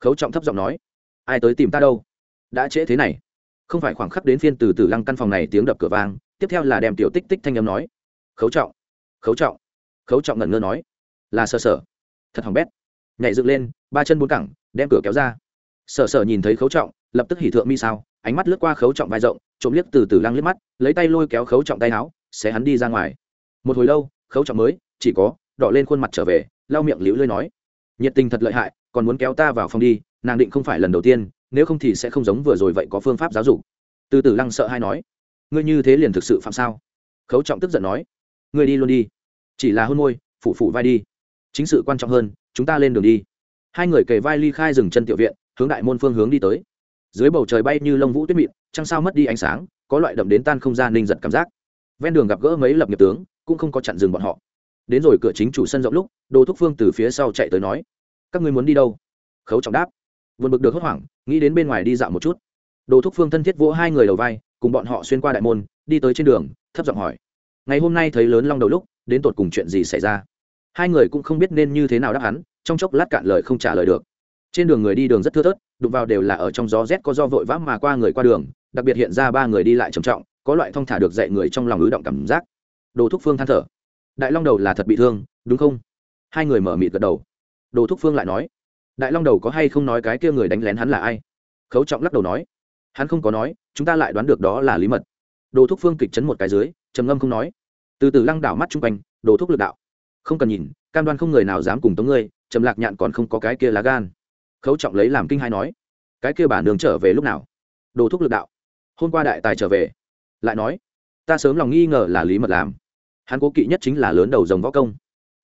khấu trọng thấp giọng nói, ai tới tìm ta đâu? Đã trễ thế này. Không phải khoảng khắc đến phiên từ từ lăng căn phòng này tiếng đập cửa vang, tiếp theo là đem tiểu tích tích thanh âm nói, khấu trọng khấu trọng. Khấu trọng ngẩn ngơ nói, là sở sở thật hỏng bét. Nhảy dựng lên, ba chân bốn cẳng, đem cửa kéo ra. Sở sở nhìn thấy khấu trọng, lập tức hỉ thượng mi sao, ánh mắt lướt qua khấu trọng vai rộng, trộm liếc từ từ lăng liếc mắt, lấy tay lôi kéo khấu trọng tay áo sẽ hắn đi ra ngoài. Một hồi lâu, khấu trọng mới, chỉ có, đỏ lên khuôn mặt trở về, lau miệng liễu lơi nói, nhiệt tình thật lợi hại còn muốn kéo ta vào phòng đi, nàng định không phải lần đầu tiên, nếu không thì sẽ không giống vừa rồi vậy có phương pháp giáo dục. Từ từ lăng sợ hay nói. Ngươi như thế liền thực sự phạm sao? Khấu trọng tức giận nói. Ngươi đi luôn đi. Chỉ là hôn môi phụ phụ vai đi. Chính sự quan trọng hơn, chúng ta lên đường đi. Hai người kề vai ly khai rừng chân tiểu viện, hướng đại môn phương hướng đi tới. Dưới bầu trời bay như lông vũ tuyết mịn, trăng sao mất đi ánh sáng, có loại đậm đến tan không gian ninh giật cảm giác. Ven đường gặp gỡ mấy lập nghiệp tướng, cũng không có chặn dừng bọn họ. Đến rồi cửa chính chủ sân rộng lúc đồ thúc phương từ phía sau chạy tới nói các ngươi muốn đi đâu? Khấu trọng đáp. Vượt bực được hốt hoảng, nghĩ đến bên ngoài đi dạo một chút. Đồ thúc phương thân thiết vỗ hai người đầu vai, cùng bọn họ xuyên qua đại môn, đi tới trên đường, thấp giọng hỏi. Ngày hôm nay thấy lớn long đầu lúc, đến tột cùng chuyện gì xảy ra? Hai người cũng không biết nên như thế nào đáp hắn trong chốc lát cạn lời không trả lời được. Trên đường người đi đường rất thưa thớt, đụng vào đều là ở trong gió rét có do vội vã mà qua người qua đường, đặc biệt hiện ra ba người đi lại trầm trọng, có loại thong thả được dạy người trong lòng ứ động cảm giác. Đồ thúc phương than thở. Đại long đầu là thật bị thương, đúng không? Hai người mở mịt gật đầu đồ thúc phương lại nói, đại long đầu có hay không nói cái kia người đánh lén hắn là ai? Khấu trọng lắc đầu nói, hắn không có nói, chúng ta lại đoán được đó là lý mật. Đồ thúc phương kịch chấn một cái dưới, trầm ngâm không nói. Từ từ lăng đảo mắt chung quanh, đồ thúc lực đạo, không cần nhìn, cam đoan không người nào dám cùng tống ngươi, trầm lạc nhạn còn không có cái kia lá gan. Khấu trọng lấy làm kinh hai nói, cái kia bản đường trở về lúc nào? Đồ thúc lực đạo, hôm qua đại tài trở về. Lại nói, ta sớm lòng nghi ngờ là lý mật làm. Hắn cố kỵ nhất chính là lớn đầu dòng võ công.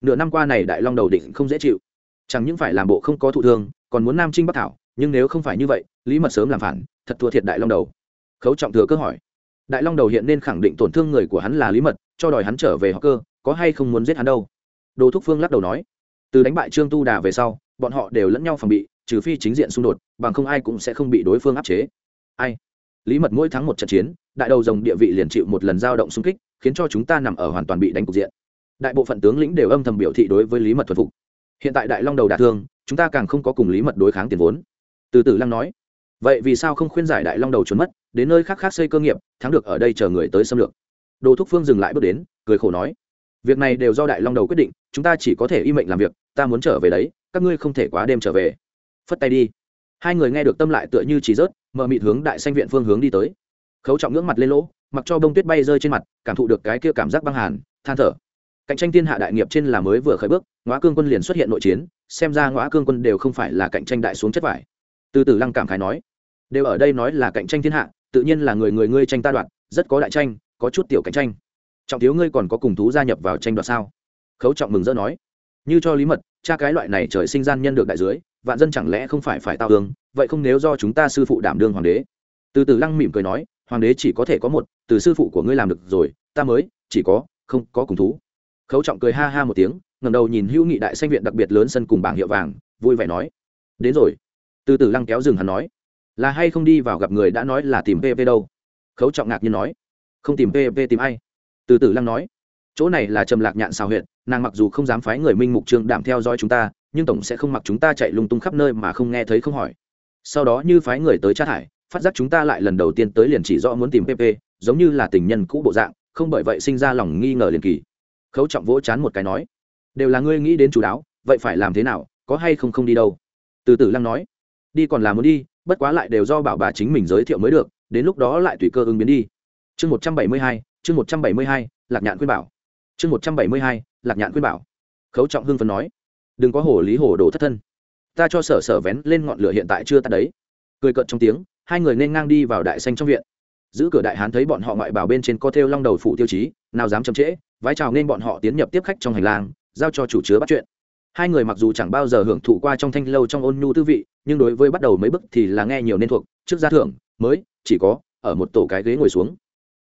Nửa năm qua này đại long đầu định không dễ chịu chẳng những phải làm bộ không có thụ thương, còn muốn nam trinh bắc thảo, nhưng nếu không phải như vậy, lý mật sớm làm phản, thật thua thiệt đại long đầu. Khấu trọng thừa cơ hỏi. Đại long đầu hiện nên khẳng định tổn thương người của hắn là lý mật, cho đòi hắn trở về họ cơ, có hay không muốn giết hắn đâu? Đồ thúc phương lắc đầu nói. Từ đánh bại trương tu đà về sau, bọn họ đều lẫn nhau phòng bị, trừ phi chính diện xung đột, bằng không ai cũng sẽ không bị đối phương áp chế. Ai? Lý mật mỗi tháng một trận chiến, đại đầu dòng địa vị liền chịu một lần giao động xung kích, khiến cho chúng ta nằm ở hoàn toàn bị đánh cục diện. Đại bộ phận tướng lĩnh đều âm thầm biểu thị đối với lý mật thuật phục hiện tại đại long đầu đả thương, chúng ta càng không có cùng lý mật đối kháng tiền vốn. Từ từ lăng nói, vậy vì sao không khuyên giải đại long đầu trốn mất, đến nơi khác khác xây cơ nghiệp, thắng được ở đây chờ người tới xâm lược. Đồ thúc phương dừng lại bước đến, cười khổ nói, việc này đều do đại long đầu quyết định, chúng ta chỉ có thể y mệnh làm việc, ta muốn trở về đấy, các ngươi không thể quá đêm trở về. Phất tay đi. Hai người nghe được tâm lại tựa như chỉ rớt, mờ mịt hướng đại sanh viện phương hướng đi tới. Khấu trọng ngưỡng mặt lên lỗ, mặc cho bông tuyết bay rơi trên mặt, cảm thụ được cái kia cảm giác băng hàn, than thở cạnh tranh thiên hạ đại nghiệp trên là mới vừa khởi bước ngõ cương quân liền xuất hiện nội chiến, xem ra ngõ cương quân đều không phải là cạnh tranh đại xuống chất vải. Từ từ lăng cảm khái nói, đều ở đây nói là cạnh tranh thiên hạ, tự nhiên là người người ngươi tranh ta đoạt, rất có đại tranh, có chút tiểu cạnh tranh. Trọng thiếu ngươi còn có cùng thú gia nhập vào tranh đoạt sao? Khấu trọng mừng rỡ nói, như cho lý mật, cha cái loại này trời sinh gian nhân được đại dưới, vạn dân chẳng lẽ không phải phải tao đường? vậy không nếu do chúng ta sư phụ đảm đương hoàng đế? Từ từ lăng mỉm cười nói, hoàng đế chỉ có thể có một, từ sư phụ của ngươi làm được rồi, ta mới, chỉ có, không có cùng thú khấu trọng cười ha ha một tiếng ngầm đầu nhìn hữu nghị đại sanh viện đặc biệt lớn sân cùng bảng hiệu vàng, vui vẻ nói, đến rồi. Từ từ lăng kéo rừng hắn nói, là hay không đi vào gặp người đã nói là tìm PV đâu? Khấu trọng ngạc nhiên nói, không tìm PV tìm ai? Từ từ lăng nói, chỗ này là trầm lạc nhạn xào huyện nàng mặc dù không dám phái người minh mục trương đảm theo dõi chúng ta, nhưng tổng sẽ không mặc chúng ta chạy lung tung khắp nơi mà không nghe thấy không hỏi. Sau đó như phái người tới chát hải, phát giác chúng ta lại lần đầu tiên tới liền chỉ rõ muốn tìm pp giống như là tình nhân cũ bộ dạng, không bởi vậy sinh ra lòng nghi ngờ liền kỳ khấu trọng vỗ chán một cái nói, đều là ngươi nghĩ đến chú đáo, vậy phải làm thế nào, có hay không không đi đâu? Từ từ lăng nói, đi còn là muốn đi, bất quá lại đều do bảo bà chính mình giới thiệu mới được, đến lúc đó lại tùy cơ ứng biến đi. Chương một trăm bảy mươi hai, chương một trăm bảy mươi hai, lạc nhạn khuyên bảo. Chương một trăm bảy mươi hai, lạc nhạn khuyên bảo. Khấu trọng hưng phấn nói, đừng có hồ lý hồ đồ thất thân. Ta cho sở sở vén lên ngọn lửa hiện tại chưa tắt đấy. Cười cợt trong tiếng, hai người nên ngang đi vào đại xanh trong viện. Giữ cửa đại hán thấy bọn họ ngoại bảo bên trên co thêu long đầu phụ tiêu chí, nào dám chậm trễ vái chào nên bọn họ tiến nhập tiếp khách trong hành lang, giao cho chủ chứa bắt chuyện. Hai người mặc dù chẳng bao giờ hưởng thụ qua trong thanh lâu trong ôn nhu tư vị, nhưng đối với bắt đầu mấy bức thì là nghe nhiều nên thuộc, trước gia thưởng, mới, chỉ có, ở một tổ cái ghế ngồi xuống.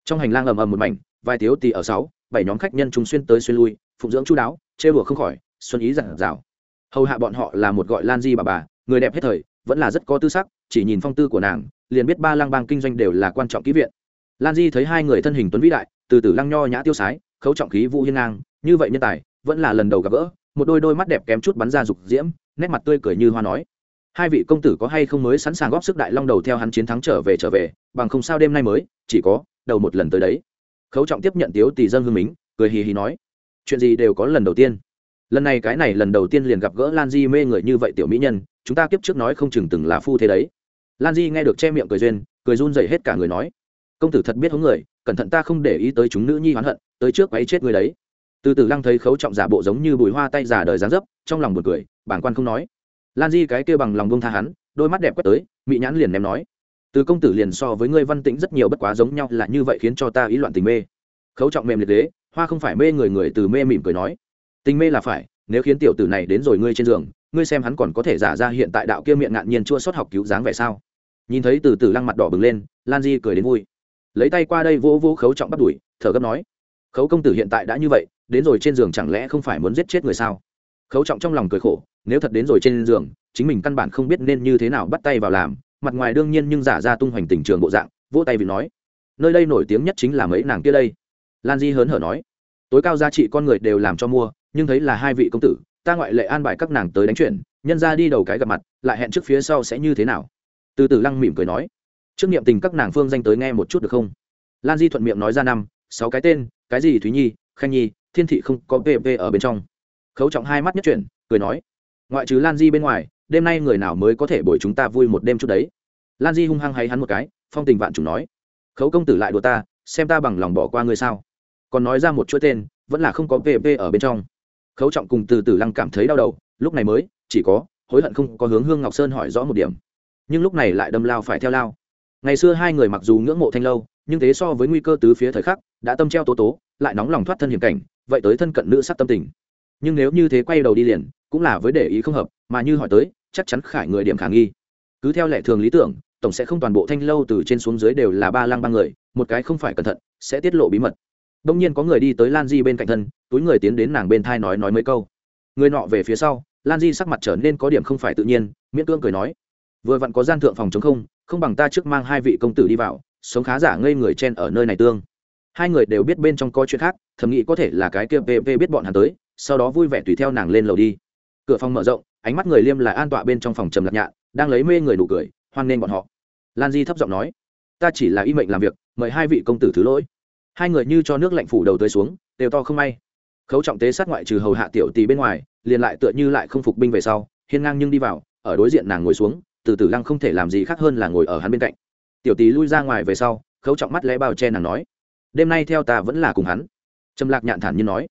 Trong hành lang ầm ầm một mảnh, vài thiếu tì ở sáu, bảy nhóm khách nhân trung xuyên tới xuyên lui, phụng dưỡng chú đáo chê bùa không khỏi, xuân ý giản dào. Hầu hạ bọn họ là một gọi lan di bà bà, người đẹp hết thời, vẫn là rất có tư sắc, chỉ nhìn phong tư của nàng, liền biết ba lang bang kinh doanh đều là quan trọng kỹ viện. Lan di thấy hai người thân hình tuấn vĩ đại, từ từ lăng nho nhã tiêu sái khấu trọng khí vũ hiên ngang, như vậy nhân tài, vẫn là lần đầu gặp gỡ, một đôi đôi mắt đẹp kém chút bắn ra dục diễm, nét mặt tươi cười như hoa nói. Hai vị công tử có hay không mới sẵn sàng góp sức đại long đầu theo hắn chiến thắng trở về trở về, bằng không sao đêm nay mới, chỉ có đầu một lần tới đấy. Khấu trọng tiếp nhận tiếu tỷ dân hương mính, cười hì hì nói, chuyện gì đều có lần đầu tiên. Lần này cái này lần đầu tiên liền gặp gỡ lan di mê người như vậy tiểu mỹ nhân, chúng ta kiếp trước nói không chừng từng là phu thế đấy. Lan di nghe được che miệng cười duyên, cười run dậy hết cả người nói, công tử thật biết hống người, cẩn thận ta không để ý tới chúng nữ nhi hoán hận tới trước quấy chết người đấy. Từ từ lăng thấy khấu trọng giả bộ giống như bùi hoa tay giả đời dáng dấp, trong lòng buồn cười bản quan không nói. Lan di cái kia bằng lòng bông tha hắn, đôi mắt đẹp quét tới mỹ nhãn liền ném nói. Từ công tử liền so với ngươi văn tĩnh rất nhiều bất quá giống nhau là như vậy khiến cho ta ý loạn tình mê. Khấu trọng mềm liệt đế hoa không phải mê người người từ mê mỉm cười nói. Tình mê là phải, nếu khiến tiểu tử này đến rồi ngươi trên giường, ngươi xem hắn còn có thể giả ra hiện tại đạo kia miệng ngạn nhiên chua xót học cứu dáng vẻ sao? Nhìn thấy từ từ lăng mặt đỏ bừng lên, lan di cười đến vui. Lấy tay qua đây vỗ vỗ khấu trọng bắt đuổi, thở gấp nói khấu công tử hiện tại đã như vậy, đến rồi trên giường chẳng lẽ không phải muốn giết chết người sao? Khấu trọng trong lòng cười khổ, nếu thật đến rồi trên giường, chính mình căn bản không biết nên như thế nào bắt tay vào làm, mặt ngoài đương nhiên nhưng giả ra tung hoành tình trường bộ dạng, vỗ tay vì nói, nơi đây nổi tiếng nhất chính là mấy nàng kia đây. Lan di hớn hở nói, tối cao giá trị con người đều làm cho mua, nhưng thấy là hai vị công tử, ta ngoại lệ an bài các nàng tới đánh chuyện, nhân ra đi đầu cái gặp mặt, lại hẹn trước phía sau sẽ như thế nào? Từ từ lăng mỉm cười nói, trước niệm tình các nàng phương danh tới nghe một chút được không? Lan di thuận miệng nói ra năm sáu cái tên, cái gì thúy nhi, khanh nhi, thiên thị không có pp ở bên trong. Khấu trọng hai mắt nhất chuyển, cười nói, ngoại trừ lan di bên ngoài, đêm nay người nào mới có thể bồi chúng ta vui một đêm chút đấy? Lan di hung hăng hay hắn một cái, phong tình vạn chủ nói, khấu công tử lại đùa ta, xem ta bằng lòng bỏ qua ngươi sao? Còn nói ra một chuỗi tên, vẫn là không có pp ở bên trong. Khấu trọng cùng từ từ lăng cảm thấy đau đầu, lúc này mới, chỉ có, hối hận không có hướng hương ngọc sơn hỏi rõ một điểm. Nhưng lúc này lại đâm lao phải theo lao. Ngày xưa hai người mặc dù ngưỡng mộ thanh lâu nhưng thế so với nguy cơ tứ phía thời khắc, đã tâm treo tố tố, lại nóng lòng thoát thân hiểm cảnh, vậy tới thân cận nữ sắc tâm tình. Nhưng nếu như thế quay đầu đi liền, cũng là với để ý không hợp, mà như hỏi tới, chắc chắn khải người điểm khả nghi. Cứ theo lệ thường lý tưởng, tổng sẽ không toàn bộ thanh lâu từ trên xuống dưới đều là ba lăng ba người, một cái không phải cẩn thận, sẽ tiết lộ bí mật. Đông nhiên có người đi tới lan di bên cạnh thân, túi người tiến đến nàng bên thai nói nói mấy câu. Người nọ về phía sau, lan di sắc mặt trở nên có điểm không phải tự nhiên, miễn cưỡng cười nói. Vừa vặn có gian thượng phòng chống không không bằng ta trước mang hai vị công tử đi vào sống khá giả ngây người chen ở nơi này tương. Hai người đều biết bên trong có chuyện khác, thầm nghĩ có thể là cái kia pv biết bọn hắn tới, sau đó vui vẻ tùy theo nàng lên lầu đi. Cửa phòng mở rộng, ánh mắt người liêm là an tọa bên trong phòng trầm lạc nhạn, đang lấy mê người nụ cười, hoan nghênh bọn họ. Lan di thấp giọng nói, ta chỉ là y mệnh làm việc, mời hai vị công tử thứ lỗi. Hai người như cho nước lạnh phủ đầu tới xuống, đều to không may. Khấu trọng tế sát ngoại trừ hầu hạ tiểu tì bên ngoài, liền lại tựa như lại không phục binh về sau, hiên ngang nhưng đi vào, ở đối diện nàng ngồi xuống, từ từ lăng không thể làm gì khác hơn là ngồi ở hắn bên cạnh tiểu Tý lui ra ngoài về sau, khấu trọng mắt lẽ bao che nàng nói, đêm nay theo ta vẫn là cùng hắn. Trầm lạc nhạn thản nhiên nói,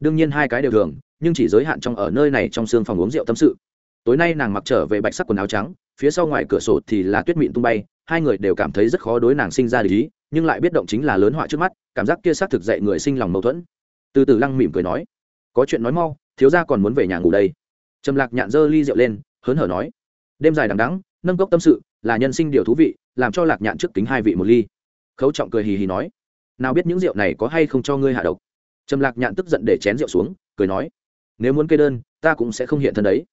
đương nhiên hai cái đều thường, nhưng chỉ giới hạn trong ở nơi này trong xương phòng uống rượu tâm sự. Tối nay nàng mặc trở về bạch sắc quần áo trắng, phía sau ngoài cửa sổ thì là tuyết mịn tung bay, hai người đều cảm thấy rất khó đối nàng sinh ra lý, nhưng lại biết động chính là lớn họa trước mắt, cảm giác kia xác thực dạy người sinh lòng mâu thuẫn. Từ từ lăng mỉm cười nói, có chuyện nói mau, thiếu gia còn muốn về nhà ngủ đây. Trầm lạc nhạn dơ ly rượu lên, hớn hở nói, đêm dài đằng đắng nâng cốc tâm sự là nhân sinh điều thú vị, làm cho lạc nhạn trước kính hai vị một ly. Khấu trọng cười hì hì nói, nào biết những rượu này có hay không cho ngươi hạ độc? Trầm lạc nhạn tức giận để chén rượu xuống, cười nói, nếu muốn kê đơn, ta cũng sẽ không hiện thân đấy.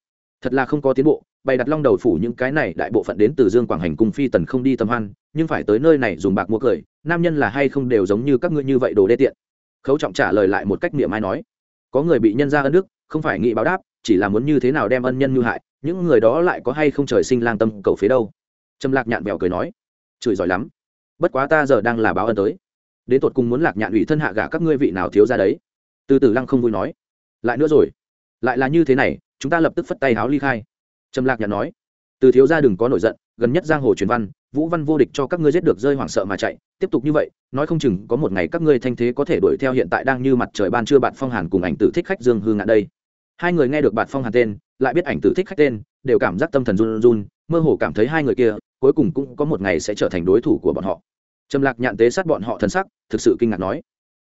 Thật là không có tiến bộ, bày đặt long đầu phủ những cái này đại bộ phận đến từ dương quảng hành cung phi tần không đi tầm hoan, nhưng phải tới nơi này dùng bạc mua cười, nam nhân là hay không đều giống như các ngươi như vậy đồ đê tiện. Khấu trọng trả lời lại một cách niệm ai nói, có người bị nhân ra ân đức, không phải nghĩ báo đáp, chỉ là muốn như thế nào đem ân nhân như hại, những người đó lại có hay không trời sinh lang tâm cầu phía đâu trầm lạc nhạn bèo cười nói, chửi giỏi lắm. Bất quá ta giờ đang là báo ân tới. Đến tột cùng muốn lạc nhạn ủy thân hạ gả các ngươi vị nào thiếu ra đấy? Từ từ lăng không vui nói, lại nữa rồi. Lại là như thế này, chúng ta lập tức phất tay háo ly khai. Trầm lạc nhạn nói, từ thiếu ra đừng có nổi giận, gần nhất giang hồ truyền văn, vũ văn vô địch cho các ngươi giết được rơi hoảng sợ mà chạy. Tiếp tục như vậy, nói không chừng có một ngày các ngươi thanh thế có thể đuổi theo hiện tại đang như mặt trời ban trưa bạn phong hàn cùng ảnh tử thích khách dương hương ngạn đây. Hai người nghe được bạn phong hàn tên, lại biết ảnh tử thích khách tên, đều cảm giác tâm thần run run mơ hồ cảm thấy hai người kia cuối cùng cũng có một ngày sẽ trở thành đối thủ của bọn họ. Trầm lạc nhạn tế sát bọn họ thần sắc, thực sự kinh ngạc nói,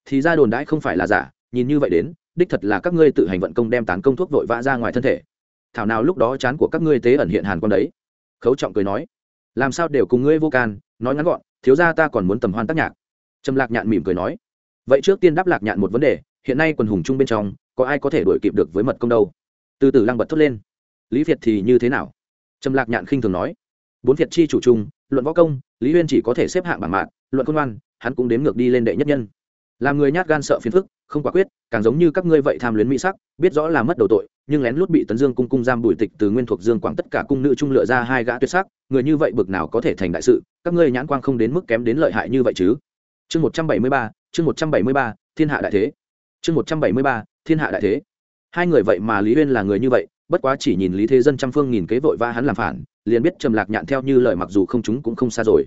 thì ra đồn đãi không phải là giả, nhìn như vậy đến, đích thật là các ngươi tự hành vận công đem tán công thuốc vội vã ra ngoài thân thể. Thảo nào lúc đó chán của các ngươi tế ẩn hiện hàn con đấy. Khấu trọng cười nói, làm sao đều cùng ngươi vô can, nói ngắn gọn, thiếu ra ta còn muốn tầm hoan tác nhạc. Trầm lạc nhạn mỉm cười nói, vậy trước tiên đáp lạc nhạn một vấn đề, hiện nay quần hùng chung bên trong, có ai có thể đuổi kịp được với mật công đâu? Từ từ lăng bật thốt lên, lý việt thì như thế nào? Trầm lạc nhạn khinh thường nói, bốn việt chi chủ chung luận võ công, lý huyên chỉ có thể xếp hạng bảng mạng luận công an hắn cũng đếm ngược đi lên đệ nhất nhân. Làm người nhát gan sợ phiền phức, không quả quyết, càng giống như các ngươi vậy tham luyến mỹ sắc, biết rõ là mất đầu tội, nhưng lén lút bị tấn dương cung cung giam bùi tịch từ nguyên thuộc dương quảng tất cả cung nữ trung lựa ra hai gã tuyệt sắc, người như vậy bực nào có thể thành đại sự, các ngươi nhãn quang không đến mức kém đến lợi hại như vậy chứ? Chương một trăm bảy mươi ba, chương một trăm bảy mươi ba, thiên hạ đại thế. Chương một trăm bảy mươi ba, thiên hạ đại thế hai người vậy mà lý uyên là người như vậy, bất quá chỉ nhìn lý thế dân trăm phương nghìn kế vội va hắn làm phản, liền biết trầm lạc nhạn theo như lời mặc dù không chúng cũng không xa rồi.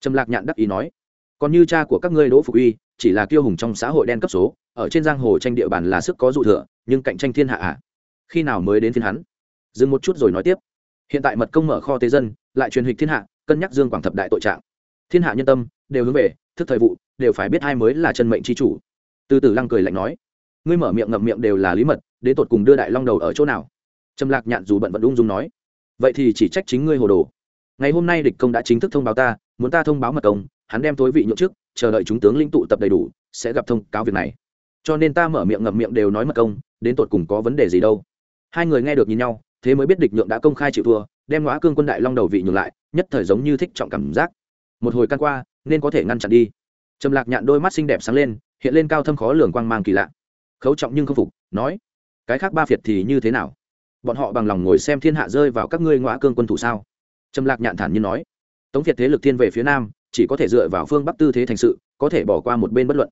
Trầm lạc nhạn đắc ý nói, còn như cha của các ngươi đỗ phục uy, chỉ là kiêu hùng trong xã hội đen cấp số, ở trên giang hồ tranh địa bàn là sức có dụ thừa, nhưng cạnh tranh thiên hạ ạ à? khi nào mới đến thiên hắn? Dừng một chút rồi nói tiếp, hiện tại mật công mở kho tế dân, lại truyền hịch thiên hạ, cân nhắc dương quảng thập đại tội trạng. Thiên hạ nhân tâm, đều hướng về, thức thời vụ, đều phải biết ai mới là chân mệnh tri chủ. Từ từ lăng cười lạnh nói ngươi mở miệng ngậm miệng đều là lý mật đến tột cùng đưa đại long đầu ở chỗ nào? Trầm lạc nhạn dù bận vẫn ung dung nói. Vậy thì chỉ trách chính ngươi hồ đồ. Ngày hôm nay địch công đã chính thức thông báo ta muốn ta thông báo mật công hắn đem tối vị nhượng trước, chờ đợi chúng tướng linh tụ tập đầy đủ sẽ gặp thông cáo việc này. Cho nên ta mở miệng ngậm miệng đều nói mật công đến tột cùng có vấn đề gì đâu. Hai người nghe được nhìn nhau thế mới biết địch nhượng đã công khai chịu thua đem ngõ cương quân đại long đầu vị nhường lại nhất thời giống như thích trọng cảm giác. Một hồi căn qua nên có thể ngăn chặn đi. Trầm lạc nhạn đôi mắt xinh đẹp sáng lên hiện lên cao thâm khó lường quang mang kỳ lạ khấu trọng nhưng không phục, nói, cái khác ba phiệt thì như thế nào? Bọn họ bằng lòng ngồi xem thiên hạ rơi vào các ngươi ngõ cương quân thủ sao? Trầm lạc nhạn thản nhiên nói, tống việt thế lực thiên về phía nam, chỉ có thể dựa vào phương bắc tư thế thành sự, có thể bỏ qua một bên bất luận.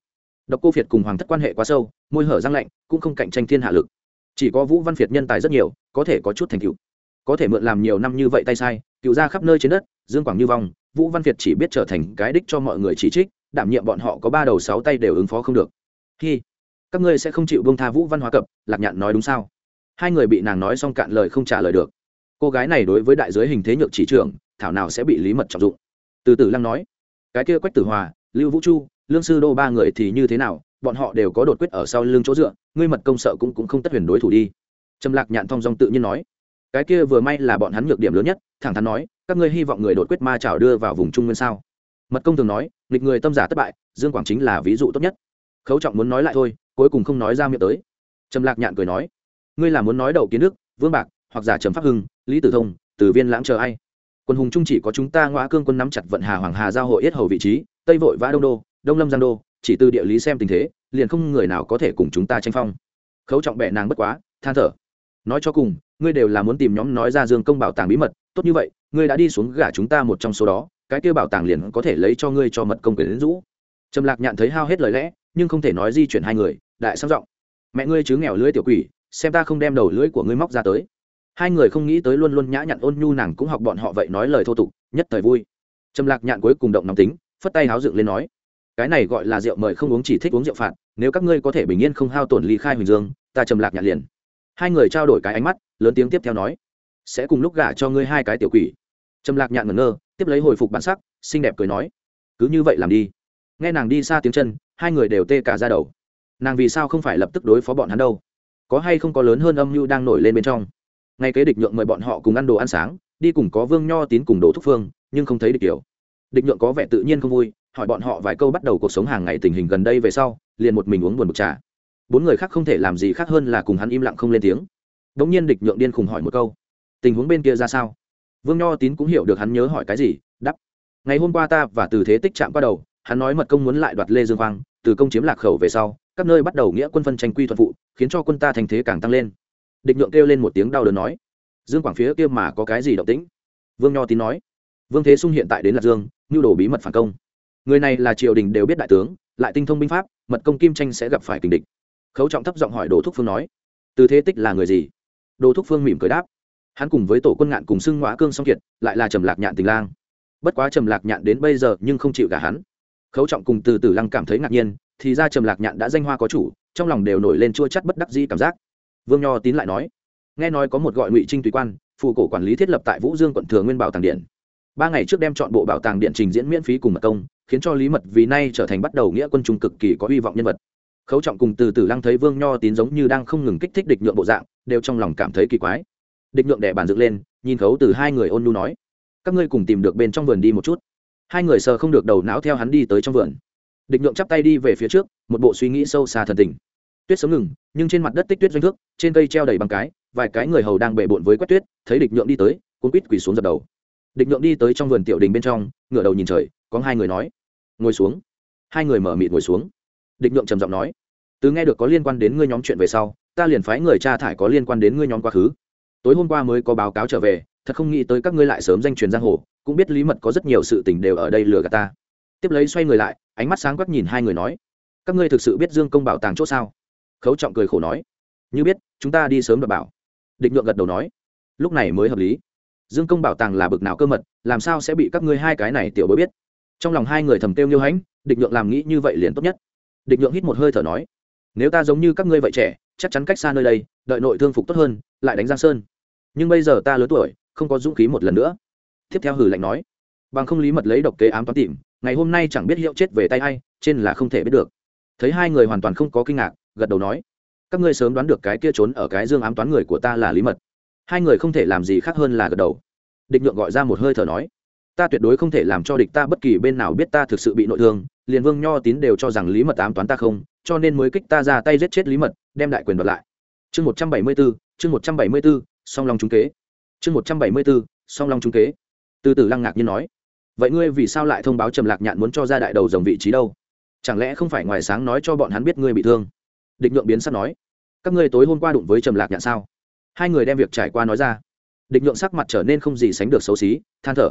Độc cô việt cùng hoàng thất quan hệ quá sâu, môi hở răng lạnh, cũng không cạnh tranh thiên hạ lực. Chỉ có vũ văn việt nhân tài rất nhiều, có thể có chút thành tựu. Có thể mượn làm nhiều năm như vậy tay sai cựu ra khắp nơi trên đất, dương quảng như vong, vũ văn việt chỉ biết trở thành cái đích cho mọi người chỉ trích, đảm nhiệm bọn họ có ba đầu sáu tay đều ứng phó không được. Khi các ngươi sẽ không chịu bông tha vũ văn hóa cập, lạc nhạn nói đúng sao? Hai người bị nàng nói xong cạn lời không trả lời được. Cô gái này đối với đại giới hình thế nhược chỉ trưởng, thảo nào sẽ bị lý mật trọng dụng? Từ từ lăng nói, cái kia quách tử hòa, lưu vũ chu, lương sư đô ba người thì như thế nào? Bọn họ đều có đột quyết ở sau lưng chỗ dựa, ngươi mật công sợ cũng cũng không tất huyền đối thủ đi. Trầm lạc nhạn thong dong tự nhiên nói, cái kia vừa may là bọn hắn nhược điểm lớn nhất, thẳng thắn nói, các ngươi hy vọng người đột quyết ma trào đưa vào vùng trung nguyên sao? Mật công thường nói, nghịch người tâm giả thất bại, dương quảng chính là ví dụ tốt nhất. Khấu trọng muốn nói lại thôi cuối cùng không nói ra miệng tới. Trầm lạc nhạn cười nói, ngươi là muốn nói đầu kiến đức, vương bạc, hoặc giả trầm pháp hưng, lý tử thông, từ viên lãng chờ ai? Quân hùng trung chỉ có chúng ta ngõa cương quân nắm chặt vận hà hoàng hà giao hội yết hầu vị trí, tây vội vã đông đô, đông lâm giang đô, chỉ từ địa lý xem tình thế, liền không người nào có thể cùng chúng ta tranh phong. Khấu trọng bệ nàng bất quá, than thở, nói cho cùng, ngươi đều là muốn tìm nhóm nói ra dương công bảo tàng bí mật, tốt như vậy, ngươi đã đi xuống gả chúng ta một trong số đó, cái kia bảo tàng liền có thể lấy cho ngươi cho mật công quyền đến rũ. Trầm lạc nhạn thấy hao hết lời lẽ, nhưng không thể nói di chuyển hai người đại sang giọng. Mẹ ngươi chứ nghèo lưỡi tiểu quỷ, xem ta không đem đầu lưỡi của ngươi móc ra tới. Hai người không nghĩ tới luôn luôn nhã nhặn ôn nhu nàng cũng học bọn họ vậy nói lời thô tục, nhất thời vui. Trầm lạc nhạn cuối cùng động nóng tính, phất tay háo dựng lên nói, cái này gọi là rượu mời không uống chỉ thích uống rượu phạt, nếu các ngươi có thể bình yên không hao tổn ly khai huỳnh dương, ta trầm lạc nhạn liền. Hai người trao đổi cái ánh mắt, lớn tiếng tiếp theo nói, sẽ cùng lúc gả cho ngươi hai cái tiểu quỷ. Trầm lạc nhạn ngẩn ngơ, tiếp lấy hồi phục bản sắc, xinh đẹp cười nói, cứ như vậy làm đi. Nghe nàng đi xa tiếng chân, hai người đều tê cả ra đầu nàng vì sao không phải lập tức đối phó bọn hắn đâu? Có hay không có lớn hơn âm mưu đang nổi lên bên trong? Ngay kế địch nhượng mời bọn họ cùng ăn đồ ăn sáng, đi cùng có vương nho tín cùng đồ thúc phương, nhưng không thấy địch kiểu. Địch nhượng có vẻ tự nhiên không vui, hỏi bọn họ vài câu bắt đầu cuộc sống hàng ngày tình hình gần đây về sau, liền một mình uống buồn bực trà. Bốn người khác không thể làm gì khác hơn là cùng hắn im lặng không lên tiếng. Đ ỗ n g nhiên địch nhượng điên khùng hỏi một câu, tình huống bên kia ra sao? Vương nho tín cũng hiểu được hắn nhớ hỏi cái gì đắp ngày hôm qua ta và từ thế tích chạm qua đầu, hắn nói mật công muốn lại đoạt lê dương quang từ công chiếm lạc khẩu về sau, các nơi bắt đầu nghĩa quân phân tranh quy thuận phụ, khiến cho quân ta thành thế càng tăng lên. Địch nhượng kêu lên một tiếng đau đớn nói, dương quảng phía kia mà có cái gì động tĩnh? Vương nho tín nói, vương thế sung hiện tại đến lạc dương nhu đồ bí mật phản công. Người này là triều đình đều biết đại tướng, lại tinh thông binh pháp, mật công kim tranh sẽ gặp phải kình địch. Khấu trọng thấp giọng hỏi đồ thúc phương nói, từ thế tích là người gì? Đồ thúc phương mỉm cười đáp, hắn cùng với tổ quân ngạn cùng xưng ngõa cương song kiệt, lại là trầm lạc nhạn tình lang. Bất quá trầm lạc nhạn đến bây giờ nhưng không chịu gả hắn khấu trọng cùng từ từ lăng cảm thấy ngạc nhiên, thì ra trầm lạc nhạn đã danh hoa có chủ, trong lòng đều nổi lên chua chắt bất đắc dĩ cảm giác. Vương nho tín lại nói, nghe nói có một gọi ngụy trinh tùy quan phụ cổ quản lý thiết lập tại vũ dương quận thừa nguyên bảo tàng điện. Ba ngày trước đem chọn bộ bảo tàng điện trình diễn miễn phí cùng mật công, khiến cho lý mật vì nay trở thành bắt đầu nghĩa quân trung cực kỳ có hy vọng nhân vật. Khấu trọng cùng từ từ lăng thấy vương nho tín giống như đang không ngừng kích thích địch nhượng bộ dạng, đều trong lòng cảm thấy kỳ quái. Địch nhượng đẻ bàn dựng lên, nhìn khấu từ hai người ôn nu nói, các ngươi cùng tìm được bên trong vườn đi một chút hai người sờ không được đầu não theo hắn đi tới trong vườn. Địch nhượng chắp tay đi về phía trước, một bộ suy nghĩ sâu xa thần tình. Tuyết sớm ngừng, nhưng trên mặt đất tích tuyết doanh thước, trên cây treo đầy bằng cái, vài cái người hầu đang bệ bộn với quét tuyết, thấy địch nhượng đi tới, cuốn quýt quỳ xuống dập đầu. Địch nhượng đi tới trong vườn tiểu đình bên trong, ngửa đầu nhìn trời, có hai người nói, ngồi xuống. Hai người mở mịt ngồi xuống. Địch nhượng trầm giọng nói, từ nghe được có liên quan đến ngươi nhóm chuyện về sau, ta liền phái người tra thải có liên quan đến ngươi nhóm quá khứ. Tối hôm qua mới có báo cáo trở về thật không nghĩ tới các ngươi lại sớm danh truyền giang hồ, cũng biết lý mật có rất nhiều sự tình đều ở đây lừa gạt ta. Tiếp lấy xoay người lại, ánh mắt sáng quắc nhìn hai người nói, các ngươi thực sự biết dương công bảo tàng chỗ sao? Khấu trọng cười khổ nói, như biết, chúng ta đi sớm đ bảo. Địch nhượng gật đầu nói, lúc này mới hợp lý. Dương công bảo tàng là bực nào cơ mật, làm sao sẽ bị các ngươi hai cái này tiểu bối biết? Trong lòng hai người thầm kêu nghiêu hãnh, địch nhượng làm nghĩ như vậy liền tốt nhất. Địch nhượng hít một hơi thở nói, nếu ta giống như các ngươi vậy trẻ, chắc chắn cách xa nơi đây, đợi nội thương phục tốt hơn, lại đánh giang sơn. Nhưng bây giờ ta lớn tuổi không có dũng khí một lần nữa. Tiếp theo hử lạnh nói, bằng không lý mật lấy độc kế ám toán tìm, ngày hôm nay chẳng biết hiệu chết về tay hay trên là không thể biết được. Thấy hai người hoàn toàn không có kinh ngạc, gật đầu nói, các ngươi sớm đoán được cái kia trốn ở cái dương ám toán người của ta là lý mật. Hai người không thể làm gì khác hơn là gật đầu. Địch nhượng gọi ra một hơi thở nói, ta tuyệt đối không thể làm cho địch ta bất kỳ bên nào biết ta thực sự bị nội thương, liền vương nho tín đều cho rằng lý mật ám toán ta không, cho nên mới kích ta ra tay giết chết lý mật, đem đại quyền đoạt lại. Chương một trăm bảy mươi bốn chương một trăm bảy mươi bốn song long trung kế chương một trăm bảy mươi bốn song long trung kế. Từ từ lăng ngạc như nói, vậy ngươi vì sao lại thông báo trầm lạc nhạn muốn cho ra đại đầu dòng vị trí đâu? Chẳng lẽ không phải ngoài sáng nói cho bọn hắn biết ngươi bị thương? Địch nhượng biến sắc nói, các ngươi tối hôm qua đụng với trầm lạc nhạn sao? Hai người đem việc trải qua nói ra. Địch nhượng sắc mặt trở nên không gì sánh được xấu xí, than thở,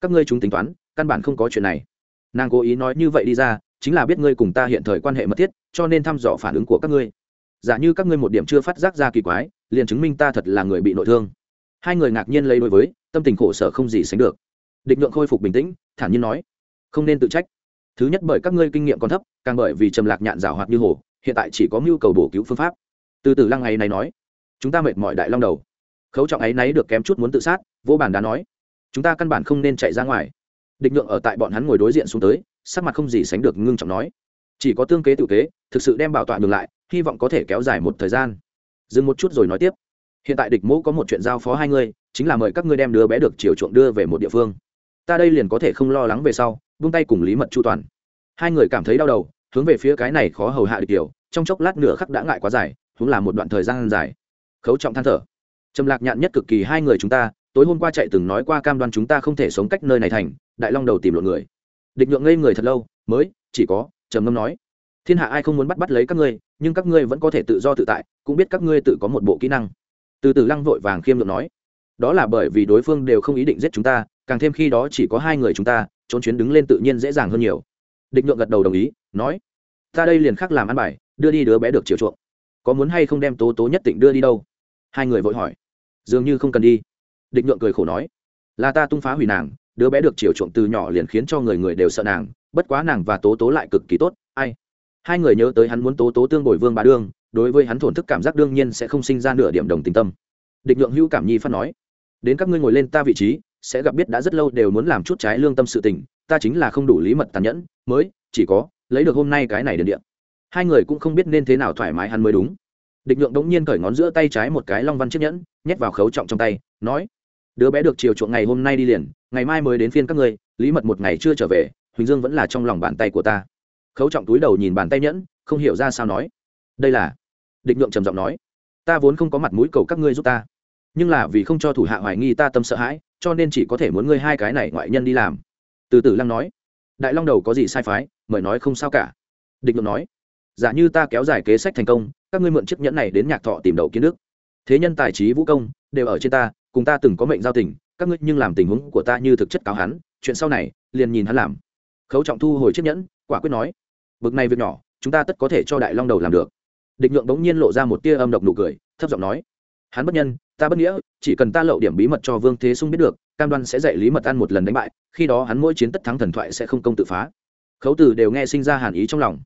các ngươi chúng tính toán, căn bản không có chuyện này. Nàng cố ý nói như vậy đi ra, chính là biết ngươi cùng ta hiện thời quan hệ mật thiết, cho nên thăm dò phản ứng của các ngươi. Giả như các ngươi một điểm chưa phát giác ra kỳ quái, liền chứng minh ta thật là người bị nội thương hai người ngạc nhiên lấy đối với, tâm tình khổ sở không gì sánh được. Địch nhượng khôi phục bình tĩnh, thản nhiên nói, không nên tự trách. Thứ nhất bởi các ngươi kinh nghiệm còn thấp, càng bởi vì trầm lạc nhạn rào hoạt như hồ, hiện tại chỉ có mưu cầu bổ cứu phương pháp. Từ từ lăng ngày này nói, chúng ta mệt mỏi đại long đầu. Khấu trọng ấy náy được kém chút muốn tự sát, vô bản đã nói, chúng ta căn bản không nên chạy ra ngoài. Địch nhượng ở tại bọn hắn ngồi đối diện xuống tới, sắc mặt không gì sánh được ngưng trọng nói, chỉ có tương kế tự kế, thực sự đem bảo tọa ngừng lại, hy vọng có thể kéo dài một thời gian. Dừng một chút rồi nói tiếp hiện tại địch mẫu có một chuyện giao phó hai ngươi chính là mời các ngươi đem đứa bé được chiều chuộng đưa về một địa phương. Ta đây liền có thể không lo lắng về sau, vung tay cùng lý mật chu toàn. Hai người cảm thấy đau đầu, hướng về phía cái này khó hầu hạ được kiểu trong chốc lát nửa khắc đã ngại quá dài, cũng là một đoạn thời gian dài. Khấu trọng than thở. Trầm lạc nhạn nhất cực kỳ hai người chúng ta, tối hôm qua chạy từng nói qua cam đoan chúng ta không thể sống cách nơi này thành, đại long đầu tìm lộn người. Địch nhượng ngây người thật lâu, mới, chỉ có, trầm ngâm nói. Thiên hạ ai không muốn bắt bắt lấy các ngươi, nhưng các ngươi vẫn có thể tự do tự tại, cũng biết các ngươi tự có một bộ kỹ năng từ từ lăng vội vàng khiêm lượng nói, đó là bởi vì đối phương đều không ý định giết chúng ta, càng thêm khi đó chỉ có hai người chúng ta, trốn chuyến đứng lên tự nhiên dễ dàng hơn nhiều. Địch nhượng gật đầu đồng ý, nói, ta đây liền khác làm ăn bài, đưa đi đứa bé được chiều chuộng. Có muốn hay không đem tố tố nhất định đưa đi đâu? Hai người vội hỏi, dường như không cần đi. Địch nhượng cười khổ nói, là ta tung phá hủy nàng, đứa bé được chiều chuộng từ nhỏ liền khiến cho người người đều sợ nàng, bất quá nàng và tố tố lại cực kỳ tốt, ai? Hai người nhớ tới hắn muốn tố tố tương bồi vương bà đương đối với hắn thổn thức cảm giác đương nhiên sẽ không sinh ra nửa điểm đồng tình tâm. Địch nhượng hữu cảm nhi phát nói, đến các ngươi ngồi lên ta vị trí, sẽ gặp biết đã rất lâu đều muốn làm chút trái lương tâm sự tình, ta chính là không đủ lý mật tàn nhẫn, mới chỉ có lấy được hôm nay cái này điện điện hai người cũng không biết nên thế nào thoải mái hắn mới đúng. Địch nhượng đống nhiên cởi ngón giữa tay trái một cái long văn chiếc nhẫn, nhét vào khấu trọng trong tay, nói, đứa bé được chiều chuộng ngày hôm nay đi liền, ngày mai mới đến phiên các ngươi, lý mật một ngày chưa trở về, huỳnh dương vẫn là trong lòng bàn tay của ta. Khấu trọng túi đầu nhìn bàn tay nhẫn, không hiểu ra sao nói, đây là địch nhượng trầm giọng nói, ta vốn không có mặt mũi cầu các ngươi giúp ta, nhưng là vì không cho thủ hạ hoài nghi ta tâm sợ hãi, cho nên chỉ có thể muốn ngươi hai cái này ngoại nhân đi làm. Từ từ lăng nói, đại long đầu có gì sai phái, mời nói không sao cả. Địch nhượng nói, giả như ta kéo dài kế sách thành công, các ngươi mượn chiếc nhẫn này đến nhạc thọ tìm đầu kiến đức. Thế nhân tài trí vũ công đều ở trên ta, cùng ta từng có mệnh giao tình, các ngươi nhưng làm tình huống của ta như thực chất cáo hắn, chuyện sau này liền nhìn hắn làm. Khấu trọng thu hồi chiếc nhẫn, quả quyết nói, bực này việc nhỏ, chúng ta tất có thể cho đại long đầu làm được địch nhượng bỗng nhiên lộ ra một tia âm độc nụ cười, thấp giọng nói, hắn bất nhân, ta bất nghĩa, chỉ cần ta lậu điểm bí mật cho vương thế sung biết được, cam đoan sẽ dạy lý mật ăn một lần đánh bại, khi đó hắn mỗi chiến tất thắng thần thoại sẽ không công tự phá. Khấu tử đều nghe sinh ra hàn ý trong lòng.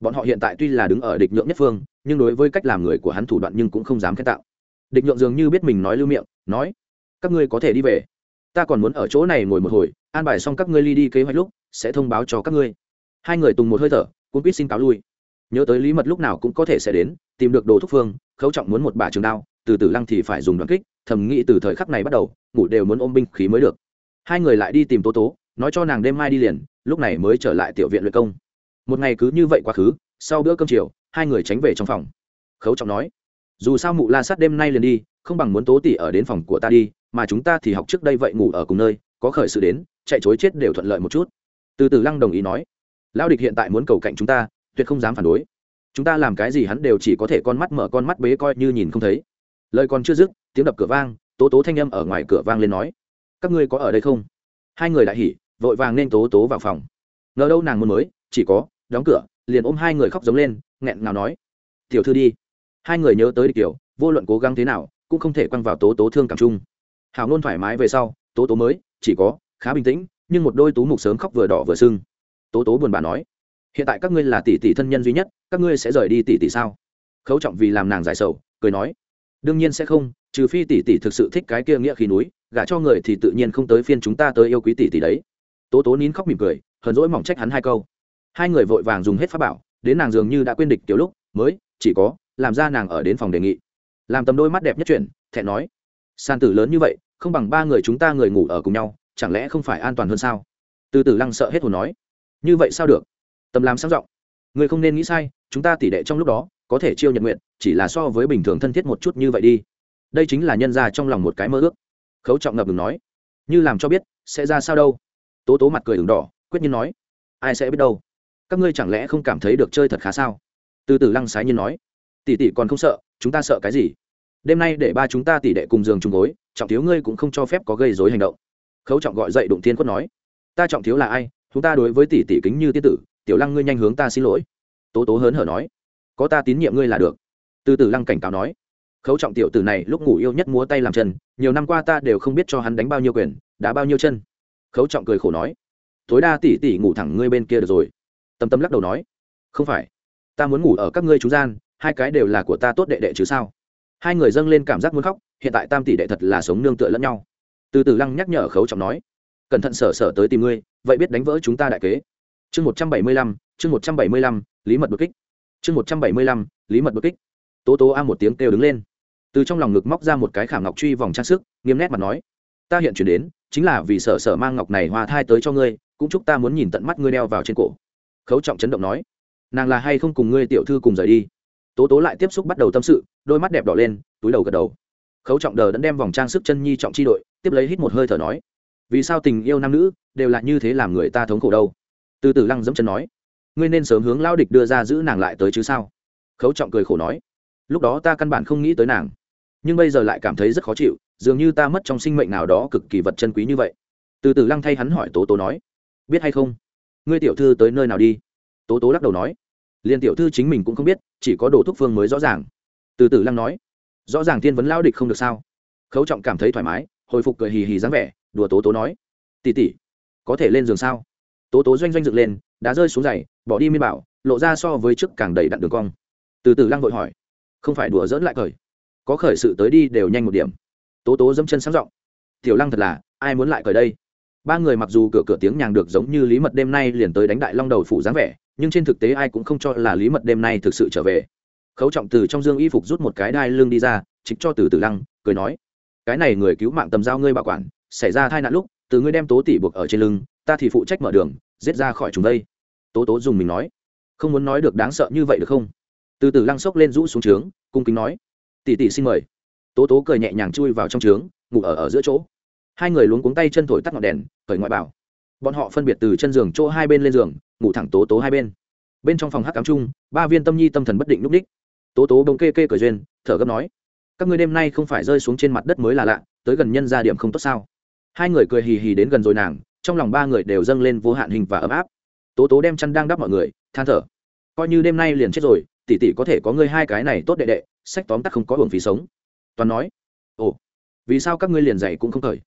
Bọn họ hiện tại tuy là đứng ở địch nhượng nhất phương, nhưng đối với cách làm người của hắn thủ đoạn nhưng cũng không dám khen tạo. Địch nhượng dường như biết mình nói lưu miệng, nói, các ngươi có thể đi về. Ta còn muốn ở chỗ này ngồi một hồi, an bài xong các ngươi ly đi kế hoạch lúc, sẽ thông báo cho các ngươi. Hai người tùng một hơi thở cũng biết xin cáo lui nhớ tới lý mật lúc nào cũng có thể sẽ đến, tìm được đồ thúc phương, khấu trọng muốn một bà trường đao, từ từ lăng thì phải dùng đoàn kích, thầm nghĩ từ thời khắc này bắt đầu, ngủ đều muốn ôm binh khí mới được. Hai người lại đi tìm tố tố, nói cho nàng đêm mai đi liền, lúc này mới trở lại tiểu viện luyện công. Một ngày cứ như vậy quá khứ, sau bữa cơm chiều, hai người tránh về trong phòng. Khấu trọng nói, dù sao mụ la sát đêm nay liền đi, không bằng muốn tố tỉ ở đến phòng của ta đi, mà chúng ta thì học trước đây vậy ngủ ở cùng nơi, có khởi sự đến, chạy chối chết đều thuận lợi một chút. Từ từ lăng đồng ý nói, lão địch hiện tại muốn cầu cạnh chúng ta tuyệt không dám phản đối. Chúng ta làm cái gì hắn đều chỉ có thể con mắt mở con mắt bế coi như nhìn không thấy. Lời còn chưa dứt, tiếng đập cửa vang, tố tố thanh â m ở ngoài cửa vang lên nói, các ngươi có ở đây không? Hai người đại hỉ, vội vàng nên tố tố vào phòng. Ngờ đâu nàng muốn mới, chỉ có, đóng cửa, liền ôm hai người khóc giống lên, nghẹn ngào nói, tiểu thư đi. Hai người nhớ tới kiểu vô luận cố gắng thế nào, cũng không thể quăng vào tố tố thương cảm chung. Hào nôn thoải mái về sau, tố tố mới, chỉ có, khá bình tĩnh, nhưng một đôi tú mục sớm khóc vừa đỏ vừa sưng. Tố tố buồn bã nói hiện tại các ngươi là tỷ tỷ thân nhân duy nhất, các ngươi sẽ rời đi tỷ tỷ sao? Khấu trọng vì làm nàng giải sầu, cười nói, đương nhiên sẽ không, trừ phi tỷ tỷ thực sự thích cái kia nghĩa khí núi, gả cho người thì tự nhiên không tới phiên chúng ta tới yêu quý tỷ tỷ đấy. Tố tố nín khóc mỉm cười, hờn dỗi mỏng trách hắn hai câu. Hai người vội vàng dùng hết pháp bảo, đến nàng dường như đã quên địch kiểu lúc, mới, chỉ có, làm ra nàng ở đến phòng đề nghị. Làm tầm đôi mắt đẹp nhất chuyện, thẹn nói san tử lớn như vậy, không bằng ba người chúng ta người ngủ ở cùng nhau, chẳng lẽ không phải an toàn hơn sao? Từ từ lăng sợ hết hồn nói, như vậy sao được? Tầm làm sáng giọng. Người không nên nghĩ sai, chúng ta tỉ đệ trong lúc đó, có thể chiêu nhật nguyện, chỉ là so với bình thường thân thiết một chút như vậy đi. Đây chính là nhân ra trong lòng một cái mơ ước. Khấu trọng ngập ngừng nói. Như làm cho biết, sẽ ra sao đâu? Tố tố mặt cười đường đỏ, quyết nhiên nói. Ai sẽ biết đâu? Các ngươi chẳng lẽ không cảm thấy được chơi thật khá sao? Từ từ lăng sái nhiên nói. Tỷ tỷ còn không sợ, chúng ta sợ cái gì? Đêm nay để ba chúng ta tỷ đệ cùng giường chung gối, trọng thiếu ngươi cũng không cho phép có gây dối hành động. Khấu trọng gọi dậy đụng thiên quất nói. Ta trọng thiếu là ai? Chúng ta đối với tỷ tỷ kính như tiết tử tiểu lăng ngươi nhanh hướng ta xin lỗi. Tố tố hớn hở nói. Có ta tín nhiệm ngươi là được. Từ từ lăng cảnh cáo nói. Khấu trọng tiểu tử này lúc ngủ yêu nhất múa tay làm chân, nhiều năm qua ta đều không biết cho hắn đánh bao nhiêu quyền, đá bao nhiêu chân. Khấu trọng cười khổ nói. Tối đa tỷ tỷ ngủ thẳng ngươi bên kia được rồi. Tâm tâm lắc đầu nói. Không phải. Ta muốn ngủ ở các ngươi chú gian, hai cái đều là của ta tốt đệ đệ chứ sao? Hai người dâng lên cảm giác muốn khóc, hiện tại tam tỷ đệ thật là sống nương tựa lẫn nhau. Từ từ lăng nhắc nhở khấu trọng nói. Cẩn thận sở sở tới tìm ngươi, vậy biết đánh vỡ chúng ta đại kế chương một trăm bảy mươi lăm, chương một trăm bảy mươi lăm, lý mật đột kích. Chương một trăm bảy mươi lăm, lý mật đột kích. Tố tố a một tiếng kêu đứng lên. Từ trong lòng ngực móc ra một cái khảm ngọc truy vòng trang sức, nghiêm nét mặt nói, ta hiện chuyển đến, chính là vì sở sở mang ngọc này hòa thai tới cho ngươi, cũng chúc ta muốn nhìn tận mắt ngươi đeo vào trên cổ. Khấu trọng chấn động nói, nàng là hay không cùng ngươi tiểu thư cùng rời đi? Tố tố lại tiếp xúc bắt đầu tâm sự, đôi mắt đẹp đỏ lên, túi đầu gật đầu. Khấu trọng đờ đã đem vòng trang sức chân nhi trọng chi đội, tiếp lấy hít một hơi thở nói, vì sao tình yêu nam nữ đều là như thế làm người ta thống khổ đâu? Từ từ lăng dẫm chân nói, ngươi nên sớm hướng lao địch đưa ra giữ nàng lại tới chứ sao? Khấu trọng cười khổ nói, lúc đó ta căn bản không nghĩ tới nàng, nhưng bây giờ lại cảm thấy rất khó chịu, dường như ta mất trong sinh mệnh nào đó cực kỳ vật chân quý như vậy. Từ từ lăng thay hắn hỏi tố tố nói, biết hay không? Ngươi tiểu thư tới nơi nào đi? Tố tố lắc đầu nói, liền tiểu thư chính mình cũng không biết, chỉ có đồ thúc phương mới rõ ràng. Từ từ lăng nói, rõ ràng thiên vấn lao địch không được sao? Khấu trọng cảm thấy thoải mái, hồi phục cười hì hì dáng vẻ, đùa tố tố nói tỉ tỉ có thể lên giường sao? Tố tố doanh doanh dựng lên, đá rơi xuống giày, bỏ đi miên bảo, lộ ra so với trước càng đầy đặn đường cong. Từ từ lăng vội hỏi, không phải đùa dỡn lại khởi? Có khởi sự tới đi đều nhanh một điểm. Tố tố dẫm chân sáng giọng, tiểu lăng thật là, ai muốn lại khởi đây? Ba người mặc dù cửa cửa tiếng nhàng được giống như lý mật đêm nay liền tới đánh đại long đầu phủ dáng vẻ, nhưng trên thực tế ai cũng không cho là lý mật đêm nay thực sự trở về. Khấu trọng từ trong dương y phục rút một cái đai lưng đi ra trịch cho từ từ lăng, cười nói, cái này người cứu mạng tầm giao ngươi bảo quản, xảy ra tai nạn lúc, từ ngươi đem tố tỷ buộc ở trên lưng ta thì phụ trách mở đường, giết ra khỏi chúng đây. Tố tố dùng mình nói. Không muốn nói được đáng sợ như vậy được không? Từ từ lăng xốc lên rũ xuống trướng, cung kính nói. Tỷ tỷ xin mời. Tố tố cười nhẹ nhàng chui vào trong trướng, ngủ ở ở giữa chỗ. Hai người luống cuống tay chân thổi tắt ngọn đèn, khởi ngoại bảo. Bọn họ phân biệt từ chân giường chỗ hai bên lên giường, ngủ thẳng tố tố hai bên. Bên trong phòng hắc cám chung, ba viên tâm nhi tâm thần bất định núp đích. Tố tố bông kê kê cởi duyên, thở gấp nói. Các ngươi đêm nay không phải rơi xuống trên mặt đất mới là lạ, tới gần nhân ra điểm không tốt sao? Hai người cười hì hì đến gần rồi nàng trong lòng ba người đều dâng lên vô hạn hình và ấm áp. Tố tố đem chăn đang đắp mọi người, than thở. Coi như đêm nay liền chết rồi, tỷ tỷ có thể có ngươi hai cái này tốt đệ đệ, sách tóm tắt không có hưởng phí sống. Toàn nói. Ồ, vì sao các ngươi liền dạy cũng không thời?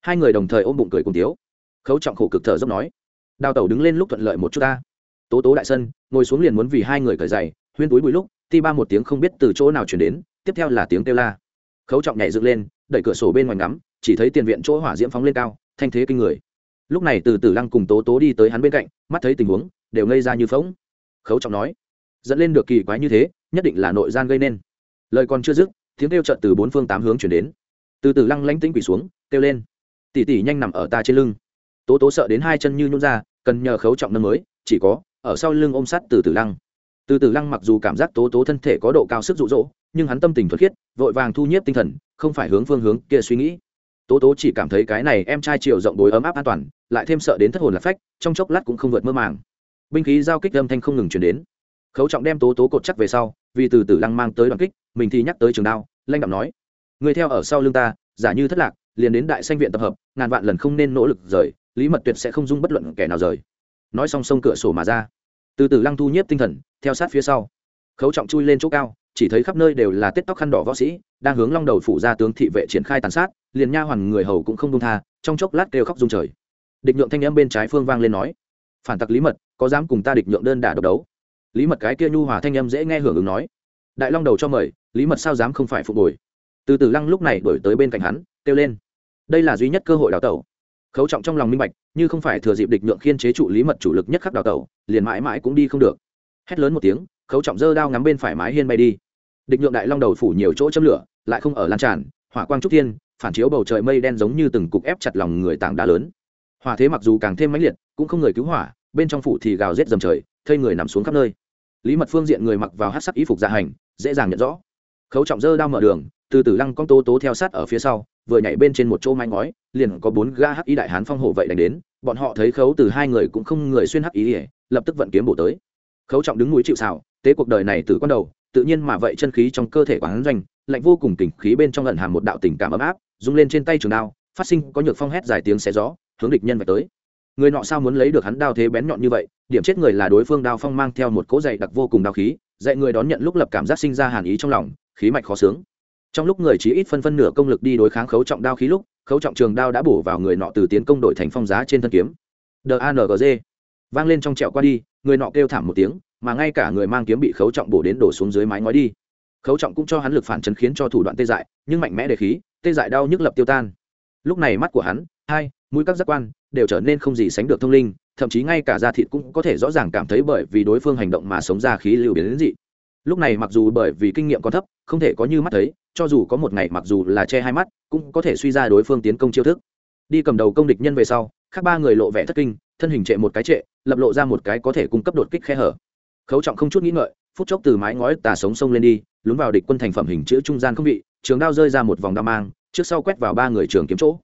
Hai người đồng thời ôm bụng cười cùng tiếu. Khấu trọng khổ cực thở dốc nói. Đào tẩu đứng lên lúc thuận lợi một chút ta. Tố tố đại sân, ngồi xuống liền muốn vì hai người cởi giày, huyên túi bụi lúc, ti ba một tiếng không biết từ chỗ nào chuyển đến, tiếp theo là tiếng kêu la. Khấu trọng nhảy dựng lên, đẩy cửa sổ bên ngoài ngắm, chỉ thấy tiền viện chỗ hỏa diễm phóng lên cao, thanh thế kinh người lúc này từ từ lăng cùng tố tố đi tới hắn bên cạnh, mắt thấy tình huống, đều ngây ra như phóng khấu trọng nói, dẫn lên được kỳ quái như thế, nhất định là nội gian gây nên. Lời còn chưa dứt, tiếng kêu trận từ bốn phương tám hướng chuyển đến. Từ từ lăng lánh tĩnh quỷ xuống, kêu lên tỉ tỉ nhanh nằm ở ta trên lưng. Tố tố sợ đến hai chân như nhún ra, cần nhờ khấu trọng nâng mới, chỉ có, ở sau lưng ôm sát từ từ lăng. Từ từ lăng mặc dù cảm giác tố tố thân thể có độ cao sức rụ rỗ nhưng hắn tâm tình thuật khiết, vội vàng thu nhiếp tinh thần, không phải hướng phương hướng kia suy nghĩ tố tố chỉ cảm thấy cái này em trai chiều rộng bối ấm áp an toàn, lại thêm sợ đến thất hồn lạc phách, trong chốc lát cũng không vượt mơ màng. Binh khí giao kích âm thanh không ngừng chuyển đến. Khấu trọng đem tố tố cột chắc về sau, vì từ từ lăng mang tới đoàn kích, mình thì nhắc tới trường đao, lanh đạm nói, người theo ở sau lưng ta, giả như thất lạc, liền đến đại sanh viện tập hợp, ngàn vạn lần không nên nỗ lực rời, lý mật tuyệt sẽ không dung bất luận kẻ nào rời. Nói xong sông cửa sổ mà ra. Từ từ lăng thu nhiếp tinh thần, theo sát phía sau. Khấu trọng chui lên chỗ cao, chỉ thấy khắp nơi đều là tết tóc khăn đỏ võ sĩ, đang hướng long đầu phủ ra tướng thị vệ triển khai tàn sát liền nha hoàn người hầu cũng không đông tha, trong chốc lát kêu khóc rung trời. Địch nhượng thanh âm bên trái phương vang lên nói, phản tặc lý mật, có dám cùng ta địch nhượng đơn đả độc đấu? Lý mật cái kia nhu hòa thanh âm dễ nghe hưởng ứng nói, đại long đầu cho mời, lý mật sao dám không phải phục hồi từ từ lăng lúc này đổi tới bên cạnh hắn, kêu lên, đây là duy nhất cơ hội đào tẩu. Khấu trọng trong lòng minh bạch, như không phải thừa dịp địch nhượng khiên chế trụ lý mật chủ lực nhất khắc đào tẩu, liền mãi mãi cũng đi không được. Hét lớn một tiếng, khấu trọng dơ đao ngắm bên phải mái hiên bay đi. Địch nhượng đại long đầu phủ nhiều chỗ châm lửa, lại không ở lan tràn, hỏa quang trúc thiên phản chiếu bầu trời mây đen giống như từng cục ép chặt lòng người tảng đá lớn. Hỏa thế mặc dù càng thêm mãnh liệt, cũng không người cứu hỏa, bên trong phủ thì gào rết dầm trời, thây người nằm xuống khắp nơi. Lý mật phương diện người mặc vào hát sắc y phục dạ hành, dễ dàng nhận rõ. Khấu trọng dơ đao mở đường, từ từ lăng con tố tố theo sát ở phía sau, vừa nhảy bên trên một chỗ mái ngói, liền có bốn ga hắc y đại hán phong hộ vậy đánh đến, bọn họ thấy khấu từ hai người cũng không người xuyên hắc ý ỉa lập tức vận kiếm bổ tới. Khấu trọng đứng núi chịu xào tế cuộc đời này từ con đầu, tự nhiên mà vậy chân khí trong cơ thể quán doanh, lạnh vô cùng tỉnh khí bên trong lần hàm một đạo tình cảm ấm áp rung lên trên tay trường đao, phát sinh có nhược phong hét dài tiếng xé gió, hướng địch nhân về tới. Người nọ sao muốn lấy được hắn đao thế bén nhọn như vậy, điểm chết người là đối phương đao phong mang theo một cỗ dày đặc vô cùng đao khí, dạy người đón nhận lúc lập cảm giác sinh ra hàn ý trong lòng, khí mạch khó sướng. Trong lúc người chỉ ít phân phân nửa công lực đi đối kháng khấu trọng đao khí lúc, khấu trọng trường đao đã bổ vào người nọ từ tiến công đội thành phong giá trên thân kiếm. Đangg vang lên trong trẹo qua đi, người nọ kêu thảm một tiếng, mà ngay cả người mang kiếm bị khấu trọng bổ đến đổ xuống dưới mái ngói đi. Khấu trọng cũng cho hắn lực phản chấn khiến cho thủ đoạn tê dại, nhưng mạnh mẽ để khí tê dại đau nhức lập tiêu tan. Lúc này mắt của hắn, hai, mũi các giác quan đều trở nên không gì sánh được thông linh, thậm chí ngay cả da thịt cũng có thể rõ ràng cảm thấy bởi vì đối phương hành động mà sống ra khí lưu biến đến dị. Lúc này mặc dù bởi vì kinh nghiệm còn thấp, không thể có như mắt thấy, cho dù có một ngày mặc dù là che hai mắt, cũng có thể suy ra đối phương tiến công chiêu thức. Đi cầm đầu công địch nhân về sau, khác ba người lộ vẻ thất kinh, thân hình trệ một cái trệ, lập lộ ra một cái có thể cung cấp đột kích khe hở. Khấu trọng không chút nghĩ ngợi, phút chốc từ mái ngói tà sống sông lên đi, lún vào địch quân thành phẩm hình chữ trung gian không vị trường đao rơi ra một vòng đao mang, trước sau quét vào ba người trường kiếm chỗ.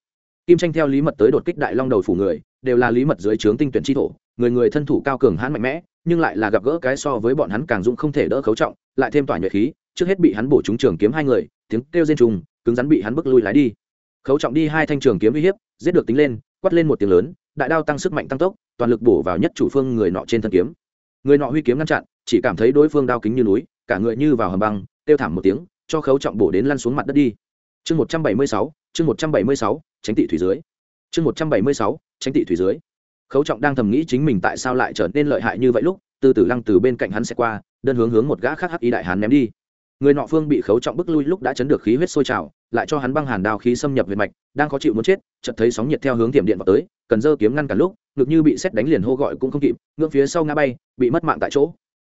Kim tranh theo lý mật tới đột kích đại long đầu phủ người, đều là lý mật dưới trướng tinh tuyển tri thổ, người người thân thủ cao cường hãn mạnh mẽ, nhưng lại là gặp gỡ cái so với bọn hắn càng dũng không thể đỡ khấu trọng, lại thêm tỏa nhuệ khí, trước hết bị hắn bổ trúng trường kiếm hai người, tiếng kêu rên trùng, cứng rắn bị hắn bước lui lái đi. Khấu trọng đi hai thanh trường kiếm uy hiếp, giết được tính lên, quát lên một tiếng lớn, đại đao tăng sức mạnh tăng tốc, toàn lực bổ vào nhất chủ phương người nọ trên thân kiếm. Người nọ huy kiếm ngăn chặn, chỉ cảm thấy đối phương đao kính như núi, cả người như vào hầm băng tiêu thảm một tiếng cho khấu trọng bổ đến lăn xuống mặt đất đi. Chương một trăm bảy mươi sáu, chương một trăm bảy mươi sáu, tránh tị thủy dưới. Chương một trăm bảy mươi sáu, tránh tị thủy dưới. Khấu trọng đang thầm nghĩ chính mình tại sao lại trở nên lợi hại như vậy lúc, từ từ lăng từ bên cạnh hắn sẽ qua, đơn hướng hướng một gã khác hắc y đại hán ném đi. Người nọ phương bị khấu trọng bức lui lúc đã chấn được khí huyết sôi trào, lại cho hắn băng hàn đao khí xâm nhập huyệt mạch, đang khó chịu muốn chết, chợt thấy sóng nhiệt theo hướng tiệm điện vào tới, cần dơ kiếm ngăn cả lúc, ngực như bị xét đánh liền hô gọi cũng không kịp, ngưỡng phía sau ngã bay, bị mất mạng tại chỗ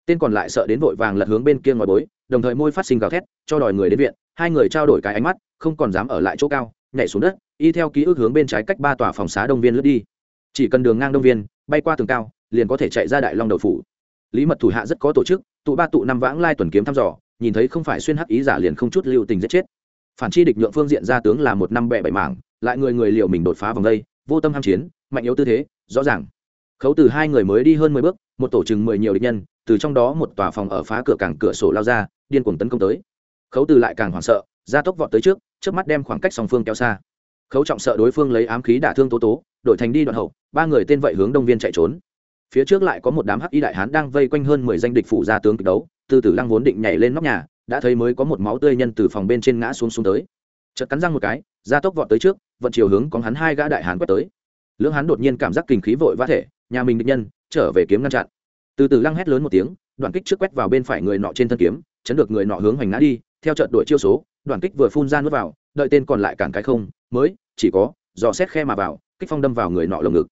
tên còn lại sợ đến vội vàng lật hướng bên kia ngoài bối, đồng thời môi phát sinh gào thét, cho đòi người đến viện, hai người trao đổi cái ánh mắt, không còn dám ở lại chỗ cao, nhảy xuống đất, y theo ký ức hướng bên trái cách ba tòa phòng xá đông viên lướt đi. Chỉ cần đường ngang đông viên, bay qua tường cao, liền có thể chạy ra đại long đầu phủ. Lý mật thủ hạ rất có tổ chức, tụ ba tụ năm vãng lai tuần kiếm thăm dò, nhìn thấy không phải xuyên hắc ý giả liền không chút lưu tình giết chết. Phản chi địch nhượng phương diện ra tướng là một năm bẹ bảy mảng, lại người người liệu mình đột phá vòng đây, vô tâm ham chiến, mạnh yếu tư thế, rõ ràng. Khấu từ hai người mới đi hơn mười bước, một tổ chừng mười nhiều địch nhân từ trong đó một tòa phòng ở phá cửa càng cửa sổ lao ra, điên cuồng tấn công tới. Khấu từ lại càng hoảng sợ, gia tốc vọt tới trước trước mắt đem khoảng cách song phương kéo xa. Khấu trọng sợ đối phương lấy ám khí đả thương tố tố, đổi thành đi đoạn hậu, ba người tên vậy hướng đông viên chạy trốn. Phía trước lại có một đám hắc y đại hán đang vây quanh hơn mười danh địch phụ gia tướng kịch đấu, từ tử lăng vốn định nhảy lên nóc nhà, đã thấy mới có một máu tươi nhân từ phòng bên trên ngã xuống xuống tới. Chợt cắn răng một cái, gia tốc vọt tới trước, vận chiều hướng có hắn hai gã đại hán quét tới. Lưỡng hắn đột nhiên cảm giác kinh khí vội vã thể, nhà mình địch nhân, trở về kiếm ngăn chặn từ từ lăng hét lớn một tiếng, đoạn kích trước quét vào bên phải người nọ trên thân kiếm, chấn được người nọ hướng hoành ngã đi, theo trận đội chiêu số, đoạn kích vừa phun ra nuốt vào, đợi tên còn lại cản cái không, mới, chỉ có, dò xét khe mà vào, kích phong đâm vào người nọ lồng ngực.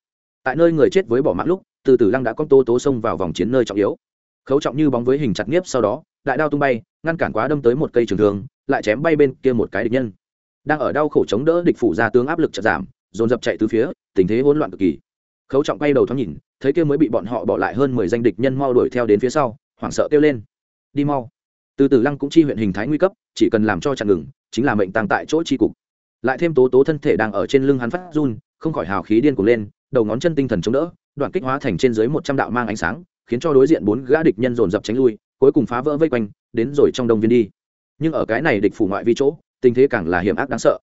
Tại nơi người chết với bỏ mạng lúc, từ từ lăng đã con tố tố xông vào vòng chiến nơi trọng yếu. Khấu trọng như bóng với hình chặt nghiếp sau đó, đại đao tung bay, ngăn cản quá đâm tới một cây trường thương, lại chém bay bên kia một cái địch nhân. Đang ở đau khổ chống đỡ địch phủ ra tướng áp lực chật giảm, dồn dập chạy từ phía, tình thế hỗn loạn cực kỳ khấu trọng bay đầu thoáng nhìn, thấy kia mới bị bọn họ bỏ lại hơn mười danh địch nhân mau đuổi theo đến phía sau, hoảng sợ kêu lên. Đi mau. Từ từ lăng cũng chi huyện hình thái nguy cấp, chỉ cần làm cho chặn ngừng, chính là mệnh tàng tại chỗ chi cục. Lại thêm tố tố thân thể đang ở trên lưng hắn phát run, không khỏi hào khí điên cuồng lên, đầu ngón chân tinh thần chống đỡ, đoạn kích hóa thành trên dưới một trăm đạo mang ánh sáng, khiến cho đối diện bốn gã địch nhân dồn dập tránh lui, cuối cùng phá vỡ vây quanh, đến rồi trong đông viên đi. Nhưng ở cái này địch phủ ngoại vi chỗ, tình thế càng là hiểm ác đáng sợ.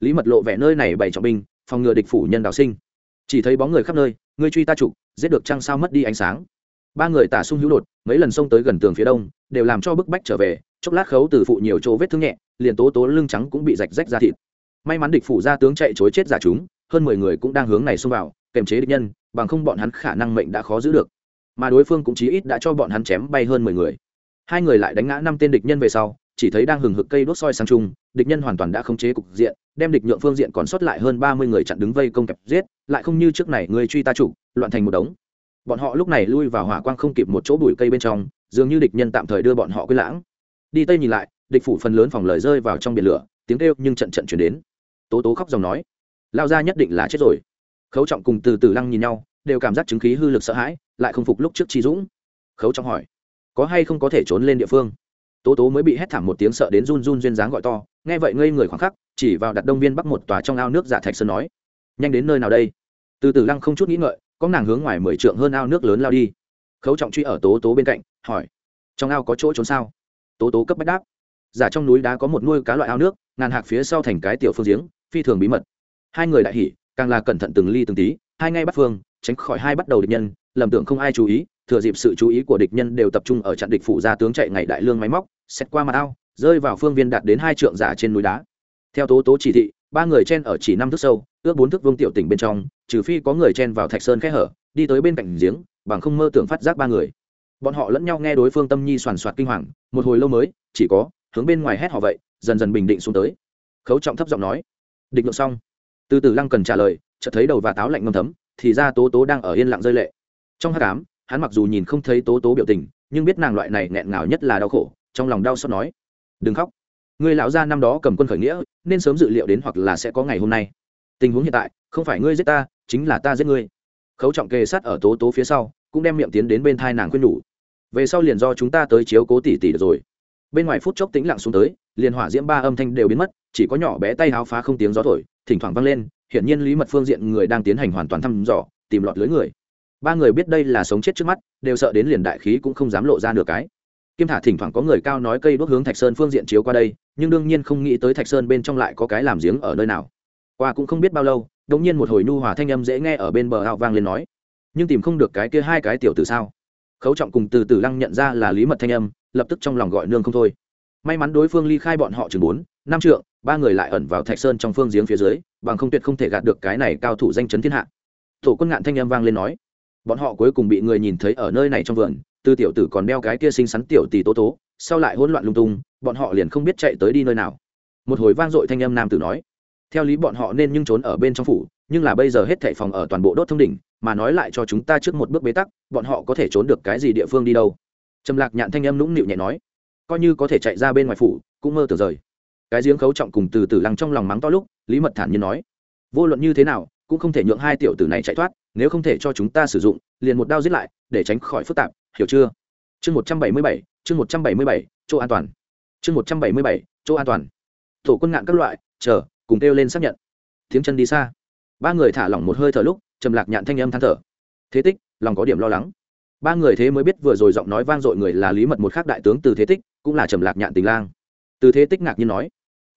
Lý mật lộ vẻ nơi này bày trọng binh, phòng ngừa địch phủ nhân đạo sinh chỉ thấy bóng người khắp nơi, ngươi truy ta trục giết được trăng sao mất đi ánh sáng. Ba người tả sung hữu đột, mấy lần xông tới gần tường phía đông, đều làm cho bức bách trở về, chốc lát khấu từ phụ nhiều chỗ vết thương nhẹ, liền tố tố lưng trắng cũng bị rạch rách ra thịt. May mắn địch phủ ra tướng chạy chối chết giả chúng, hơn mười người cũng đang hướng này xông vào, kềm chế địch nhân, bằng không bọn hắn khả năng mệnh đã khó giữ được. Mà đối phương cũng chí ít đã cho bọn hắn chém bay hơn mười người. Hai người lại đánh ngã năm tên địch nhân về sau, chỉ thấy đang hừng hực cây đốt soi sang trung địch nhân hoàn toàn đã khống chế cục diện, đem địch nhượng phương diện còn sót lại hơn ba mươi người chặn đứng vây công kẹp giết, lại không như trước này người truy ta chủ, loạn thành một đống. Bọn họ lúc này lui vào hỏa quang không kịp một chỗ bụi cây bên trong, dường như địch nhân tạm thời đưa bọn họ quên lãng. Đi tây nhìn lại, địch phủ phần lớn phòng lời rơi vào trong biển lửa, tiếng kêu nhưng trận trận chuyển đến. Tố tố khóc dòng nói, lao ra nhất định là chết rồi. Khấu trọng cùng từ từ lăng nhìn nhau, đều cảm giác chứng khí hư lực sợ hãi, lại không phục lúc trước chi dũng. Khấu trọng hỏi, có hay không có thể trốn lên địa phương? Tố tố mới bị hét thảm một tiếng sợ đến run run duyên dáng gọi to, nghe vậy ngây người khoảng khắc, chỉ vào đặt đông viên bắc một tòa trong ao nước giả thạch sơn nói, nhanh đến nơi nào đây? Từ từ lăng không chút nghĩ ngợi, có nàng hướng ngoài mười trượng hơn ao nước lớn lao đi. Khấu trọng truy ở tố tố bên cạnh, hỏi, trong ao có chỗ trốn sao? Tố tố cấp bách đáp, giả trong núi đá có một nuôi cá loại ao nước, ngàn hạc phía sau thành cái tiểu phương giếng, phi thường bí mật. Hai người đại hỉ, càng là cẩn thận từng ly từng tí, hai ngay bắt phương, tránh khỏi hai bắt đầu địch nhân, lầm tưởng không ai chú ý thừa dịp sự chú ý của địch nhân đều tập trung ở trận địch phụ ra tướng chạy ngày đại lương máy móc xét qua mặt ao, rơi vào phương viên đạt đến hai trượng giả trên núi đá. Theo tố tố chỉ thị, ba người chen ở chỉ năm thước sâu, ước bốn thước vương tiểu tỉnh bên trong, trừ phi có người chen vào thạch sơn khẽ hở, đi tới bên cạnh giếng, bằng không mơ tưởng phát giác ba người. Bọn họ lẫn nhau nghe đối phương tâm nhi soàn soạt kinh hoàng, một hồi lâu mới, chỉ có, hướng bên ngoài hét họ vậy, dần dần bình định xuống tới. Khấu trọng thấp giọng nói, địch lượng xong. Từ từ lăng cần trả lời, chợt thấy đầu và táo lạnh ngâm thấm, thì ra tố tố đang ở yên lặng rơi lệ. Trong hát cám hắn mặc dù nhìn không thấy tố tố biểu tình, nhưng biết nàng loại này nghẹn ngào nhất là đau khổ, trong lòng đau xót nói, đừng khóc. Người lão gia năm đó cầm quân khởi nghĩa, nên sớm dự liệu đến hoặc là sẽ có ngày hôm nay. Tình huống hiện tại, không phải ngươi giết ta, chính là ta giết ngươi. Khấu trọng kề sát ở tố tố phía sau, cũng đem miệng tiến đến bên thai nàng khuyên nhủ, về sau liền do chúng ta tới chiếu cố tỉ tỉ được rồi. Bên ngoài phút chốc tĩnh lặng xuống tới, liền hỏa diễm ba âm thanh đều biến mất, chỉ có nhỏ bé tay háo phá không tiếng gió thổi, thỉnh thoảng vang lên, hiển nhiên lý mật phương diện người đang tiến hành hoàn toàn thăm dò, tìm lọt lưới người ba người biết đây là sống chết trước mắt, đều sợ đến liền đại khí cũng không dám lộ ra được cái. Kim thả thỉnh thoảng có người cao nói cây đốt hướng thạch sơn phương diện chiếu qua đây, nhưng đương nhiên không nghĩ tới thạch sơn bên trong lại có cái làm giếng ở nơi nào. Qua cũng không biết bao lâu đống nhiên một hồi nu hòa thanh âm dễ nghe ở bên bờ ao vang lên nói, nhưng tìm không được cái kia hai cái tiểu từ sao? Khấu trọng cùng từ từ lăng nhận ra là lý mật thanh âm, lập tức trong lòng gọi nương không thôi. May mắn đối phương ly khai bọn họ chừng bốn, năm trượng, ba người lại ẩn vào thạch sơn trong phương giếng phía dưới, bằng không tuyệt không thể gạt được cái này cao thủ danh chấn thiên hạ. Tổ quân ngạn thanh âm vang lên nói bọn họ cuối cùng bị người nhìn thấy ở nơi này trong vườn, tư tiểu tử còn đeo cái kia xinh xắn tiểu tỷ tố tố, sau lại hỗn loạn lung tung, bọn họ liền không biết chạy tới đi nơi nào. Một hồi vang dội thanh âm nam tử nói, theo lý bọn họ nên nhưng trốn ở bên trong phủ, nhưng là bây giờ hết thảy phòng ở toàn bộ đốt thông đỉnh, mà nói lại cho chúng ta trước một bước bế tắc, bọn họ có thể trốn được cái gì địa phương đi đâu? Trầm lạc nhạn thanh âm nũng nịu nhẹ nói, coi như có thể chạy ra bên ngoài phủ, cũng mơ tưởng rời. Cái giếng khấu trọng cùng từ từ lăng trong lòng mắng to lúc, lý mật thản nhiên nói, vô luận như thế nào, cũng không thể nhượng hai tiểu tử này chạy thoát nếu không thể cho chúng ta sử dụng, liền một đao giết lại, để tránh khỏi phức tạp, hiểu chưa? Chương một trăm bảy mươi bảy, chương một trăm bảy mươi bảy, chỗ an toàn. Chương một trăm bảy mươi bảy, chỗ an toàn. Tổ quân ngạn các loại, chờ, cùng kêu lên xác nhận. Tiếng chân đi xa. Ba người thả lỏng một hơi thở lúc, trầm lạc nhạn thanh âm than thở. Thế tích, lòng có điểm lo lắng. Ba người thế mới biết vừa rồi giọng nói vang dội người là lý mật một khác đại tướng từ thế tích, cũng là trầm lạc nhạn tình lang. Từ thế tích ngạc nhiên nói,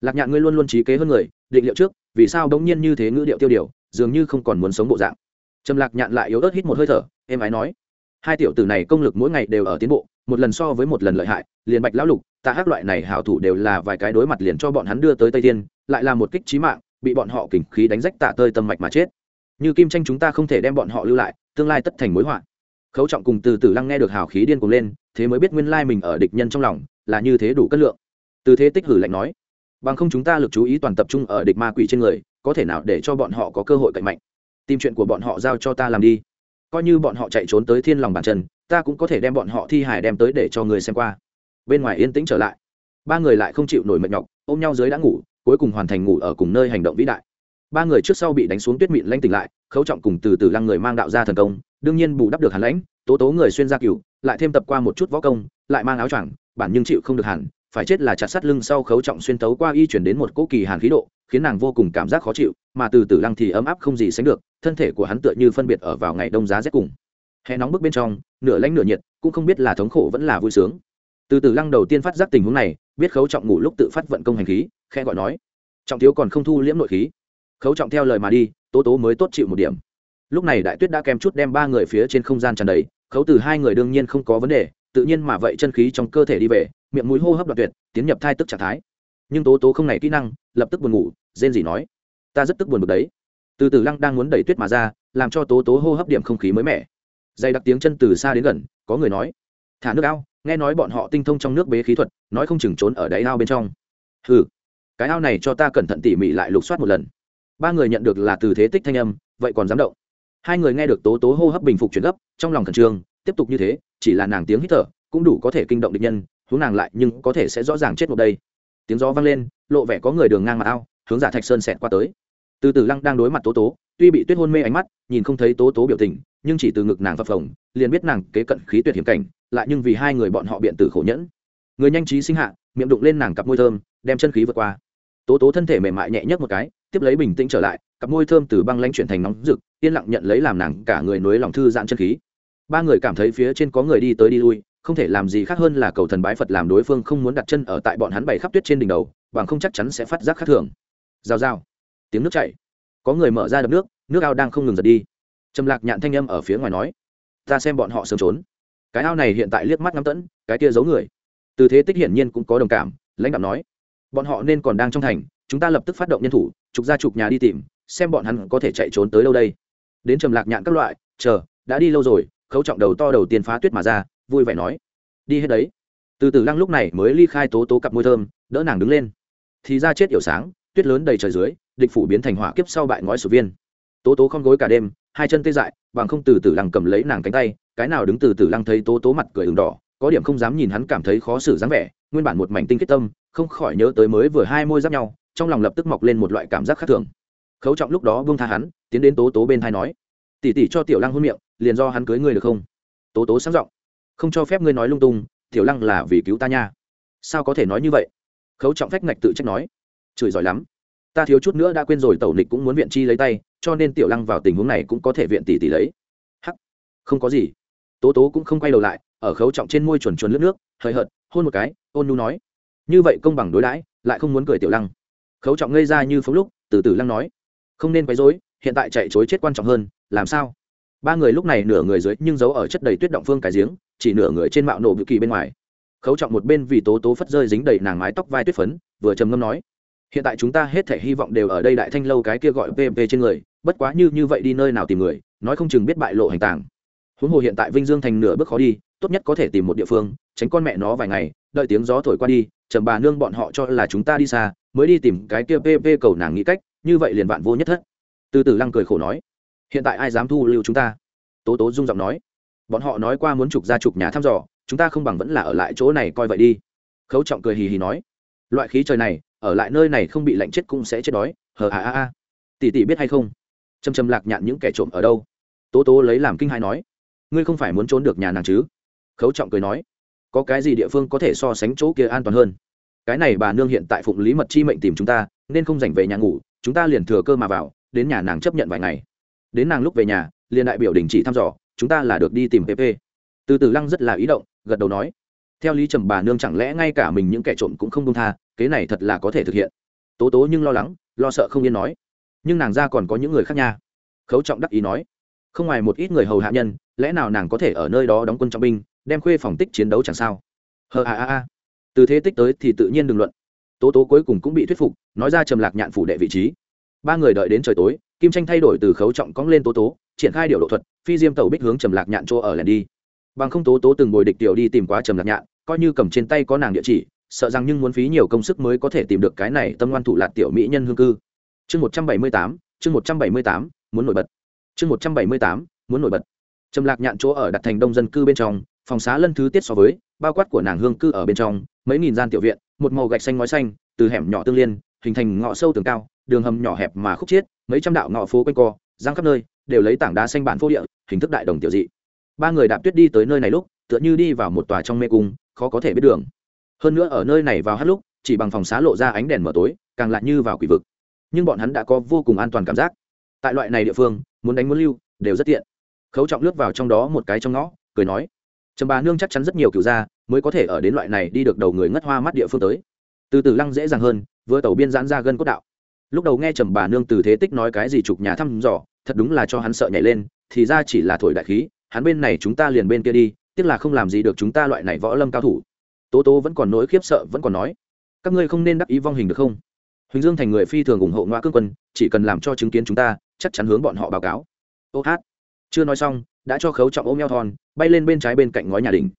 lạc nhạn ngươi luôn luôn trí kế hơn người, định liệu trước, vì sao đống nhiên như thế ngữ điệu tiêu điều, dường như không còn muốn sống bộ dạng? Trầm lạc nhạn lại yếu ớt hít một hơi thở em ái nói hai tiểu tử này công lực mỗi ngày đều ở tiến bộ một lần so với một lần lợi hại liền bạch lão lục tạ hát loại này hảo thủ đều là vài cái đối mặt liền cho bọn hắn đưa tới tây thiên, lại là một kích trí mạng bị bọn họ kình khí đánh rách tạ tơi tâm mạch mà chết. Như kim tranh chúng ta không thể đem bọn họ lưu lại tương lai tất thành mối họa. Khấu trọng cùng từ từ lăng nghe được hào khí điên cuồng lên thế mới biết nguyên lai mình ở địch nhân trong lòng là như thế đủ cân lượng. Từ thế tích hử lạnh nói bằng không chúng ta lực chú ý toàn tập trung ở địch ma quỷ trên người có thể nào để cho bọn họ có cơ hội cạnh mạnh? Tìm chuyện của bọn họ giao cho ta làm đi. Coi như bọn họ chạy trốn tới thiên lòng bàn chân, ta cũng có thể đem bọn họ thi hải đem tới để cho người xem qua. Bên ngoài yên tĩnh trở lại. Ba người lại không chịu nổi mệt nhọc, ôm nhau dưới đã ngủ, cuối cùng hoàn thành ngủ ở cùng nơi hành động vĩ đại. Ba người trước sau bị đánh xuống tuyết mịn lanh tỉnh lại, khấu trọng cùng từ từ lăng người mang đạo ra thần công, đương nhiên bù đắp được hàn lãnh, tố tố người xuyên ra cửu, lại thêm tập qua một chút võ công, lại mang áo choàng, bản nhưng chịu không được hẳn phải chết là chặt sát lưng sau khấu trọng xuyên tấu qua y chuyển đến một cỗ kỳ hàn khí độ, khiến nàng vô cùng cảm giác khó chịu, mà từ từ lăng thì ấm áp không gì sánh được, thân thể của hắn tựa như phân biệt ở vào ngày đông giá rét cùng. Hè nóng bức bên trong, nửa lạnh nửa nhiệt, cũng không biết là thống khổ vẫn là vui sướng. Từ từ lăng đầu tiên phát giác tình huống này, biết khấu trọng ngủ lúc tự phát vận công hành khí khe gọi nói, trọng thiếu còn không thu liễm nội khí. Khấu trọng theo lời mà đi, tố tố mới tốt chịu một điểm. Lúc này đại tuyết đã kèm chút đem ba người phía trên không gian tràn đầy, khấu từ hai người đương nhiên không có vấn đề tự nhiên mà vậy chân khí trong cơ thể đi về miệng mũi hô hấp đoạn tuyệt tiến nhập thai tức trạng thái. Nhưng tố tố không này kỹ năng lập tức buồn ngủ rên gì nói ta rất tức buồn bực đấy. Từ từ lăng đang muốn đẩy tuyết mà ra làm cho tố tố hô hấp điểm không khí mới mẻ. Dày đặc tiếng chân từ xa đến gần có người nói thả nước ao nghe nói bọn họ tinh thông trong nước bế khí thuật nói không chừng trốn ở đáy ao bên trong. Hừ, cái ao này cho ta cẩn thận tỉ mỉ lại lục soát một lần. Ba người nhận được là từ thế tích thanh âm vậy còn dám động? Hai người nghe được tố tố hô hấp bình phục chuyển gấp trong lòng khẩn trương tiếp tục như thế, chỉ là nàng tiếng hít thở cũng đủ có thể kinh động địch nhân hướng nàng lại nhưng có thể sẽ rõ ràng chết một đây. Tiếng gió vang lên, lộ vẻ có người đường ngang mặt ao, hướng giả thạch sơn xẹt qua tới. Từ từ lăng đang đối mặt tố tố, tuy bị tuyết hôn mê ánh mắt, nhìn không thấy tố tố biểu tình, nhưng chỉ từ ngực nàng phập phồng, liền biết nàng kế cận khí tuyệt hiểm cảnh, lại nhưng vì hai người bọn họ biện tử khổ nhẫn. Người nhanh trí sinh hạ, miệng đụng lên nàng cặp môi thơm, đem chân khí vượt qua. Tố tố thân thể mềm mại nhẹ nhất một cái, tiếp lấy bình tĩnh trở lại, cặp môi thơm từ băng lanh chuyển thành nóng rực, yên lặng nhận lấy làm nàng cả người nối lòng thư giãn chân khí ba người cảm thấy phía trên có người đi tới đi lui, không thể làm gì khác hơn là cầu thần bái phật làm đối phương không muốn đặt chân ở tại bọn hắn bày khắp tuyết trên đỉnh đầu, bằng không chắc chắn sẽ phát giác khác thường. Rào rào tiếng nước chảy. Có người mở ra đập nước nước ao đang không ngừng giật đi. Trầm lạc nhạn thanh âm ở phía ngoài nói, ta xem bọn họ sớm trốn. Cái ao này hiện tại liếc mắt ngắm tẫn, cái kia giấu người. Từ thế tích hiển nhiên cũng có đồng cảm, lãnh đạo nói, bọn họ nên còn đang trong thành, chúng ta lập tức phát động nhân thủ, trục ra trục nhà đi tìm, xem bọn hắn có thể chạy trốn tới đâu đây. Đến trầm lạc nhạn các loại, chờ, đã đi lâu rồi khấu trọng đầu to đầu tiên phá tuyết mà ra, vui vẻ nói, đi hết đấy. Từ từ lăng lúc này mới ly khai tố tố cặp môi thơm, đỡ nàng đứng lên. Thì ra chết yểu sáng, tuyết lớn đầy trời dưới, địch phủ biến thành hỏa kiếp sau bại ngói sổ viên. Tố tố không gối cả đêm, hai chân tê dại, bằng không từ từ lăng cầm lấy nàng cánh tay, cái nào đứng từ từ lăng thấy tố tố mặt cười ửng đỏ, có điểm không dám nhìn hắn cảm thấy khó xử dáng vẻ, nguyên bản một mảnh tinh kết tâm, không khỏi nhớ tới mới vừa hai môi giáp nhau, trong lòng lập tức mọc lên một loại cảm giác khác thường. Khấu trọng lúc đó buông tha hắn, tiến đến tố tố bên thai nói, tỉ tỉ cho tiểu lăng hôn miệng liền do hắn cưới ngươi được không? Tố tố sáng giọng. Không cho phép ngươi nói lung tung, tiểu lăng là vì cứu ta nha. Sao có thể nói như vậy? Khấu trọng phách ngạch tự trách nói. Chửi giỏi lắm. Ta thiếu chút nữa đã quên rồi tẩu nịch cũng muốn viện chi lấy tay, cho nên tiểu lăng vào tình huống này cũng có thể viện tỷ tỷ lấy. Hắc. Không có gì. Tố tố cũng không quay đầu lại, ở khấu trọng trên môi chuồn chuồn lướt nước, hời hợt, hôn một cái, ôn nu nói. Như vậy công bằng đối đãi, lại không muốn cười tiểu lăng. Khấu trọng ngây ra như phóng lúc, từ từ lăng nói. Không nên quấy rối, hiện tại chạy chối chết quan trọng hơn, làm sao? Ba người lúc này nửa người dưới nhưng giấu ở chất đầy tuyết động phương cái giếng, chỉ nửa người trên mạo nổ bự kỳ bên ngoài. Khấu trọng một bên vì tố tố phất rơi dính đầy nàng mái tóc vai tuyết phấn, vừa trầm ngâm nói, hiện tại chúng ta hết thể hy vọng đều ở đây đại thanh lâu cái kia gọi PMP trên người, bất quá như như vậy đi nơi nào tìm người, nói không chừng biết bại lộ hành tàng. Huống hồ hiện tại vinh dương thành nửa bước khó đi, tốt nhất có thể tìm một địa phương, tránh con mẹ nó vài ngày, đợi tiếng gió thổi qua đi, trầm bà nương bọn họ cho là chúng ta đi xa, mới đi tìm cái kia PMP cầu nàng nghĩ cách, như vậy liền vạn vô nhất thất. Từ từ lăng cười khổ nói hiện tại ai dám thu lưu chúng ta? Tố tố dung giọng nói. Bọn họ nói qua muốn trục ra trục nhà thăm dò, chúng ta không bằng vẫn là ở lại chỗ này coi vậy đi. Khấu trọng cười hì hì nói. Loại khí trời này, ở lại nơi này không bị lạnh chết cũng sẽ chết đói, hờ à à à tỷ tỷ biết hay không? Chầm chầm lạc nhạn những kẻ trộm ở đâu? Tố tố lấy làm kinh hai nói. Ngươi không phải muốn trốn được nhà nàng chứ? Khấu trọng cười nói. Có cái gì địa phương có thể so sánh chỗ kia an toàn hơn? Cái này bà nương hiện tại phụng lý mật chi mệnh tìm chúng ta, nên không dành về nhà ngủ, chúng ta liền thừa cơ mà vào, đến nhà nàng chấp nhận vài ngày đến nàng lúc về nhà, liền đại biểu đình chỉ thăm dò, chúng ta là được đi tìm pp từ từ lăng rất là ý động, gật đầu nói. Theo lý trầm bà nương chẳng lẽ ngay cả mình những kẻ trộm cũng không công tha kế này thật là có thể thực hiện. Tố tố nhưng lo lắng, lo sợ không yên nói. Nhưng nàng ra còn có những người khác nha. Khấu trọng đắc ý nói. Không ngoài một ít người hầu hạ nhân, lẽ nào nàng có thể ở nơi đó đóng quân trọng binh, đem khuê phòng tích chiến đấu chẳng sao? Hờ a a a. Từ thế tích tới thì tự nhiên đừng luận. Tố tố cuối cùng cũng bị thuyết phục, nói ra trầm lạc nhạn phủ đệ vị trí. Ba người đợi đến trời tối kim tranh thay đổi từ khấu trọng cong lên tố tố, triển khai điều độ thuật, phi diêm tàu bích hướng trầm lạc nhạn chỗ ở lẻn đi. Bằng không tố tố từng bồi địch tiểu đi tìm quá trầm lạc nhạn, coi như cầm trên tay có nàng địa chỉ, sợ rằng nhưng muốn phí nhiều công sức mới có thể tìm được cái này tâm ngoan thủ lạc tiểu mỹ nhân hương cư. Chương một trăm bảy mươi tám, chương một trăm bảy mươi tám, muốn nổi bật. Chương một trăm bảy mươi tám, muốn nổi bật. Trầm lạc nhạn chỗ ở đặt thành đông dân cư bên trong, phòng xá lân thứ tiết so với, bao quát của nàng hương cư ở bên trong, mấy nghìn gian tiểu viện, một màu gạch xanh ngói xanh, từ hẻm nhỏ tương liên hình thành ngõ sâu tường cao, đường hầm nhỏ hẹp mà khúc chiết, mấy trăm đạo ngõ phố quanh co, giang khắp nơi, đều lấy tảng đá xanh bản phô địa, hình thức đại đồng tiểu dị. Ba người đạp tuyết đi tới nơi này lúc, tựa như đi vào một tòa trong mê cung, khó có thể biết đường. Hơn nữa ở nơi này vào hát lúc, chỉ bằng phòng xá lộ ra ánh đèn mở tối, càng lại như vào quỷ vực. Nhưng bọn hắn đã có vô cùng an toàn cảm giác. Tại loại này địa phương, muốn đánh muốn lưu, đều rất tiện. Khấu trọng lướt vào trong đó một cái trong ngõ, cười nói, trầm bà nương chắc chắn rất nhiều cựu gia, mới có thể ở đến loại này đi được đầu người ngất hoa mắt địa phương tới từ từ lăng dễ dàng hơn, vừa tàu biên giãn ra gân cốt đạo. Lúc đầu nghe trầm bà nương từ thế tích nói cái gì chụp nhà thăm dò, thật đúng là cho hắn sợ nhảy lên, thì ra chỉ là thổi đại khí, hắn bên này chúng ta liền bên kia đi, tiếc là không làm gì được chúng ta loại này võ lâm cao thủ. Tố tố vẫn còn nỗi khiếp sợ, vẫn còn nói, các ngươi không nên đắc ý vong hình được không? Huỳnh dương thành người phi thường ủng hộ ngoa cương quân, chỉ cần làm cho chứng kiến chúng ta, chắc chắn hướng bọn họ báo cáo. Ô hát, chưa nói xong, đã cho khấu trọng ôm eo thon, bay lên bên trái bên cạnh ngói nhà đình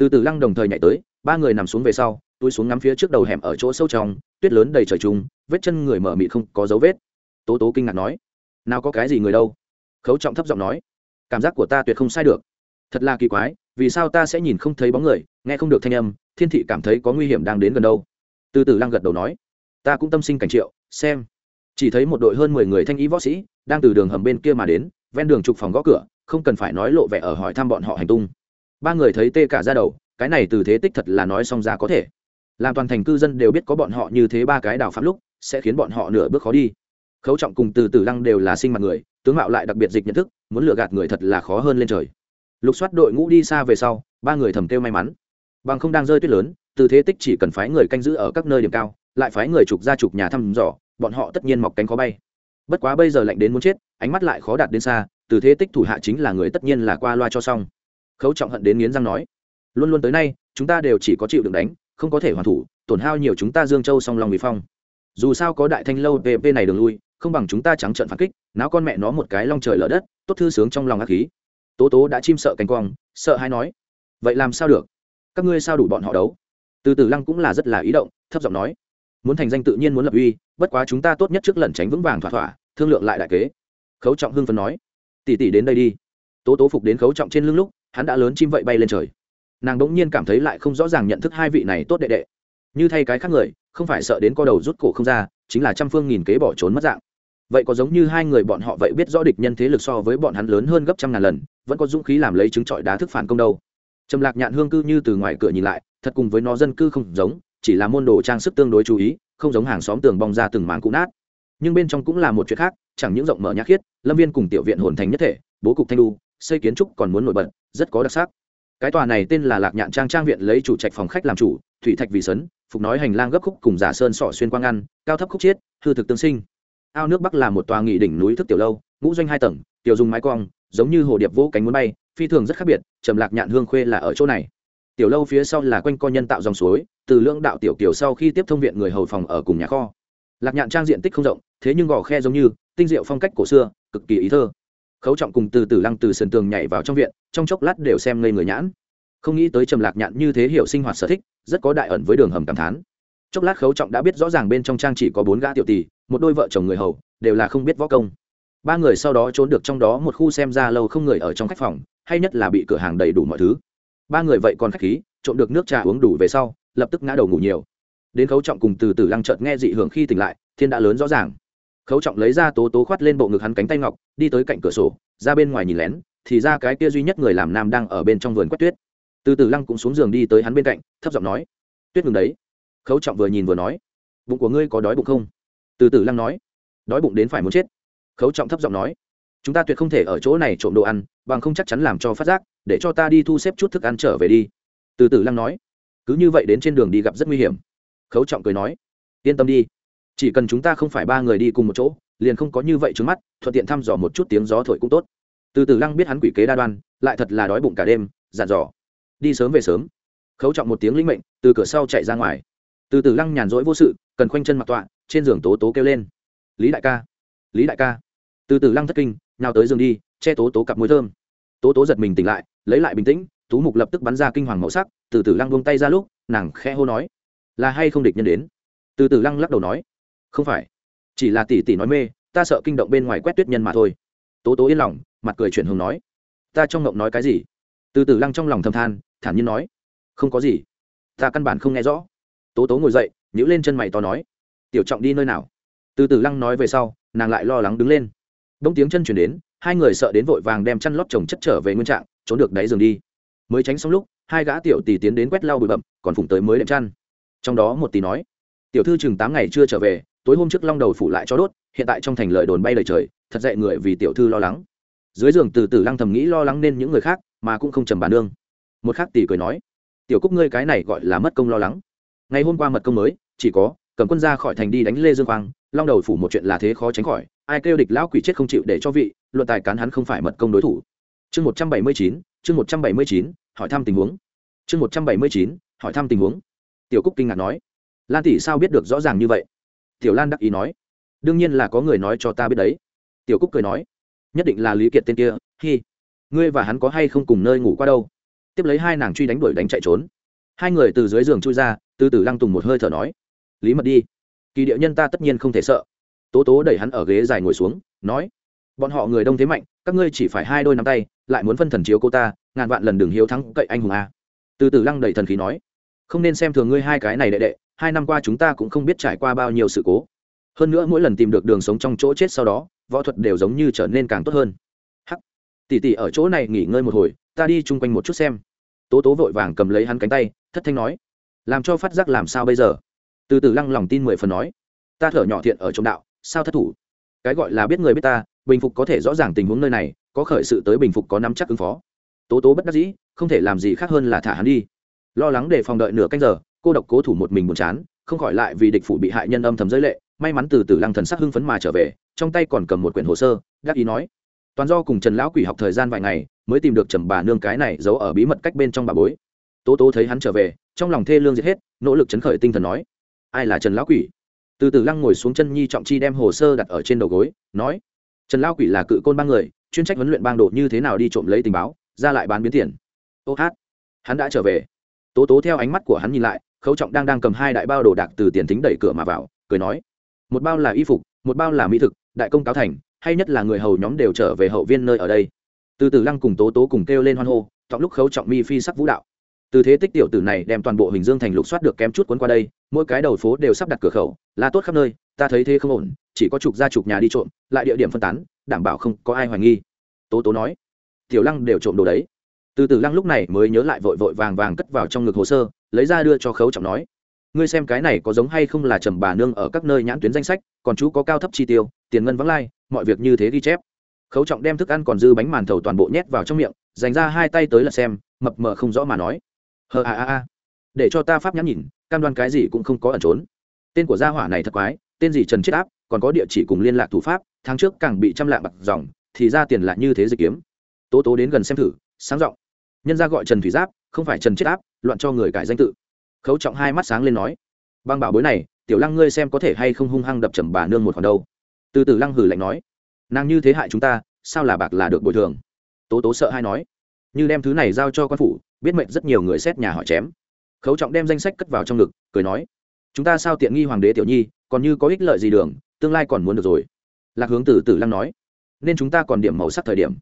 từ từ lăng đồng thời nhảy tới ba người nằm xuống về sau, túi xuống ngắm phía trước đầu hẻm ở chỗ sâu trong, tuyết lớn đầy trời trùng, vết chân người mở mịt không có dấu vết. Tố tố kinh ngạc nói, nào có cái gì người đâu? Khấu trọng thấp giọng nói, cảm giác của ta tuyệt không sai được. Thật là kỳ quái, vì sao ta sẽ nhìn không thấy bóng người, nghe không được thanh âm, thiên thị cảm thấy có nguy hiểm đang đến gần đâu? Từ từ lăng gật đầu nói, ta cũng tâm sinh cảnh triệu, xem. Chỉ thấy một đội hơn mười người thanh ý võ sĩ đang từ đường hầm bên kia mà đến, ven đường trục phòng gõ cửa, không cần phải nói lộ vẻ ở hỏi thăm bọn họ hành tung. Ba người thấy tê cả ra đầu cái này từ thế tích thật là nói xong ra có thể. Làm toàn thành cư dân đều biết có bọn họ như thế ba cái đào phạm lúc, sẽ khiến bọn họ nửa bước khó đi. Khấu trọng cùng từ từ lăng đều là sinh mặt người, tướng mạo lại đặc biệt dịch nhận thức, muốn lừa gạt người thật là khó hơn lên trời. Lục soát đội ngũ đi xa về sau, ba người thầm kêu may mắn. Bằng không đang rơi tuyết lớn, từ thế tích chỉ cần phái người canh giữ ở các nơi điểm cao, lại phái người trục ra trục nhà thăm dò, bọn họ tất nhiên mọc cánh khó bay. Bất quá bây giờ lạnh đến muốn chết, ánh mắt lại khó đạt đến xa, từ thế tích thủ hạ chính là người tất nhiên là qua loa cho xong. Khấu trọng hận đến nghiến răng nói luôn luôn tới nay, chúng ta đều chỉ có chịu đựng đánh, không có thể hoàn thủ, tổn hao nhiều chúng ta dương châu song lòng bị phong. Dù sao có đại thanh lâu pp này đường lui, không bằng chúng ta trắng trận phản kích, náo con mẹ nó một cái long trời lở đất, tốt thư sướng trong lòng ác khí. Tố tố đã chim sợ cánh quang, sợ hay nói, vậy làm sao được? Các ngươi sao đủ bọn họ đấu? Từ từ lăng cũng là rất là ý động, thấp giọng nói, muốn thành danh tự nhiên muốn lập uy, bất quá chúng ta tốt nhất trước lần tránh vững vàng thỏa thỏa, thương lượng lại đại kế. Khấu trọng hưng phấn nói tỉ tỉ đến đây đi. Tố tố phục đến khấu trọng trên lưng lúc, hắn đã lớn chim vậy bay lên trời nàng đ ỗ n g nhiên cảm thấy lại không rõ ràng nhận thức hai vị này tốt đệ đệ. Như thay cái khác người, không phải sợ đến co đầu rút cổ không ra, chính là trăm phương nghìn kế bỏ trốn mất dạng. Vậy có giống như hai người bọn họ vậy biết rõ địch nhân thế lực so với bọn hắn lớn hơn gấp trăm ngàn lần, vẫn có dũng khí làm lấy chứng trọi đá thức phản công đâu. Trầm lạc nhạn hương cư như từ ngoài cửa nhìn lại, thật cùng với nó dân cư không giống, chỉ là môn đồ trang sức tương đối chú ý, không giống hàng xóm tường bong ra từng mảng cũ nát. Nhưng bên trong cũng là một chuyện khác, chẳng những rộng mở nhã khiết, lâm viên cùng tiểu viện hồn thành nhất thể, bố cục thanh đu, xây kiến trúc còn muốn nổi bật, rất có đặc sắc cái tòa này tên là lạc nhạn trang trang viện lấy chủ trạch phòng khách làm chủ, thủy thạch vì sấn, phục nói hành lang gấp khúc cùng giả sơn sọ xuyên quang ăn cao thấp khúc chiết, hư thực tương sinh. Ao nước bắc là một tòa nghị đỉnh núi thức tiểu lâu, ngũ doanh hai tầng, tiểu dùng mái cong, giống như hồ điệp vỗ cánh muốn bay, phi thường rất khác biệt, trầm lạc nhạn hương khuê là ở chỗ này. Tiểu lâu phía sau là quanh co nhân tạo dòng suối, từ lưỡng đạo tiểu kiều sau khi tiếp thông viện người hầu phòng ở cùng nhà kho. Lạc nhạn trang diện tích không rộng, thế nhưng gò khe giống như, tinh diệu phong cách cổ xưa, cực kỳ ý thơ khấu trọng cùng từ từ lăng từ sườn tường nhảy vào trong viện, trong chốc lát đều xem ngây người nhãn. Không nghĩ tới trầm lạc nhạn như thế hiểu sinh hoạt sở thích, rất có đại ẩn với đường hầm cảm thán. Chốc lát khấu trọng đã biết rõ ràng bên trong trang chỉ có bốn gã tiểu tỷ một đôi vợ chồng người hầu, đều là không biết võ công. Ba người sau đó trốn được trong đó một khu xem ra lâu không người ở trong khách phòng, hay nhất là bị cửa hàng đầy đủ mọi thứ. Ba người vậy còn khách khí, trộm được nước trà uống đủ về sau, lập tức ngã đầu ngủ nhiều. Đến khấu trọng cùng từ từ lăng trợt nghe dị hưởng khi tỉnh lại, thiên đã lớn rõ ràng khấu trọng lấy ra tố tố khoát lên bộ ngực hắn cánh tay ngọc, đi tới cạnh cửa sổ, ra bên ngoài nhìn lén, thì ra cái kia duy nhất người làm nam đang ở bên trong vườn quét tuyết. Từ từ lăng cũng xuống giường đi tới hắn bên cạnh, thấp giọng nói, tuyết ngừng đấy. Khấu trọng vừa nhìn vừa nói, bụng của ngươi có đói bụng không? Từ từ lăng nói, đói bụng đến phải muốn chết. Khấu trọng thấp giọng nói, chúng ta tuyệt không thể ở chỗ này trộm đồ ăn, bằng không chắc chắn làm cho phát giác, để cho ta đi thu xếp chút thức ăn trở về đi. Từ từ lăng nói, cứ như vậy đến trên đường đi gặp rất nguy hiểm. Khấu trọng cười nói, yên tâm đi chỉ cần chúng ta không phải ba người đi cùng một chỗ, liền không có như vậy trước mắt, thuận tiện thăm dò một chút tiếng gió thổi cũng tốt. Từ từ lăng biết hắn quỷ kế đa đoan, lại thật là đói bụng cả đêm, dặn dò. Đi sớm về sớm. Khấu trọng một tiếng linh mệnh, từ cửa sau chạy ra ngoài. Từ từ lăng nhàn rỗi vô sự, cần khoanh chân mặc tọa, trên giường tố tố kêu lên. Lý đại ca, lý đại ca. Từ từ lăng thất kinh nào tới giường đi, che tố tố cặp môi thơm. Tố tố giật mình tỉnh lại, lấy lại bình tĩnh, tú mục lập tức bắn ra kinh hoàng màu sắc, từ từ lăng buông tay ra lúc, nàng khe hô nói, là hay không địch nhân đến? Từ từ lăng lắc đầu nói không phải. Chỉ là tỷ tỷ nói mê, ta sợ kinh động bên ngoài quét tuyết nhân mà thôi. Tố tố yên lòng, mặt cười chuyển hướng nói. Ta trong ngộng nói cái gì? Từ từ lăng trong lòng thầm than, thản nhiên nói. Không có gì. Ta căn bản không nghe rõ. Tố tố ngồi dậy nhữ lên chân mày to nói. Tiểu trọng đi nơi nào? Từ từ lăng nói về sau, nàng lại lo lắng đứng lên. Bỗng tiếng chân chuyển đến, hai người sợ đến vội vàng đem chăn lót chồng chất trở về nguyên trạng, trốn được đáy giường đi. Mới tránh xong lúc, hai gã tiểu tỷ tiến đến quét lau bụi bậm còn phụng tới mới đệm chăn. Trong đó một tỷ nói, tiểu thư chừng tám ngày chưa trở về tối hôm trước long đầu phủ lại cho đốt, hiện tại trong thành lợi đồn bay lời trời, thật dạy người vì tiểu thư lo lắng. Dưới giường từ từ lăng thầm nghĩ lo lắng nên những người khác, mà cũng không trầm bàn nương. Một khác tỷ cười nói, tiểu cúc ngươi cái này gọi là mất công lo lắng. Ngày hôm qua mật công mới, chỉ có, cầm quân ra khỏi thành đi đánh lê dương quang, long đầu phủ một chuyện là thế khó tránh khỏi, ai kêu địch lão quỷ chết không chịu để cho vị, luận tài cán hắn không phải mật công đối thủ. Chương một trăm bảy mươi chín, chương một trăm bảy mươi chín, hỏi thăm tình huống. Chương một trăm bảy mươi chín, hỏi thăm tình huống. Tiểu cúc kinh ngạc nói, lan tỷ sao biết được rõ ràng như vậy? Tiểu lan đắc ý nói, đương nhiên là có người nói cho ta biết đấy. Tiểu cúc cười nói, nhất định là lý kiệt tên kia, hi, ngươi và hắn có hay không cùng nơi ngủ qua đâu? Tiếp lấy hai nàng truy đánh đuổi đánh chạy trốn. Hai người từ dưới giường chui ra, từ từ lăng tùng một hơi thở nói, lý mật đi, kỳ địa nhân ta tất nhiên không thể sợ. Tố tố đẩy hắn ở ghế dài ngồi xuống, nói, bọn họ người đông thế mạnh, các ngươi chỉ phải hai đôi nắm tay, lại muốn phân thần chiếu cô ta, ngàn vạn lần đừng hiếu thắng cậy anh hùng a. Từ từ lăng đẩy thần khí nói, không nên xem thường ngươi hai cái này đệ đệ hai năm qua chúng ta cũng không biết trải qua bao nhiêu sự cố. Hơn nữa mỗi lần tìm được đường sống trong chỗ chết sau đó, võ thuật đều giống như trở nên càng tốt hơn. Hắc. Tỷ tỷ ở chỗ này nghỉ ngơi một hồi, ta đi chung quanh một chút xem. Tố tố vội vàng cầm lấy hắn cánh tay, thất thanh nói. Làm cho phát giác làm sao bây giờ? Từ từ lăng lòng tin mười phần nói. Ta thở nhỏ thiện ở trong đạo, sao thất thủ? Cái gọi là biết người biết ta, bình phục có thể rõ ràng tình huống nơi này, có khởi sự tới bình phục có nắm chắc ứng phó. Tố tố bất đắc dĩ, không thể làm gì khác hơn là thả hắn đi. Lo lắng để phòng đợi nửa canh giờ cô độc cố thủ một mình buồn chán, không khỏi lại vì địch phủ bị hại nhân âm thầm giới lệ, may mắn từ từ lăng thần sắc hưng phấn mà trở về, trong tay còn cầm một quyển hồ sơ, đắc ý nói, toàn do cùng trần lão quỷ học thời gian vài ngày, mới tìm được trầm bà nương cái này giấu ở bí mật cách bên trong bà bối. Tố tố thấy hắn trở về, trong lòng thê lương giết hết, nỗ lực chấn khởi tinh thần nói, ai là trần lão quỷ? Từ từ lăng ngồi xuống chân nhi trọng chi đem hồ sơ đặt ở trên đầu gối, nói, trần lão quỷ là cự côn ba người, chuyên trách huấn luyện bang đồ như thế nào đi trộm lấy tình báo, ra lại bán biến tiền. Ô hát, hắn đã trở về. Tố tố theo ánh mắt của hắn nhìn lại khấu trọng đang đang cầm hai đại bao đồ đạc từ tiền thính đẩy cửa mà vào, cười nói, một bao là y phục, một bao là mỹ thực, đại công cáo thành, hay nhất là người hầu nhóm đều trở về hậu viên nơi ở đây. Từ từ lăng cùng tố tố cùng kêu lên hoan hô, trong lúc khấu trọng mi phi sắc vũ đạo. Từ thế tích tiểu tử này đem toàn bộ hình dương thành lục soát được kém chút cuốn qua đây, mỗi cái đầu phố đều sắp đặt cửa khẩu, là tốt khắp nơi, ta thấy thế không ổn, chỉ có trục ra trục nhà đi trộm, lại địa điểm phân tán, đảm bảo không có ai hoài nghi. Tố tố nói. Tiểu lăng đều trộm đồ đấy. Từ từ lăng lúc này mới nhớ lại vội vội vàng vàng cất vào trong ngực hồ sơ lấy ra đưa cho khấu trọng nói, ngươi xem cái này có giống hay không là trầm bà nương ở các nơi nhãn tuyến danh sách, còn chú có cao thấp chi tiêu, tiền ngân vắng lai, mọi việc như thế ghi chép. Khấu trọng đem thức ăn còn dư bánh màn thầu toàn bộ nhét vào trong miệng, dành ra hai tay tới là xem, mập mờ không rõ mà nói hờ a a a, để cho ta pháp nhãn nhìn, cam đoan cái gì cũng không có ẩn trốn. Tên của gia hỏa này thật quái, tên gì trần chết áp, còn có địa chỉ cùng liên lạc thủ pháp, tháng trước càng bị trăm lạng bạc dòng, thì ra tiền lại như thế dịch kiếm. Tố tố đến gần xem thử, sáng giọng, nhân ra gọi trần thủy giáp không phải trần chết áp, loạn cho người cải danh tự. Khấu trọng hai mắt sáng lên nói băng bảo bối này, tiểu lăng ngươi xem có thể hay không hung hăng đập trầm bà nương một khoản đâu? Từ từ lăng hử lạnh nói, nàng như thế hại chúng ta, sao là bạc là được bồi thường? Tố tố sợ hay nói, như đem thứ này giao cho quan phủ, biết mệnh rất nhiều người xét nhà họ chém. Khấu trọng đem danh sách cất vào trong ngực, cười nói, chúng ta sao tiện nghi hoàng đế tiểu nhi, còn như có ích lợi gì đường, tương lai còn muốn được rồi. Lạc hướng từ từ lăng nói, nên chúng ta còn điểm màu sắc thời điểm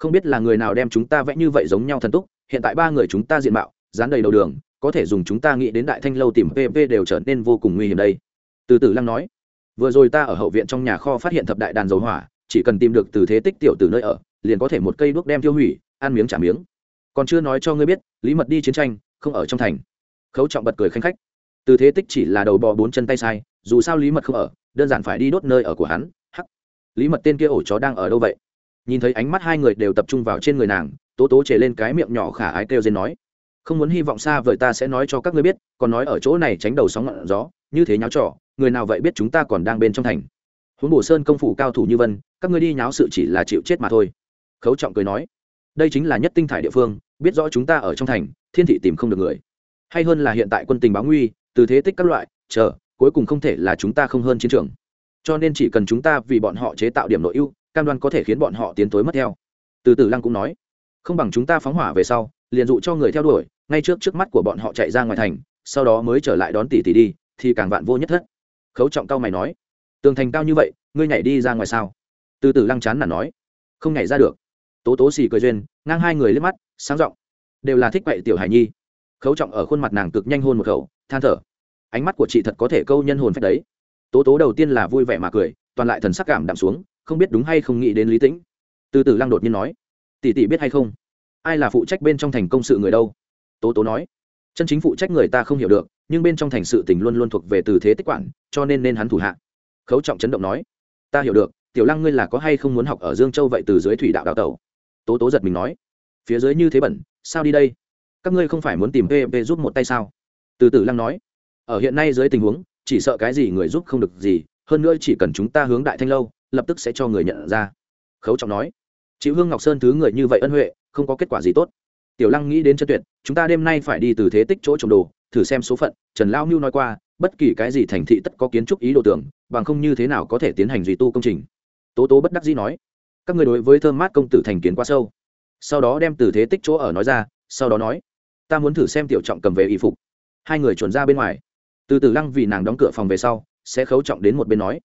không biết là người nào đem chúng ta vẽ như vậy giống nhau thần túc, hiện tại ba người chúng ta diện mạo, dán đầy đầu đường, có thể dùng chúng ta nghĩ đến đại thanh lâu tìm pv đều trở nên vô cùng nguy hiểm đây. Từ từ lăng nói. Vừa rồi ta ở hậu viện trong nhà kho phát hiện thập đại đàn dầu hỏa, chỉ cần tìm được từ thế tích tiểu từ nơi ở, liền có thể một cây đuốc đem tiêu hủy, ăn miếng trả miếng. Còn chưa nói cho ngươi biết, lý mật đi chiến tranh, không ở trong thành. Khấu trọng bật cười khanh khách. Từ thế tích chỉ là đầu bò bốn chân tay sai, dù sao lý mật không ở, đơn giản phải đi đốt nơi ở của hắn. Hắc. Lý mật tên kia ổ chó đang ở đâu vậy? Nhìn thấy ánh mắt hai người đều tập trung vào trên người nàng, tố tố chề lên cái miệng nhỏ khả ái kêu dên nói, không muốn hy vọng xa vời ta sẽ nói cho các ngươi biết, còn nói ở chỗ này tránh đầu sóng ngọn gió, như thế nháo trò, người nào vậy biết chúng ta còn đang bên trong thành? Huống bổ sơn công phủ cao thủ như vân, các ngươi đi nháo sự chỉ là chịu chết mà thôi. Khấu trọng cười nói, đây chính là nhất tinh thải địa phương, biết rõ chúng ta ở trong thành, thiên thị tìm không được người. Hay hơn là hiện tại quân tình báo nguy, từ thế tích các loại, chờ, cuối cùng không thể là chúng ta không hơn chiến trường. Cho nên chỉ cần chúng ta vì bọn họ chế tạo điểm nội ưu cam đoan có thể khiến bọn họ tiến tối mất theo. Từ từ lăng cũng nói không bằng chúng ta phóng hỏa về sau liền dụ cho người theo đuổi ngay trước trước mắt của bọn họ chạy ra ngoài thành sau đó mới trở lại đón tỷ tỷ đi thì càng vạn vô nhất thất. Khấu trọng cao mày nói tường thành cao như vậy ngươi nhảy đi ra ngoài sao? Từ từ lăng chán là nói không nhảy ra được. Tố tố xì cười duyên ngang hai người liếc mắt sáng rộng, đều là thích vậy tiểu hải nhi. Khấu trọng ở khuôn mặt nàng cực nhanh hôn một khẩu than thở ánh mắt của chị thật có thể câu nhân hồn phách đấy. Tố tố đầu tiên là vui vẻ mà cười toàn lại thần sắc cảm đạm xuống không biết đúng hay không nghĩ đến lý tĩnh. Từ từ lăng đột nhiên nói, tỷ tỷ biết hay không? Ai là phụ trách bên trong thành công sự người đâu? Tố tố nói, chân chính phụ trách người ta không hiểu được, nhưng bên trong thành sự tình luôn luôn thuộc về từ thế tích quản, cho nên nên hắn thủ hạ. Khấu trọng chấn động nói, ta hiểu được, tiểu lăng ngươi là có hay không muốn học ở dương châu vậy từ dưới thủy đạo đào tẩu? Tố tố giật mình nói, phía dưới như thế bẩn, sao đi đây? Các ngươi không phải muốn tìm pv giúp một tay sao? Từ từ lăng nói, ở hiện nay dưới tình huống, chỉ sợ cái gì người giúp không được gì, hơn nữa chỉ cần chúng ta hướng đại thanh lâu lập tức sẽ cho người nhận ra. Khấu trọng nói, chịu hương ngọc sơn thứ người như vậy ân huệ, không có kết quả gì tốt. Tiểu lăng nghĩ đến chân tuyệt, chúng ta đêm nay phải đi từ thế tích chỗ trồng đồ, thử xem số phận. Trần lao mưu nói qua, bất kỳ cái gì thành thị tất có kiến trúc ý đồ tưởng, bằng không như thế nào có thể tiến hành duy tu công trình. Tố tố bất đắc dĩ nói, các người đối với thơm mát công tử thành kiến quá sâu. Sau đó đem từ thế tích chỗ ở nói ra, sau đó nói, ta muốn thử xem tiểu trọng cầm về y phục. Hai người chuẩn ra bên ngoài. Từ từ lăng vì nàng đóng cửa phòng về sau, sẽ khấu trọng đến một bên nói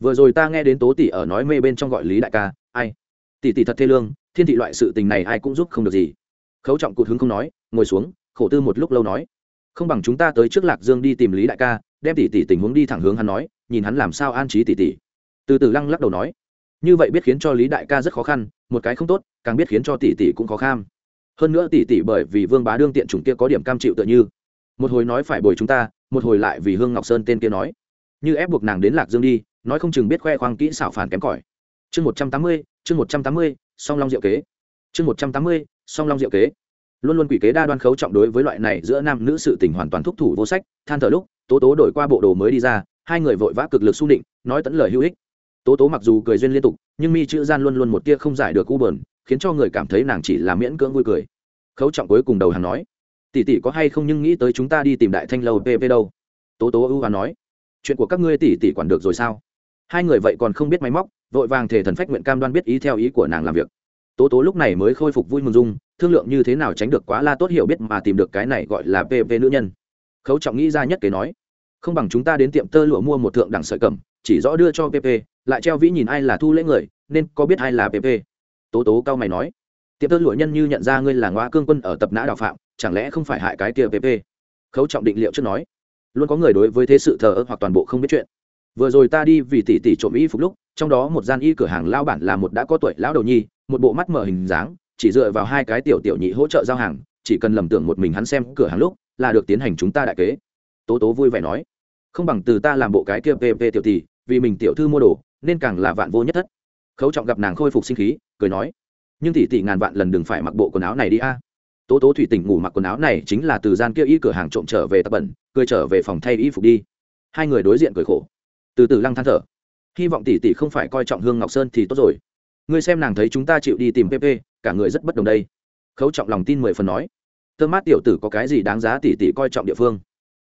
vừa rồi ta nghe đến tố tỷ ở nói mê bên trong gọi lý đại ca, ai? Tỷ tỷ thật thê lương, thiên thị loại sự tình này ai cũng giúp không được gì. Khấu trọng cụt hứng không nói, ngồi xuống, khổ tư một lúc lâu nói. Không bằng chúng ta tới trước lạc dương đi tìm lý đại ca, đem tỷ tỷ tình huống đi thẳng hướng hắn nói, nhìn hắn làm sao an trí tỷ tỷ. Từ từ lăng lắc đầu nói. Như vậy biết khiến cho lý đại ca rất khó khăn, một cái không tốt, càng biết khiến cho tỷ tỷ cũng khó khăn hơn nữa tỷ tỷ bởi vì vương bá đương tiện chủng kia có điểm cam chịu tựa như. Một hồi nói phải bồi chúng ta, một hồi lại vì hương ngọc sơn tên kia nói. Như ép buộc nàng đến lạc dương đi nói không chừng biết khoe khoang kỹ xảo phản kém cỏi. Chương một trăm tám mươi, chương một trăm tám mươi, song long diệu kế. Chương một trăm tám mươi, song long diệu kế. Luôn luôn quỷ kế đa đoan khấu trọng đối với loại này giữa nam nữ sự tình hoàn toàn thúc thủ vô sách, than thở lúc, tố tố đổi qua bộ đồ mới đi ra, hai người vội vã cực lực s u định, nói tẫn lời hữu ích. Tố tố mặc dù cười duyên liên tục, nhưng mi chữ gian luôn luôn một tia không giải được u bờn khiến cho người cảm thấy nàng chỉ là miễn cưỡng vui cười. Khấu trọng cuối cùng đầu hàng nói, tỷ tỷ có hay không nhưng nghĩ tới chúng ta đi tìm đại thanh lâu pp đâu? Tố tố ưu hoán nói, chuyện của các ngươi tỷ tỷ quản được rồi sao? Hai người vậy còn không biết máy móc, vội vàng thể thần phách nguyện cam đoan biết ý theo ý của nàng làm việc. Tố tố lúc này mới khôi phục vui mừng dung, thương lượng như thế nào tránh được quá la tốt hiểu biết mà tìm được cái này gọi là pv nữ nhân. Khấu trọng nghĩ ra nhất kế nói, không bằng chúng ta đến tiệm tơ lụa mua một thượng đẳng sợi cầm chỉ rõ đưa cho pp lại treo vĩ nhìn ai là thu lễ người, nên có biết ai là pp tố tố cao mày nói, tiệm tơ lụa nhân như nhận ra ngươi là ngoa cương quân ở tập nã đạo phạm, chẳng lẽ không phải hại cái kia pp khấu trọng định liệu trước nói, luôn có người đối với thế sự thờ ơ hoặc toàn bộ không biết chuyện vừa rồi ta đi vì tỷ tỷ trộm y phục lúc, trong đó một gian y cửa hàng lao bản là một đã có tuổi lão đầu nhi, một bộ mắt mở hình dáng, chỉ dựa vào hai cái tiểu tiểu nhị hỗ trợ giao hàng, chỉ cần lầm tưởng một mình hắn xem cửa hàng lúc, là được tiến hành chúng ta đại kế. Tố tố vui vẻ nói. Không bằng từ ta làm bộ cái kia pp tiểu tỷ, vì mình tiểu thư mua đồ, nên càng là vạn vô nhất thất. Khấu trọng gặp nàng khôi phục sinh khí, cười nói. Nhưng tỷ tỷ ngàn vạn lần đừng phải mặc bộ quần áo này đi a. Tố tố thủy tỉnh ngủ mặc quần áo này chính là từ gian kia y cửa hàng trộm trở về tập bẩn, cười trở về phòng thay y phục đi. Hai người đối diện cười khổ từ từ lăng than thở. Hy vọng tỷ tỷ không phải coi trọng hương ngọc sơn thì tốt rồi. Ngươi xem nàng thấy chúng ta chịu đi tìm pp cả người rất bất đồng đây. Khấu trọng lòng tin mười phần nói. Tơ mát tiểu tử có cái gì đáng giá tỷ tỷ coi trọng địa phương?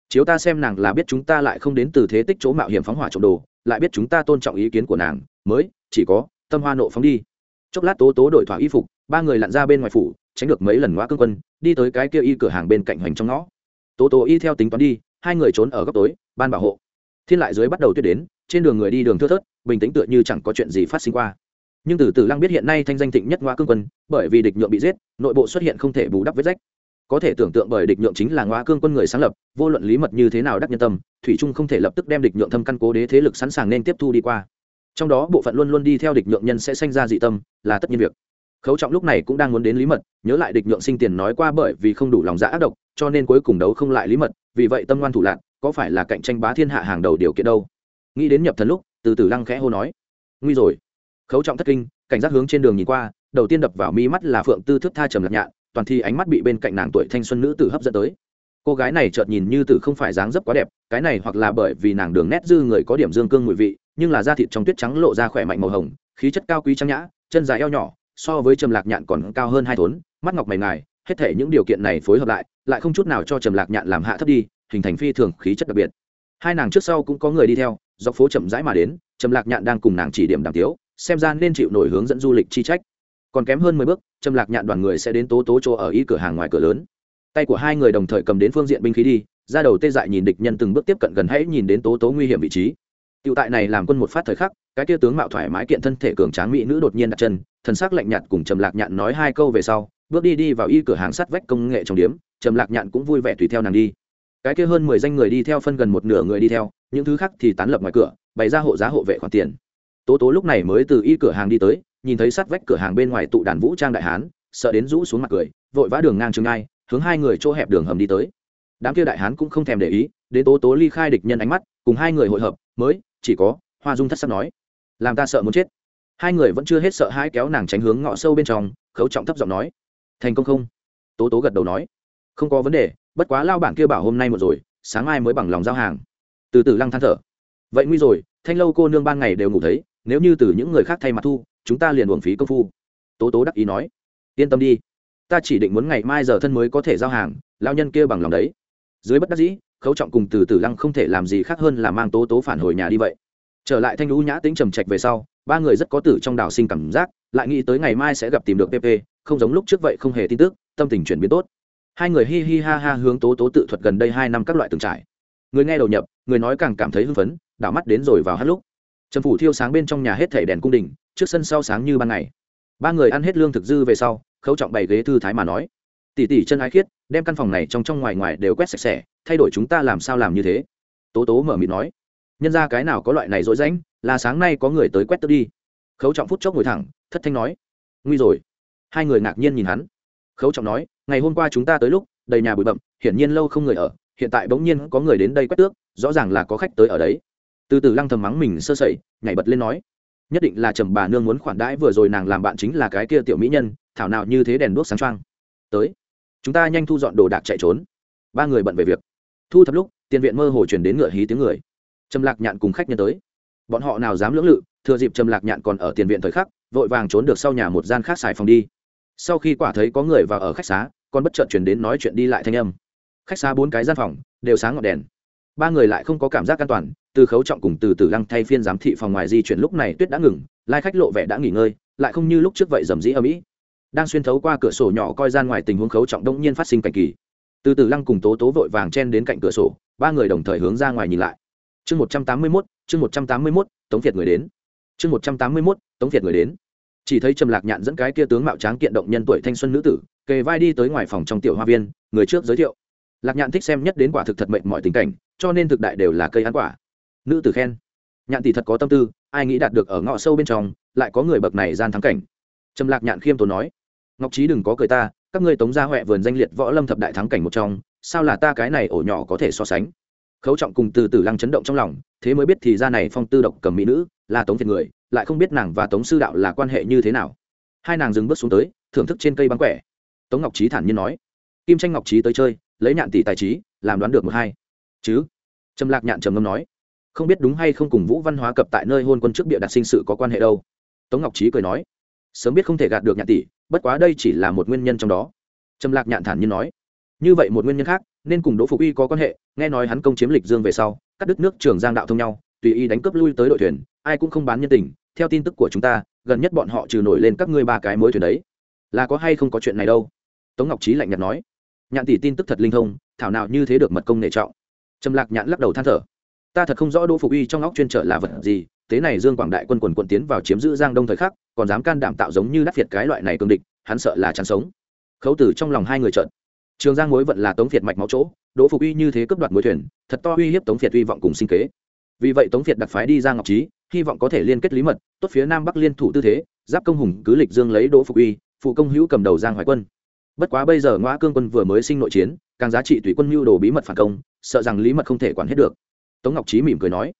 Chiếu ta xem nàng là biết chúng ta lại không đến từ thế tích chỗ mạo hiểm phóng hỏa trộm đồ, lại biết chúng ta tôn trọng ý kiến của nàng, mới, chỉ có, tâm hoa nộ phóng đi. Chốc lát tố tố đổi thỏa y phục, ba người lặn ra bên ngoài phủ, tránh được mấy lần ngoa cương quân, đi tới cái kia y cửa hàng bên cạnh hoành trong ngõ. Tố tố y theo tính toán đi, hai người trốn ở góc tối, ban bảo hộ thiên lại dưới bắt đầu tuyết đến, trên đường người đi đường thưa thớt, bình tĩnh tựa như chẳng có chuyện gì phát sinh qua. Nhưng từ từ lăng biết hiện nay thanh danh thịnh nhất ngoa cương quân, bởi vì địch nhượng bị giết, nội bộ xuất hiện không thể bù đắp vết rách. Có thể tưởng tượng bởi địch nhượng chính là ngoa cương quân người sáng lập, vô luận lý mật như thế nào đắc nhân tâm, thủy trung không thể lập tức đem địch nhượng thâm căn cố đế thế lực sẵn sàng nên tiếp thu đi qua. Trong đó bộ phận luôn luôn đi theo địch nhượng nhân sẽ sanh ra dị tâm, là tất nhiên việc. Khấu trọng lúc này cũng đang muốn đến lý mật, nhớ lại địch nhượng sinh tiền nói qua bởi vì không đủ lòng dạ ác độc, cho nên cuối cùng đấu không lại lý mật, vì vậy tâm ngoan thủ lạc có phải là cạnh tranh bá thiên hạ hàng đầu điều kiện đâu? Nghĩ đến nhập thần lúc, từ từ lăng khẽ hô nói. Nguy rồi. Khấu trọng thất kinh, cảnh giác hướng trên đường nhìn qua, đầu tiên đập vào mi mắt là phượng tư thức tha trầm lạc nhạn toàn thi ánh mắt bị bên cạnh nàng tuổi thanh xuân nữ tử hấp dẫn tới. Cô gái này chợt nhìn như tử không phải dáng dấp quá đẹp, cái này hoặc là bởi vì nàng đường nét dư người có điểm dương cương mùi vị, nhưng là da thịt trong tuyết trắng lộ ra khỏe mạnh màu hồng, khí chất cao quý trang nhã, chân dài eo nhỏ, so với trầm lạc nhạn còn cao hơn hai thốn, mắt ngọc mày ngài, hết thể những điều kiện này phối hợp lại lại không chút nào cho trầm lạc nhạn làm hạ thấp đi hình thành phi thường khí chất đặc biệt. Hai nàng trước sau cũng có người đi theo dọc phố chậm rãi mà đến trầm lạc nhạn đang cùng nàng chỉ điểm đàm tiếu xem ra nên chịu nổi hướng dẫn du lịch chi trách. Còn kém hơn mười bước trầm lạc nhạn đoàn người sẽ đến tố tố chỗ ở y cửa hàng ngoài cửa lớn. Tay của hai người đồng thời cầm đến phương diện binh khí đi ra đầu tê dại nhìn địch nhân từng bước tiếp cận gần hãy nhìn đến tố tố nguy hiểm vị trí. Tiểu tại này làm quân một phát thời khắc, cái kia tướng mạo thoải mái kiện thân thể cường tráng mỹ nữ đột nhiên đặt chân, thần sắc lạnh nhạt cùng Trầm Lạc Nhạn nói hai câu về sau, bước đi đi vào y cửa hàng sắt vách công nghệ trong điểm Trầm Lạc Nhạn cũng vui vẻ tùy theo nàng đi. Cái kia hơn mười danh người đi theo phân gần một nửa người đi theo, những thứ khác thì tán lập ngoài cửa, bày ra hộ giá hộ vệ khoản tiền. Tố Tố lúc này mới từ y cửa hàng đi tới, nhìn thấy sát vách cửa hàng bên ngoài tụ đàn vũ trang đại hán, sợ đến rũ xuống mặt cười, vội vã đường ngang trường ngay, hướng hai người chỗ hẹp đường hầm đi tới. Đám kia đại hán cũng không thèm để ý, đến Tố Tố ly khai địch nhân ánh mắt, cùng hai người hội hợp, mới chỉ có hoa dung thất sắc nói làm ta sợ muốn chết hai người vẫn chưa hết sợ hãi kéo nàng tránh hướng ngõ sâu bên trong khấu trọng thấp giọng nói thành công không tố tố gật đầu nói không có vấn đề bất quá lao bản kia bảo hôm nay một rồi, sáng mai mới bằng lòng giao hàng. Từ từ lăng than thở. Vậy nguy rồi, thanh lâu cô nương ban ngày đều ngủ thấy, nếu như từ những người khác thay mặt thu, chúng ta liền uổng phí công phu. Tố tố đắc ý nói. Yên tâm đi. Ta chỉ định muốn ngày mai giờ thân mới có thể giao hàng, lao nhân kia bằng lòng đấy. Dưới bất đắc dĩ, khấu trọng cùng từ từ lăng không thể làm gì khác hơn là mang tố tố phản hồi nhà đi vậy. Trở lại thanh lũ nhã tính trầm trạch về sau, ba người rất có tử trong đảo sinh cảm giác, lại nghĩ tới ngày mai sẽ gặp tìm được pp không giống lúc trước vậy không hề tin tức, tâm tình chuyển biến tốt hai người hi hi ha ha hướng tố tố tự thuật gần đây hai năm các loại từng trải. Người nghe đầu nhập, người nói càng cảm thấy hưng phấn, đảo mắt đến rồi vào hát lúc. Trần phủ thiêu sáng bên trong nhà hết thảy đèn cung đình, trước sân sau sáng như ban ngày. Ba người ăn hết lương thực dư về sau, khấu trọng bày ghế thư thái mà nói. Tỷ tỷ chân ái khiết, đem căn phòng này trong trong ngoài ngoài đều quét sạch sẽ, thay đổi chúng ta làm sao làm như thế? Tố tố mở mịt nói. Nhân ra cái nào có loại này dối rãnh, là sáng nay có người tới quét tước đi. Khấu trọng phút chốc ngồi thẳng, thất thanh nói. Nguy rồi. Hai người ngạc nhiên nhìn hắn. Khấu trọng nói ngày hôm qua chúng ta tới lúc, đầy nhà bụi bậm hiển nhiên lâu không người ở, hiện tại bỗng nhiên có người đến đây quét tước, rõ ràng là có khách tới ở đấy. Từ từ lăng thầm mắng mình sơ sẩy, nhảy bật lên nói, nhất định là trầm bà nương muốn khoản đãi vừa rồi nàng làm bạn chính là cái kia tiểu mỹ nhân, thảo nào như thế đèn đuốc sáng trăng tới, chúng ta nhanh thu dọn đồ đạc chạy trốn. Ba người bận về việc. Thu thập lúc, tiền viện mơ hồ chuyển đến ngựa hí tiếng người. Trầm lạc nhạn cùng khách nhân tới. Bọn họ nào dám lưỡng lự, thừa dịp trầm lạc nhạn còn ở tiền viện thời khắc, vội vàng trốn được sau nhà một gian khác xài phòng đi. Sau khi quả thấy có người vào ở khách xá còn bất chợt chuyển đến nói chuyện đi lại thanh âm. Khách xa bốn cái gian phòng, đều sáng ngọn đèn. Ba người lại không có cảm giác an toàn, từ khấu trọng cùng từ từ lăng thay phiên giám thị phòng ngoài di chuyển lúc này tuyết đã ngừng, lai khách lộ vẻ đã nghỉ ngơi, lại không như lúc trước vậy dầm dĩ ở mỹ đang xuyên thấu qua cửa sổ nhỏ coi gian ngoài tình huống khấu trọng đông nhiên phát sinh cảnh kỳ. Từ từ lăng cùng tố tố vội vàng chen đến cạnh cửa sổ, ba người đồng thời hướng ra ngoài nhìn lại. Chương một trăm tám mươi mốt, chương một trăm tám mươi mốt, tống việt người đến. Chương một trăm tám mươi mốt, tống việt người đến chỉ thấy trầm lạc nhạn dẫn cái kia tướng mạo tráng kiện động nhân tuổi thanh xuân nữ tử, kề vai đi tới ngoài phòng trong tiểu hoa viên, người trước giới thiệu. Lạc nhạn thích xem nhất đến quả thực thật mệnh mọi tình cảnh, cho nên thực đại đều là cây ăn quả. Nữ tử khen. Nhạn tỷ thật có tâm tư, ai nghĩ đạt được ở ngõ sâu bên trong, lại có người bậc này gian thắng cảnh. Trầm lạc nhạn khiêm tốn nói. Ngọc trí đừng có cười ta, các ngươi tống gia huệ vườn danh liệt võ lâm thập đại thắng cảnh một trong, sao là ta cái này ổ nhỏ có thể so sánh? Khấu trọng cùng từ từ lăng chấn động trong lòng, thế mới biết thì ra này phong tư độc cầm mỹ nữ, là tống việt người lại không biết nàng và tống sư đạo là quan hệ như thế nào. Hai nàng dừng bước xuống tới, thưởng thức trên cây băng quẻ. Tống ngọc trí thản nhiên nói, kim tranh ngọc trí tới chơi, lấy nhạn tỷ tài trí, làm đoán được một hai. Chứ? Trầm lạc nhạn trầm ngâm nói, không biết đúng hay không cùng vũ văn hóa cập tại nơi hôn quân trước địa đặt sinh sự có quan hệ đâu. Tống ngọc trí cười nói, sớm biết không thể gạt được nhạn tỷ, bất quá đây chỉ là một nguyên nhân trong đó. Trầm lạc nhạn thản nhiên nói, như vậy một nguyên nhân khác, nên cùng đỗ phục y có quan hệ, nghe nói hắn công chiếm lịch dương về sau, cắt đứt nước trường giang đạo thông nhau, tùy y đánh cướp lui tới đội thuyền, ai cũng không bán nhân tình theo tin tức của chúng ta, gần nhất bọn họ trừ nổi lên các ngươi ba cái mối thuyền đấy. Là có hay không có chuyện này đâu? Tống ngọc trí lạnh nhạt nói. Nhạn tỷ tin tức thật linh thông, thảo nào như thế được mật công nể trọng. Trầm lạc nhạn lắc đầu than thở. Ta thật không rõ đỗ phục uy trong óc chuyên trở là vật gì, thế này dương quảng đại quân quần quận tiến vào chiếm giữ giang đông thời khắc, còn dám can đảm tạo giống như đắc việt cái loại này cương địch, hắn sợ là chán sống. Khấu tử trong lòng hai người trợn. Trường giang mối vận là tống việt mạch máu chỗ, đỗ phục uy như thế cướp đoạt mối thuyền, thật to uy hiếp tống việt uy vọng cùng sinh kế. Vì vậy tống việt đặc phái đi ra ngọc trí hy vọng có thể liên kết lý mật, tốt phía nam bắc liên thủ tư thế, giáp công hùng cứ lịch dương lấy đỗ phục uy, phụ công hữu cầm đầu giang hoài quân. Bất quá bây giờ ngoã cương quân vừa mới sinh nội chiến, càng giá trị tùy quân mưu đồ bí mật phản công, sợ rằng lý mật không thể quản hết được. Tống ngọc trí mỉm cười nói,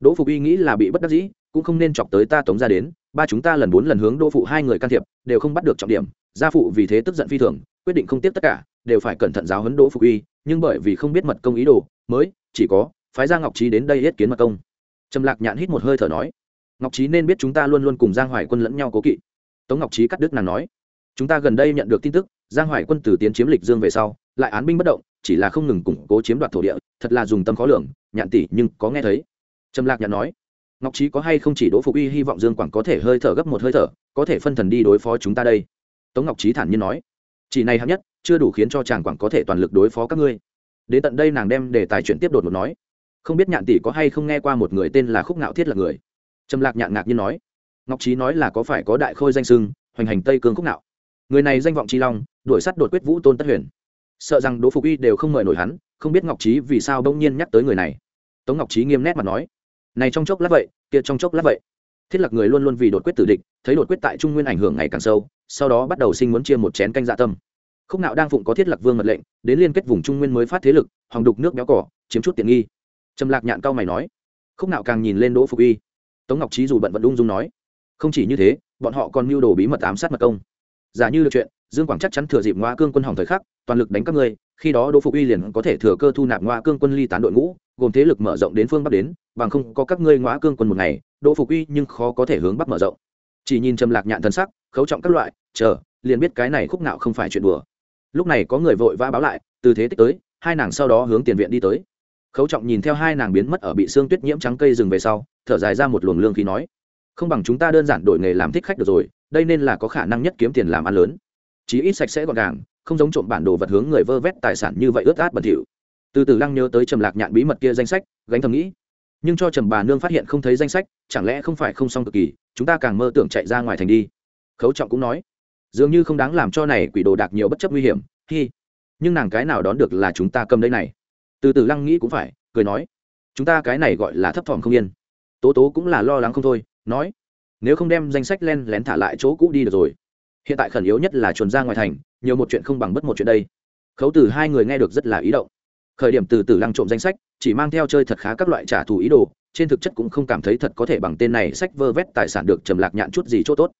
đỗ phục uy nghĩ là bị bất đắc dĩ, cũng không nên chọc tới ta tống ra đến, ba chúng ta lần bốn lần hướng đỗ phụ hai người can thiệp, đều không bắt được trọng điểm, gia phụ vì thế tức giận phi thường, quyết định không tiếp tất cả, đều phải cẩn thận giáo huấn đỗ phục uy, nhưng bởi vì không biết mật công ý đồ, mới chỉ có phái gia ngọc trí đến đây yết kiến mật công trầm lạc nhạn hít một hơi thở nói, ngọc trí nên biết chúng ta luôn luôn cùng giang hoài quân lẫn nhau cố kỵ. Tống ngọc trí cắt đứt nàng nói, chúng ta gần đây nhận được tin tức, giang hoài quân từ tiến chiếm lịch dương về sau, lại án binh bất động, chỉ là không ngừng củng cố chiếm đoạt thổ địa, thật là dùng tâm khó lường, nhạn tỷ, nhưng có nghe thấy? Trầm lạc nhạn nói, ngọc trí có hay không chỉ đỗ phục uy, hy vọng dương quảng có thể hơi thở gấp một hơi thở, có thể phân thần đi đối phó chúng ta đây? Tống ngọc trí thản nhiên nói, chỉ này hạng nhất, chưa đủ khiến cho chàng quảng có thể toàn lực đối phó các ngươi. Đến tận đây nàng đem đề tài chuyện tiếp đột một nói không biết nhạn tỷ có hay không nghe qua một người tên là khúc ngạo thiết là người. Trầm lạc nhạn ngạc nhiên nói. Ngọc trí nói là có phải có đại khôi danh sưng, hoành hành tây cương khúc ngạo. Người này danh vọng tri long, đuổi sắt đột quyết vũ tôn tất huyền. Sợ rằng đỗ phục uy đều không mời nổi hắn, không biết ngọc trí vì sao bỗng nhiên nhắc tới người này. Tống ngọc trí nghiêm nét mà nói. Này trong chốc lát vậy, kia trong chốc lát vậy. Thiết lập người luôn luôn vì đột quyết tử địch, thấy đột quyết tại trung nguyên ảnh hưởng ngày càng sâu, sau đó bắt đầu sinh muốn chia một chén canh dạ tâm. Khúc nạo đang phụng có thiết lập vương mật lệnh, đến liên kết vùng trung nguyên mới phát thế lực, hòng đục nước béo cỏ, chiếm chút tiện nghi trầm lạc nhạn cao mày nói, khúc nạo càng nhìn lên đỗ phục y tống ngọc trí dù bận vẫn ung dung nói, không chỉ như thế, bọn họ còn mưu đồ bí mật ám sát mật công. Giả như được chuyện, dương quảng chắc chắn thừa dịp ngoa cương quân hỏng thời khắc, toàn lực đánh các ngươi, khi đó đỗ phục uy liền có thể thừa cơ thu nạp ngoa cương quân ly tán đội ngũ, gồm thế lực mở rộng đến phương bắc đến, bằng không có các ngươi ngoa cương quân một ngày, đỗ phục uy nhưng khó có thể hướng bắc mở rộng. Chỉ nhìn trầm lạc nhạn thân sắc, khấu trọng các loại, chờ, liền biết cái này khúc nạo không phải chuyện đùa. Lúc này có người vội vã báo lại, từ thế tích tới, hai nàng sau đó hướng tiền viện đi tới khấu trọng nhìn theo hai nàng biến mất ở bị xương tuyết nhiễm trắng cây rừng về sau, thở dài ra một luồng lương khí nói, không bằng chúng ta đơn giản đổi nghề làm thích khách được rồi, đây nên là có khả năng nhất kiếm tiền làm ăn lớn. Chí ít sạch sẽ gọn gàng, không giống trộm bản đồ vật hướng người vơ vét tài sản như vậy ướt át bẩn thỉu. Từ từ lăng nhớ tới trầm lạc nhạn bí mật kia danh sách, gánh thầm nghĩ. Nhưng cho trầm bà nương phát hiện không thấy danh sách, chẳng lẽ không phải không xong cực kỳ, chúng ta càng mơ tưởng chạy ra ngoài thành đi. Khấu trọng cũng nói, dường như không đáng làm cho này quỷ đồ đạc nhiều bất chấp nguy hiểm, hi. Nhưng nàng cái nào đón được là chúng ta cầm đây này từ từ lăng nghĩ cũng phải, cười nói, chúng ta cái này gọi là thấp thỏm không yên. Tố tố cũng là lo lắng không thôi, nói, nếu không đem danh sách len lén thả lại chỗ cũ đi được rồi. Hiện tại khẩn yếu nhất là chuồn ra ngoài thành, nhiều một chuyện không bằng bất một chuyện đây. Khấu từ hai người nghe được rất là ý động. Khởi điểm từ từ lăng trộm danh sách, chỉ mang theo chơi thật khá các loại trả thù ý đồ, trên thực chất cũng không cảm thấy thật có thể bằng tên này sách vơ vét tài sản được trầm lạc nhạn chút gì chỗ tốt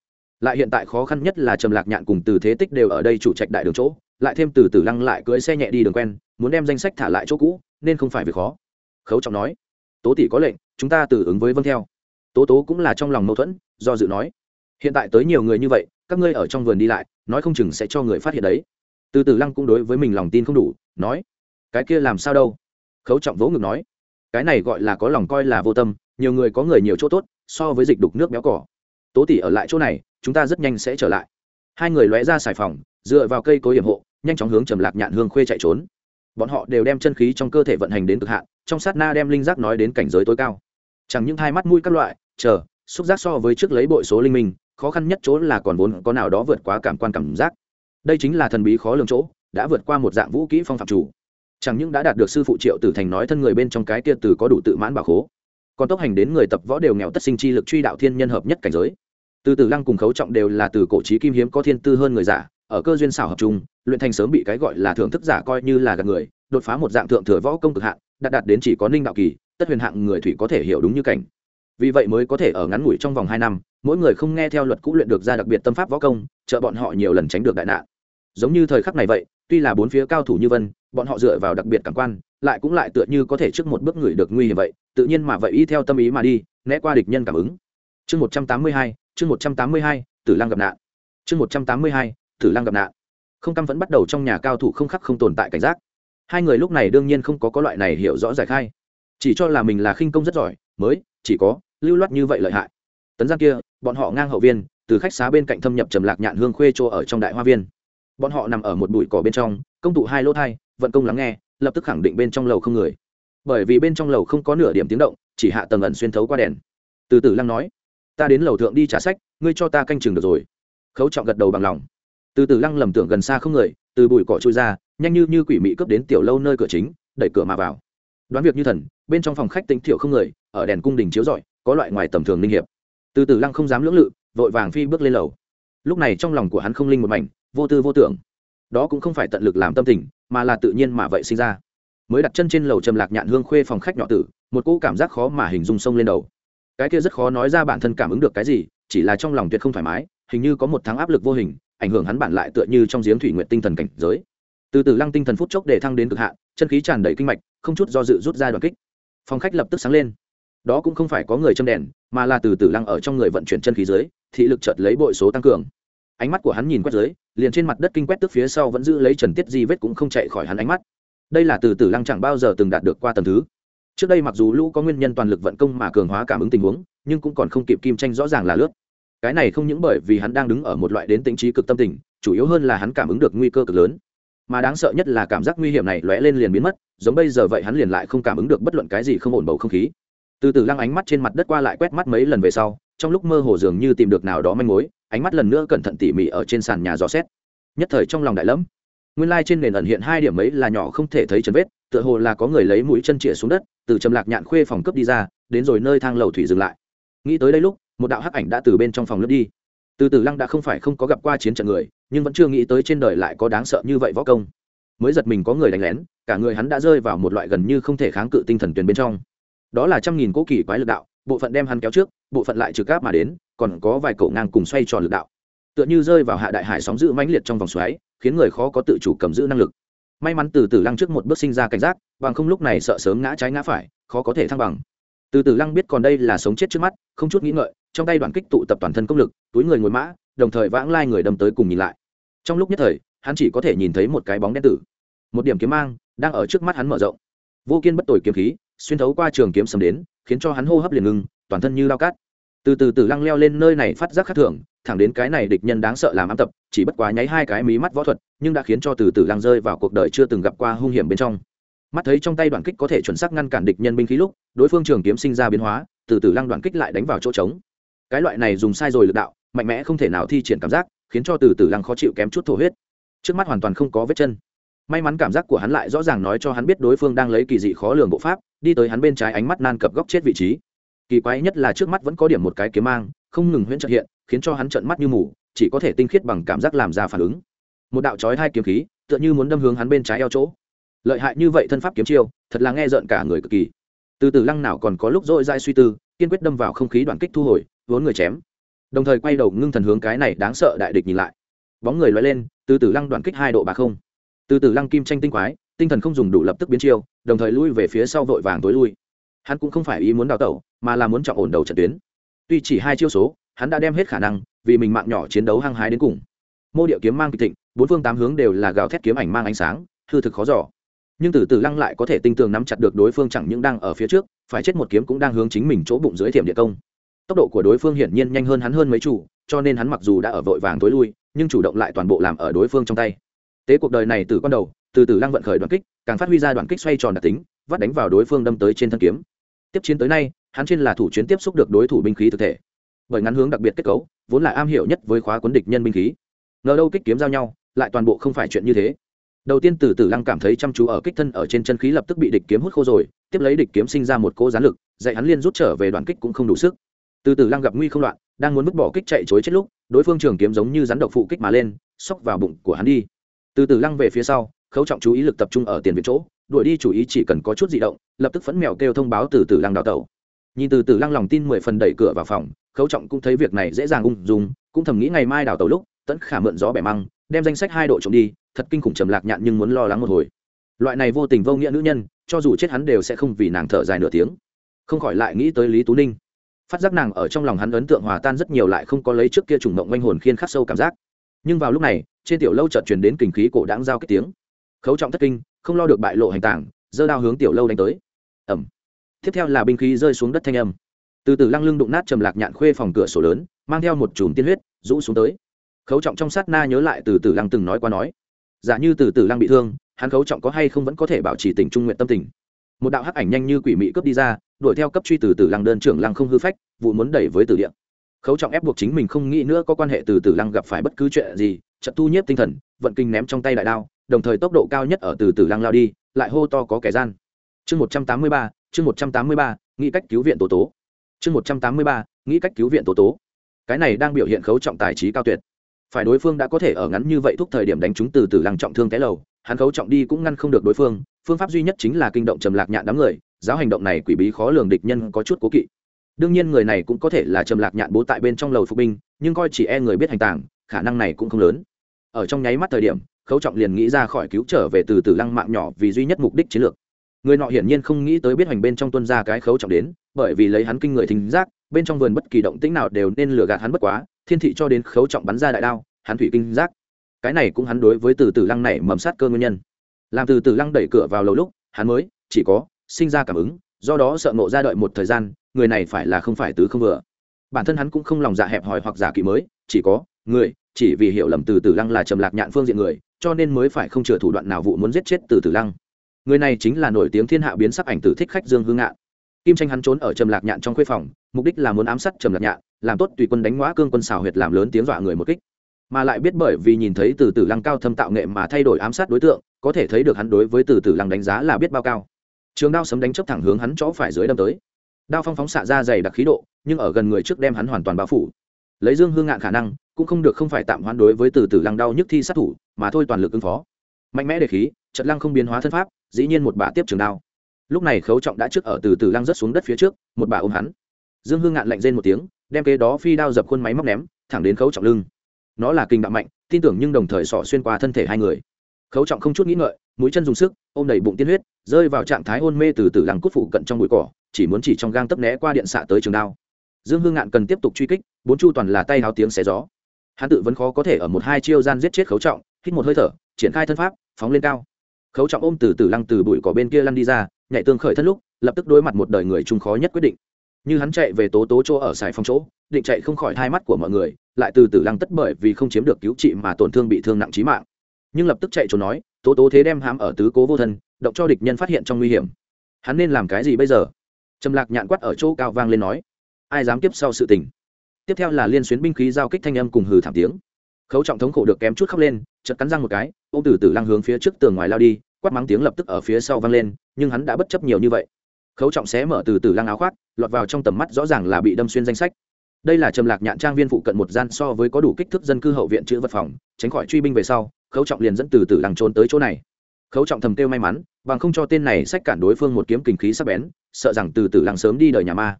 lại hiện tại khó khăn nhất là trầm lạc nhạn cùng từ thế tích đều ở đây chủ trạch đại đường chỗ, lại thêm từ từ lăng lại cưỡi xe nhẹ đi đường quen, muốn đem danh sách thả lại chỗ cũ, nên không phải việc khó. Khấu trọng nói, tố tỷ có lệnh, chúng ta từ ứng với vâng theo. Tố tố cũng là trong lòng mâu thuẫn, do dự nói, hiện tại tới nhiều người như vậy, các ngươi ở trong vườn đi lại, nói không chừng sẽ cho người phát hiện đấy. Từ từ lăng cũng đối với mình lòng tin không đủ, nói, cái kia làm sao đâu? Khấu trọng vỗ ngực nói, cái này gọi là có lòng coi là vô tâm, nhiều người có người nhiều chỗ tốt, so với dịch đục nước béo cỏ. Tố tỷ ở lại chỗ này chúng ta rất nhanh sẽ trở lại. Hai người lóe ra xài phòng, dựa vào cây cối hiểm hộ, nhanh chóng hướng trầm lạc nhạn hương khuê chạy trốn. Bọn họ đều đem chân khí trong cơ thể vận hành đến cực hạn, trong sát na đem linh giác nói đến cảnh giới tối cao. Chẳng những hai mắt mũi các loại, chờ, xúc giác so với trước lấy bội số linh minh, khó khăn nhất chỗ là còn vốn có nào đó vượt quá cảm quan cảm giác. Đây chính là thần bí khó lường chỗ, đã vượt qua một dạng vũ kỹ phong phạm chủ. Chẳng những đã đạt được sư phụ triệu tử thành nói thân người bên trong cái kia từ có đủ tự mãn bảo khố, còn tốc hành đến người tập võ đều nghèo tất sinh chi lực truy đạo thiên nhân hợp nhất cảnh giới từ từ lăng cùng khấu trọng đều là từ cổ trí kim hiếm có thiên tư hơn người giả, ở cơ duyên xảo hợp chung, luyện thành sớm bị cái gọi là thưởng thức giả coi như là gạt người, đột phá một dạng thượng thừa võ công cực hạn, đạt đạt đến chỉ có ninh đạo kỳ, tất huyền hạng người thủy có thể hiểu đúng như cảnh. Vì vậy mới có thể ở ngắn ngủi trong vòng hai năm, mỗi người không nghe theo luật cũ luyện được ra đặc biệt tâm pháp võ công, trợ bọn họ nhiều lần tránh được đại nạn. Giống như thời khắc này vậy, tuy là bốn phía cao thủ như vân, bọn họ dựa vào đặc biệt cảm quan, lại cũng lại tựa như có thể trước một bước người được nguy hiểm vậy, tự nhiên mà vậy y theo tâm ý mà đi, né qua địch nhân cảm ứng. Chương một trăm tám mươi hai chương một trăm tám mươi hai, tử lăng gặp nạn. Chương một trăm tám mươi hai, tử lăng gặp nạn. Không căm vẫn bắt đầu trong nhà cao thủ không khắc không tồn tại cảnh giác. Hai người lúc này đương nhiên không có có loại này hiểu rõ giải khai. Chỉ cho là mình là khinh công rất giỏi, mới, chỉ có lưu loát như vậy lợi hại. Tấn gian kia, bọn họ ngang hậu viên, từ khách xá bên cạnh thâm nhập trầm lạc nhạn hương khuê chỗ ở trong đại hoa viên. Bọn họ nằm ở một bụi cỏ bên trong, công tụ hai lỗ thai, vận công lắng nghe, lập tức khẳng định bên trong lầu không người. Bởi vì bên trong lầu không có nửa điểm tiếng động, chỉ hạ tầng ẩn xuyên thấu qua đèn. Từ từ lăng nói ta đến lầu thượng đi trả sách, ngươi cho ta canh chừng được rồi. Khấu trọng gật đầu bằng lòng. Từ từ lăng lầm tưởng gần xa không người, từ bụi cỏ trôi ra, nhanh như như quỷ mị cướp đến tiểu lâu nơi cửa chính, đẩy cửa mà vào. Đoán việc như thần, bên trong phòng khách tính thiệu không người, ở đèn cung đình chiếu rọi, có loại ngoài tầm thường linh hiệp. Từ từ lăng không dám lưỡng lự, vội vàng phi bước lên lầu. Lúc này trong lòng của hắn không linh một mảnh, vô tư vô tưởng. Đó cũng không phải tận lực làm tâm tình, mà là tự nhiên mà vậy sinh ra. Mới đặt chân trên lầu trầm lạc nhạn hương khuê phòng khách nhỏ tử, một cỗ cảm giác khó mà hình dung sông lên đầu cái kia rất khó nói ra bản thân cảm ứng được cái gì, chỉ là trong lòng tuyệt không thoải mái, hình như có một tháng áp lực vô hình, ảnh hưởng hắn bản lại tựa như trong giếng thủy nguyện tinh thần cảnh giới. Từ từ lăng tinh thần phút chốc để thăng đến cực hạn, chân khí tràn đầy kinh mạch, không chút do dự rút ra đoạn kích. Phòng khách lập tức sáng lên. Đó cũng không phải có người châm đèn, mà là từ từ lăng ở trong người vận chuyển chân khí dưới, thị lực chợt lấy bội số tăng cường. Ánh mắt của hắn nhìn quét dưới, liền trên mặt đất kinh quét tức phía sau vẫn giữ lấy trần tiết di vết cũng không chạy khỏi hắn ánh mắt. Đây là từ từ lăng chẳng bao giờ từng đạt được qua tầm thứ trước đây mặc dù lũ có nguyên nhân toàn lực vận công mà cường hóa cảm ứng tình huống, nhưng cũng còn không kịp kim tranh rõ ràng là lướt. Cái này không những bởi vì hắn đang đứng ở một loại đến tính trí cực tâm tình, chủ yếu hơn là hắn cảm ứng được nguy cơ cực lớn. Mà đáng sợ nhất là cảm giác nguy hiểm này lóe lên liền biến mất, giống bây giờ vậy hắn liền lại không cảm ứng được bất luận cái gì không ổn bầu không khí. Từ từ lăng ánh mắt trên mặt đất qua lại quét mắt mấy lần về sau, trong lúc mơ hồ dường như tìm được nào đó manh mối, ánh mắt lần nữa cẩn thận tỉ mỉ ở trên sàn nhà dò xét. Nhất thời trong lòng đại lẫm nguyên lai trên nền ẩn hiện hai điểm ấy là nhỏ không thể thấy chân vết, tựa hồ là có người lấy mũi chân chĩa xuống đất, từ trầm lạc nhạn khuê phòng cướp đi ra, đến rồi nơi thang lầu thủy dừng lại. Nghĩ tới đây lúc, một đạo hắc ảnh đã từ bên trong phòng lướt đi. Từ từ lăng đã không phải không có gặp qua chiến trận người, nhưng vẫn chưa nghĩ tới trên đời lại có đáng sợ như vậy võ công. Mới giật mình có người đánh lén, cả người hắn đã rơi vào một loại gần như không thể kháng cự tinh thần tuyền bên trong. Đó là trăm nghìn cố kỳ quái lực đạo, bộ phận đem hắn kéo trước, bộ phận lại trực gáp mà đến, còn có vài cổ ngang cùng xoay tròn lực đạo tựa như rơi vào hạ đại hải sóng giữ mãnh liệt trong vòng xoáy, khiến người khó có tự chủ cầm giữ năng lực. May mắn từ từ lăng trước một bước sinh ra cảnh giác, bằng không lúc này sợ sớm ngã trái ngã phải, khó có thể thăng bằng. Từ từ lăng biết còn đây là sống chết trước mắt, không chút nghĩ ngợi, trong tay đoàn kích tụ tập toàn thân công lực, túi người ngồi mã, đồng thời vãng lai người đâm tới cùng nhìn lại. Trong lúc nhất thời, hắn chỉ có thể nhìn thấy một cái bóng đen tử. Một điểm kiếm mang đang ở trước mắt hắn mở rộng. Vô kiên bất tồi kiếm khí, xuyên thấu qua trường kiếm sầm đến, khiến cho hắn hô hấp liền ngưng toàn thân như lao cát từ từ từ lăng leo lên nơi này phát giác khác thường, thẳng đến cái này địch nhân đáng sợ làm ám tập, chỉ bất quá nháy hai cái mí mắt võ thuật, nhưng đã khiến cho từ từ lăng rơi vào cuộc đời chưa từng gặp qua hung hiểm bên trong. Mắt thấy trong tay đoạn kích có thể chuẩn xác ngăn cản địch nhân binh khí lúc, đối phương trường kiếm sinh ra biến hóa, từ từ lăng đoạn kích lại đánh vào chỗ trống. Cái loại này dùng sai rồi lực đạo, mạnh mẽ không thể nào thi triển cảm giác, khiến cho từ từ lăng khó chịu kém chút thổ huyết. Trước mắt hoàn toàn không có vết chân. May mắn cảm giác của hắn lại rõ ràng nói cho hắn biết đối phương đang lấy kỳ dị khó lường bộ pháp, đi tới hắn bên trái ánh mắt nan cập góc chết vị trí kỳ quái nhất là trước mắt vẫn có điểm một cái kiếm mang, không ngừng huyễn trợ hiện, khiến cho hắn trợn mắt như mù, chỉ có thể tinh khiết bằng cảm giác làm ra phản ứng. Một đạo chói hai kiếm khí, tựa như muốn đâm hướng hắn bên trái eo chỗ. Lợi hại như vậy thân pháp kiếm chiêu, thật là nghe rợn cả người cực kỳ. Từ từ lăng nào còn có lúc dội dai suy tư, kiên quyết đâm vào không khí đoạn kích thu hồi, vốn người chém. Đồng thời quay đầu ngưng thần hướng cái này đáng sợ đại địch nhìn lại. Bóng người loay lên, từ từ lăng đoạn kích hai độ bà không. Từ từ lăng kim tranh tinh quái, tinh thần không dùng đủ lập tức biến chiêu, đồng thời lui về phía sau vội vàng tối lui hắn cũng không phải ý muốn đào tẩu, mà là muốn chọn ổn đầu trận tuyến. Tuy chỉ hai chiêu số, hắn đã đem hết khả năng, vì mình mạng nhỏ chiến đấu hăng hái đến cùng. Mô điệu kiếm mang kịch thịnh, bốn phương tám hướng đều là gào thét kiếm ảnh mang ánh sáng, hư thực khó giỏ nhưng từ từ lăng lại có thể tinh tường nắm chặt được đối phương chẳng những đang ở phía trước, phải chết một kiếm cũng đang hướng chính mình chỗ bụng dưới thiểm địa công. Tốc độ của đối phương hiển nhiên nhanh hơn hắn hơn mấy chủ, cho nên hắn mặc dù đã ở vội vàng tối lui, nhưng chủ động lại toàn bộ làm ở đối phương trong tay. Tế cuộc đời này từ con đầu từ từ lăng vận khởi đoạn kích, càng phát huy ra đoạn kích xoay tròn đặc tính, vắt đánh vào đối phương đâm tới trên thân kiếm tiếp chiến tới nay, hắn trên là thủ chuyến tiếp xúc được đối thủ binh khí thực thể. Bởi ngắn hướng đặc biệt kết cấu, vốn là am hiểu nhất với khóa cuốn địch nhân binh khí. Ngờ đâu kích kiếm giao nhau, lại toàn bộ không phải chuyện như thế. Đầu tiên từ từ lăng cảm thấy chăm chú ở kích thân ở trên chân khí lập tức bị địch kiếm hút khô rồi, tiếp lấy địch kiếm sinh ra một cô gián lực, dạy hắn liên rút trở về đoàn kích cũng không đủ sức. Từ từ lăng gặp nguy không loạn, đang muốn vứt bỏ kích chạy chối chết lúc, đối phương trường kiếm giống như rắn độc phụ kích mà lên, xốc vào bụng của hắn đi. Từ từ lăng về phía sau, khấu trọng chú ý lực tập trung ở tiền viện chỗ đuổi đi chủ ý chỉ cần có chút di động, lập tức phẫn mèo kêu thông báo từ từ lăng đào tẩu. Nhìn từ từ lăng lòng tin mười phần đẩy cửa vào phòng, khấu trọng cũng thấy việc này dễ dàng ung dung, cũng thầm nghĩ ngày mai đào tẩu lúc tẫn khả mượn gió bẻ măng, đem danh sách hai độ trộm đi, thật kinh khủng trầm lạc nhạn nhưng muốn lo lắng một hồi. Loại này vô tình vô nghĩa nữ nhân, cho dù chết hắn đều sẽ không vì nàng thở dài nửa tiếng. Không khỏi lại nghĩ tới lý tú ninh. Phát giác nàng ở trong lòng hắn ấn tượng hòa tan rất nhiều lại không có lấy trước kia trùng mộng oanh hồn khiên khắc sâu cảm giác. Nhưng vào lúc này, trên tiểu lâu chợt truyền đến kình khí cổ đáng giao cái tiếng khấu trọng thất kinh, không lo được bại lộ hành tảng dơ đao hướng tiểu lâu đánh tới. Ẩm tiếp theo là binh khí rơi xuống đất thanh âm. Từ từ lăng lưng đụng nát trầm lạc nhạn khuê phòng cửa sổ lớn, mang theo một chùm tiên huyết, rũ xuống tới. Khấu trọng trong sát na nhớ lại từ từ lăng từng nói qua nói. Giả như từ từ lăng bị thương, hắn khấu trọng có hay không vẫn có thể bảo trì tình trung nguyện tâm tình. Một đạo hắc ảnh nhanh như quỷ mị cướp đi ra, đuổi theo cấp truy từ từ lăng đơn trưởng lăng không hư phách, vụ muốn đẩy với từ địa. Khấu trọng ép buộc chính mình không nghĩ nữa có quan hệ từ từ lăng gặp phải bất cứ chuyện gì trận tu nhiếp tinh thần, vận kinh ném trong tay đại đao đồng thời tốc độ cao nhất ở từ từ lăng lao đi, lại hô to có kẻ gian. Chương một trăm tám mươi ba, chương một trăm tám mươi ba, nghĩ cách cứu viện tố tố. Chương một trăm tám mươi ba, nghĩ cách cứu viện tố tố. Cái này đang biểu hiện khấu trọng tài trí cao tuyệt. Phải đối phương đã có thể ở ngắn như vậy thúc thời điểm đánh chúng từ từ lăng trọng thương té lầu, hắn khấu trọng đi cũng ngăn không được đối phương phương pháp duy nhất chính là kinh động trầm lạc nhạn đám người, giáo hành động này quỷ bí khó lường địch nhân có chút cố kỵ. Đương nhiên người này cũng có thể là trầm lạc nhạn bố tại bên trong lầu phục binh, nhưng coi chỉ e người biết hành tàng, khả năng này cũng không lớn. Ở trong nháy mắt thời điểm khấu trọng liền nghĩ ra khỏi cứu trở về từ từ lăng mạng nhỏ vì duy nhất mục đích chiến lược. Người nọ hiển nhiên không nghĩ tới biết hoành bên trong tuân ra cái khấu trọng đến, bởi vì lấy hắn kinh người thính giác, bên trong vườn bất kỳ động tĩnh nào đều nên lừa gạt hắn bất quá, thiên thị cho đến khấu trọng bắn ra đại đao, hắn thủy kinh giác. Cái này cũng hắn đối với từ từ lăng này mầm sát cơ nguyên nhân. Làm từ từ lăng đẩy cửa vào lầu lúc, hắn mới, chỉ có, sinh ra cảm ứng, do đó sợ ngộ ra đợi một thời gian, người này phải là không phải tứ không vừa. Bản thân hắn cũng không lòng dạ hẹp hòi hoặc giả kỵ mới, chỉ có, người, chỉ vì hiểu lầm từ từ lăng là trầm lạc nhạn phương diện người cho nên mới phải không chừa thủ đoạn nào vụ muốn giết chết từ Tử lăng. Người này chính là nổi tiếng thiên hạ biến sắc ảnh tử thích khách dương hương ngạn. Kim tranh hắn trốn ở trầm lạc nhạn trong khuê phòng, mục đích là muốn ám sát trầm lạc nhạn, làm tốt tùy quân đánh ngõa cương quân xào huyệt làm lớn tiếng dọa người một kích. Mà lại biết bởi vì nhìn thấy từ Tử lăng cao thâm tạo nghệ mà thay đổi ám sát đối tượng, có thể thấy được hắn đối với từ Tử lăng đánh giá là biết bao cao. Trường đao sấm đánh chấp thẳng hướng hắn chỗ phải dưới đâm tới. Đao phong phóng xạ ra dày đặc khí độ, nhưng ở gần người trước đem hắn hoàn toàn bao phủ lấy dương hương ngạn khả năng, cũng không được không phải tạm hoãn đối với từ từ lăng đau nhức thi sát thủ, mà thôi toàn lực ứng phó. Mạnh mẽ đề khí, trận lăng không biến hóa thân pháp, dĩ nhiên một bà tiếp trường đao. Lúc này khấu trọng đã trước ở từ từ lăng rớt xuống đất phía trước, một bà ôm hắn. Dương hương ngạn lạnh rên một tiếng, đem kế đó phi đao dập khuôn máy móc ném, thẳng đến khấu trọng lưng. Nó là kinh đạo mạnh, tin tưởng nhưng đồng thời sỏ xuyên qua thân thể hai người. Khấu trọng không chút nghĩ ngợi, mũi chân dùng sức, ôm đầy bụng tiên huyết, rơi vào trạng thái hôn mê từ từ lăng cút phụ cận trong bụi cỏ, chỉ muốn chỉ trong gang tấp né qua điện xạ tới trường đao dương hương ngạn cần tiếp tục truy kích, bốn chu toàn là tay háo tiếng xé gió. Hắn tự vẫn khó có thể ở một hai chiêu gian giết chết khấu trọng, hít một hơi thở, triển khai thân pháp, phóng lên cao. Khấu trọng ôm từ từ lăng từ bụi cỏ bên kia lăn đi ra, nhảy tương khởi thân lúc, lập tức đối mặt một đời người trung khó nhất quyết định. Như hắn chạy về tố tố chỗ ở sài phong chỗ, định chạy không khỏi hai mắt của mọi người, lại từ từ lăng tất bởi vì không chiếm được cứu trị mà tổn thương bị thương nặng trí mạng. Nhưng lập tức chạy trốn nói, tố tố thế đem hãm ở tứ cố vô thân, động cho địch nhân phát hiện trong nguy hiểm. Hắn nên làm cái gì bây giờ? Trầm lạc nhạn quát ở chỗ cao vang lên nói ai dám tiếp sau sự tình. Tiếp theo là liên xuyến binh khí giao kích thanh âm cùng hừ thảm tiếng. Khấu trọng thống khổ được kém chút khóc lên chật cắn răng một cái ô Tử Tử lăng hướng phía trước tường ngoài lao đi, quát mắng tiếng lập tức ở phía sau vang lên, nhưng hắn đã bất chấp nhiều như vậy. Khấu trọng xé mở từ từ lăng áo khoác, lọt vào trong tầm mắt rõ ràng là bị đâm xuyên danh sách. Đây là trầm lạc nhạn trang viên phụ cận một gian so với có đủ kích thước dân cư hậu viện chữ vật phòng, tránh khỏi truy binh về sau, khấu trọng liền dẫn từ từ lăng trốn tới chỗ này. Khấu trọng thầm kêu may mắn, bằng không cho tên này sách cản đối phương một kiếm kình khí sắc bén, sợ rằng từ từ lăng sớm đi đời nhà ma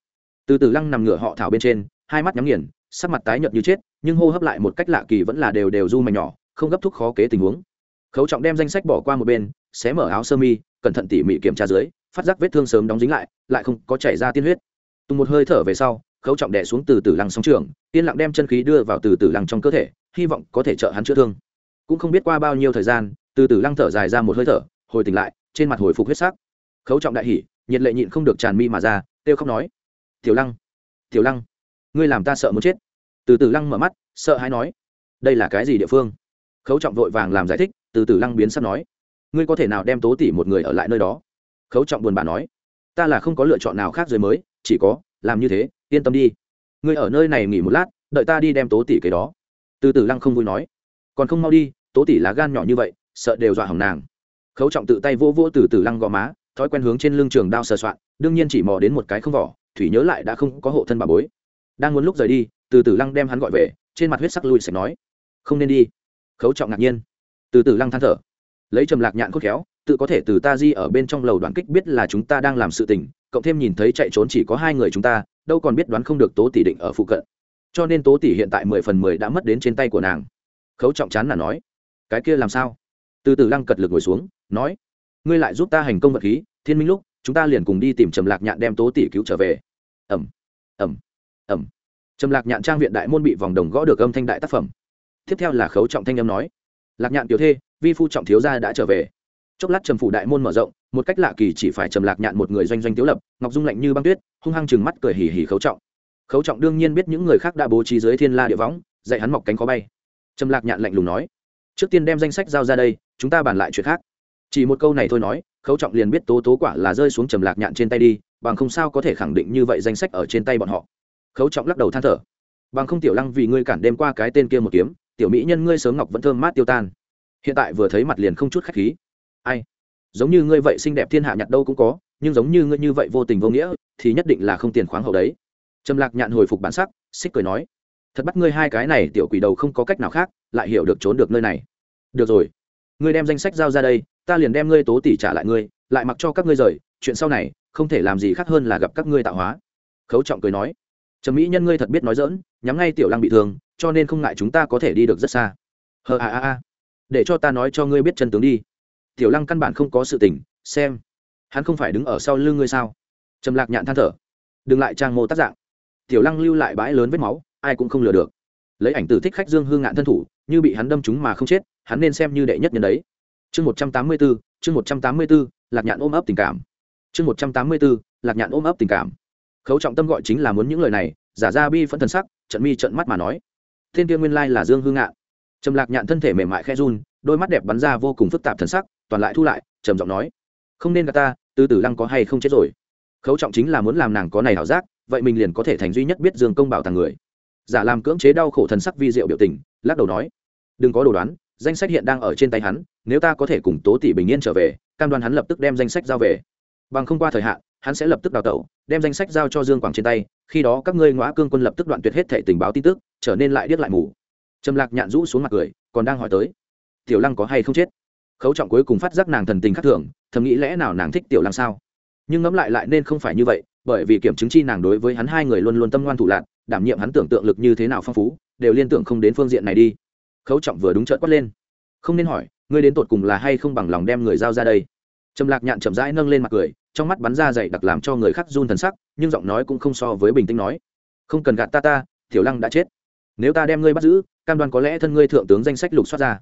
từ từ lăng nằm ngửa họ thảo bên trên, hai mắt nhắm nghiền, sắc mặt tái nhợt như chết, nhưng hô hấp lại một cách lạ kỳ vẫn là đều đều du mày nhỏ, không gấp thúc khó kế tình huống. Khấu trọng đem danh sách bỏ qua một bên, xé mở áo sơ mi, cẩn thận tỉ mỉ kiểm tra dưới, phát giác vết thương sớm đóng dính lại lại không có chảy ra tiên huyết. Tùng một hơi thở về sau, khấu trọng đẻ xuống từ từ lăng sóng trường, yên lặng đem chân khí đưa vào từ từ lăng trong cơ thể, hy vọng có thể trợ hắn chữa thương. Cũng không biết qua bao nhiêu thời gian, từ từ lăng thở dài ra một hơi thở, hồi tỉnh lại, trên mặt hồi phục huyết sắc. Khấu trọng đại hỉ, nhiệt lệ nhịn không được tràn mi mà ra têu không nói tiểu lăng tiểu lăng, ngươi làm ta sợ muốn chết. Từ từ lăng mở mắt, sợ hãi nói, đây là cái gì địa phương? Khấu trọng vội vàng làm giải thích, từ từ lăng biến sắp nói, ngươi có thể nào đem tố tỷ một người ở lại nơi đó? Khấu trọng buồn bà nói, ta là không có lựa chọn nào khác rồi mới, chỉ có, làm như thế, yên tâm đi. Ngươi ở nơi này nghỉ một lát, đợi ta đi đem tố tỷ cái đó. Từ từ lăng không vui nói, còn không mau đi, tố tỷ lá gan nhỏ như vậy, sợ đều dọa hỏng nàng. Khấu trọng tự tay vô vô từ từ lăng gò má, thói quen hướng trên lưng trường đao sờ soạn, đương nhiên chỉ mò đến một cái không vỏ thủy nhớ lại đã không có hộ thân bà bối. Đang muốn lúc rời đi, từ từ lăng đem hắn gọi về, trên mặt huyết sắc lui sạch nói, không nên đi. Khấu trọng ngạc nhiên. Từ từ lăng than thở, lấy trầm lạc nhạn khốt khéo, tự có thể từ ta di ở bên trong lầu đoàn kích biết là chúng ta đang làm sự tình, cộng thêm nhìn thấy chạy trốn chỉ có hai người chúng ta, đâu còn biết đoán không được tố tỷ định ở phụ cận. Cho nên tố tỷ hiện tại mười phần mười đã mất đến trên tay của nàng. Khấu trọng chán là nói, cái kia làm sao? Từ từ lăng cật lực ngồi xuống, nói, ngươi lại giúp ta hành công vật khí, thiên minh lúc chúng ta liền cùng đi tìm trầm lạc nhạn đem tố tỷ cứu trở về. Ẩm ẩm ẩm trầm lạc nhạn trang viện đại môn bị vòng đồng gõ được âm thanh đại tác phẩm. Tiếp theo là khấu trọng thanh âm nói, lạc nhạn tiểu thê, vi phu trọng thiếu gia đã trở về. Chốc lát trầm phủ đại môn mở rộng, một cách lạ kỳ chỉ phải trầm lạc nhạn một người doanh doanh tiếu lập, ngọc dung lạnh như băng tuyết, hung hăng chừng mắt cười hì hì khấu trọng. Khấu trọng đương nhiên biết những người khác đã bố trí dưới thiên la địa võng, dạy hắn mọc cánh khó bay. Trầm lạc nhạn lạnh lùng nói, trước tiên đem danh sách giao ra đây, chúng ta bàn lại chuyện khác. Chỉ một câu này thôi nói khấu trọng liền biết tố tố quả là rơi xuống trầm lạc nhạn trên tay đi, bằng không sao có thể khẳng định như vậy danh sách ở trên tay bọn họ. Khấu trọng lắc đầu than thở. Bằng không tiểu lăng vì ngươi cản đêm qua cái tên kia một kiếm, tiểu mỹ nhân ngươi sớm ngọc vẫn thơm mát tiêu tan. Hiện tại vừa thấy mặt liền không chút khách khí. Ai? Giống như ngươi vậy xinh đẹp thiên hạ nhặt đâu cũng có, nhưng giống như ngươi như vậy vô tình vô nghĩa, thì nhất định là không tiền khoáng hậu đấy. Trầm lạc nhạn hồi phục bản sắc, xích cười nói, thật bắt ngươi hai cái này tiểu quỷ đầu không có cách nào khác, lại hiểu được trốn được nơi này. Được rồi, ngươi đem danh sách giao ra đây ta liền đem ngươi tố tỷ trả lại ngươi, lại mặc cho các ngươi rời, chuyện sau này, không thể làm gì khác hơn là gặp các ngươi tạo hóa. Khấu trọng cười nói. Trầm mỹ nhân ngươi thật biết nói dỡn nhắm ngay tiểu lăng bị thương, cho nên không ngại chúng ta có thể đi được rất xa. Hờ a a a, để cho ta nói cho ngươi biết chân tướng đi. Tiểu lăng căn bản không có sự tình, xem. Hắn không phải đứng ở sau lưng ngươi sao? Trầm lạc nhạn than thở. Đừng lại trang mô tác dạng. Tiểu lăng lưu lại bãi lớn vết máu, ai cũng không lừa được. Lấy ảnh tử thích khách dương hương ngạn thân thủ, như bị hắn đâm chúng mà không chết, hắn nên xem như đệ nhất nhân đấy chương một trăm tám mươi bốn chương một trăm tám mươi bốn lạc nhạn ôm ấp tình cảm. Chương một trăm tám mươi bốn lạc nhạn ôm ấp tình cảm. Khấu trọng tâm gọi chính là muốn những lời này, giả ra bi phẫn thần sắc, trận mi trận mắt mà nói. Thiên kia nguyên lai là dương hương ngạn. Trầm lạc nhạn thân thể mềm mại khe run, đôi mắt đẹp bắn ra vô cùng phức tạp thần sắc, toàn lại thu lại, trầm giọng nói. Không nên gà ta từ tử lăng có hay không chết rồi? Khấu trọng chính là muốn làm nàng có này hảo giác, vậy mình liền có thể thành duy nhất biết dương công bảo tàng người. Giả làm cưỡng chế đau khổ thần sắc vi diệu biểu tình, lắc đầu nói. Đừng có đồ đoán danh sách hiện đang ở trên tay hắn, nếu ta có thể cùng tố tỷ bình yên trở về, cam đoan hắn lập tức đem danh sách giao về. Bằng không qua thời hạn, hắn sẽ lập tức đào tẩu, đem danh sách giao cho dương quảng trên tay, khi đó các ngươi ngõa cương quân lập tức đoạn tuyệt hết thệ tình báo tin tức, trở nên lại điếc lại mù. Trầm lạc nhạn rũ xuống mặt cười, còn đang hỏi tới, tiểu lăng có hay không chết? Khấu trọng cuối cùng phát giác nàng thần tình khắc thường, thầm nghĩ lẽ nào nàng thích tiểu lăng sao? Nhưng ngẫm lại lại nên không phải như vậy, bởi vì kiểm chứng chi nàng đối với hắn hai người luôn luôn tâm ngoan thủ lạc đảm nhiệm hắn tưởng tượng lực như thế nào phong phú, đều liên tưởng không đến phương diện này đi khấu trọng vừa đúng trợn quát lên. Không nên hỏi, ngươi đến tột cùng là hay không bằng lòng đem người giao ra đây? Trầm lạc nhạn chậm rãi nâng lên mặt cười, trong mắt bắn ra dày đặc làm cho người khác run thần sắc, nhưng giọng nói cũng không so với bình tĩnh nói. Không cần gạt ta ta, tiểu lăng đã chết. Nếu ta đem ngươi bắt giữ, cam đoan có lẽ thân ngươi thượng tướng danh sách lục soát ra.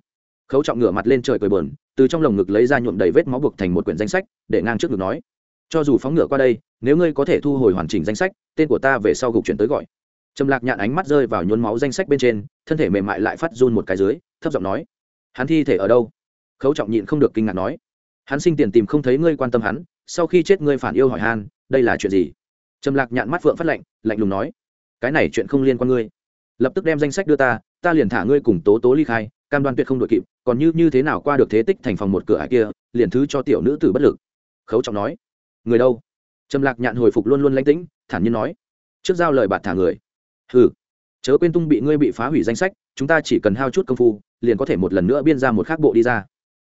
Khấu trọng ngửa mặt lên trời cười bờn từ trong lồng ngực lấy ra nhuộm đầy vết máu buộc thành một quyển danh sách, để ngang trước ngực nói. Cho dù phóng ngựa qua đây, nếu ngươi có thể thu hồi hoàn chỉnh danh sách, tên của ta về sau gục chuyển tới gọi trầm lạc nhạn ánh mắt rơi vào nhuốm máu danh sách bên trên, thân thể mềm mại lại phát run một cái dưới, thấp giọng nói, hắn thi thể ở đâu? Khấu trọng nhịn không được kinh ngạc nói, hắn sinh tiền tìm không thấy ngươi quan tâm hắn, sau khi chết ngươi phản yêu hỏi han, đây là chuyện gì? Trầm lạc nhạn mắt phượng phát lạnh lạnh lùng nói, cái này chuyện không liên quan ngươi. Lập tức đem danh sách đưa ta ta liền thả ngươi cùng tố tố ly khai, cam đoan tuyệt không đội kịp, còn như như thế nào qua được thế tích thành phòng một cửa ải kia, liền thứ cho tiểu nữ tử bất lực. Khấu trọng nói, người đâu? Trầm lạc nhạn hồi phục luôn luôn lãnh tĩnh, thản nhiên nói, trước giao lời bạt thả người ừ chớ quên tung bị ngươi bị phá hủy danh sách, chúng ta chỉ cần hao chút công phu, liền có thể một lần nữa biên ra một khác bộ đi ra.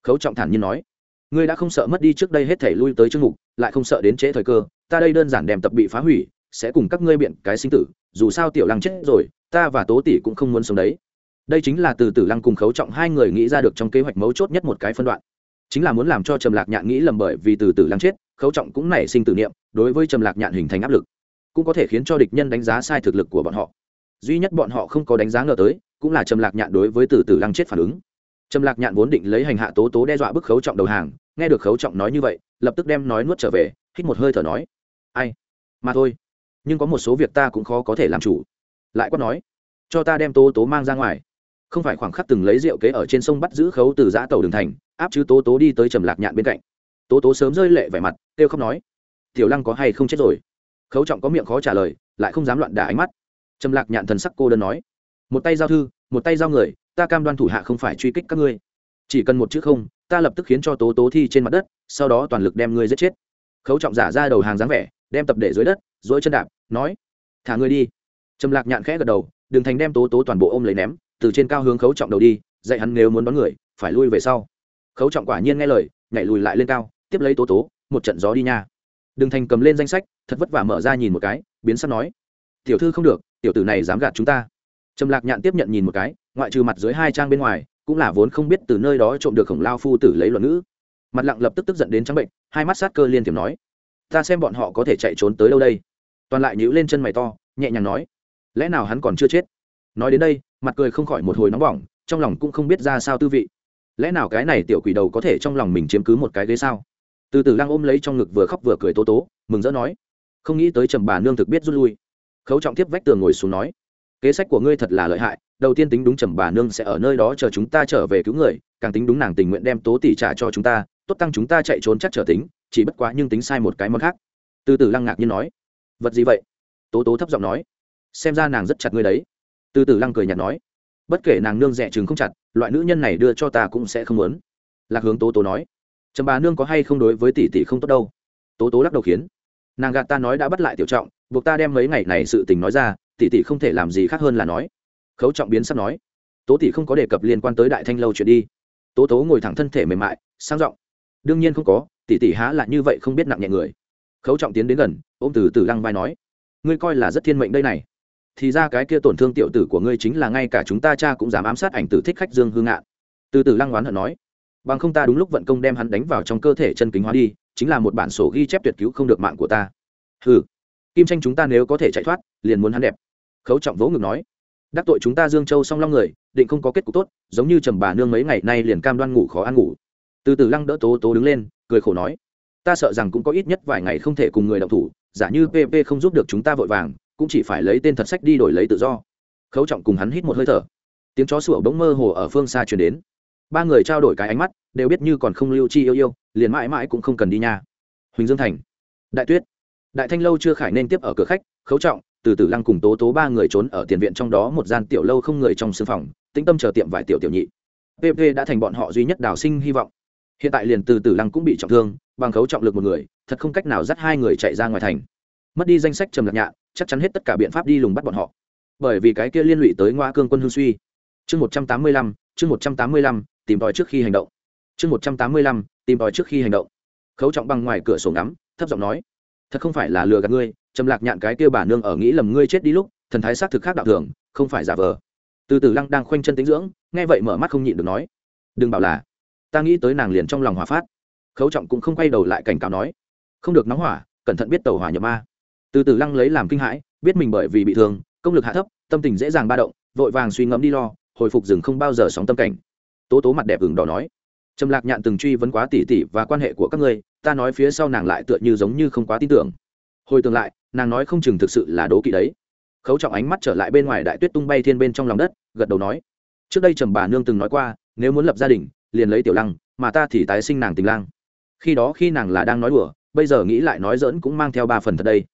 Khấu trọng thản nhiên nói. Ngươi đã không sợ mất đi trước đây hết thể lui tới chương mục, lại không sợ đến trễ thời cơ, ta đây đơn giản đem tập bị phá hủy, sẽ cùng các ngươi biện cái sinh tử, dù sao tiểu lăng chết rồi, ta và tố tỷ cũng không muốn sống đấy. Đây chính là từ tử lăng cùng khấu trọng hai người nghĩ ra được trong kế hoạch mấu chốt nhất một cái phân đoạn. Chính là muốn làm cho trầm lạc nhạn nghĩ lầm bởi vì từ tử lăng chết, khấu trọng cũng nảy sinh tử niệm, đối với trầm lạc nhạn hình thành áp lực cũng có thể khiến cho địch nhân đánh giá sai thực lực của bọn họ. Duy nhất bọn họ không có đánh giá ngờ tới, cũng là trầm lạc nhạn đối với từ tử lăng chết phản ứng. Trầm lạc nhạn vốn định lấy hành hạ tố tố đe dọa bức khấu trọng đầu hàng, nghe được khấu trọng nói như vậy, lập tức đem nói nuốt trở về, hít một hơi thở nói, ai? Mà thôi. Nhưng có một số việc ta cũng khó có thể làm chủ. Lại quát nói, cho ta đem tố tố mang ra ngoài. Không phải khoảng khắc từng lấy rượu kế ở trên sông bắt giữ khấu từ giã tàu đường thành, áp chứ tố tố đi tới trầm lạc nhạn bên cạnh. Tố tố sớm rơi lệ vẻ mặt, kêu không nói, tiểu lăng có hay không chết rồi? Khấu trọng có miệng khó trả lời, lại không dám loạn đả ánh mắt. Trầm lạc nhạn thần sắc cô đơn nói, một tay giao thư, một tay giao người, ta cam đoan thủ hạ không phải truy kích các ngươi. Chỉ cần một chữ không, ta lập tức khiến cho tố tố thi trên mặt đất, sau đó toàn lực đem ngươi giết chết. Khấu trọng giả ra đầu hàng dáng vẻ, đem tập để dưới đất dối chân đạp, nói, thả ngươi đi. Trầm lạc nhạn khẽ gật đầu, đừng thành đem tố tố toàn bộ ôm lấy ném, từ trên cao hướng khấu trọng đầu đi, dạy hắn nếu muốn đón người, phải lui về sau. Khấu trọng quả nhiên nghe lời, nhảy lùi lại lên cao, tiếp lấy tố tố, một trận gió đi nha đừng thành cầm lên danh sách, thật vất vả mở ra nhìn một cái, biến sắp nói. Tiểu thư không được, tiểu tử này dám gạt chúng ta. Trầm lạc nhạn tiếp nhận nhìn một cái, ngoại trừ mặt dưới hai trang bên ngoài, cũng là vốn không biết từ nơi đó trộm được khổng lao phu tử lấy luận ngữ. Mặt lặng lập tức tức giận đến trắng bệnh, hai mắt sát cơ liên tiềm nói. Ta xem bọn họ có thể chạy trốn tới đâu đây? Toàn lại nhíu lên chân mày to, nhẹ nhàng nói. Lẽ nào hắn còn chưa chết? Nói đến đây, mặt cười không khỏi một hồi nóng bỏng, trong lòng cũng không biết ra sao tư vị. Lẽ nào cái này tiểu quỷ đầu có thể trong lòng mình chiếm cứ một cái ghế sao? Từ từ lăng ôm lấy trong ngực vừa khóc vừa cười tố tố, mừng rỡ nói, không nghĩ tới trầm bà nương thực biết rút lui. Khấu trọng tiếp vách tường ngồi xuống nói, kế sách của ngươi thật là lợi hại, đầu tiên tính đúng trầm bà nương sẽ ở nơi đó chờ chúng ta trở về cứu người, càng tính đúng nàng tình nguyện đem tố tỷ trả cho chúng ta, tốt tăng chúng ta chạy trốn chắc trở tính, chỉ bất quá nhưng tính sai một cái món khác. Từ từ lăng ngạc nhiên nói, vật gì vậy? Tố tố thấp giọng nói, xem ra nàng rất chặt ngươi đấy. Từ từ lăng cười nhạt nói, bất kể nàng nương rẻ chừng không chặt, loại nữ nhân này đưa cho ta cũng sẽ không muốn. Lạc hướng tố tố nói trầm bà nương có hay không đối với tỷ tỷ không tốt đâu? Tố tố lắc đầu khiến. Nàng gạt ta nói đã bắt lại tiểu trọng, buộc ta đem mấy ngày này sự tình nói ra, tỷ tỷ không thể làm gì khác hơn là nói. Khấu trọng biến sắp nói. Tố tỷ không có đề cập liên quan tới đại thanh lâu chuyện đi. Tố tố ngồi thẳng thân thể mềm mại, sang giọng. Đương nhiên không có, tỷ tỷ há lại như vậy không biết nặng nhẹ người. Khấu trọng tiến đến gần, ôm từ từ lăng vai nói. Ngươi coi là rất thiên mệnh đây này. Thì ra cái kia tổn thương tiểu tử của ngươi chính là ngay cả chúng ta cha cũng dám ám sát ảnh tử thích khách dương hương ngạn từ từ lăng oán hận nói bằng không ta đúng lúc vận công đem hắn đánh vào trong cơ thể chân kính hóa đi chính là một bản sổ ghi chép tuyệt cứu không được mạng của ta. Hừ, kim tranh chúng ta nếu có thể chạy thoát liền muốn hắn đẹp. Khấu trọng vỗ ngực nói. Đắc tội chúng ta dương châu song long người định không có kết cục tốt giống như trầm bà nương mấy ngày nay liền cam đoan ngủ khó ăn ngủ. Từ từ lăng đỡ tố tố đứng lên cười khổ nói. Ta sợ rằng cũng có ít nhất vài ngày không thể cùng người đọc thủ giả như pp không giúp được chúng ta vội vàng cũng chỉ phải lấy tên thật sách đi đổi lấy tự do. Khấu trọng cùng hắn hít một hơi thở. Tiếng chó sủa bỗng mơ hồ ở phương xa chuyển đến ba người trao đổi cái ánh mắt, đều biết như còn không lưu chi yêu yêu, liền mãi mãi cũng không cần đi nha. Huỳnh dương thành, đại tuyết, đại thanh lâu chưa khải nên tiếp ở cửa khách, khấu trọng, từ từ lăng cùng tố tố ba người trốn ở tiền viện trong đó một gian tiểu lâu không người trong sưng phòng, tĩnh tâm chờ tiệm vài tiểu tiểu nhị. Pp đã thành bọn họ duy nhất đào sinh hy vọng. Hiện tại liền từ từ lăng cũng bị trọng thương, bằng khấu trọng lực một người, thật không cách nào dắt hai người chạy ra ngoài thành. Mất đi danh sách trầm lạc nhạ chắc chắn hết tất cả biện pháp đi lùng bắt bọn họ. Bởi vì cái kia liên lụy tới ngoa cương quân hương suy. Chương một trăm tám mươi lăm, chương một trăm tám mươi lăm tìm tòi trước khi hành động. Chương một trăm tám mươi lăm, tìm tòi trước khi hành động. Khấu trọng băng ngoài cửa sổ ngắm, thấp giọng nói, thật không phải là lừa gạt ngươi, trầm lạc nhạn cái kia bà nương ở nghĩ lầm ngươi chết đi lúc, thần thái xác thực khác đạo thường, không phải giả vờ. Từ từ lăng đang khoanh chân tính dưỡng, nghe vậy mở mắt không nhịn được nói, đừng bảo là, ta nghĩ tới nàng liền trong lòng hỏa phát. Khấu trọng cũng không quay đầu lại cảnh cáo nói, không được nóng hỏa, cẩn thận biết tàu hỏa nhập ma. Từ từ lăng lấy làm kinh hãi, biết mình bởi vì bị thương, công lực hạ thấp, tâm tình dễ dàng ba động, vội vàng suy ngẫm đi lo, hồi phục rừng không bao giờ sóng tâm cảnh tố tố mặt đẹp ửng đỏ nói, trầm lạc nhạn từng truy vấn quá tỉ tỉ và quan hệ của các ngươi, ta nói phía sau nàng lại tựa như giống như không quá tin tưởng. Hồi tương lại, nàng nói không chừng thực sự là đố kỵ đấy. Khấu trọng ánh mắt trở lại bên ngoài đại tuyết tung bay thiên bên trong lòng đất, gật đầu nói, trước đây trầm bà nương từng nói qua, nếu muốn lập gia đình, liền lấy tiểu lăng, mà ta thì tái sinh nàng tình lang. Khi đó khi nàng là đang nói đùa, bây giờ nghĩ lại nói dỡn cũng mang theo ba phần thật đây.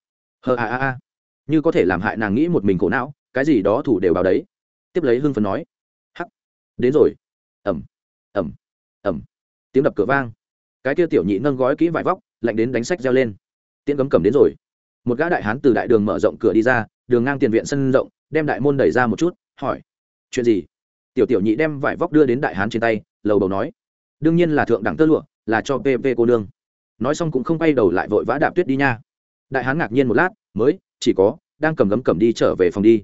Hờ a a a. Như có thể làm hại nàng nghĩ một mình khổ não, cái gì đó thủ đều báo đấy. Tiếp lấy hưng phấn nói, hắc, đến rồi ẩm ẩm ẩm tiếng đập cửa vang. Cái kia tiểu nhị nâng gói kỹ vải vóc, lạnh đến đánh sách reo lên. Tiễn cấm cầm đến rồi. Một gã đại hán từ đại đường mở rộng cửa đi ra, đường ngang tiền viện sân rộng, đem đại môn đẩy ra một chút, hỏi, chuyện gì? Tiểu tiểu nhị đem vải vóc đưa đến đại hán trên tay, lầu đầu nói, đương nhiên là thượng đẳng tơ lụa, là cho pv cô nương. Nói xong cũng không quay đầu lại vội vã đạp tuyết đi nha. Đại hán ngạc nhiên một lát, mới, chỉ có, đang cầm gấm cầm đi trở về phòng đi.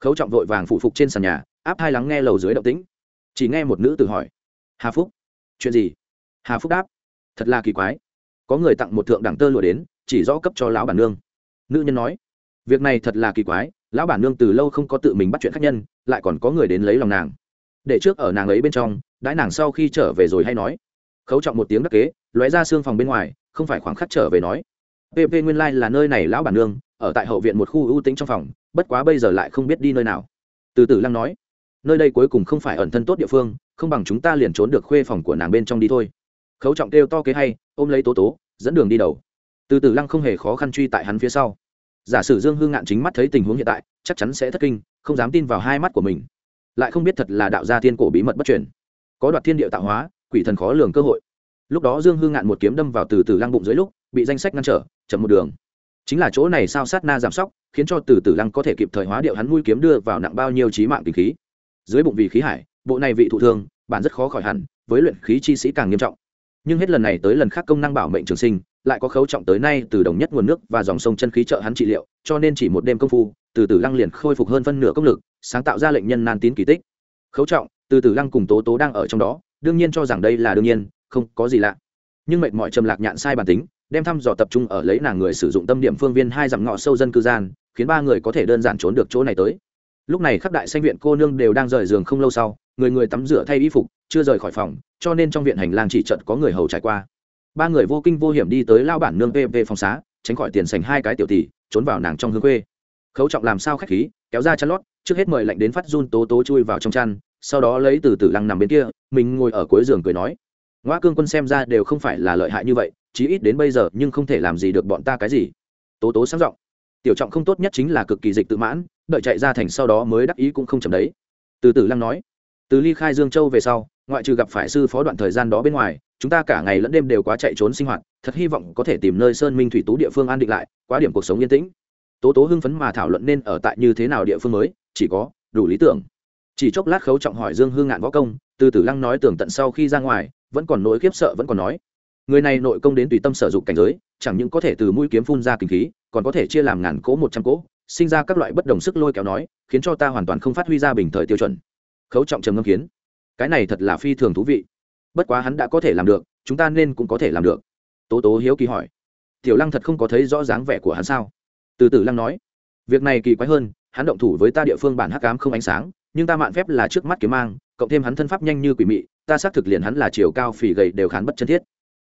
Khấu trọng vội vàng phụ phục trên sàn nhà, áp hai lắng nghe lầu dưới động tĩnh chỉ nghe một nữ tử hỏi, hà phúc, chuyện gì? Hà phúc đáp, thật là kỳ quái. Có người tặng một thượng đẳng tơ lụa đến, chỉ rõ cấp cho lão bản nương. Nữ nhân nói, việc này thật là kỳ quái, lão bản nương từ lâu không có tự mình bắt chuyện khác nhân, lại còn có người đến lấy lòng nàng. Để trước ở nàng ấy bên trong, đãi nàng sau khi trở về rồi hay nói. Khấu trọng một tiếng đắc kế, lóe ra xương phòng bên ngoài, không phải khoảng khắc trở về nói pp nguyên lai、like、là nơi này lão bản nương, ở tại hậu viện một khu ưu tính trong phòng, bất quá bây giờ lại không biết đi nơi nào. Từ từ lăng nói nơi đây cuối cùng không phải ẩn thân tốt địa phương, không bằng chúng ta liền trốn được khuê phòng của nàng bên trong đi thôi. Khấu trọng kêu to kế hay, ôm lấy tố tố, dẫn đường đi đầu. Từ từ lăng không hề khó khăn truy tại hắn phía sau. Giả sử dương hương ngạn chính mắt thấy tình huống hiện tại, chắc chắn sẽ thất kinh, không dám tin vào hai mắt của mình. Lại không biết thật là đạo gia thiên cổ bí mật bất truyền. Có đoạt thiên địa tạo hóa, quỷ thần khó lường cơ hội. Lúc đó dương hương ngạn một kiếm đâm vào từ từ lăng bụng dưới lúc, bị danh sách ngăn trở, chậm một đường. Chính là chỗ này sao sát na giảm sóc, khiến cho từ từ lăng có thể kịp thời hóa điệu hắn mũi kiếm đưa vào nặng bao nhiêu trí mạng kinh khí dưới bụng vì khí hải, bộ này vị thụ thương, bản rất khó khỏi hẳn, với luyện khí chi sĩ càng nghiêm trọng. Nhưng hết lần này tới lần khác công năng bảo mệnh trường sinh, lại có khấu trọng tới nay từ đồng nhất nguồn nước và dòng sông chân khí trợ hắn trị liệu, cho nên chỉ một đêm công phu, từ từ lăng liền khôi phục hơn phân nửa công lực, sáng tạo ra lệnh nhân nan tín kỳ tích. Khấu trọng, từ từ lăng cùng tố tố đang ở trong đó, đương nhiên cho rằng đây là đương nhiên, không có gì lạ. Nhưng mệt mỏi trầm lạc nhạn sai bản tính, đem thăm dò tập trung ở lấy nàng người sử dụng tâm điểm phương viên hai dặm ngọ sâu dân cư gian, khiến ba người có thể đơn giản trốn được chỗ này tới lúc này khắp đại sanh viện cô nương đều đang rời giường không lâu sau, người người tắm rửa thay y phục, chưa rời khỏi phòng, cho nên trong viện hành lang chỉ trận có người hầu trải qua. Ba người vô kinh vô hiểm đi tới lao bản nương pv phòng xá, tránh khỏi tiền sành hai cái tiểu tỷ, trốn vào nàng trong hương quê khấu trọng làm sao khách khí, kéo ra chăn lót, trước hết mời lạnh đến phát run tố tố chui vào trong chăn, sau đó lấy từ từ lăng nằm bên kia, mình ngồi ở cuối giường cười nói. Ngoa cương quân xem ra đều không phải là lợi hại như vậy, chí ít đến bây giờ nhưng không thể làm gì được bọn ta cái gì. Tố tố sáng giọng. Tiểu trọng không tốt nhất chính là cực kỳ dịch tự mãn đợi chạy ra thành sau đó mới đắc ý cũng không chậm đấy. Từ từ lăng nói, từ ly khai dương châu về sau, ngoại trừ gặp phải sư phó đoạn thời gian đó bên ngoài, chúng ta cả ngày lẫn đêm đều quá chạy trốn sinh hoạt, thật hy vọng có thể tìm nơi sơn minh thủy tú địa phương an định lại, quá điểm cuộc sống yên tĩnh. Tố tố hưng phấn mà thảo luận nên ở tại như thế nào địa phương mới, chỉ có đủ lý tưởng. Chỉ chốc lát khấu trọng hỏi dương hương ngạn võ công, từ tử lăng nói tưởng tận sau khi ra ngoài, vẫn còn nỗi khiếp sợ vẫn còn nói, người này nội công đến tùy tâm sở dụng cảnh giới, chẳng những có thể từ mũi kiếm phun ra kinh khí, còn có thể chia làm ngàn cỗ một trăm cỗ sinh ra các loại bất đồng sức lôi kéo nói, khiến cho ta hoàn toàn không phát huy ra bình thời tiêu chuẩn. Khấu trọng trầm ngâm kiến cái này thật là phi thường thú vị. Bất quá hắn đã có thể làm được, chúng ta nên cũng có thể làm được. Tố tố hiếu kỳ hỏi. Tiểu lăng thật không có thấy rõ dáng vẻ của hắn sao? Từ từ lăng nói. Việc này kỳ quái hơn, hắn động thủ với ta địa phương bản hắc cám không ánh sáng, nhưng ta mạn phép là trước mắt kiếm mang, cộng thêm hắn thân pháp nhanh như quỷ mị, ta xác thực liền hắn là chiều cao phì gầy đều khán bất chân thiết.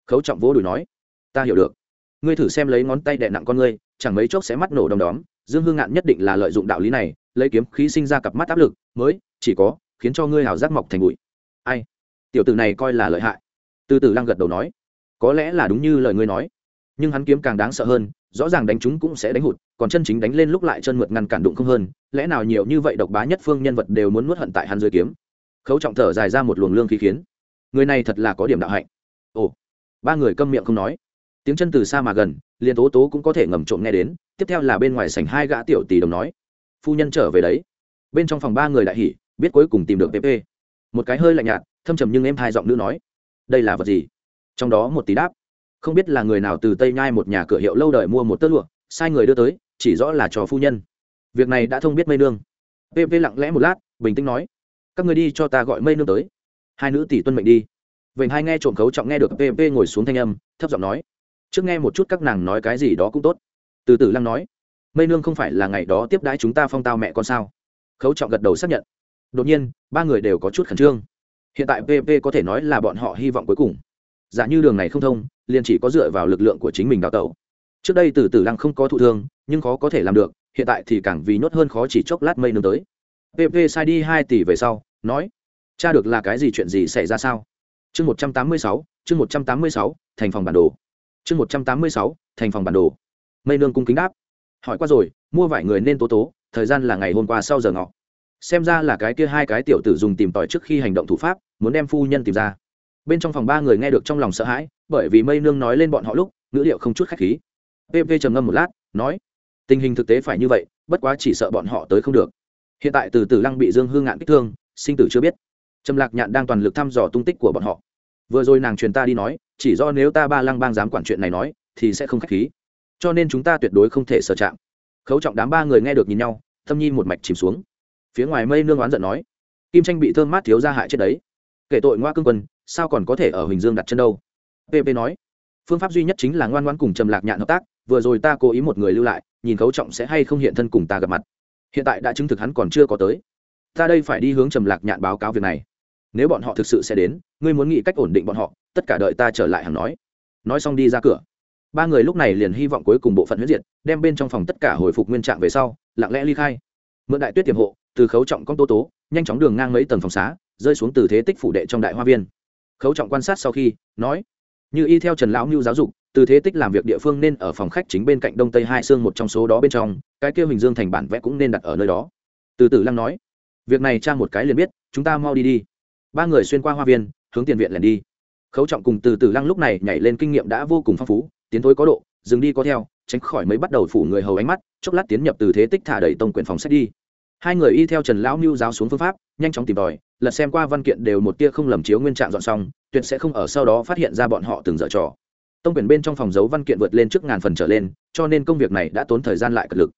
Khấu trọng vỗ đùi nói. Ta hiểu được. Ngươi thử xem lấy ngón tay đè nặng con ngươi, chẳng mấy chốc sẽ mắt nổ đom đóm dương hương ngạn nhất định là lợi dụng đạo lý này, lấy kiếm khí sinh ra cặp mắt áp lực, mới, chỉ có, khiến cho ngươi hào giác mọc thành bụi. Ai? Tiểu tử này coi là lợi hại. Từ từ lăng gật đầu nói. Có lẽ là đúng như lời ngươi nói. Nhưng hắn kiếm càng đáng sợ hơn, rõ ràng đánh chúng cũng sẽ đánh hụt, còn chân chính đánh lên lúc lại chân mượt ngăn cản đụng không hơn, lẽ nào nhiều như vậy độc bá nhất phương nhân vật đều muốn nuốt hận tại hắn dưới kiếm? Khấu trọng thở dài ra một luồng lương khí khiến. Người này thật là có điểm đạo hạnh. Ồ. Ba người câm miệng không nói tiếng chân từ xa mà gần, liền tố tố cũng có thể ngầm trộm nghe đến, tiếp theo là bên ngoài sảnh hai gã tiểu tỷ đồng nói, phu nhân trở về đấy. Bên trong phòng ba người đại hỉ, biết cuối cùng tìm được pp một cái hơi lạnh nhạt, thâm trầm nhưng em hai giọng nữ nói, đây là vật gì? Trong đó một tí đáp, không biết là người nào từ tây nhai một nhà cửa hiệu lâu đời mua một tơ lụa, sai người đưa tới, chỉ rõ là cho phu nhân. Việc này đã thông biết mây nương. Pp lặng lẽ một lát, bình tĩnh nói, các người đi cho ta gọi mây nương tới. Hai nữ tỷ tuân mệnh đi. Vậy hai nghe trộm khấu trọng nghe được pp ngồi xuống thanh âm, thấp giọng nói trước nghe một chút các nàng nói cái gì đó cũng tốt. Từ từ lăng nói, mây nương không phải là ngày đó tiếp đãi chúng ta phong tao mẹ con sao? Khấu trọng gật đầu xác nhận. Đột nhiên, ba người đều có chút khẩn trương. Hiện tại pp có thể nói là bọn họ hy vọng cuối cùng. Giả như đường này không thông, liền chỉ có dựa vào lực lượng của chính mình đào tẩu. Trước đây từ từ lăng không có thụ thương, nhưng khó có thể làm được, hiện tại thì càng vì nhốt hơn khó chỉ chốc lát mây nương tới. Pp sai đi hai tỷ về sau, nói, cha được là cái gì chuyện gì xảy ra sao? Chương một trăm tám mươi sáu, chương một trăm tám mươi sáu, thành phòng bản đồ chương một trăm tám mươi sáu, thành phòng bản đồ. Mây nương cung kính đáp. Hỏi qua rồi, mua vải người nên tố tố, thời gian là ngày hôm qua sau giờ ngọ. Xem ra là cái kia hai cái tiểu tử dùng tìm tòi trước khi hành động thủ pháp, muốn đem phu nhân tìm ra. Bên trong phòng ba người nghe được trong lòng sợ hãi, bởi vì mây nương nói lên bọn họ lúc, ngữ liệu không chút khách khí. Pp trầm ngâm một lát, nói, tình hình thực tế phải như vậy, bất quá chỉ sợ bọn họ tới không được. Hiện tại từ từ lăng bị dương hương ngạn kích thương, sinh tử chưa biết. Trầm lạc nhạn đang toàn lực thăm dò tung tích của bọn họ. Vừa rồi nàng truyền ta đi nói chỉ do nếu ta ba lăng bang dám quản chuyện này nói, thì sẽ không k h á c h khí. Cho nên chúng ta tuyệt đối không thể sợ chạm. Khấu trọng đám ba người nghe được nhìn nhau, thâm nhi một mạch chìm xuống. Phía ngoài mây nương oán giận nói, kim tranh bị thơm mát thiếu ra hại chết đấy. Kể tội ngoa cương quân, sao còn có thể ở huỳnh dương đặt chân đâu? Pp nói, phương pháp duy nhất chính là ngoan ngoan cùng trầm lạc nhạn hợp tác, vừa rồi ta cố ý một người lưu lại, nhìn khấu trọng sẽ hay không hiện thân cùng ta gặp mặt. Hiện tại đã chứng thực hắn còn chưa có tới. Ta đây phải đi hướng trầm lạc nhạn báo cáo việc này nếu bọn họ thực sự sẽ đến, ngươi muốn nghĩ cách ổn định bọn họ, tất cả đợi ta trở lại hằng nói. Nói xong đi ra cửa. Ba người lúc này liền hy vọng cuối cùng bộ phận huyết diệt, đem bên trong phòng tất cả hồi phục nguyên trạng về sau, lặng lẽ ly khai. Mượn đại tuyết tiềm hộ, từ khấu trọng con tố tố, nhanh chóng đường ngang mấy tầng phòng xá, rơi xuống từ thế tích phủ đệ trong đại hoa viên. Khấu trọng quan sát sau khi, nói, như y theo trần lão mưu giáo dục, từ thế tích làm việc địa phương nên ở phòng khách chính bên cạnh đông tây hai xương một trong số đó bên trong, cái kia hình dương thành bản vẽ cũng nên đặt ở nơi đó. Từ từ lăng nói, việc này tra một cái liền biết, chúng ta mau đi đi ba người xuyên qua hoa viên, hướng tiền viện lẻn đi. Khấu trọng cùng từ từ lăng lúc này nhảy lên kinh nghiệm đã vô cùng phong phú, tiến thối có độ, dừng đi có theo, tránh khỏi mới bắt đầu phủ người hầu ánh mắt, chốc lát tiến nhập từ thế tích thả đẩy tông quyển phòng sách đi. Hai người y theo trần lão mưu giáo xuống phương pháp, nhanh chóng tìm tòi, lật xem qua văn kiện đều một tia không lầm chiếu nguyên trạng dọn xong, tuyệt sẽ không ở sau đó phát hiện ra bọn họ từng dở trò. Tông quyển bên trong phòng giấu văn kiện vượt lên trước ngàn phần trở lên, cho nên công việc này đã tốn thời gian lại cật lực.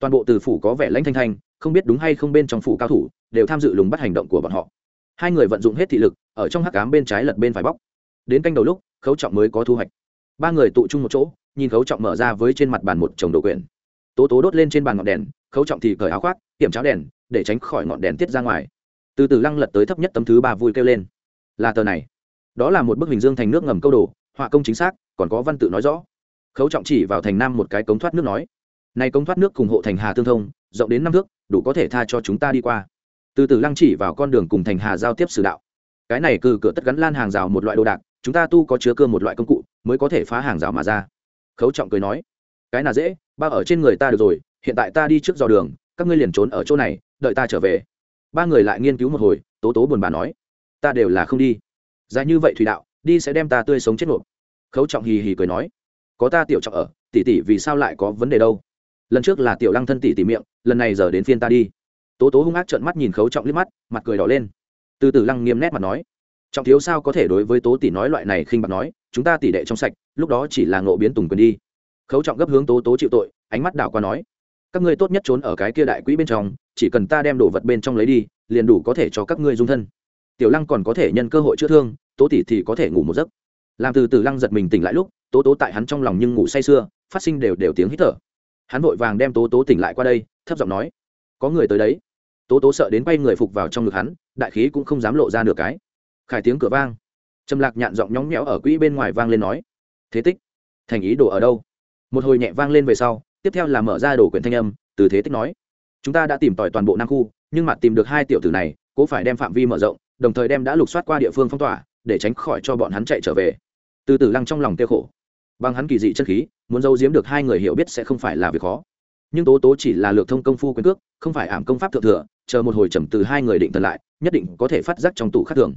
Toàn bộ từ phủ có vẻ lãnh thanh thanh, không biết đúng hay không bên trong phủ cao thủ, đều tham dự lùng bắt hành động của bọn họ hai người vận dụng hết thị lực, ở trong hắc cám bên trái lật bên phải bóc. Đến canh đầu lúc, khấu trọng mới có thu hoạch. Ba người tụ chung một chỗ, nhìn khấu trọng mở ra với trên mặt bàn một chồng đồ quyển. Tố tố đốt lên trên bàn ngọn đèn, khấu trọng thì cởi áo khoác, kiểm cháo đèn, để tránh khỏi ngọn đèn tiết ra ngoài. Từ từ lăng lật tới thấp nhất tấm thứ ba vui kêu lên. Là tờ này. Đó là một bức hình dương thành nước ngầm câu đồ, họa công chính xác, còn có văn tự nói rõ. Khấu trọng chỉ vào thành nam một cái cống thoát nước nói, này cống thoát nước cùng hộ thành hà tương thông, rộng đến năm thước, đủ có thể tha cho chúng ta đi qua từ từ lăng chỉ vào con đường cùng thành hà giao tiếp sử đạo. Cái này cừ cửa tất gắn lan hàng rào một loại đồ đạc, chúng ta tu có chứa cơ một loại công cụ, mới có thể phá hàng rào mà ra. Khấu trọng cười nói, cái nào dễ, ba ở trên người ta được rồi, hiện tại ta đi trước dò đường, các ngươi liền trốn ở chỗ này, đợi ta trở về. Ba người lại nghiên cứu một hồi, tố tố buồn bà nói, ta đều là không đi. Dài như vậy thủy đạo, đi sẽ đem ta tươi sống chết nộp khấu trọng hì hì cười nói, có ta tiểu trọng ở, tỷ tỷ vì sao lại có vấn đề đâu? Lần trước là tiểu lăng thân tỷ tỷ miệng, lần này giờ đến phiên ta đi tố tố hung ác trợn mắt nhìn khấu trọng liếc mắt, mặt cười đỏ lên. Từ từ lăng nghiêm nét mặt nói. Trọng thiếu sao có thể đối với tố tỷ nói loại này khinh bạc nói, chúng ta tỷ đệ trong sạch, lúc đó chỉ là ngộ biến tùng quyền đi. Khấu trọng gấp hướng tố tố chịu tội, ánh mắt đảo qua nói. Các ngươi tốt nhất trốn ở cái kia đại quỹ bên trong, chỉ cần ta đem đồ vật bên trong lấy đi, liền đủ có thể cho các ngươi dung thân. Tiểu lăng còn có thể nhân cơ hội chữa thương, tố tỷ thì có thể ngủ một giấc. Làm từ từ lăng giật mình tỉnh lại lúc, tố tố tại hắn trong lòng nhưng ngủ say sưa, phát sinh đều đều tiếng hít thở. Hắn vội vàng đem tố tố tỉnh lại qua đây, thấp giọng nói. Có người tới đấy tố tố sợ đến bay người phục vào trong ngực hắn, đại khí cũng không dám lộ ra nửa cái. Khải tiếng cửa vang. Trầm lạc nhạn giọng nhóng nhẽo ở quỹ bên ngoài vang lên nói, thế tích, thành ý đồ ở đâu? Một hồi nhẹ vang lên về sau, tiếp theo là mở ra đồ quyển thanh âm, từ thế tích nói, chúng ta đã tìm tòi toàn bộ nam khu, nhưng mà tìm được hai tiểu tử này, cố phải đem phạm vi mở rộng, đồng thời đem đã lục soát qua địa phương phong tỏa, để tránh khỏi cho bọn hắn chạy trở về. Từ từ lăng trong lòng tiêu khổ. Bằng hắn kỳ dị chân khí, muốn giấu giếm được hai người hiểu biết sẽ không phải là việc khó nhưng tố tố chỉ là lược thông công phu quyền cước, không phải ảm công pháp thượng thừa, chờ một hồi trầm từ hai người định thần lại, nhất định có thể phát giác trong tủ khác thường.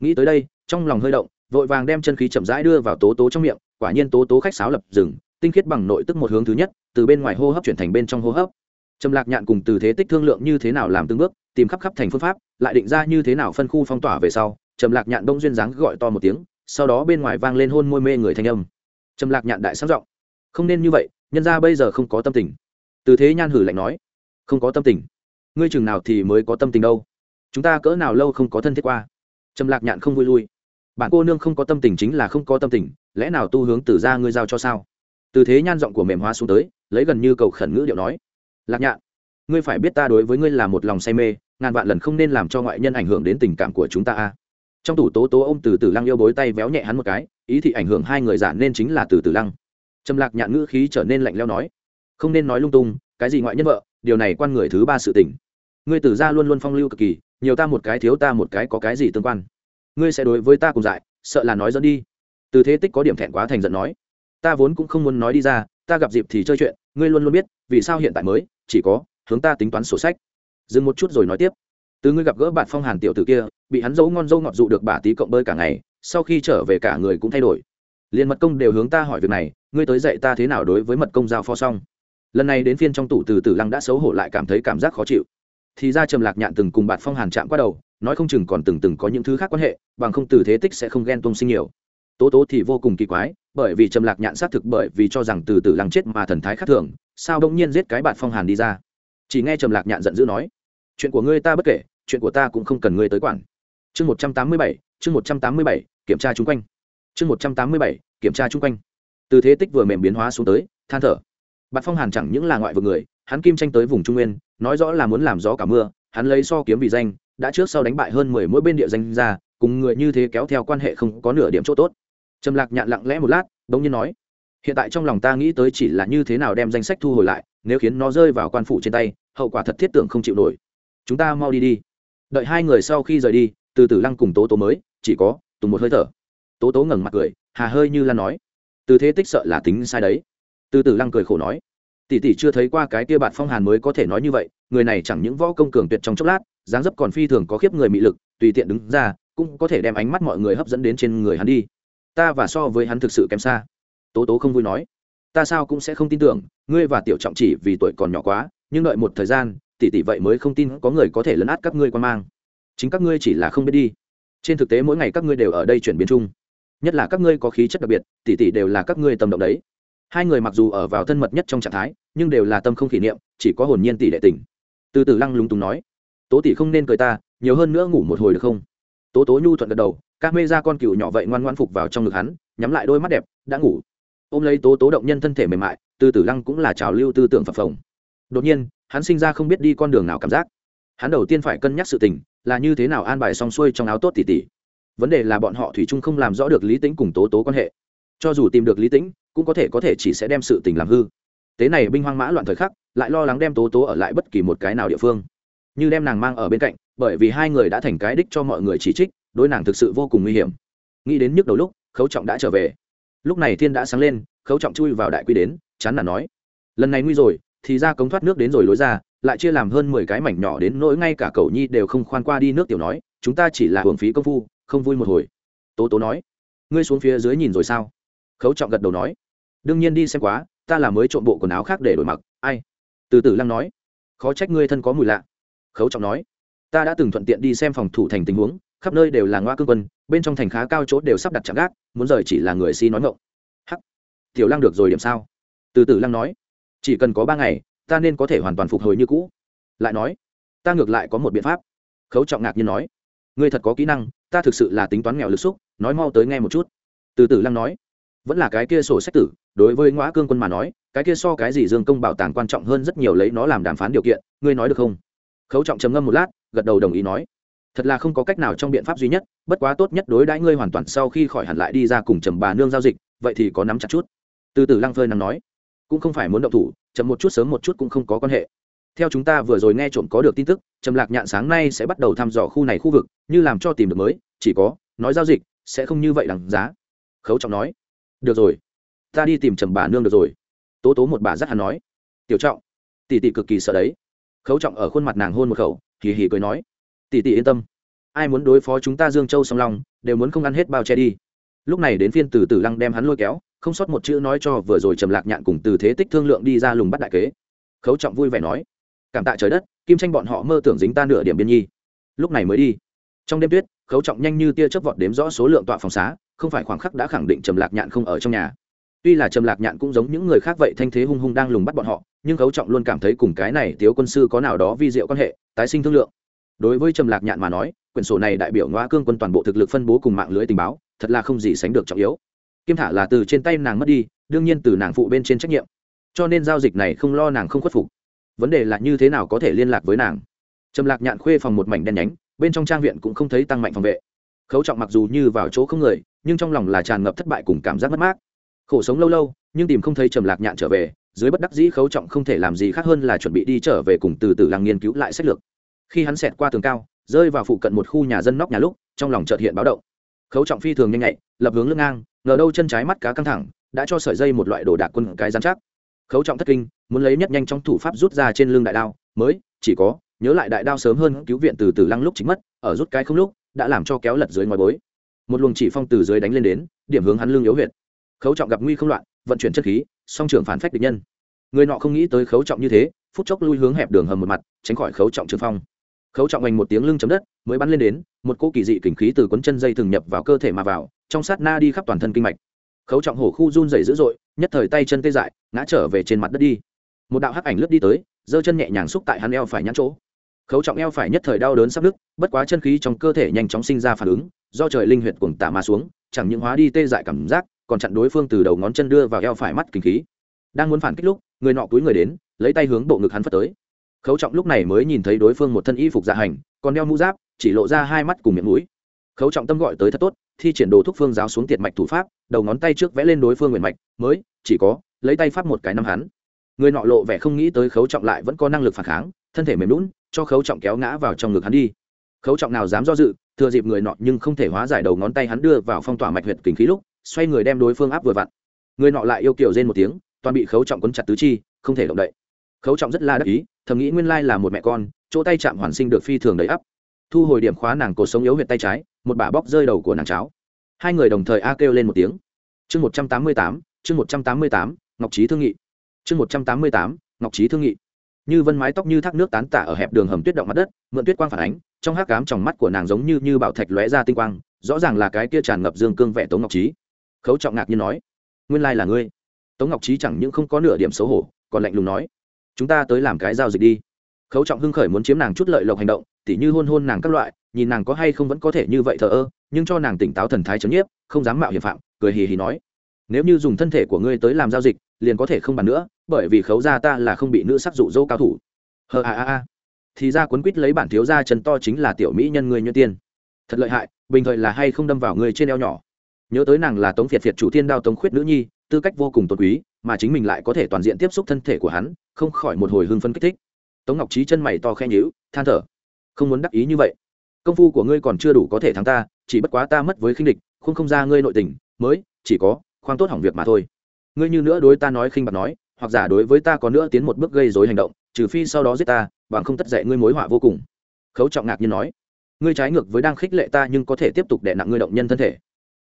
Nghĩ tới đây, trong lòng hơi động, vội vàng đem chân khí chậm rãi đưa vào tố tố trong miệng, quả nhiên tố tố khách sáo lập rừng tinh khiết bằng nội tức một hướng thứ nhất, từ bên ngoài hô hấp chuyển thành bên trong hô hấp. Trầm lạc nhạn cùng từ thế tích thương lượng như thế nào làm từng bước, tìm khắp khắp thành phương pháp, lại định ra như thế nào phân khu phong tỏa về sau, trầm lạc nhạn đông duyên dáng gọi to một tiếng, sau đó bên ngoài vang lên hôn môi mê người thanh âm. Trầm lạc nhạn đại sáng giọng, không nên như vậy, nhân ra bây giờ không có tâm tình từ thế nhan hử lạnh nói, không có tâm tình. Ngươi chừng nào thì mới có tâm tình đâu. Chúng ta cỡ nào lâu không có thân thiết qua. Trầm lạc nhạn không vui lui. Bạn cô nương không có tâm tình chính là không có tâm tình, lẽ nào tu hướng từ ra ngươi giao cho sao? Từ thế nhan giọng của mềm hoa xuống tới, lấy gần như cầu khẩn ngữ điệu nói, lạc nhạn, ngươi phải biết ta đối với ngươi là một lòng say mê, ngàn vạn lần không nên làm cho ngoại nhân ảnh hưởng đến tình cảm của chúng ta a. Trong tủ tố tố ô m từ từ lăng yêu bối tay véo nhẹ hắn một cái, ý thị ảnh hưởng hai người giả nên chính là từ từ lăng. Trầm lạc nhạn ngữ khí trở nên lạnh leo nói không nên nói lung tung, cái gì ngoại nhân vợ, điều này quan người thứ ba sự tình. Ngươi tử ra luôn luôn phong lưu cực kỳ, nhiều ta một cái thiếu ta một cái có cái gì tương quan. Ngươi sẽ đối với ta cùng dại, sợ là nói dẫn đi. Từ thế tích có điểm thẹn quá thành giận nói. Ta vốn cũng không muốn nói đi ra, ta gặp dịp thì chơi chuyện, ngươi luôn luôn biết, vì sao hiện tại mới, chỉ có, hướng ta tính toán sổ sách. Dừng một chút rồi nói tiếp. Từ ngươi gặp gỡ bạn phong hàn tiểu tử kia, bị hắn giấu ngon dâu ngọt dụ được bà tí cộng bơi cả ngày, sau khi trở về cả người cũng thay đổi. Liền mật công đều hướng ta hỏi việc này, ngươi tới dạy ta thế nào đối với mật công giao pho xong lần này đến phiên trong tủ từ tử lăng đã xấu hổ lại cảm thấy cảm giác khó chịu. Thì ra trầm lạc nhạn từng cùng bạt phong hàn chạm qua đầu, nói không chừng còn từng từng có những thứ khác quan hệ, bằng không từ thế tích sẽ không ghen tung sinh nhiều. Tố tố thì vô cùng kỳ quái, bởi vì trầm lạc nhạn xác thực bởi vì cho rằng từ tử lăng chết mà thần thái khác thường, sao đông nhiên giết cái bạt phong hàn đi ra? Chỉ nghe trầm lạc nhạn giận dữ nói, chuyện của ngươi ta bất kể, chuyện của ta cũng không cần ngươi tới quản. Chương một trăm tám mươi bảy, chương một trăm tám mươi bảy, kiểm tra chung quanh. Chương một trăm tám mươi bảy, kiểm tra chung quanh. Từ thế tích vừa mềm biến hóa xuống tới, than thở bạt phong hàn chẳng những là ngoại vực người, hắn kim tranh tới vùng trung nguyên, nói rõ là muốn làm gió cả mưa, hắn lấy so kiếm vì danh, đã trước sau đánh bại hơn mười mỗi bên địa danh ra, cùng người như thế kéo theo quan hệ không có nửa điểm chỗ tốt. Trầm lạc nhạn lặng lẽ một lát bỗng nhiên nói, hiện tại trong lòng ta nghĩ tới chỉ là như thế nào đem danh sách thu hồi lại, nếu khiến nó rơi vào quan phủ trên tay, hậu quả thật thiết tưởng không chịu nổi. Chúng ta mau đi đi. Đợi hai người sau khi rời đi, từ từ lăng cùng tố tố mới, chỉ có, tùng một hơi thở. Tố tố ngẩng mặt cười, hà hơi như lan nói, từ thế tích sợ là tính sai đấy từ từ lăng cười khổ nói, tỷ tỷ chưa thấy qua cái kia bạn phong hàn mới có thể nói như vậy, người này chẳng những võ công cường tuyệt trong chốc lát, dáng dấp còn phi thường có khiếp người mị lực, tùy tiện đứng ra, cũng có thể đem ánh mắt mọi người hấp dẫn đến trên người hắn đi. Ta và so với hắn thực sự kém xa. Tố tố không vui nói, ta sao cũng sẽ không tin tưởng, ngươi và tiểu trọng chỉ vì tuổi còn nhỏ quá, nhưng đợi một thời gian, tỷ tỷ vậy mới không tin có người có thể lấn át các ngươi quan mang. Chính các ngươi chỉ là không biết đi. Trên thực tế mỗi ngày các ngươi đều ở đây chuyển biến chung. Nhất là các ngươi có khí chất đặc biệt, tỷ tỷ đều là các ngươi tâm động đấy hai người mặc dù ở vào thân mật nhất trong trạng thái, nhưng đều là tâm không kỷ niệm, chỉ có hồn nhiên tỷ đệ tình từ từ lăng lúng túng nói, tố tỷ không nên cười ta, nhiều hơn nữa ngủ một hồi được không? Tố tố nhu thuận gật đầu các mê ra con cừu nhỏ vậy ngoan ngoan phục vào trong ngực hắn, nhắm lại đôi mắt đẹp, đã ngủ. Ôm lấy tố tố động nhân thân thể mềm mại, từ từ lăng cũng là trào lưu tư tưởng phập phồng. Đột nhiên, hắn sinh ra không biết đi con đường nào cảm giác. Hắn đầu tiên phải cân nhắc sự tình, là như thế nào an bài xong xuôi trong áo tốt tỷ tỷ. vấn đề là bọn họ thủy chung không làm rõ được lý tính cùng tố tố quan hệ cho dù tìm được lý Tĩnh, cũng có thể có thể chỉ sẽ đem sự tình làm hư. Tế này binh hoang mã loạn thời khắc lại lo lắng đem tố tố ở lại bất kỳ một cái nào địa phương. Như đem nàng mang ở bên cạnh bởi vì hai người đã thành cái đích cho mọi người chỉ trích đối nàng thực sự vô cùng nguy hiểm. Nghĩ đến nhức đầu lúc khấu trọng đã trở về. Lúc này thiên đã sáng lên khấu trọng chui vào đại quy đến chán là nói lần này nguy rồi thì ra cống thoát nước đến rồi lối ra lại chia làm hơn mười cái mảnh nhỏ đến nỗi ngay cả cậu nhi đều không khoan qua đi nước tiểu nói chúng ta chỉ là hưởng phí công phu không vui một hồi. Tố tố nói ngươi xuống phía dưới nhìn rồi sao? Khấu trọng gật đầu nói, đương nhiên đi xem quá, ta là mới trộm bộ quần áo khác để đổi mặc, ai? Từ từ lăng nói, khó trách ngươi thân có mùi lạ. Khấu trọng nói, ta đã từng thuận tiện đi xem phòng thủ thành tình huống, khắp nơi đều là ngoa cương quân, bên trong thành khá cao chỗ đều sắp đặt chạm gác, muốn rời chỉ là người si nói ngộng hắc. Tiểu lăng được rồi điểm sao? Từ từ lăng nói, chỉ cần có ba ngày, ta nên có thể hoàn toàn phục hồi như cũ. Lại nói, ta ngược lại có một biện pháp. Khấu trọng ngạc nhiên nói, ngươi thật có kỹ năng, ta thực sự là tính toán nghèo lực xúc, nói mau tới nghe một chút. Từ từ lăng nói vẫn là cái kia sổ sách tử, đối với ngõ cương quân mà nói, cái kia so cái gì dương công bảo tàng quan trọng hơn rất nhiều lấy nó làm đàm phán điều kiện, ngươi nói được không? Khấu trọng trầm ngâm một lát, gật đầu đồng ý nói. Thật là không có cách nào trong biện pháp duy nhất, bất quá tốt nhất đối đãi ngươi hoàn toàn sau khi khỏi hẳn lại đi ra cùng trầm bà nương giao dịch, vậy thì có nắm chặt chút. Từ từ lăng phơi nắng nói. Cũng không phải muốn động thủ, chậm một chút sớm một chút cũng không có quan hệ. Theo chúng ta vừa rồi nghe trộm có được tin tức, trầm lạc nhạn sáng nay sẽ bắt đầu thăm dò khu này khu vực, như làm cho tìm được mới, chỉ có, nói giao dịch, sẽ không như vậy đằng giá. Khấu trọng nói được rồi. Ta đi tìm trầm bà nương được rồi. Tố tố một bà rất hắn nói. Tiểu trọng. Tỷ tỷ cực kỳ sợ đấy. Khấu trọng ở khuôn mặt nàng hôn một khẩu, hì hì cười nói. Tỷ tỷ yên tâm. Ai muốn đối phó chúng ta dương châu song long, đều muốn không ăn hết bao che đi. Lúc này đến phiên từ tử lăng đem hắn lôi kéo, không sót một chữ nói cho vừa rồi trầm lạc nhạn cùng từ thế tích thương lượng đi ra lùng bắt đại kế. Khấu trọng vui vẻ nói. Cảm tạ trời đất, kim tranh bọn họ mơ tưởng dính ta nửa điểm biên nhi. Lúc này mới đi. Trong đêm tuyết, khấu trọng nhanh như tia chớp vọt đếm rõ số lượng tọa phòng xá không phải khoảng khắc đã khẳng định trầm lạc nhạn không ở trong nhà. Tuy là trầm lạc nhạn cũng giống những người khác vậy, thanh thế hung hung đang lùng bắt bọn họ, nhưng khấu trọng luôn cảm thấy cùng cái này tiếu quân sư có nào đó vi diệu quan hệ, tái sinh thương lượng. Đối với trầm lạc nhạn mà nói, quyển sổ này đại biểu ngoa cương quân toàn bộ thực lực phân bố cùng mạng lưới tình báo, thật là không gì sánh được trọng yếu. Kim thả là từ trên tay nàng mất đi, đương nhiên từ nàng phụ bên trên trách nhiệm. Cho nên giao dịch này không lo nàng không khuất phục. Vấn đề là như thế nào có thể liên lạc với nàng? Trầm lạc nhạn khuê phòng một mảnh đen nhánh, bên trong trang viện cũng không thấy tăng mạnh phòng vệ khấu trọng mặc dù như vào chỗ không người, nhưng trong lòng là tràn ngập thất bại cùng cảm giác mất mát. Khổ sống lâu lâu, nhưng tìm không thấy trầm lạc nhạn trở về, dưới bất đắc dĩ khấu trọng không thể làm gì khác hơn là chuẩn bị đi trở về cùng từ từ làng nghiên cứu lại sách lược. Khi hắn xẹt qua tường cao, rơi vào phụ cận một khu nhà dân nóc nhà lúc, trong lòng chợt hiện báo động. Khấu trọng phi thường nhanh nhạy, lập hướng lưng ngang, ngờ đâu chân trái mắt cá căng thẳng, đã cho sợi dây một loại đồ đạc quân cái dán chắc. Khấu trọng thất kinh, muốn lấy nhất nhanh trong thủ pháp rút ra trên lưng đại đao, mới, chỉ có, nhớ lại đại đao sớm hơn cứu viện từ từ lăng lúc chính mất, ở rút cái không lúc đã làm cho kéo lật dưới ngoài bối. Một luồng chỉ phong từ dưới đánh lên đến, điểm hướng hắn lưng yếu huyệt. Khấu trọng gặp nguy không loạn, vận chuyển chất khí, song trưởng phản phách địch nhân. Người nọ không nghĩ tới khấu trọng như thế, phút chốc lui hướng hẹp đường hầm một mặt, tránh khỏi khấu trọng trường phong. Khấu trọng hoành một tiếng lưng chấm đất, mới bắn lên đến, một cô kỳ dị kình khí từ cuốn chân dây thường nhập vào cơ thể mà vào, trong sát na đi khắp toàn thân kinh mạch. Khấu trọng hổ khu run dày dữ dội, nhất thời tay chân tê dại, ngã trở về trên mặt đất đi. Một đạo hắc ảnh lướt đi tới, giơ chân nhẹ nhàng xúc tại hắn eo phải nhãn chỗ khấu trọng eo phải nhất thời đau đớn sắp đứt bất quá chân khí trong cơ thể nhanh chóng sinh ra phản ứng, do trời linh huyệt cuồng tả mà xuống, chẳng những hóa đi tê dại cảm giác, còn chặn đối phương từ đầu ngón chân đưa vào eo phải mắt kinh khí. Đang muốn phản kích lúc, người nọ túi người đến, lấy tay hướng bộ ngực hắn phất tới. Khấu trọng lúc này mới nhìn thấy đối phương một thân y phục dạ hành, còn đeo mũ giáp, chỉ lộ ra hai mắt cùng miệng mũi. Khấu trọng tâm gọi tới thật tốt, thi triển đồ thúc phương giáo xuống tiệt mạch thủ pháp, đầu ngón tay trước vẽ lên đối phương nguyện mạch, mới, chỉ có, lấy tay pháp một cái năm hắn. Người nọ lộ vẻ không nghĩ tới khấu trọng lại vẫn có năng lực phản kháng, thân thể mềm lún cho khấu trọng kéo ngã vào trong ngực hắn đi. Khấu trọng nào dám do dự, thừa dịp người nọ nhưng không thể hóa giải đầu ngón tay hắn đưa vào phong tỏa mạch huyệt kính khí lúc, xoay người đem đối phương áp vừa vặn. Người nọ lại yêu kiểu rên một tiếng, toàn bị khấu trọng quấn chặt tứ chi, không thể động đậy. Khấu trọng rất là đắc ý, thầm nghĩ nguyên lai là một mẹ con, chỗ tay chạm hoàn sinh được phi thường đầy ắp. Thu hồi điểm khóa nàng cột sống yếu huyệt tay trái, một bả bóc rơi đầu của nàng cháo. Hai người đồng thời a kêu lên một tiếng. Chương một trăm tám mươi tám, chương một trăm tám mươi tám, ngọc trí thương nghị. Chương một trăm tám mươi tám, ngọc trí thương nghị như vân mái tóc như thác nước tán tả ở hẹp đường hầm tuyết động mặt đất, mượn tuyết quang phản ánh, trong hát cám trong mắt của nàng giống như như bảo thạch lóe ra tinh quang, rõ ràng là cái kia tràn ngập dương cương vẻ tống ngọc trí khấu trọng ngạc như nói, nguyên lai là ngươi. Tống ngọc trí chẳng những không có nửa điểm xấu hổ, còn lạnh lùng nói, chúng ta tới làm cái giao dịch đi. Khấu trọng hưng khởi muốn chiếm nàng chút lợi lộc hành động, tỉ như hôn hôn nàng các loại, nhìn nàng có hay không vẫn có thể như vậy thờ ơ, nhưng cho nàng tỉnh táo thần thái chấn nhiếp, không dám mạo hiểm phạm, cười hì hì nói, nếu như dùng thân thể của ngươi tới làm giao dịch liền có thể không bàn nữa, bởi vì khấu ra ta là không bị nữ sắc dụ dỗ cao thủ. Hờ a a a. Thì ra cuốn quýt lấy bản thiếu ra chân to chính là tiểu mỹ nhân ngươi như tiên. Thật lợi hại, bình thời là hay không đâm vào người trên eo nhỏ. Nhớ tới nàng là tống phiệt phiệt chủ tiên đao tống khuyết nữ nhi, tư cách vô cùng tôn quý, mà chính mình lại có thể toàn diện tiếp xúc thân thể của hắn, không khỏi một hồi hưng phấn kích thích. Tống ngọc trí chân mày to khe nhữ than thở. Không muốn đắc ý như vậy. Công phu của ngươi còn chưa đủ có thể thắng ta, chỉ bất quá ta mất với khinh địch không không ra ngươi nội tình, mới, chỉ có khoang tốt hỏng việc mà thôi ngươi như nữa đối ta nói khinh bạc nói, hoặc giả đối với ta có nữa tiến một bước gây dối hành động, trừ phi sau đó giết ta, bằng không tất dạy ngươi mối họa vô cùng. Khấu trọng ngạc nhiên nói. Ngươi trái ngược với đang khích lệ ta nhưng có thể tiếp tục đè nặng ngươi động nhân thân thể.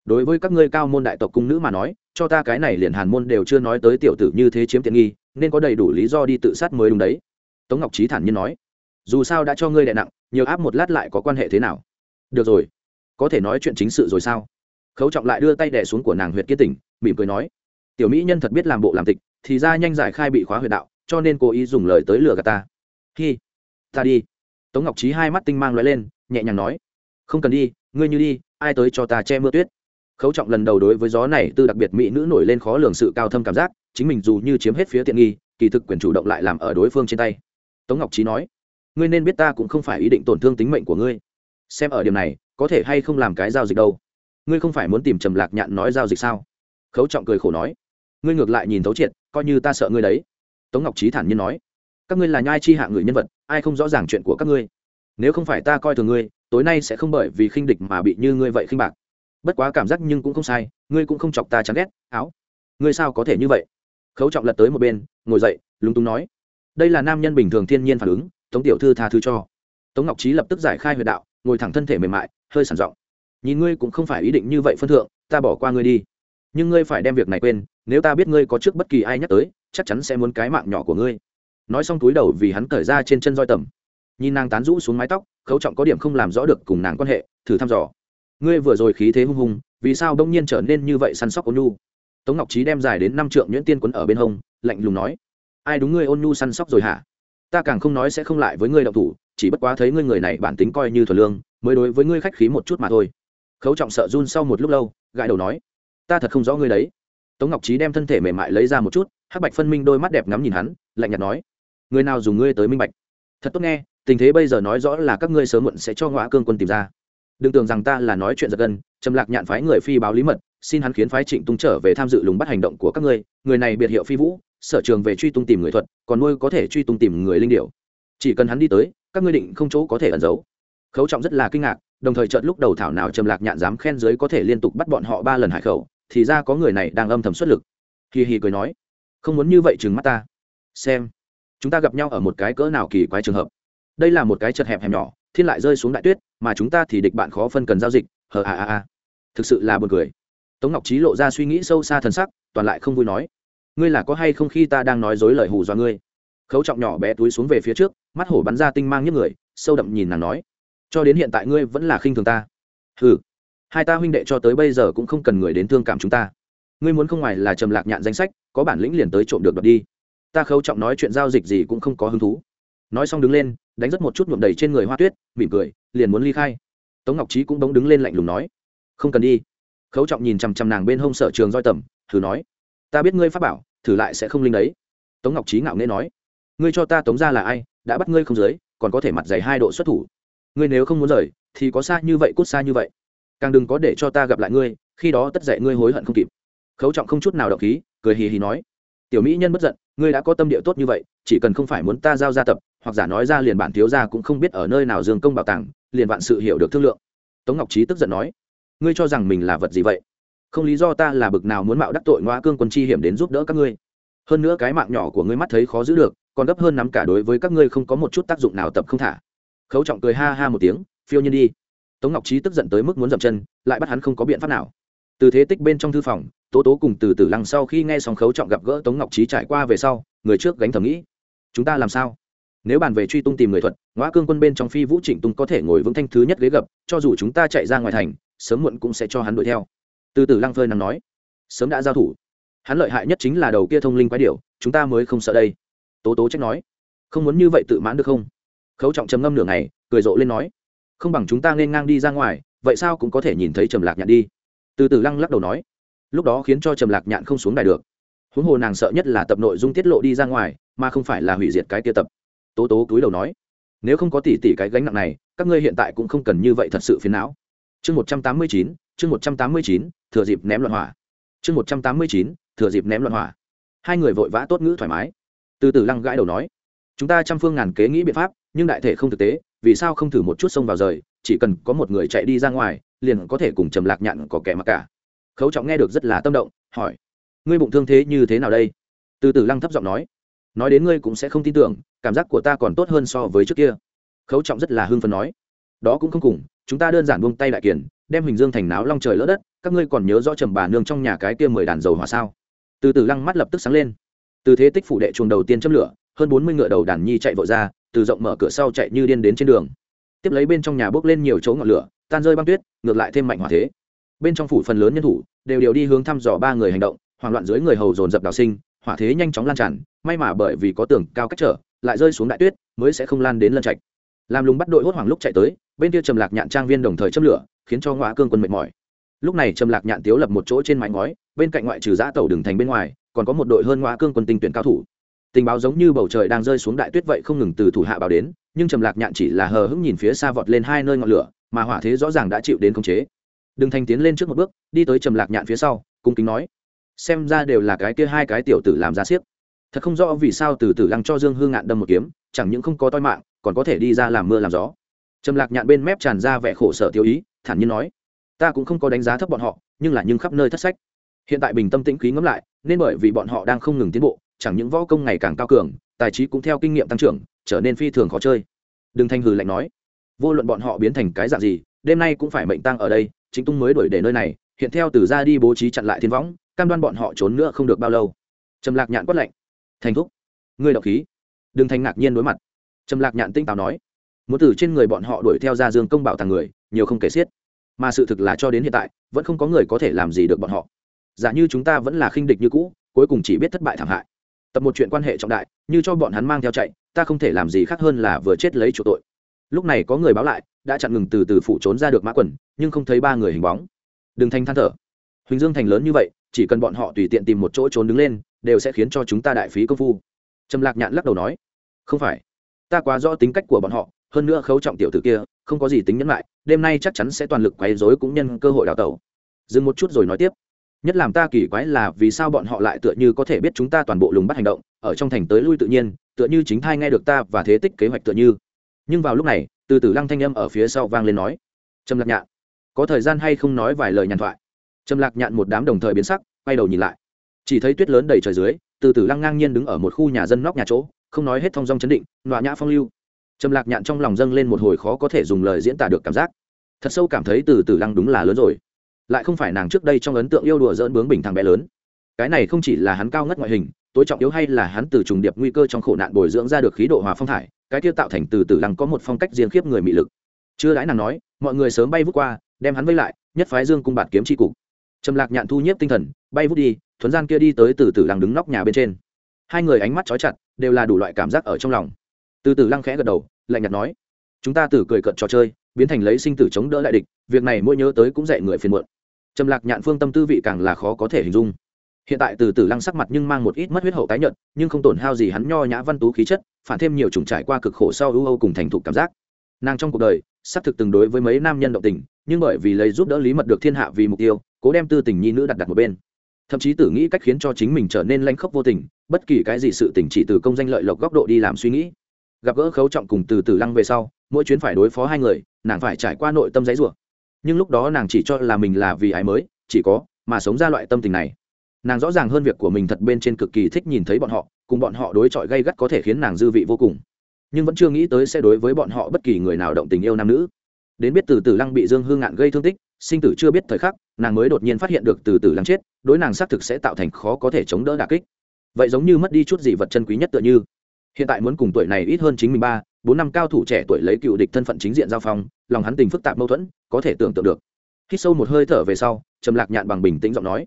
Đối với các ngươi cao môn đại tộc cung nữ mà nói, cho ta cái này liền hàn môn đều chưa nói tới tiểu tử như thế chiếm tiện nghi, nên có đầy đủ lý do đi tự sát mới đúng đấy. Tống ngọc trí thản nhiên nói. Dù sao đã cho ngươi đè nặng, nhiều áp một lát lại có quan hệ thế nào? Được rồi, có thể nói chuyện chính sự rồi sao? Khấu trọng lại đưa tay đè xuống của nàng huyện kiên tỉnh, mỉm cười nói tiểu mỹ nhân thật biết làm bộ làm tịch, thì ra nhanh giải khai bị khóa huyệt đạo, cho nên cố ý dùng lời tới lừa gạt ta. Hi, ta đi. Tống ngọc trí hai mắt tinh mang l lên, nhẹ nhàng nói. Không cần đi, ngươi như đi, ai tới cho ta che mưa tuyết. Khấu trọng lần đầu đối với gió này tư đặc biệt mỹ nữ nổi lên khó lường sự cao thâm cảm giác, chính mình dù như chiếm hết phía tiện nghi, kỳ thực quyền chủ động lại làm ở đối phương trên tay. Tống ngọc trí nói, ngươi nên biết ta cũng không phải ý định tổn thương tính mệnh của ngươi. Xem ở điểm này, có thể hay không làm cái giao dịch đâu? Ngươi không phải muốn tìm trầm lạc nhạn nói giao dịch sao? Khấu trọng cười khổ nói ngươi ngược lại nhìn thấu triệt, coi như ta sợ ngươi đấy. Tống ngọc trí thản nhiên nói. Các ngươi là nhai chi hạ người nhân vật, ai không rõ ràng chuyện của các ngươi? Nếu không phải ta coi thường ngươi, tối nay sẽ không bởi vì khinh địch mà bị như ngươi vậy khinh bạc. Bất quá cảm giác nhưng cũng không sai, ngươi cũng không chọc ta chán ghét, áo. Ngươi sao có thể như vậy? Khấu trọng lật tới một bên, ngồi dậy, lúng túng nói. Đây là nam nhân bình thường thiên nhiên phản ứng, tống tiểu thư tha thứ cho. Tống ngọc trí lập tức giải khai huyệt đạo, ngồi thẳng thân thể mềm mại, hơi sản giọng. Nhìn ngươi cũng không phải ý định như vậy phân thượng, ta bỏ qua ngươi đi. Nhưng ngươi phải đem việc này quên nếu ta biết ngươi có trước bất kỳ ai nhắc tới, chắc chắn sẽ muốn cái mạng nhỏ của ngươi. Nói xong túi đầu vì hắn cởi ra trên chân roi tầm. Nhìn nàng tán rũ xuống mái tóc, khấu trọng có điểm không làm rõ được cùng nàng quan hệ, thử thăm dò. Ngươi vừa rồi khí thế hung hùng, vì sao đông nhiên trở nên như vậy săn sóc ôn nhu? Tống ngọc trí đem dài đến năm trượng nhuyễn tiên quấn ở bên hông, lạnh lùng nói, ai đúng ngươi ôn nhu săn sóc rồi hả? Ta càng không nói sẽ không lại với ngươi động thủ, chỉ bất quá thấy ngươi người này bản tính coi như thuần lương, mới đối với ngươi khách khí một chút mà thôi. Khấu trọng sợ run sau một lúc lâu, gãi đầu nói, ta thật không rõ ngươi đấy tống ngọc trí đem thân thể mềm mại lấy ra một chút, hắc bạch phân minh đôi mắt đẹp ngắm nhìn hắn, lạnh nhạt nói, người nào dùng ngươi tới minh bạch? Thật tốt nghe, tình thế bây giờ nói rõ là các ngươi sớm muộn sẽ cho ngõ cương quân tìm ra. Đừng tưởng rằng ta là nói chuyện giật gân, trầm lạc nhạn phái người phi báo lý mật, xin hắn khiến phái trịnh tung trở về tham dự lùng bắt hành động của các ngươi, người này biệt hiệu phi vũ, sở trường về truy tung tìm người thuật, còn nuôi có thể truy tung tìm người linh điệu chỉ cần hắn đi tới, các ngươi định không chỗ có thể ẩn giấu. Khấu trọng rất là kinh ngạc, đồng thời chợt lúc đầu thảo nào trầm lạc nhạn dám khen giới có thể liên tục bắt bọn họ ba lần hải khẩu thì ra có người này đang âm thầm xuất lực. Hì hì cười nói, không muốn như vậy chừng mắt ta. Xem, chúng ta gặp nhau ở một cái cỡ nào kỳ quái trường hợp. Đây là một cái chật hẹp hẹp nhỏ, thiên lại rơi xuống đại tuyết, mà chúng ta thì địch bạn khó phân cần giao dịch. Hờ à à à thực sự là buồn cười. Tống ngọc trí lộ ra suy nghĩ sâu xa thần sắc, toàn lại không vui nói, ngươi là có hay không khi ta đang nói dối lời hù do ngươi? Khấu trọng nhỏ bé túi xuống về phía trước, mắt hổ bắn ra tinh mang những người, sâu đậm nhìn nàng nói, cho đến hiện tại ngươi vẫn là khinh thường ta. Hừ hai ta huynh đệ cho tới bây giờ cũng không cần người đến thương cảm chúng ta. Ngươi muốn không ngoài là trầm lạc nhạn danh sách, có bản lĩnh liền tới trộm được đoạt đi. Ta khấu trọng nói chuyện giao dịch gì cũng không có hứng thú. Nói xong đứng lên, đánh rất một chút nhuộm đầy trên người hoa tuyết, mỉm cười, liền muốn ly khai. Tống ngọc trí cũng bỗng đứng lên lạnh lùng nói, không cần đi. Khấu trọng nhìn chằm chằm nàng bên hông sở trường roi tầm, thử nói, ta biết ngươi pháp bảo, thử lại sẽ không linh đấy. Tống ngọc trí ngạo nghễ nói, ngươi cho ta tống ra là ai, đã bắt ngươi không dưới, còn có thể mặt dày hai độ xuất thủ. Ngươi nếu không muốn rời, thì có xa như vậy, cút xa như vậy càng đừng có để cho ta gặp lại ngươi, khi đó tất dạy ngươi hối hận không kịp. Khấu trọng không chút nào động khí, cười hì hì nói, tiểu mỹ nhân bất giận, ngươi đã có tâm địa tốt như vậy, chỉ cần không phải muốn ta giao gia tập, hoặc giả nói ra liền bản thiếu gia cũng không biết ở nơi nào dương công bảo tàng, liền vạn sự hiểu được thương lượng. Tống ngọc trí tức giận nói, ngươi cho rằng mình là vật gì vậy? Không lý do ta là bực nào muốn mạo đắc tội ngoa cương quân chi hiểm đến giúp đỡ các ngươi. Hơn nữa cái mạng nhỏ của ngươi mắt thấy khó giữ được, còn gấp hơn nắm cả đối với các ngươi không có một chút tác dụng nào tập không thả. Khấu trọng cười ha ha một tiếng, phiêu nhiên đi tống ngọc trí tức giận tới mức muốn dậm chân, lại bắt hắn không có biện pháp nào. Từ thế tích bên trong thư phòng, tố tố cùng từ từ lăng sau khi nghe xong khấu trọng gặp gỡ tống ngọc trí trải qua về sau, người trước gánh thầm nghĩ, chúng ta làm sao? Nếu bàn về truy tung tìm người thuật, ngoã cương quân bên trong phi vũ trịnh tung có thể ngồi vững thanh thứ nhất ghế gập, cho dù chúng ta chạy ra ngoài thành, sớm muộn cũng sẽ cho hắn đuổi theo. Từ từ lăng phơi nằm nói, sớm đã giao thủ. Hắn lợi hại nhất chính là đầu kia thông linh quái điệu chúng ta mới không sợ đây. Tố tố trách nói, không muốn như vậy tự mãn được không? Khấu trọng trầm ngâm nửa ngày, cười rộ lên nói không bằng chúng ta nên ngang đi ra ngoài, vậy sao cũng có thể nhìn thấy trầm lạc nhạn đi. Từ từ lăng lắc đầu nói. Lúc đó khiến cho trầm lạc nhạn không xuống đài được. Huống hồ nàng sợ nhất là tập nội dung tiết lộ đi ra ngoài, mà không phải là hủy diệt cái kia tập. Tố tố cúi đầu nói. Nếu không có tỷ tỷ cái gánh nặng này, các ngươi hiện tại cũng không cần như vậy thật sự phiền não. Chương một trăm tám mươi chín, chương một trăm tám mươi chín, thừa dịp ném loạn hỏa. Chương một trăm tám mươi chín, thừa dịp ném loạn hỏa. Hai người vội vã tốt ngữ thoải mái. Từ từ lăng gãi đầu nói. Chúng ta trăm phương ngàn kế nghĩ biện pháp, nhưng đại thể không thực tế vì sao không thử một chút xông vào rời, chỉ cần có một người chạy đi ra ngoài, liền có thể cùng trầm lạc nhạn có kẻ mặc cả. Khấu trọng nghe được rất là tâm động, hỏi, ngươi bụng thương thế như thế nào đây? Từ từ lăng thấp giọng nói nói đến ngươi cũng sẽ không tin tưởng, cảm giác của ta còn tốt hơn so với trước kia. Khấu trọng rất là hưng phấn nói, đó cũng không cùng, chúng ta đơn giản buông tay đại kiển đem huỳnh dương thành náo long trời lỡ đất, các ngươi còn nhớ rõ trầm bà nương trong nhà cái kia mười đàn dầu hỏa sao? Từ từ lăng mắt lập tức sáng lên, từ thế tích phủ đệ chuồng đầu tiên châm lửa hơn bốn mươi ngựa đầu đàn nhi chạy vội ra, từ rộng mở cửa sau chạy như điên đến trên đường. Tiếp lấy bên trong nhà bốc lên nhiều chỗ ngọn lửa, tan rơi băng tuyết, ngược lại thêm mạnh hỏa thế. Bên trong phủ phần lớn nhân thủ, đều đều đi hướng thăm dò ba người hành động, hoảng loạn dưới người hầu dồn dập đào sinh, hỏa thế nhanh chóng lan tràn, may mà bởi vì có tường cao cách trở, lại rơi xuống đại tuyết, mới sẽ không lan đến lân trạch. Làm lùng bắt đội hốt hoảng lúc chạy tới, bên kia trầm lạc nhạn trang viên đồng thời châm lửa, khiến cho ngoại cương quân mệt mỏi. Lúc này trầm lạc nhạn tiếu lập một chỗ trên mái ngói, bên cạnh ngoại trừ giã tàu đường thành bên ngoài, còn có một đội hơn ngoại cương quân tinh tuyển cao thủ tình báo giống như bầu trời đang rơi xuống đại tuyết vậy không ngừng từ thủ hạ báo đến, nhưng trầm lạc nhạn chỉ là hờ hững nhìn phía xa vọt lên hai nơi ngọn lửa, mà hỏa thế rõ ràng đã chịu đến khống chế. Đừng thành tiến lên trước một bước, đi tới trầm lạc nhạn phía sau, cung kính nói, xem ra đều là cái kia hai cái tiểu tử làm ra xiếc. Thật không rõ vì sao từ tử lăng cho dương hương ngạn đâm một kiếm, chẳng những không có toi mạng, còn có thể đi ra làm mưa làm gió. Trầm lạc nhạn bên mép tràn ra vẻ khổ sở tiêu ý, thản nhiên nói, ta cũng không có đánh giá thấp bọn họ, nhưng là nhưng khắp nơi thất sách. Hiện tại bình tâm tĩnh khí ngẫm lại, nên bởi vì bọn họ đang không ngừng tiến bộ chẳng những võ công ngày càng cao cường, tài trí cũng theo kinh nghiệm tăng trưởng, trở nên phi thường khó chơi. Đừng thanh hừ lạnh nói, vô luận bọn họ biến thành cái dạng gì, đêm nay cũng phải mệnh tăng ở đây chính tung mới đuổi để nơi này, hiện theo từ ra đi bố trí chặn lại thiên võng, cam đoan bọn họ trốn nữa không được bao lâu. Trầm lạc nhạn quất lạnh, thành thúc, ngươi đọc khí. Đừng thành ngạc nhiên đối mặt. Trầm lạc nhạn tinh táo nói, muốn từ trên người bọn họ đuổi theo ra dương công bảo tàng người, nhiều không kể xiết. Mà sự thực là cho đến hiện tại, vẫn không có người có thể làm gì được bọn họ. Giả như chúng ta vẫn là khinh địch như cũ, cuối cùng chỉ biết thất bại thảm hại tập một chuyện quan hệ trọng đại, như cho bọn hắn mang theo chạy, ta không thể làm gì khác hơn là vừa chết lấy chủ tội. Lúc này có người báo lại, đã chặn ngừng từ từ phụ trốn ra được mã quần, nhưng không thấy ba người hình bóng. Đừng thanh than thở. Huỳnh dương thành lớn như vậy, chỉ cần bọn họ tùy tiện tìm một chỗ trốn đứng lên, đều sẽ khiến cho chúng ta đại phí công phu. Trầm lạc nhạn lắc đầu nói, không phải. Ta quá rõ tính cách của bọn họ, hơn nữa khấu trọng tiểu tử kia, không có gì tính nhẫn lại đêm nay chắc chắn sẽ toàn lực quấy rối cũng nhân cơ hội đào tẩu. Dừng một chút rồi nói tiếp nhất làm ta kỳ quái là vì sao bọn họ lại tựa như có thể biết chúng ta toàn bộ lùng bắt hành động, ở trong thành tới lui tự nhiên, tựa như chính thai nghe được ta và thế tích kế hoạch tựa như. Nhưng vào lúc này, từ từ lăng thanh âm ở phía sau vang lên nói, trầm lạc nhạn, có thời gian hay không nói vài lời nhàn thoại? Trầm lạc nhạn một đám đồng thời biến sắc, quay đầu nhìn lại. Chỉ thấy tuyết lớn đầy trời dưới, từ từ lăng ngang nhiên đứng ở một khu nhà dân nóc nhà chỗ, không nói hết thong dong chấn định, nọa nhã phong lưu. Trầm lạc nhạn trong lòng dâng lên một hồi khó có thể dùng lời diễn tả được cảm giác. Thật sâu cảm thấy từ từ lăng đúng là lớn rồi lại không phải nàng trước đây trong ấn tượng yêu đùa dỡn bướng bình thằng bé lớn. Cái này không chỉ là hắn cao ngất ngoại hình, tối trọng yếu hay là hắn từ trùng điệp nguy cơ trong khổ nạn bồi dưỡng ra được khí độ hòa phong thải, cái kia tạo thành từ từ lăng có một phong cách riêng khiếp người mị lực. Chưa đãi nàng nói, mọi người sớm bay vút qua, đem hắn vây lại, nhất phái dương cung bạt kiếm tri cục. Trầm lạc nhạn thu nhiếp tinh thần, bay vút đi, thuấn gian kia đi tới từ từ lăng đứng nóc nhà bên trên. Hai người ánh mắt trói chặt, đều là đủ loại cảm giác ở trong lòng. Từ từ lăng khẽ gật đầu, lạnh nhạt nói, chúng ta từ cười cận trò chơi, biến thành lấy sinh tử chống đỡ lại địch, việc này mỗi nhớ tới cũng dạy người phiền muộn trầm lạc nhạn phương tâm tư vị càng là khó có thể hình dung. Hiện tại từ từ lăng sắc mặt nhưng mang một ít mất huyết hậu tái nhợt, nhưng không tổn hao gì hắn nho nhã văn tú khí chất, phản thêm nhiều chủng trải qua cực khổ sau ưu âu cùng thành thục cảm giác. Nàng trong cuộc đời, xác thực từng đối với mấy nam nhân động tình, nhưng bởi vì lấy giúp đỡ lý mật được thiên hạ vì mục tiêu, cố đem tư tình nhi nữ đặt đặt một bên. Thậm chí tử nghĩ cách khiến cho chính mình trở nên lanh khốc vô tình, bất kỳ cái gì sự tình chỉ từ công danh lợi lộc góc độ đi làm suy nghĩ. Gặp gỡ khấu trọng cùng từ từ lăng về sau, mỗi chuyến phải đối phó hai người, nàng phải trải qua nội tâm giấy rủa nhưng lúc đó nàng chỉ cho là mình là vì ái mới, chỉ có mà sống ra loại tâm tình này. Nàng rõ ràng hơn việc của mình thật bên trên cực kỳ thích nhìn thấy bọn họ, cùng bọn họ đối chọi gây gắt có thể khiến nàng dư vị vô cùng. Nhưng vẫn chưa nghĩ tới sẽ đối với bọn họ bất kỳ người nào động tình yêu nam nữ. Đến biết từ từ lăng bị dương hương ngạn gây thương tích, sinh tử chưa biết thời khắc, nàng mới đột nhiên phát hiện được từ từ lăng chết, đối nàng xác thực sẽ tạo thành khó có thể chống đỡ đà kích. Vậy giống như mất đi chút gì vật chân quý nhất tựa như. Hiện tại muốn cùng tuổi này ít hơn chính mình ba bốn năm cao thủ trẻ tuổi lấy cựu địch thân phận chính diện giao phong, lòng hắn tình phức tạp mâu thuẫn, có thể tưởng tượng được. Khi sâu một hơi thở về sau, trầm lạc nhạn bằng bình tĩnh giọng nói,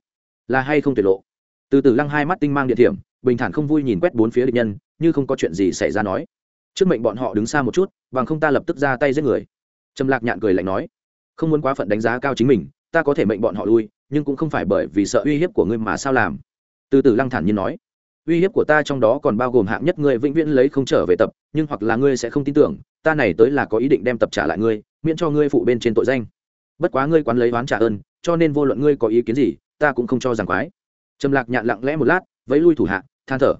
là hay không tuyệt lộ? Từ từ lăng hai mắt tinh mang địa điểm, bình thản không vui nhìn quét bốn phía địch nhân, như không có chuyện gì xảy ra nói. Trước mệnh bọn họ đứng xa một chút, bằng không ta lập tức ra tay giết người. Trầm lạc nhạn cười lạnh nói, không muốn quá phận đánh giá cao chính mình, ta có thể mệnh bọn họ lui, nhưng cũng không phải bởi vì sợ uy hiếp của ngươi mà sao làm. Từ từ lăng thản nhiên nói uy hiếp của ta trong đó còn bao gồm hạng nhất ngươi vĩnh viễn lấy không trở về tập, nhưng hoặc là ngươi sẽ không tin tưởng, ta này tới là có ý định đem tập trả lại ngươi, miễn cho ngươi phụ bên trên tội danh. Bất quá ngươi quán lấy oán trả ơn, cho nên vô luận ngươi có ý kiến gì, ta cũng không cho rằng quái. Trầm lạc nhạn lặng lẽ một lát, vẫy lui thủ hạ, than thở.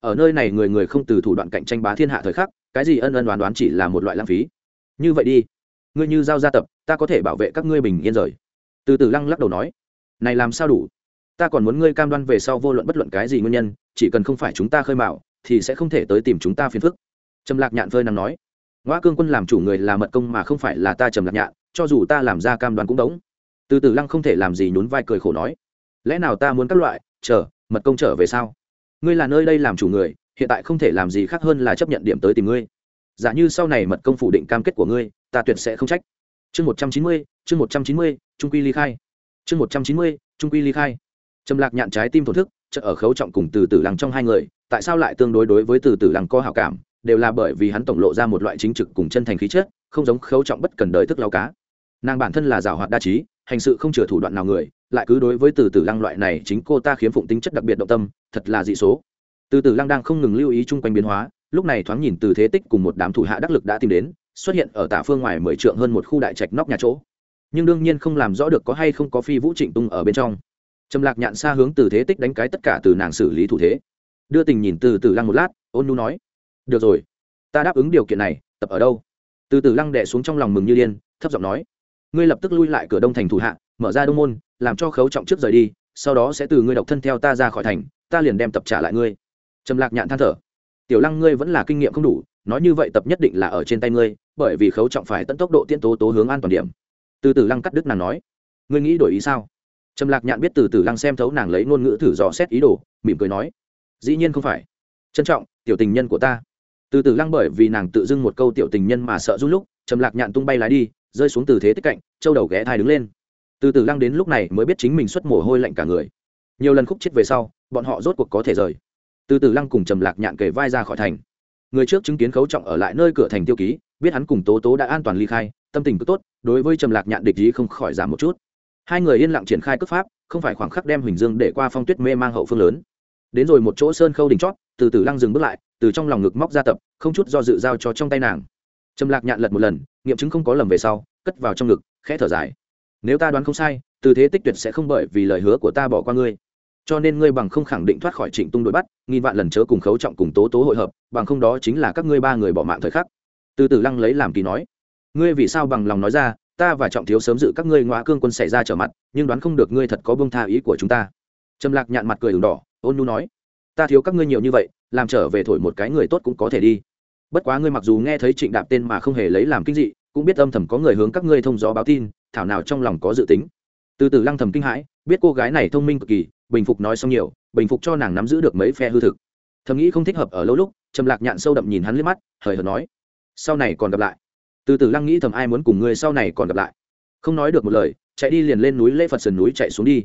Ở nơi này người người không từ thủ đoạn cạnh tranh bá thiên hạ thời khắc, cái gì ân ân đoán đoán chỉ là một loại lãng phí. Như vậy đi, ngươi như giao gia tập, ta có thể bảo vệ các ngươi bình yên rời. Từ từ lăng lắc đầu nói, này làm sao đủ? Ta còn muốn ngươi cam đoan về sau vô luận bất luận cái gì nguyên nhân chỉ cần không phải chúng ta khơi mạo thì sẽ không thể tới tìm chúng ta phiền phức. Trầm lạc nhạn phơi nằm nói. Ngoa cương quân làm chủ người là mật công mà không phải là ta trầm lạc nhạn, cho dù ta làm ra cam đoan cũng đống. Từ từ lăng không thể làm gì nhún vai cười khổ nói. Lẽ nào ta muốn các loại, chờ, mật công trở về sao? Ngươi là nơi đây làm chủ người, hiện tại không thể làm gì khác hơn là chấp nhận điểm tới tìm ngươi. Giả như sau này mật công phủ định cam kết của ngươi, ta tuyệt sẽ không trách. Chương một trăm chín mươi, chương một trăm chín mươi, trung quy ly khai. Chương một trăm chín mươi, trung quy ly khai trầm lạc nhạn trái tim thổn thức chợ ở khấu trọng cùng từ Tử lăng trong hai người, tại sao lại tương đối đối với từ Tử lăng có hảo cảm, đều là bởi vì hắn tổng lộ ra một loại chính trực cùng chân thành khí chất, không giống khấu trọng bất cần đời thức lao cá. Nàng bản thân là giảo hoạt đa trí, hành sự không chừa thủ đoạn nào người, lại cứ đối với từ Tử lăng loại này chính cô ta khiếm phụng tính chất đặc biệt động tâm, thật là dị số. Từ Tử lăng đang không ngừng lưu ý chung quanh biến hóa, lúc này thoáng nhìn từ thế tích cùng một đám thủ hạ đắc lực đã tìm đến, xuất hiện ở tả phương ngoài mười trượng hơn một khu đại trạch nóc nhà chỗ. Nhưng đương nhiên không làm rõ được có hay không có phi vũ trịnh tung ở bên trong trầm lạc nhạn xa hướng từ thế tích đánh cái tất cả từ nàng xử lý thủ thế. Đưa tình nhìn từ từ lăng một lát, ôn nu nói, được rồi, ta đáp ứng điều kiện này, tập ở đâu? Từ từ lăng đệ xuống trong lòng mừng như điên, thấp giọng nói, ngươi lập tức lui lại cửa đông thành thủ hạ, mở ra đông môn, làm cho khấu trọng trước rời đi, sau đó sẽ từ ngươi độc thân theo ta ra khỏi thành, ta liền đem tập trả lại ngươi. Trầm lạc nhạn than thở, tiểu lăng ngươi vẫn là kinh nghiệm không đủ, nói như vậy tập nhất định là ở trên tay ngươi, bởi vì khấu trọng phải tận tốc độ tiến tố tố hướng an toàn điểm. Từ từ lăng cắt đứt nàng nói, ngươi nghĩ đổi ý sao? Trầm lạc nhạn biết từ từ lăng xem thấu nàng lấy ngôn ngữ thử dò xét ý đồ, mỉm cười nói, dĩ nhiên không phải. Trân trọng, tiểu tình nhân của ta. Từ từ lăng bởi vì nàng tự dưng một câu tiểu tình nhân mà sợ run lúc, trầm lạc nhạn tung bay lái đi, rơi xuống từ thế tích cạnh, châu đầu ghé thai đứng lên. Từ từ lăng đến lúc này mới biết chính mình xuất mồ hôi lạnh cả người. Nhiều lần khúc chết về sau, bọn họ rốt cuộc có thể rời. Từ từ lăng cùng trầm lạc nhạn kể vai ra khỏi thành. Người trước chứng kiến khấu trọng ở lại nơi cửa thành tiêu ký, biết hắn cùng tố tố đã an toàn ly khai, tâm tình cứ tốt, đối với trầm lạc nhạn địch ý không khỏi giảm một chút hai người yên lặng triển khai cướp pháp, không phải khoảng khắc đem huỳnh dương để qua phong tuyết mê mang hậu phương lớn. Đến rồi một chỗ sơn khâu đỉnh chót, từ từ lăng dừng bước lại, từ trong lòng ngực móc ra tập, không chút do dự giao cho trong tay nàng. Trầm lạc nhạn lật một lần, nghiệm chứng không có lầm về sau, cất vào trong ngực, khẽ thở dài. Nếu ta đoán không sai, từ thế tích tuyệt sẽ không bởi vì lời hứa của ta bỏ qua ngươi. Cho nên ngươi bằng không khẳng định thoát khỏi trịnh tung đội bắt, nghìn vạn lần chớ cùng khấu trọng cùng tố tố hội hợp, bằng không đó chính là các ngươi ba người bỏ mạng thời khắc. Từ từ lăng lấy làm kỳ nói. Ngươi vì sao bằng lòng nói ra ta và trọng thiếu sớm dự các ngươi ngoại cương quân xảy ra trở mặt, nhưng đoán không được ngươi thật có bông tha ý của chúng ta. Trầm lạc nhạn mặt cười ửng đỏ, ôn nhu nói, ta thiếu các ngươi nhiều như vậy, làm trở về thổi một cái người tốt cũng có thể đi. Bất quá ngươi mặc dù nghe thấy trịnh đạp tên mà không hề lấy làm kinh dị, cũng biết âm thầm có người hướng các ngươi thông gió báo tin, thảo nào trong lòng có dự tính. Từ từ lăng thầm kinh hãi, biết cô gái này thông minh cực kỳ, bình phục nói xong nhiều, bình phục cho nàng nắm giữ được mấy phe hư thực. Thầm nghĩ không thích hợp ở lâu lúc, trầm lạc nhạn sâu đậm nhìn hắn liếc mắt, hời hợt nói, sau này còn gặp lại từ từ lăng nghĩ thầm ai muốn cùng ngươi sau này còn gặp lại. Không nói được một lời chạy đi liền lên núi lễ phật sườn núi chạy xuống đi.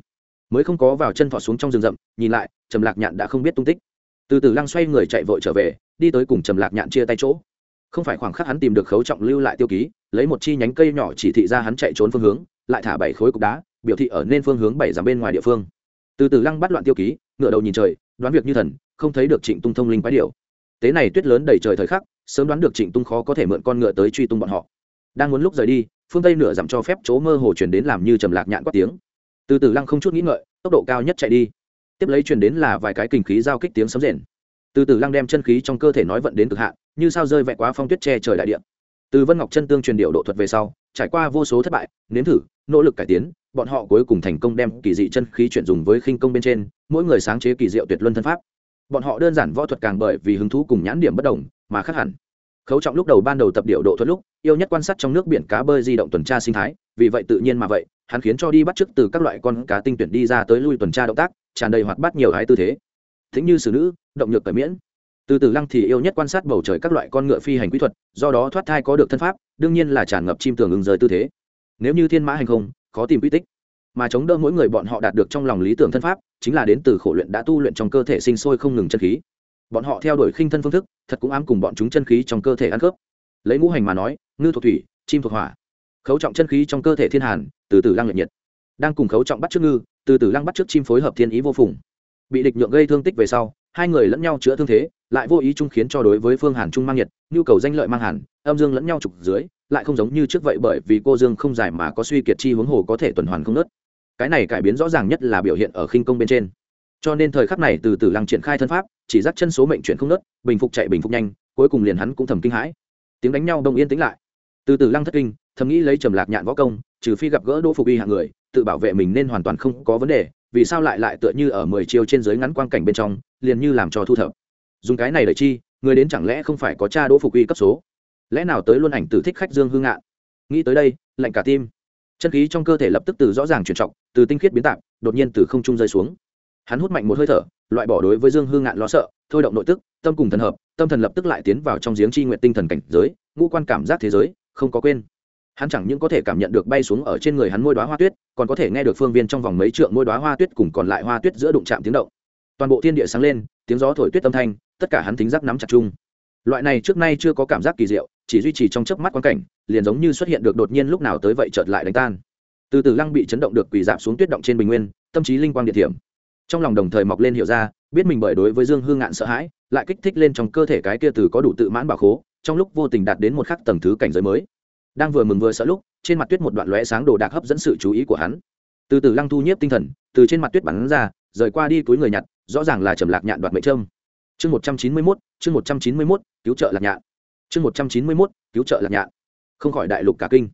Mới không có vào chân thọ xuống trong rừng rậm nhìn lại trầm lạc nhạn đã không biết tung tích. Từ từ lăng xoay người chạy vội trở về đi tới cùng trầm lạc nhạn chia tay chỗ. Không phải khoảng khắc hắn tìm được khấu trọng lưu lại tiêu ký lấy một chi nhánh cây nhỏ chỉ thị ra hắn chạy trốn phương hướng lại thả bảy khối cục đá biểu thị ở nên phương hướng bảy dặm bên ngoài địa phương. Từ từ lăng bắt loạn tiêu ký ngựa đầu nhìn trời đoán việc như thần không thấy được trịnh tung thông linh quái điệu, tế này tuyết lớn đầy trời thời khắc sớm đoán được trịnh tung khó có thể mượn con ngựa tới truy tung bọn họ. Đang muốn lúc rời đi, phương tây nửa dặm cho phép chỗ mơ hồ chuyển đến làm như trầm lạc nhạn quát tiếng. Từ từ lăng không chút nghĩ ngợi, tốc độ cao nhất chạy đi. Tiếp lấy truyền đến là vài cái kinh khí giao kích tiếng sấm rền. Từ từ lăng đem chân khí trong cơ thể nói vận đến cực hạn, như sao rơi vẹt quá phong tuyết che trời đại điện từ vân ngọc chân tương truyền điệu độ thuật về sau, trải qua vô số thất bại, nếm thử, nỗ lực cải tiến, bọn họ cuối cùng thành công đem kỳ dị chân khí chuyển dùng với khinh công bên trên, mỗi người sáng chế kỳ diệu tuyệt luân thân pháp. Bọn họ đơn giản võ thuật càng bởi vì hứng thú cùng nhãn điểm bất đồng mà khác hẳn. Khấu trọng lúc đầu ban đầu tập điệu độ thuật lúc, yêu nhất quan sát trong nước biển cá bơi di động tuần tra sinh thái, vì vậy tự nhiên mà vậy, hắn khiến cho đi bắt chước từ các loại con cá tinh tuyển đi ra tới lui tuần tra động tác, tràn đầy hoạt bát nhiều hái tư thế. Thính như xử nữ, động nhược cởi miễn. Từ từ lăng thì yêu nhất quan sát bầu trời các loại con ngựa phi hành kỹ thuật, do đó thoát thai có được thân pháp, đương nhiên là tràn ngập chim tường ứng rời tư thế. Nếu như thiên mã hành không, khó tìm quy tích. Mà chống đỡ mỗi người bọn họ đạt được trong lòng lý tưởng thân pháp, chính là đến từ khổ luyện đã tu luyện trong cơ thể sinh sôi không ngừng chân khí bọn họ theo đuổi khinh thân phương thức, thật cũng ám cùng bọn chúng chân khí trong cơ thể ăn khớp. Lấy ngũ hành mà nói, ngư thuộc thủy, chim thuộc hỏa. Khấu trọng chân khí trong cơ thể thiên hàn, từ từ lăng lệ nhiệt. Đang cùng khấu trọng bắt trước ngư, từ từ lăng bắt trước chim phối hợp thiên ý vô phùng. Bị địch nhượng gây thương tích về sau, hai người lẫn nhau chữa thương thế, lại vô ý chung khiến cho đối với phương hàn trung mang nhiệt, nhu cầu danh lợi mang hàn, âm dương lẫn nhau trục dưới, lại không giống như trước vậy bởi vì cô dương không dài mà có suy kiệt chi huống hồ có thể tuần hoàn không nớt. Cái này cải biến rõ ràng nhất là biểu hiện ở khinh công bên trên cho nên thời khắc này từ từ lăng triển khai thân pháp, chỉ dắt chân số mệnh chuyển không nớt, bình phục chạy bình phục nhanh, cuối cùng liền hắn cũng thầm kinh hãi. Tiếng đánh nhau đông yên tĩnh lại. Từ từ lăng thất kinh, thầm nghĩ lấy trầm lạc nhạn võ công, trừ phi gặp gỡ đỗ phục y hạng người, tự bảo vệ mình nên hoàn toàn không có vấn đề, vì sao lại lại tựa như ở mười chiều trên dưới ngắn quang cảnh bên trong, liền như làm cho thu thập. Dùng cái này để chi, người đến chẳng lẽ không phải có cha đỗ phục y cấp số? Lẽ nào tới luôn ảnh tử thích khách dương hương ngạn nghĩ tới đây, lạnh cả tim. Chân khí trong cơ thể lập tức từ rõ ràng chuyển trọng, từ tinh khiết biến tạp, đột nhiên từ không trung rơi xuống hắn hút mạnh một hơi thở, loại bỏ đối với dương hương ngạn lo sợ, thôi động nội tức, tâm cùng thần hợp, tâm thần lập tức lại tiến vào trong giếng chi nguyện tinh thần cảnh giới, ngũ quan cảm giác thế giới, không có quên. Hắn chẳng những có thể cảm nhận được bay xuống ở trên người hắn môi đoá hoa tuyết, còn có thể nghe được phương viên trong vòng mấy trượng môi đoá hoa tuyết cùng còn lại hoa tuyết giữa đụng chạm tiếng động. Toàn bộ thiên địa sáng lên, tiếng gió thổi tuyết âm thanh, tất cả hắn thính giác nắm chặt chung. Loại này trước nay chưa có cảm giác kỳ diệu, chỉ duy trì trong chớp mắt quan cảnh, liền giống như xuất hiện được đột nhiên lúc nào tới vậy chợt lại đánh tan. Từ từ lăng bị chấn động được quỳ dạp xuống tuyết động trên bình nguyên, tâm trí linh quang địa điểm trong lòng đồng thời mọc lên hiểu ra, biết mình bởi đối với dương hương ngạn sợ hãi, lại kích thích lên trong cơ thể cái kia từ có đủ tự mãn bảo khố, trong lúc vô tình đạt đến một khắc tầng thứ cảnh giới mới. Đang vừa mừng vừa sợ lúc, trên mặt tuyết một đoạn lóe sáng đồ đạc hấp dẫn sự chú ý của hắn. Từ từ lăng thu nhiếp tinh thần, từ trên mặt tuyết bắn ra, rời qua đi túi người nhặt, rõ ràng là trầm lạc nhạn đoạt mệnh trâm. Chương một trăm chín mươi mốt, chương một trăm chín mươi mốt, cứu trợ lạc nhạn. Chương một trăm chín mươi mốt, cứu trợ lạc nhạn. Không khỏi đại lục cả kinh.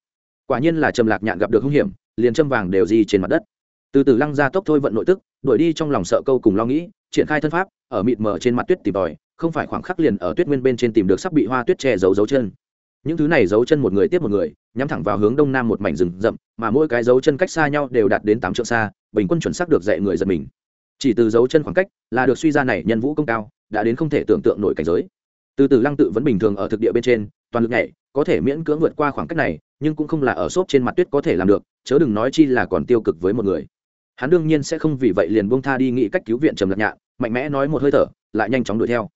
Quả nhiên là trầm lạc nhạn gặp được hung hiểm, liền châm vàng đều di trên mặt đất. Từ từ lăng ra tốc thôi vận nội tức đuổi đi trong lòng sợ câu cùng lo nghĩ, triển khai thân pháp, ở mịt mờ trên mặt tuyết tìm tòi, không phải khoảng khắc liền ở tuyết nguyên bên trên tìm được sắp bị hoa tuyết che giấu dấu chân. Những thứ này giấu chân một người tiếp một người, nhắm thẳng vào hướng đông nam một mảnh rừng rậm, mà mỗi cái dấu chân cách xa nhau đều đạt đến tám trượng xa, bình quân chuẩn xác được dạy người giật mình. Chỉ từ dấu chân khoảng cách là được suy ra này nhân vũ công cao, đã đến không thể tưởng tượng nổi cảnh giới. Từ từ lăng tự vẫn bình thường ở thực địa bên trên, toàn lực nhảy, có thể miễn cưỡng vượt qua khoảng cách này, nhưng cũng không là ở xốp trên mặt tuyết có thể làm được, chớ đừng nói chi là còn tiêu cực với một người hắn đương nhiên sẽ không vì vậy liền buông tha đi nghĩ cách cứu viện trầm lạc nhạn, mạnh mẽ nói một hơi thở, lại nhanh chóng đuổi theo.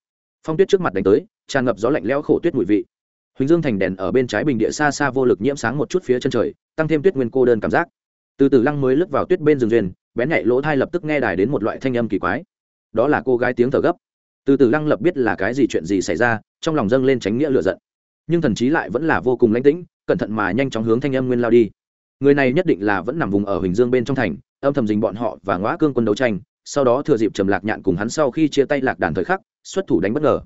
Phong tuyết trước mặt đánh tới, tràn ngập gió lạnh lẽo khổ tuyết mùi vị. Huỳnh dương thành đèn ở bên trái bình địa xa xa vô lực nhiễm sáng một chút phía chân trời, tăng thêm tuyết nguyên cô đơn cảm giác. Từ từ lăng mới lướt vào tuyết bên rừng duyên bén nhạy lỗ thai lập tức nghe đài đến một loại thanh âm kỳ quái. Đó là cô gái tiếng thở gấp. Từ từ lăng lập biết là cái gì chuyện gì xảy ra, trong lòng dâng lên tránh nghĩa lựa giận. Nhưng thần chí lại vẫn là vô cùng lãnh tĩnh, cẩn thận mà nhanh chóng hướng thanh âm nguyên lao đi. Người này nhất định là vẫn nằm vùng ở huỳnh dương bên trong thành âm thầm dính bọn họ và ngõ cương quân đấu tranh, sau đó thừa dịp trầm lạc nhạn cùng hắn sau khi chia tay lạc đàn thời khắc, xuất thủ đánh bất ngờ.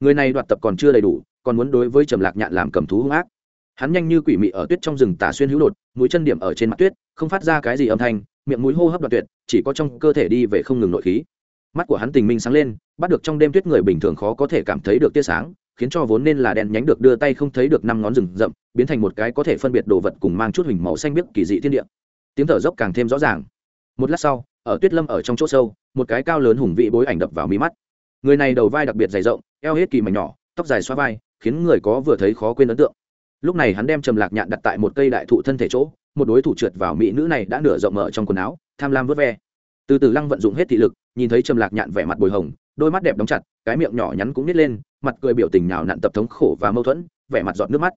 Người này đoạt tập còn chưa đầy đủ, còn muốn đối với trầm lạc nhạn làm cầm thú hung ác. Hắn nhanh như quỷ mị ở tuyết trong rừng tả xuyên hữu đột, mũi chân điểm ở trên mặt tuyết, không phát ra cái gì âm thanh, miệng mũi hô hấp đoạt tuyệt, chỉ có trong cơ thể đi về không ngừng nội khí. Mắt của hắn tình minh sáng lên, bắt được trong đêm tuyết người bình thường khó có thể cảm thấy được tia sáng, khiến cho vốn nên là đèn nhánh được đưa tay không thấy được năm ngón rừng rậm, biến thành một cái có thể phân biệt đồ vật cùng mang chút hình màu xanh biếc kỳ dị thiên địa. Tiếng thở dốc càng thêm rõ ràng một lát sau, ở tuyết lâm ở trong chỗ sâu, một cái cao lớn hùng vị bối ảnh đập vào mí mắt. Người này đầu vai đặc biệt dày rộng, eo hết kỳ mảnh nhỏ, tóc dài xoa vai, khiến người có vừa thấy khó quên ấn tượng. Lúc này hắn đem trầm lạc nhạn đặt tại một cây đại thụ thân thể chỗ, một đối thủ trượt vào mỹ nữ này đã nửa rộng mở trong quần áo, tham lam vớt ve. Từ từ lăng vận dụng hết thị lực, nhìn thấy trầm lạc nhạn vẻ mặt bồi hồng, đôi mắt đẹp đóng chặt, cái miệng nhỏ nhắn cũng nít lên, mặt cười biểu tình nào nặn tập thống khổ và mâu thuẫn, vẻ mặt giọt nước mắt.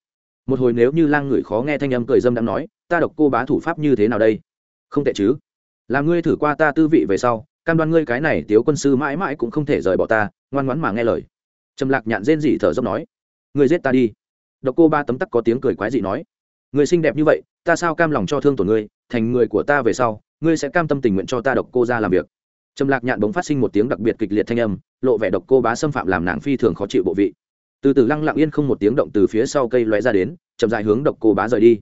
Một hồi nếu như lang người khó nghe thanh âm cười dâm đang nói, ta độc cô bá thủ pháp như thế nào đây? Không tệ chứ làm ngươi thử qua ta tư vị về sau, cam đoan ngươi cái này tiếu quân sư mãi mãi cũng không thể rời bỏ ta, ngoan ngoãn mà nghe lời. Trầm lạc nhạn rên dị thở dốc nói. Ngươi giết ta đi. Độc cô ba tấm tắc có tiếng cười quái dị nói. Người xinh đẹp như vậy, ta sao cam lòng cho thương tổn ngươi, thành người của ta về sau, ngươi sẽ cam tâm tình nguyện cho ta độc cô ra làm việc. Trầm lạc nhạn bỗng phát sinh một tiếng đặc biệt kịch liệt thanh âm, lộ vẻ độc cô bá xâm phạm làm nàng phi thường khó chịu bộ vị. Từ từ lăng lặng yên không một tiếng động từ phía sau cây loé ra đến, chậm dài hướng độc cô bá rời đi.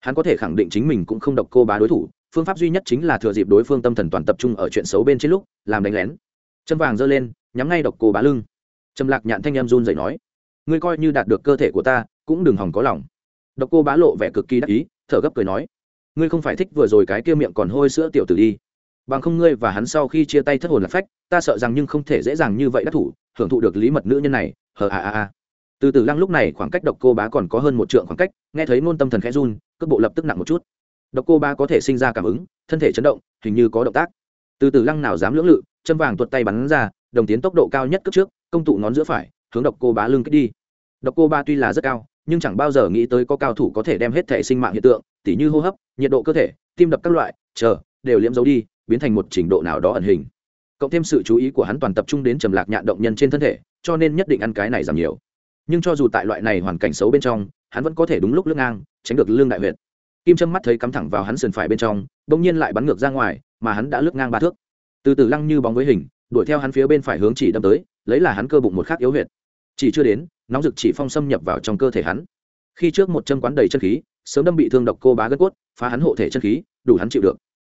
Hắn có thể khẳng định chính mình cũng không độc cô bá đối thủ phương pháp duy nhất chính là thừa dịp đối phương tâm thần toàn tập trung ở chuyện xấu bên trên lúc, làm đánh lén. Chân vàng giơ lên, nhắm ngay độc cô bá lưng. Trầm lạc nhạn thanh em run dậy nói, ngươi coi như đạt được cơ thể của ta, cũng đừng hòng có lòng. Độc cô bá lộ vẻ cực kỳ đắc ý, thở gấp cười nói, ngươi không phải thích vừa rồi cái kia miệng còn hôi sữa tiểu tử đi. Bằng không ngươi và hắn sau khi chia tay thất hồn lạc phách, ta sợ rằng nhưng không thể dễ dàng như vậy đắc thủ, hưởng thụ được lý mật nữ nhân này. Hờ à à à từ từ lăng lúc này khoảng cách độc cô bá còn có hơn một trượng khoảng cách, nghe thấy nôn tâm thần khẽ run, cước bộ lập tức nặng một chút độc cô ba có thể sinh ra cảm ứng, thân thể chấn động, hình như có động tác. Từ từ lăng nào dám lưỡng lự, chân vàng tuột tay bắn ra, đồng tiến tốc độ cao nhất cấp trước, công tụ ngón giữa phải, hướng độc cô bá lưng kích đi. Độc cô ba tuy là rất cao, nhưng chẳng bao giờ nghĩ tới có cao thủ có thể đem hết thể sinh mạng hiện tượng, tỉ như hô hấp, nhiệt độ cơ thể, tim đập các loại, chờ, đều liễm dấu đi, biến thành một trình độ nào đó ẩn hình. Cộng thêm sự chú ý của hắn toàn tập trung đến trầm lạc nhạn động nhân trên thân thể, cho nên nhất định ăn cái này giảm nhiều. Nhưng cho dù tại loại này hoàn cảnh xấu bên trong, hắn vẫn có thể đúng lúc lưng ngang, tránh được lương đại huyệt kim châm mắt thấy cắm thẳng vào hắn sườn phải bên trong, bỗng nhiên lại bắn ngược ra ngoài, mà hắn đã lướt ngang ba thước. Từ từ lăng như bóng với hình, đuổi theo hắn phía bên phải hướng chỉ đâm tới, lấy là hắn cơ bụng một khắc yếu huyệt. Chỉ chưa đến, nóng rực chỉ phong xâm nhập vào trong cơ thể hắn. Khi trước một chân quán đầy chân khí, sớm đâm bị thương độc cô bá gân cốt, phá hắn hộ thể chân khí, đủ hắn chịu được.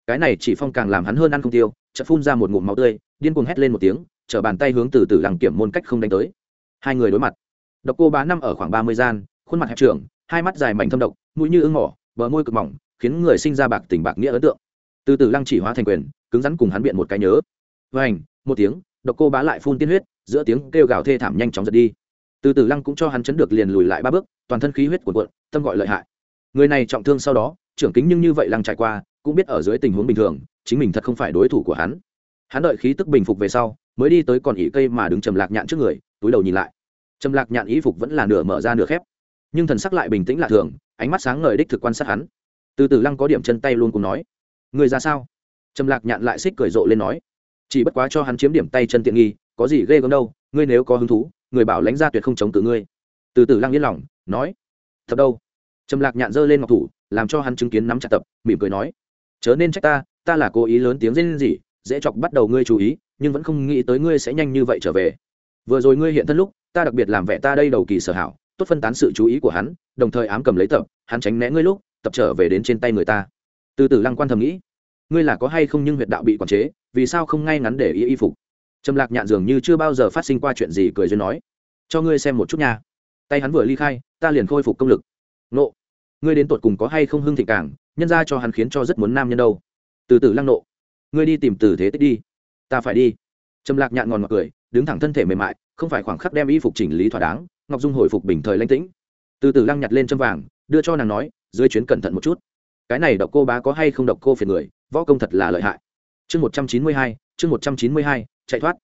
Cái này chỉ phong càng làm hắn hơn ăn không tiêu, chợt phun ra một ngụm máu tươi, điên cuồng hét lên một tiếng chở bàn tay hướng từ từ lăng kiểm môn cách không đánh tới. Hai người đối mặt. Độc cô bá năm ở khoảng ba mươi gian, khuôn mặt hẹp trưởng hai mắt dài mảnh thâm độc, mũi như ưng mỏ bờ môi cực mỏng, khiến người sinh ra bạc tình bạc nghĩa ấn tượng. Từ từ lăng chỉ hóa thành quyền, cứng rắn cùng hắn biện một cái nhớ. Vành, một tiếng, độc cô bá lại phun tiên huyết, giữa tiếng kêu gào thê thảm nhanh chóng giật đi. Từ từ lăng cũng cho hắn chấn được liền lùi lại ba bước, toàn thân khí huyết cuộn cuộn, tâm gọi lợi hại. Người này trọng thương sau đó, trưởng kính nhưng như vậy lăng trải qua, cũng biết ở dưới tình huống bình thường, chính mình thật không phải đối thủ của hắn. Hắn đợi khí tức bình phục về sau, mới đi tới còn ỉ cây mà đứng trầm lạc nhạn trước người, túi đầu nhìn lại. Trầm lạc nhạn ý phục vẫn là nửa mở ra nửa khép. Nhưng thần sắc lại bình tĩnh lạ thường ánh mắt sáng ngời đích thực quan sát hắn. Từ từ lăng có điểm chân tay luôn cùng nói người ra sao? Trầm lạc nhạn lại xích cười rộ lên nói, chỉ bất quá cho hắn chiếm điểm tay chân tiện nghi, có gì ghê gớm đâu, ngươi nếu có hứng thú, người bảo lãnh ra tuyệt không chống cự ngươi. Từ từ lăng yên lòng, nói, thật đâu? Trầm lạc nhạn giơ lên ngọc thủ, làm cho hắn chứng kiến nắm chặt tập, mỉm cười nói, chớ nên trách ta ta là cố ý lớn tiếng rên gì dễ chọc bắt đầu ngươi chú ý, nhưng vẫn không nghĩ tới ngươi sẽ nhanh như vậy trở về. Vừa rồi ngươi hiện thân lúc, ta đặc biệt làm vẻ ta đây đầu kỳ sở hảo tốt phân tán sự chú ý của hắn, đồng thời ám cầm lấy tập, hắn tránh né ngươi lúc, tập trở về đến trên tay người ta. Từ từ lăng quan thầm nghĩ. Ngươi là có hay không nhưng huyệt đạo bị quản chế, vì sao không ngay ngắn để ý y phục? Trầm lạc nhạn dường như chưa bao giờ phát sinh qua chuyện gì cười duyên nói. Cho ngươi xem một chút nha. Tay hắn vừa ly khai, ta liền khôi phục công lực. Nộ. Ngươi đến tột cùng có hay không hưng thịnh cảng nhân ra cho hắn khiến cho rất muốn nam nhân đâu. Từ từ lăng nộ. Ngươi đi tìm từ thế tích đi. Ta phải đi. Trầm lạc nhạn ngòn ngọt cười đứng thẳng thân thể mềm mại, không phải khoảng khắc đem y phục chỉnh lý thỏa đáng, ngọc dung hồi phục bình thời lanh tĩnh. Từ từ lăng nhặt lên châm vàng, đưa cho nàng nói, dưới chuyến cẩn thận một chút. Cái này độc cô bá có hay không độc cô phiền người, võ công thật là lợi hại. Chương một trăm chín mươi hai, chương một trăm chín mươi hai, chạy thoát.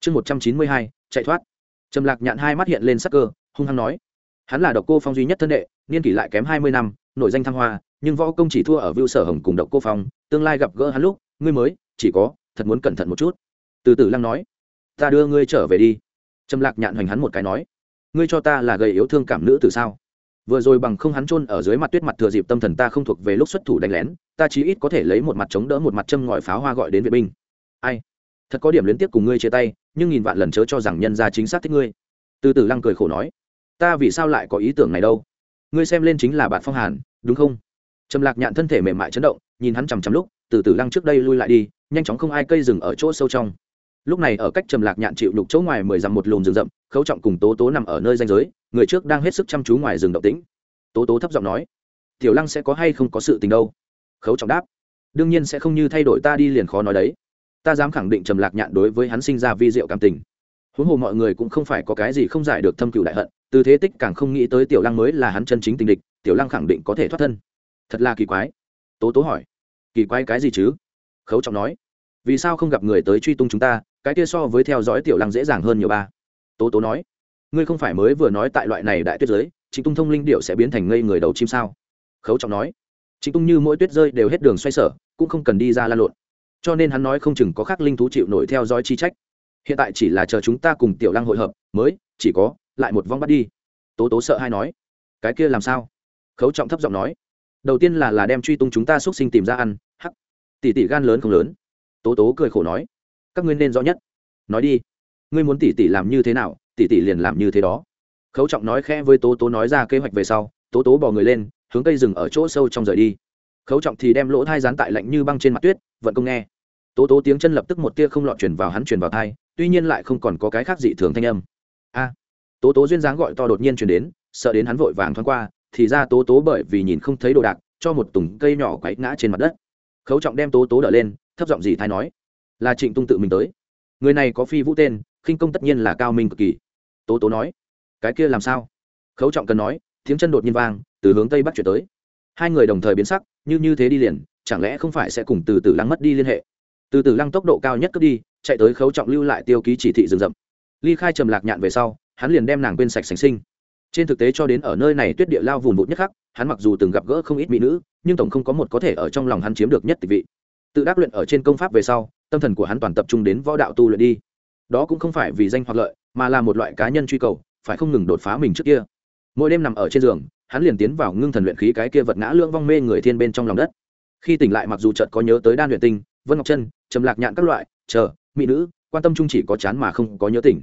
Chương một trăm chín mươi hai, chạy thoát. Trầm lạc nhạn hai mắt hiện lên sắc cơ, hung hăng nói, hắn là độc cô phong duy nhất thân đệ, niên kỷ lại kém hai mươi năm nội danh thăng hoa, nhưng võ công chỉ thua ở vưu sở hồng cùng độc cô phong, tương lai gặp gỡ hắn lúc, ngươi mới chỉ có, thật muốn cẩn thận một chút. Từ từ lăng nói ta đưa ngươi trở về đi. Trầm lạc nhạn hoành hắn một cái nói, ngươi cho ta là gầy yếu thương cảm nữ từ sao? Vừa rồi bằng không hắn chôn ở dưới mặt tuyết mặt thừa dịp tâm thần ta không thuộc về lúc xuất thủ đánh lén, ta chí ít có thể lấy một mặt chống đỡ một mặt châm ngòi pháo hoa gọi đến viện binh. Ai? Thật có điểm liên tiếp cùng ngươi chia tay, nhưng nghìn vạn lần chớ cho rằng nhân ra chính xác thích ngươi. Từ từ lăng cười khổ nói, ta vì sao lại có ý tưởng này đâu? Ngươi xem lên chính là bạn phong hàn, đúng không? Trầm lạc nhạn thân thể mềm mại chấn động, nhìn hắn chằm chằm lúc, từ từ lăng trước đây lui lại đi, nhanh chóng không ai cây rừng ở chỗ sâu trong lúc này ở cách trầm lạc nhạn chịu đục chỗ ngoài mười dặm một lùm rừng rậm, khấu trọng cùng tố tố nằm ở nơi danh giới, người trước đang hết sức chăm chú ngoài rừng động tĩnh. Tố tố thấp giọng nói, tiểu lăng sẽ có hay không có sự tình đâu? Khấu trọng đáp, đương nhiên sẽ không như thay đổi ta đi liền khó nói đấy. Ta dám khẳng định trầm lạc nhạn đối với hắn sinh ra vi diệu cảm tình. Huống hồ mọi người cũng không phải có cái gì không giải được thâm cựu đại hận, từ thế tích càng không nghĩ tới tiểu lăng mới là hắn chân chính tình địch, tiểu lăng khẳng định có thể thoát thân. Thật là kỳ quái. Tố tố hỏi, kỳ quái cái gì chứ? Khấu trọng nói, vì sao không gặp người tới truy tung chúng ta cái kia so với theo dõi tiểu lăng dễ dàng hơn nhiều ba. Tố tố nói, ngươi không phải mới vừa nói tại loại này đại tuyết giới, trịnh tung thông linh điệu sẽ biến thành ngây người đầu chim sao? Khấu trọng nói, trịnh tung như mỗi tuyết rơi đều hết đường xoay sở, cũng không cần đi ra lan lộn. Cho nên hắn nói không chừng có khác linh thú chịu nổi theo dõi chi trách. Hiện tại chỉ là chờ chúng ta cùng tiểu lăng hội hợp, mới, chỉ có, lại một vong bắt đi. Tố tố sợ hay nói, cái kia làm sao? Khấu trọng thấp giọng nói, đầu tiên là là đem truy tung chúng ta x u ấ t sinh tìm ra ăn, hắc. Tỷ tỷ gan lớn không lớn. Tố tố cười khổ nói các ngươi nên rõ nhất. Nói đi, ngươi muốn tỷ tỷ làm như thế nào, tỷ tỷ liền làm như thế đó. Khấu trọng nói khẽ với tố tố nói ra kế hoạch về sau, tố tố bỏ người lên, hướng cây rừng ở chỗ sâu trong rời đi. Khấu trọng thì đem lỗ thai dán tại lạnh như băng trên mặt tuyết, vận công nghe. Tố tố tiếng chân lập tức một tia không lọt chuyển vào hắn chuyển vào thai tuy nhiên lại không còn có cái khác dị thường thanh âm. A! Tố tố duyên dáng gọi to đột nhiên chuyển đến, sợ đến hắn vội vàng thoáng qua, thì ra tố tố bởi vì nhìn không thấy đồ đạc, cho một tùng cây nhỏ quấy ngã trên mặt đất. Khấu trọng đem tố tố đỡ lên, thấp giọng gì thái nói là trịnh tung tự mình tới. Người này có phi vũ tên, khinh công tất nhiên là cao minh cực kỳ. Tố tố nói, cái kia làm sao? Khấu trọng cần nói, tiếng chân đột nhiên vang, từ hướng tây bắc chuyển tới. Hai người đồng thời biến sắc, như như thế đi liền, chẳng lẽ không phải sẽ cùng từ từ lăng mất đi liên hệ? Từ từ lăng tốc độ cao nhất cướp đi, chạy tới khấu trọng lưu lại tiêu ký chỉ thị rừng rậm. Ly khai trầm lạc nhạn về sau, hắn liền đem nàng quên sạch sành sinh. Trên thực tế cho đến ở nơi này tuyết địa lao vùng bụt nhất khắc, hắn mặc dù từng gặp gỡ không ít mỹ nữ, nhưng tổng không có một có thể ở trong lòng hắn chiếm được nhất tịch vị. Tự đắc luyện ở trên công pháp về sau tâm thần của hắn toàn tập trung đến võ đạo tu luyện đi. Đó cũng không phải vì danh hoặc lợi, mà là một loại cá nhân truy cầu, phải không ngừng đột phá mình trước kia. Mỗi đêm nằm ở trên giường, hắn liền tiến vào ngưng thần luyện khí cái kia vật ngã lưỡng vong mê người thiên bên trong lòng đất. Khi tỉnh lại mặc dù chợt có nhớ tới đan luyện tinh, vân ngọc chân trầm lạc nhạn các loại, chờ, mỹ nữ, quan tâm chung chỉ có chán mà không có nhớ tỉnh.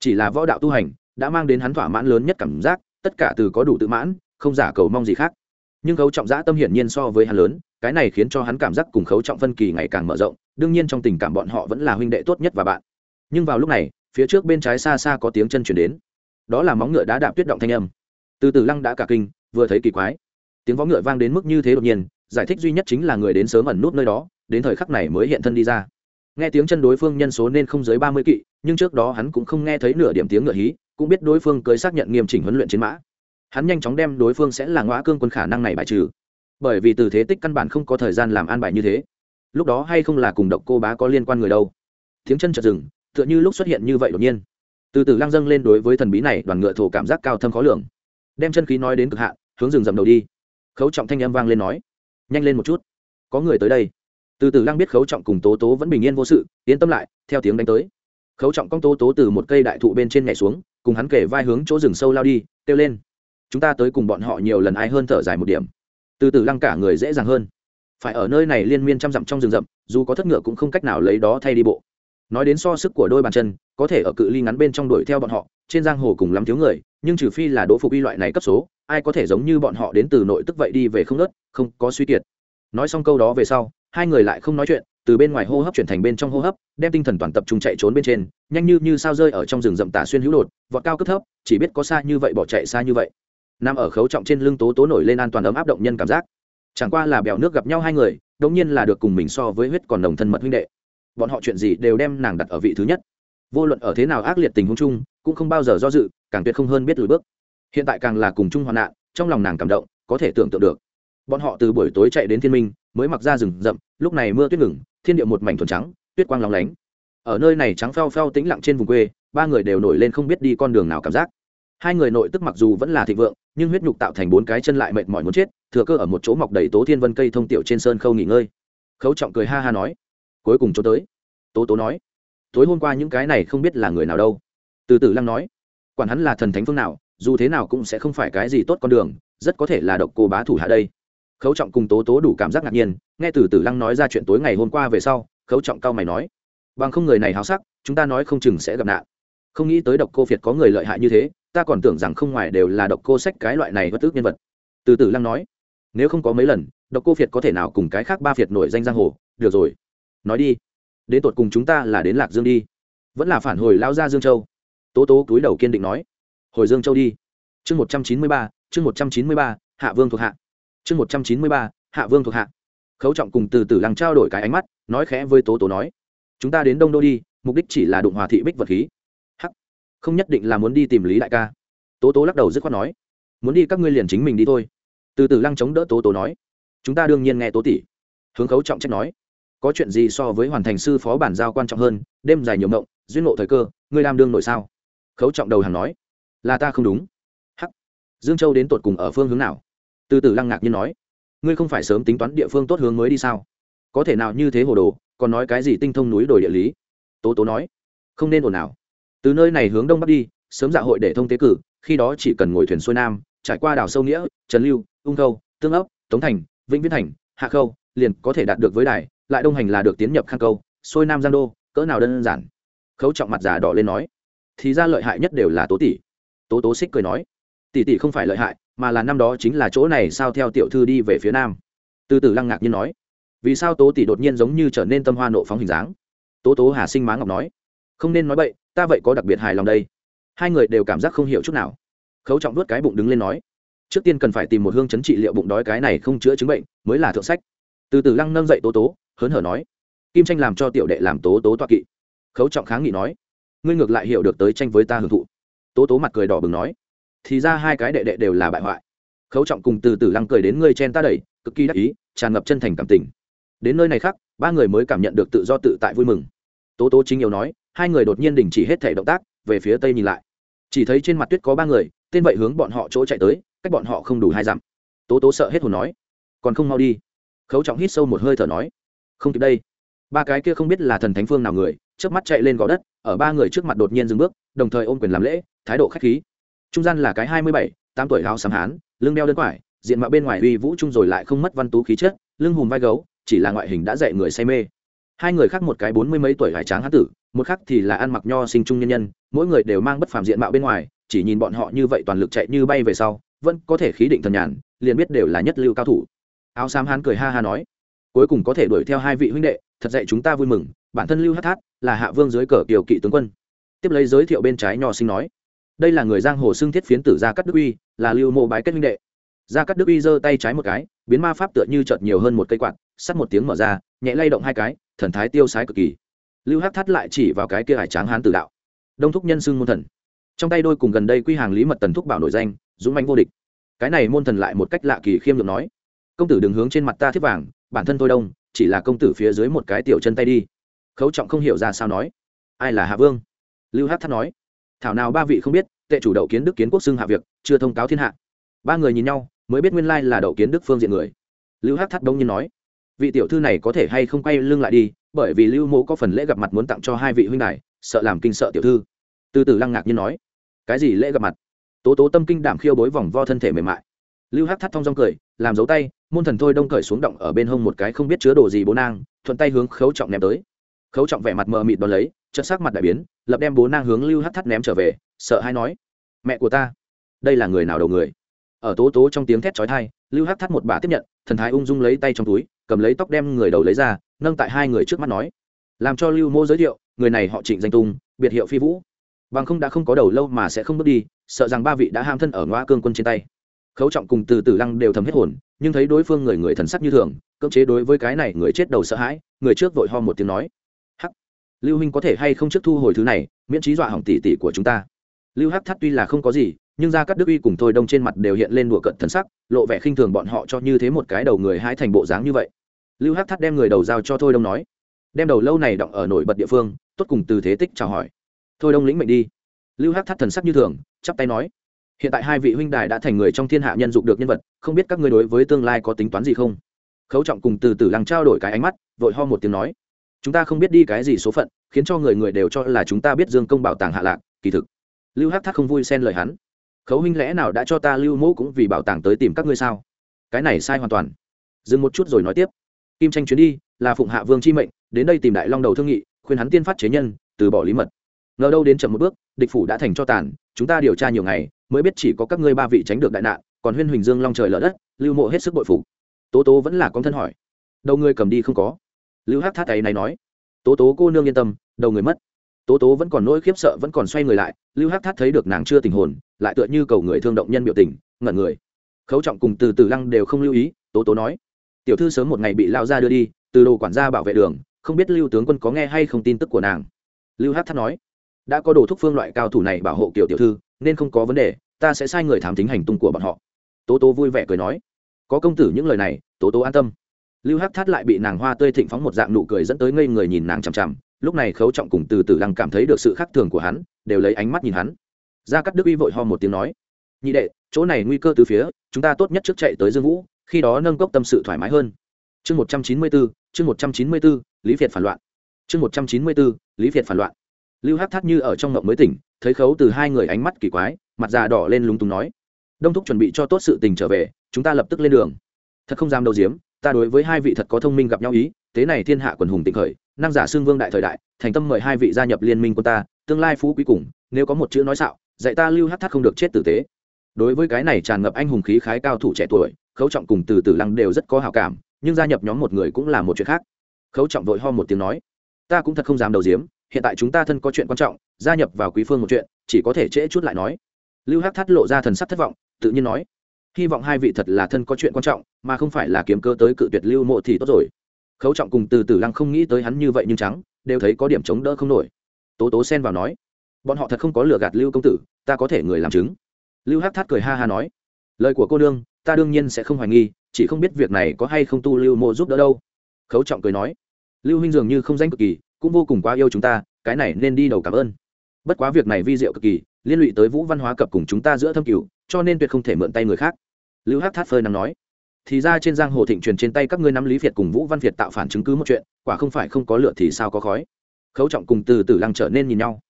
Chỉ là võ đạo tu hành đã mang đến hắn thỏa mãn lớn nhất cảm giác, tất cả từ có đủ tự mãn, không giả cầu mong gì khác. Nhưng khấu trọng giã tâm hiển nhiên so với hắn lớn, cái này khiến cho hắn cảm giác cùng khấu trọng phân kỳ ngày càng mở rộng đương nhiên trong tình cảm bọn họ vẫn là huynh đệ tốt nhất và bạn. Nhưng vào lúc này, phía trước bên trái xa xa có tiếng chân chuyển đến. Đó là móng ngựa đá đạp tuyết động thanh âm. Từ từ lăng đã cả kinh, vừa thấy kỳ quái. Tiếng võ ngựa vang đến mức như thế đột nhiên, giải thích duy nhất chính là người đến sớm ẩn nút nơi đó, đến thời khắc này mới hiện thân đi ra. Nghe tiếng chân đối phương nhân số nên không dưới ba mươi kỵ, nhưng trước đó hắn cũng không nghe thấy nửa điểm tiếng ngựa hí, cũng biết đối phương cưới xác nhận nghiêm chỉnh huấn luyện chiến mã. Hắn nhanh chóng đem đối phương sẽ là ngõ cương quân khả năng này bài trừ. Bởi vì từ thế tích căn bản không có thời gian làm an bài như thế lúc đó hay không là cùng độc cô bá có liên quan người đâu? Tiếng chân chợt dừng, tựa như lúc xuất hiện như vậy đột nhiên. Từ từ lăng dâng lên đối với thần bí này, đoàn ngựa thổ cảm giác cao thâm khó lường. Đem chân khí nói đến cực hạn, hướng rừng dầm đầu đi. Khấu trọng thanh âm vang lên nói, nhanh lên một chút, có người tới đây. Từ từ lăng biết khấu trọng cùng tố tố vẫn bình yên vô sự, yên tâm lại, theo tiếng đánh tới. Khấu trọng cong tố tố từ một cây đại thụ bên trên nhảy xuống, cùng hắn kể vai hướng chỗ rừng sâu lao đi, kêu lên, chúng ta tới cùng bọn họ nhiều lần ai hơn thở dài một điểm. Từ từ lăng cả người dễ dàng hơn phải ở nơi này liên miên trăm dặm trong rừng rậm, dù có thất ngựa cũng không cách nào lấy đó thay đi bộ. Nói đến so sức của đôi bàn chân, có thể ở cự ly ngắn bên trong đuổi theo bọn họ, trên giang hồ cùng lắm thiếu người, nhưng trừ phi là đỗ phục y loại này cấp số, ai có thể giống như bọn họ đến từ nội tức vậy đi về không nớt, không có suy kiệt. Nói xong câu đó về sau, hai người lại không nói chuyện, từ bên ngoài hô hấp chuyển thành bên trong hô hấp, đem tinh thần toàn tập trung chạy trốn bên trên, nhanh như như sao rơi ở trong rừng rậm tả xuyên hữu đột, vọt cao cấp thấp, chỉ biết có xa như vậy bỏ chạy xa như vậy. Nằm ở khấu trọng trên lưng tố tố nổi lên an toàn ấm áp động nhân cảm giác chẳng qua là bèo nước gặp nhau hai người, đống nhiên là được cùng mình so với huyết còn đồng thân mật huynh đệ. Bọn họ chuyện gì đều đem nàng đặt ở vị thứ nhất. Vô luận ở thế nào ác liệt tình huống chung, cũng không bao giờ do dự, càng tuyệt không hơn biết lùi bước. Hiện tại càng là cùng chung hoạn nạn, trong lòng nàng cảm động, có thể tưởng tượng được. Bọn họ từ buổi tối chạy đến thiên minh, mới mặc ra rừng rậm, lúc này mưa tuyết ngừng, thiên địa một mảnh thuần trắng, tuyết quang lóng lánh. Ở nơi này trắng phao phao tĩnh lặng trên vùng quê, ba người đều nổi lên không biết đi con đường nào cảm giác. Hai người nội tức mặc dù vẫn là thịnh vượng nhưng huyết nhục tạo thành bốn cái chân lại mệt mỏi muốn chết, thừa cơ ở một chỗ mọc đầy tố thiên vân cây thông tiểu trên sơn khâu nghỉ ngơi. Khấu trọng cười ha ha nói, cuối cùng chỗ tới. Tố tố nói, tối hôm qua những cái này không biết là người nào đâu. Từ từ lăng nói, quản hắn là thần thánh phương nào, dù thế nào cũng sẽ không phải cái gì tốt con đường, rất có thể là độc cô bá thủ hạ đây. Khấu trọng cùng tố tố đủ cảm giác ngạc nhiên, nghe từ từ lăng nói ra chuyện tối ngày hôm qua về sau, khấu trọng cao mày nói, bằng không người này háo sắc, chúng ta nói không chừng sẽ gặp nạn. Không nghĩ tới độc cô việt có người lợi hại như thế ta còn tưởng rằng không ngoài đều là độc cô sách cái loại này bất tức nhân vật. Từ từ lăng nói, nếu không có mấy lần, độc cô việt có thể nào cùng cái khác ba việt nổi danh giang hồ? Được rồi. Nói đi. Đến tột cùng chúng ta là đến lạc dương đi. Vẫn là phản hồi lao ra dương châu. Tố tố túi đầu kiên định nói, hồi dương châu đi. Chương một trăm chín mươi ba, chương một trăm chín mươi ba, hạ vương thuộc hạ. Chương một trăm chín mươi ba, hạ vương thuộc hạ. Khấu trọng cùng từ từ lăng trao đổi cái ánh mắt, nói khẽ với tố tố nói, chúng ta đến đông đô đi, mục đích chỉ là đụng hòa thị bích vật khí không nhất định là muốn đi tìm lý đại ca. Tố tố lắc đầu dứt khoát nói, muốn đi các ngươi liền chính mình đi thôi. Từ từ lăng chống đỡ tố tố nói, chúng ta đương nhiên nghe tố tỷ. Hướng khấu trọng trách nói, có chuyện gì so với hoàn thành sư phó bản giao quan trọng hơn, đêm dài nhiều mộng, duyên ngộ thời cơ, ngươi làm đương nội sao? Khấu trọng đầu hàng nói, là ta không đúng. Hắc. Dương châu đến tột cùng ở phương hướng nào? Từ từ lăng ngạc nhiên nói, ngươi không phải sớm tính toán địa phương tốt hướng mới đi sao? Có thể nào như thế hồ đồ, còn nói cái gì tinh thông núi đồi địa lý? Tố tố nói, không nên ồn ào từ nơi này hướng đông bắc đi, sớm dạ hội để thông tế cử, khi đó chỉ cần ngồi thuyền xuôi nam, trải qua đảo sâu nghĩa, trần lưu, ung khâu, tương ấp, tống thành, vĩnh viễn thành, hạ khâu, liền có thể đạt được với đài, lại đông hành là được tiến nhập khang câu, xuôi nam giang đô, cỡ nào đơn giản? Khấu trọng mặt già đỏ lên nói. Thì ra lợi hại nhất đều là tố tỷ. Tố tố xích cười nói. Tỷ tỷ không phải lợi hại, mà là năm đó chính là chỗ này sao theo tiểu thư đi về phía nam. Từ từ lăng ngạc nhiên nói. Vì sao tố tỷ đột nhiên giống như trở nên tâm hoa nộ phóng hình dáng? Tố tố hà sinh má ngọc nói không nên nói vậy ta vậy có đặc biệt hài lòng đây. Hai người đều cảm giác không hiểu chút nào. Khấu trọng nuốt cái bụng đứng lên nói, trước tiên cần phải tìm một hương chấn trị liệu bụng đói cái này không chữa chứng bệnh, mới là thượng sách. Từ từ lăng nâng dậy tố tố, hớn hở nói, kim tranh làm cho tiểu đệ làm tố tố toa kỵ. Khấu trọng kháng nghị nói, ngươi ngược lại hiểu được tới tranh với ta hưởng thụ. Tố tố mặt cười đỏ bừng nói, thì ra hai cái đệ đệ đều là bại hoại. Khấu trọng cùng từ từ lăng cười đến ngươi chen ta đẩy, cực kỳ đắc ý, tràn ngập chân thành cảm tình. Đến nơi này khác, ba người mới cảm nhận được tự do tự tại vui mừng. Tố tố chính yêu nói hai người đột nhiên đình chỉ hết thể động tác, về phía tây nhìn lại. Chỉ thấy trên mặt tuyết có ba người, tên vậy hướng bọn họ chỗ chạy tới, cách bọn họ không đủ hai dặm. Tố tố sợ hết hồn nói, còn không mau đi. Khấu trọng hít sâu một hơi thở nói, không kịp đây. Ba cái kia không biết là thần thánh phương nào người trước mắt chạy lên gò đất, ở ba người trước mặt đột nhiên dừng bước, đồng thời ôm quyền làm lễ, thái độ khách khí. Trung gian là cái hai mươi bảy, tám tuổi áo sám hán, lưng đeo đơn quải, diện mạo bên ngoài uy vũ trung rồi lại không mất văn tú khí chất, lưng hùm vai gấu, chỉ là ngoại hình đã dạy người say mê hai người khác một cái bốn mươi mấy tuổi hải tráng hán tử, một khác thì là ăn mặc nho sinh trung nhân nhân, mỗi người đều mang bất phàm diện mạo bên ngoài, chỉ nhìn bọn họ như vậy toàn lực chạy như bay về sau, vẫn có thể khí định thần nhàn, liền biết đều là nhất lưu cao thủ. Áo xám hán cười ha ha nói, cuối cùng có thể đuổi theo hai vị huynh đệ, thật dạy chúng ta vui mừng, bản thân lưu hát hát là hạ vương dưới cờ kiều kỵ tướng quân. Tiếp lấy giới thiệu bên trái nho sinh nói, đây là người giang hồ xưng thiết phiến tử gia cắt đức uy, là lưu mộ bái kết huynh đệ. Gia cắt đức uy giơ tay trái một cái, biến ma pháp tựa như chợt nhiều hơn một cây quạt, sắt một tiếng mở ra, nhẹ lay động hai cái thần thái tiêu sái cực kỳ. Lưu hắc thắt lại chỉ vào cái kia hải tráng hán tử đạo. Đông thúc nhân xưng môn thần. Trong tay đôi cùng gần đây quy hàng lý mật tần thúc bảo nổi danh, dũng mãnh vô địch. Cái này môn thần lại một cách lạ kỳ khiêm được nói. Công tử đừng hướng trên mặt ta thiết vàng, bản thân tôi đông, chỉ là công tử phía dưới một cái tiểu chân tay đi. Khấu trọng không hiểu ra sao nói. Ai là hạ vương? Lưu hát thắt nói. Thảo nào ba vị không biết, tệ chủ đậu kiến đức kiến quốc xưng hạ việc, chưa thông cáo thiên hạ. Ba người nhìn nhau, mới biết nguyên lai là đậu kiến đức phương diện người. Lưu hát thắt đông nhiên nói vị tiểu thư này có thể hay không quay lưng lại đi, bởi vì lưu mẫu có phần lễ gặp mặt muốn tặng cho hai vị huynh này sợ làm kinh sợ tiểu thư. Từ từ lăng ngạc nhiên nói. Cái gì lễ gặp mặt? Tố tố tâm kinh đảm khiêu bối vòng vo thân thể mềm mại. Lưu hát thắt thong dong cười, làm dấu tay, môn thần thôi đông cởi xuống động ở bên hông một cái không biết chứa đồ gì bố nang, thuận tay hướng khấu trọng ném tới. Khấu trọng vẻ mặt mờ mịt đón lấy chất sắc mặt đại biến, lập đem bố nang hướng lưu hát thắt ném trở về, sợ hay nói, mẹ của ta, đây là người nào đầu người? Ở tố tố trong tiếng thét trói thai lưu hát thắt một bà tiếp nhận, thần thái ung dung lấy tay trong túi cầm lấy tóc đem người đầu lấy ra, nâng tại hai người trước mắt nói, làm cho lưu mô giới thiệu, người này họ trịnh danh tung biệt hiệu phi vũ. Bằng không đã không có đầu lâu mà sẽ không bước đi, sợ rằng ba vị đã ham thân ở ngoa cương quân trên tay. Khấu trọng cùng từ từ lăng đều thầm hết hồn, nhưng thấy đối phương người người thần sắc như thường, cưỡng chế đối với cái này người chết đầu sợ hãi, người trước vội ho một tiếng nói, hắc, lưu huynh có thể hay không trước thu hồi thứ này, miễn trí dọa hỏng tỷ tỷ của chúng ta. Lưu hắc thắt tuy là không có gì, nhưng ra các đức uy cùng thôi đông trên mặt đều hiện lên đùa cận thần sắc, lộ vẻ khinh thường bọn họ cho như thế một cái đầu người hai thành bộ dáng như vậy lưu hắc thắt đem người đầu giao cho thôi đông nói. Đem đầu lâu này động ở nổi bật địa phương, tốt cùng từ thế tích chào hỏi. Thôi đông lĩnh mệnh đi. Lưu hắc thắt thần sắc như thường, chắp tay nói. Hiện tại hai vị huynh đài đã thành người trong thiên hạ nhân dụng được nhân vật, không biết các ngươi đối với tương lai có tính toán gì không? Khấu trọng cùng từ từ lăng trao đổi cái ánh mắt, vội ho một tiếng nói. Chúng ta không biết đi cái gì số phận, khiến cho người người đều cho là chúng ta biết dương công bảo tàng hạ lạc, kỳ thực. Lưu hắc thác không vui xen lời hắn. Khấu huynh lẽ nào đã cho ta lưu mẫu cũng vì bảo tàng tới tìm các ngươi sao? Cái này sai hoàn toàn. Dừng một chút rồi nói tiếp kim tranh chuyến đi là phụng hạ vương chi mệnh, đến đây tìm đại long đầu thương nghị, khuyên hắn tiên phát chế nhân, từ bỏ lý mật. Ngờ đâu đến chậm một bước, địch phủ đã thành cho tàn, chúng ta điều tra nhiều ngày, mới biết chỉ có các ngươi ba vị tránh được đại nạn, còn huyên huỳnh dương long trời lở đất, lưu mộ hết sức bội phục. Tố tố vẫn là con thân hỏi. Đầu ngươi cầm đi không có. Lưu hắc thát ấy này nói. Tố tố cô nương yên tâm, đầu người mất. Tố tố vẫn còn nỗi khiếp sợ, vẫn còn xoay người lại, lưu hắc thát thấy được nàng chưa tình hồn, lại tựa như cầu người thương động nhân biểu tình, ngẩn người. Khấu trọng cùng từ từ lăng đều không lưu ý, tố tố nói tiểu thư sớm một ngày bị lao ra đưa đi, từ đồ quản gia bảo vệ đường, không biết lưu tướng quân có nghe hay không tin tức của nàng. Lưu hát thắt nói, đã có đồ thúc phương loại cao thủ này bảo hộ kiểu tiểu thư, nên không có vấn đề, ta sẽ sai người thám tính hành tung của bọn họ. Tố tố vui vẻ cười nói, có công tử những lời này, tố tố an tâm. Lưu hắc thắt lại bị nàng hoa tươi thịnh phóng một dạng nụ cười dẫn tới ngây người nhìn nàng chằm chằm, lúc này khấu trọng cùng từ từ lăng cảm thấy được sự khác thường của hắn, đều lấy ánh mắt nhìn hắn. Ra cắt đức uy vội ho một tiếng nói, nhị đệ, chỗ này nguy cơ từ phía, chúng ta tốt nhất trước chạy tới dương vũ khi đó nâng cốc tâm sự thoải mái hơn. Chương một trăm chín mươi bốn chương một trăm chín mươi bốn lý việt phản loạn. Chương một trăm chín mươi bốn lý việt phản loạn. Lưu hát thác như ở trong ngộng mới tỉnh, thấy khấu từ hai người ánh mắt kỳ quái, mặt già đỏ lên lúng túng nói, đông thúc chuẩn bị cho tốt sự tình trở về, chúng ta lập tức lên đường. Thật không dám đầu diếm, ta đối với hai vị thật có thông minh gặp nhau ý, thế này thiên hạ quần hùng tịnh khởi, năng giả xương vương đại thời đại, thành tâm mời hai vị gia nhập liên minh quân ta, tương lai phú quý cùng, nếu có một chữ nói xạo, dạy ta lưu hát thác không được chết tử tế. Đối với cái này tràn ngập anh hùng khí khái cao thủ trẻ tuổi khấu trọng cùng từ Tử lăng đều rất có hào cảm, nhưng gia nhập nhóm một người cũng là một chuyện khác. Khấu trọng vội ho một tiếng nói, ta cũng thật không dám đầu diếm hiện tại chúng ta thân có chuyện quan trọng, gia nhập vào quý phương một chuyện, chỉ có thể trễ chút lại nói. Lưu hắc thắt lộ ra thần sắc thất vọng, tự nhiên nói, hy vọng hai vị thật là thân có chuyện quan trọng, mà không phải là kiếm cơ tới cự tuyệt lưu mộ thì tốt rồi. Khấu trọng cùng từ Tử lăng không nghĩ tới hắn như vậy nhưng trắng, đều thấy có điểm chống đỡ không nổi. Tố tố xen vào nói, bọn họ thật không có lừa gạt lưu công tử, ta có thể người làm chứng. Lưu hắc thát cười ha ha nói, lời của cô nương ta đương nhiên sẽ không hoài nghi, chỉ không biết việc này có hay không tu lưu mộ giúp đỡ đâu. Khấu trọng cười nói. Lưu huynh dường như không danh cực kỳ, cũng vô cùng quá yêu chúng ta, cái này nên đi đầu cảm ơn. Bất quá việc này vi diệu cực kỳ, liên lụy tới vũ văn hóa cập cùng chúng ta giữa thâm cửu, cho nên tuyệt không thể mượn tay người khác. Lưu hát thát phơi nằm nói. Thì ra trên giang hồ thịnh truyền trên tay các ngươi nắm lý việt cùng vũ văn việt tạo phản chứng cứ một chuyện, quả không phải không có lựa thì sao có khói. Khấu trọng cùng từ từ lăng trở nên nhìn nhau.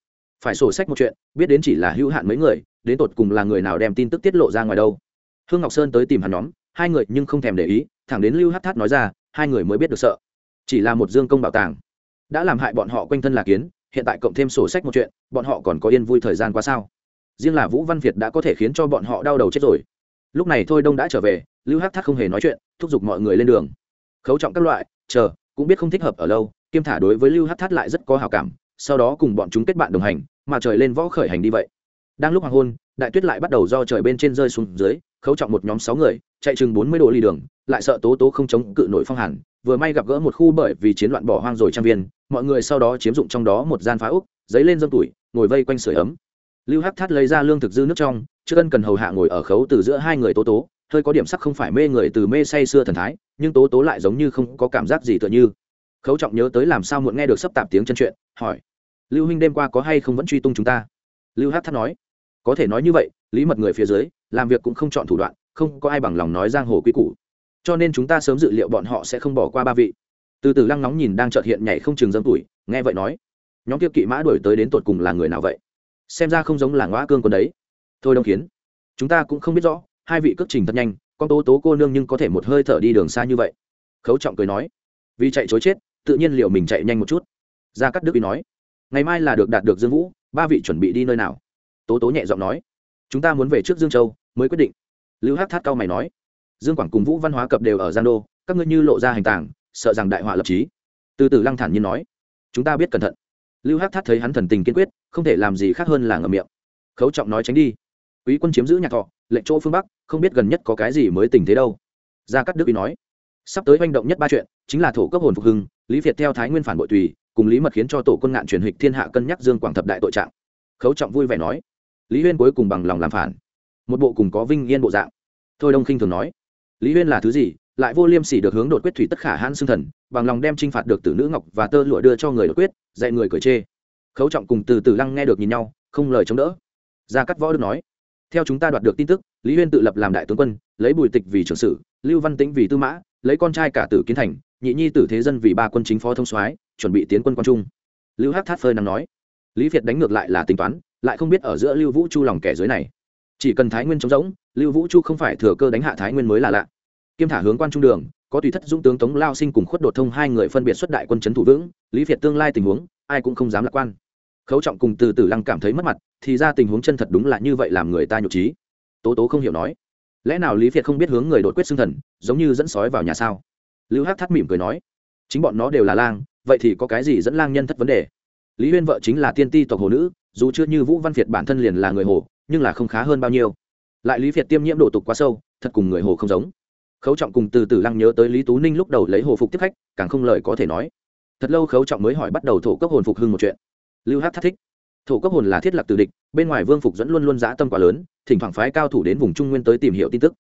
Phải sổ sách một chuyện, biết đến chỉ là hữu hạn mấy người, đến tột cùng là người nào đem tin tức tiết lộ ra ngoài đâu? Hương ngọc sơn tới tìm hắn nhóm, hai người nhưng không thèm để ý, thẳng đến lưu hát thát nói ra, hai người mới biết được sợ. Chỉ là một dương công bảo tàng. Đã làm hại bọn họ quanh thân là kiến, hiện tại cộng thêm sổ sách một chuyện, bọn họ còn có yên vui thời gian qua sao? Riêng là vũ văn việt đã có thể khiến cho bọn họ đau đầu chết rồi. Lúc này thôi đông đã trở về, lưu hát thát không hề nói chuyện, thúc giục mọi người lên đường. Khấu trọng các loại, chờ, cũng biết không thích hợp ở lâu, kiêm thả đối với lưu hát thát lại rất có hào cảm, sau đó cùng bọn chúng kết bạn đồng hành, mà trời lên võ khởi hành đi vậy. Đang lúc hoàng hôn, đại tuyết lại bắt đầu do trời bên trên rơi xuống dưới khấu trọng một nhóm sáu người, chạy chừng bốn mươi độ ly đường, lại sợ tố tố không chống cự nổi phong hàn, vừa may gặp gỡ một khu bởi vì chiến loạn bỏ hoang rồi trang viên, mọi người sau đó chiếm dụng trong đó một gian phá úc giấy lên dâm tuổi, ngồi vây quanh sưởi ấm. Lưu hắc Thát lấy ra lương thực dư nước trong, trước ân cần hầu hạ ngồi ở khấu từ giữa hai người tố tố, hơi có điểm sắc không phải mê người từ mê say xưa thần thái, nhưng tố tố lại giống như không có cảm giác gì tựa như. Khấu trọng nhớ tới làm sao muộn nghe được sắp tạp tiếng chân chuyện, hỏi, lưu huynh đêm qua có hay không vẫn truy tung chúng ta? Lưu hát thắt nói, có thể nói như vậy, lý mật người phía dưới làm việc cũng không chọn thủ đoạn, không có ai bằng lòng nói giang hồ quy củ. Cho nên chúng ta sớm dự liệu bọn họ sẽ không bỏ qua ba vị. Từ từ lăng nóng nhìn đang trợt hiện nhảy không chừng dâm tuổi, nghe vậy nói, nhóm kia kỵ mã đuổi tới đến tột cùng là người nào vậy? Xem ra không giống là ngõ cương quân đấy. Thôi đông kiến, chúng ta cũng không biết rõ, hai vị cước trình thật nhanh, con tố tố cô nương nhưng có thể một hơi thở đi đường xa như vậy. Khấu trọng cười nói, vì chạy chối chết, tự nhiên liệu mình chạy nhanh một chút. Gia cắt đức ý nói, ngày mai là được đạt được dương vũ, ba vị chuẩn bị đi nơi nào? Tố tố nhẹ giọng nói chúng ta muốn về trước dương châu, mới quyết định. Lưu hát thát cao mày nói. Dương quảng cùng vũ văn hóa cập đều ở giang đô, các ngươi như lộ ra hành tàng, sợ rằng đại họa lập trí từ từ lăng thản nhiên nói. Chúng ta biết cẩn thận. Lưu hát thát thấy hắn thần tình kiên quyết, không thể làm gì khác hơn là ngậm miệng. Khấu trọng nói tránh đi. Quý quân chiếm giữ nhạc thọ, lệnh chỗ phương bắc, không biết gần nhất có cái gì mới tình thế đâu. Gia Cát đức ý nói. Sắp tới manh động nhất ba chuyện, chính là thổ cấp hồn phục hưng, lý việt theo thái nguyên phản bội tùy, cùng lý mật khiến cho tổ quân ngạn truyền hịch thiên hạ cân nhắc dương quảng thập đại tội trạng. Khấu trọng vui vẻ nói lý huyên cuối cùng bằng lòng làm phản. Một bộ cùng có vinh yên bộ dạng. Thôi đông khinh thường nói, lý huyên là thứ gì? Lại vô liêm sỉ được hướng đột quyết thủy tất khả hãn xương thần, bằng lòng đem t r i n h phạt được tử nữ ngọc và tơ lụa đưa cho người đột quyết, dạy người cởi chê. Khấu trọng cùng từ từ lăng nghe được nhìn nhau, không lời chống đỡ. Gia cắt võ được nói, theo chúng ta đoạt được tin tức, lý huyên tự lập làm đại tướng quân, lấy bùi tịch vì trưởng sử lưu văn tĩnh vì tư mã, lấy con trai cả tử kiến thành, nhị nhi tử thế dân vì ba quân chính phó thông soái, chuẩn bị tiến quân quan trung. Lưu hắc thát phơi nằm nói, lý việt đánh ngược lại là tính toán lại không biết ở giữa lưu vũ chu lòng kẻ dưới này. Chỉ cần thái nguyên chống rỗng, lưu vũ chu không phải thừa cơ đánh hạ thái nguyên mới là lạ. Kiêm thả hướng quan trung đường, có tùy thất dũng tướng tống lao sinh cùng khuất đột thông hai người phân biệt xuất đại quân c thủ vững, lý việt tương lai tình huống, ai cũng không dám lạc quan. Khấu trọng cùng từ từ lăng cảm thấy mất mặt, thì ra tình huống chân thật đúng là như vậy làm người ta nhục trí tố tố không hiểu nói, lẽ nào lý việt không biết hướng người đột quyết xưng thần, giống như dẫn sói vào nhà sao? Lưu hát thắt mỉm cười nói, chính bọn nó đều là lang, vậy thì có cái gì dẫn lang nhân thất vấn đề? Lý huyên vợ chính là tiên ti tộc hồ nữ dù chưa như vũ văn việt bản thân liền là người hồ, nhưng là không khá hơn bao nhiêu. Lại lý việt tiêm nhiễm độ tục quá sâu, thật cùng người hồ không giống. Khấu trọng cùng từ từ lăng nhớ tới lý tú ninh lúc đầu lấy hồ phục tiếp khách, càng không lời có thể nói. Thật lâu khấu trọng mới hỏi bắt đầu thổ cấp hồn phục hưng một chuyện. Lưu hát thắt thích. Thổ cấp hồn là thiết lập từ địch, bên ngoài vương phục dẫn luôn luôn giã tâm quá lớn, thỉnh thoảng phái cao thủ đến vùng trung nguyên tới tìm hiểu tin tức.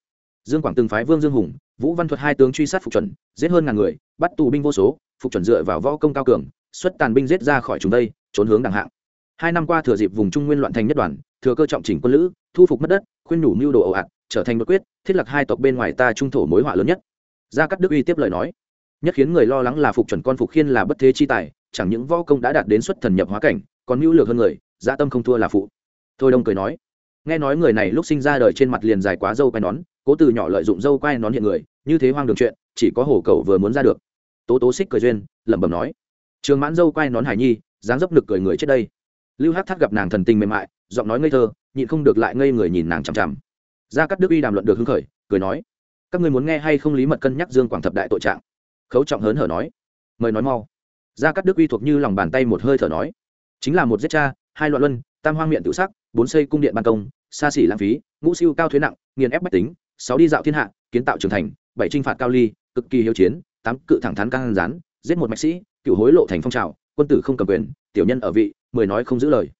Dương quảng từng phái vương dương hùng, vũ văn thuật hai tướng truy sát phục chuẩn, giết hơn ngàn người, bắt tù binh vô số, phục chuẩn dựa vào võ công cao cường, xuất tàn binh giết ra khỏi chúng đây, trốn hướng đẳng hạng hai năm qua thừa dịp vùng trung nguyên loạn thành nhất đoàn, thừa cơ trọng chỉnh quân lữ, thu phục mất đất, khuyên nhủ mưu đồ ồ ạt, trở thành bất quyết, thiết lập hai tộc bên ngoài ta trung thổ mối họa lớn nhất. Gia cắt đức uy tiếp lời nói, nhất khiến người lo lắng là phục chuẩn con phục khiên là bất thế chi tài, chẳng những võ công đã đạt đến xuất thần nhập hóa cảnh, còn mưu lược hơn người gia tâm không thua là phụ. Thôi đông cười nói, nghe nói người này lúc sinh ra đời trên mặt liền dài quá dâu quai nón, cố từ nhỏ lợi dụng dâu quai nón hiện người, như thế hoang đường chuyện, chỉ có hổ cầu vừa muốn ra được. Tố tố xích cười duyên, lẩm bẩm nói, trường mãn dâu quai nón hải nhi, dáng dấp nực cười người chết đây lưu hát thắt gặp nàng thần tình mềm mại, giọng nói ngây thơ, nhịn không được lại ngây người nhìn nàng chằm chằm. Gia cắt đức uy đàm luận được hứng khởi, cười nói, các người muốn nghe hay không lý mật cân nhắc dương quảng thập đại tội trạng? Khấu trọng hớn hở nói, mời nói mau. Gia cắt đức uy thuộc như lòng bàn tay một hơi thở nói, chính là một giết cha, hai loạn luân, tam hoang miệng tự sắc, bốn xây cung điện ban công, xa xỉ lãng phí, ngũ siêu cao thuế nặng, nghiền ép bách tính, sáu đi dạo thiên hạ, kiến tạo trưởng thành, bảy trinh phạt cao ly, cực kỳ hiếu chiến, tám cự thẳng thắn căng rán, giết một mạch sĩ, cựu hối lộ thành phong trào quân tử không cầm quyền, tiểu nhân ở vị, mười nói không giữ lời.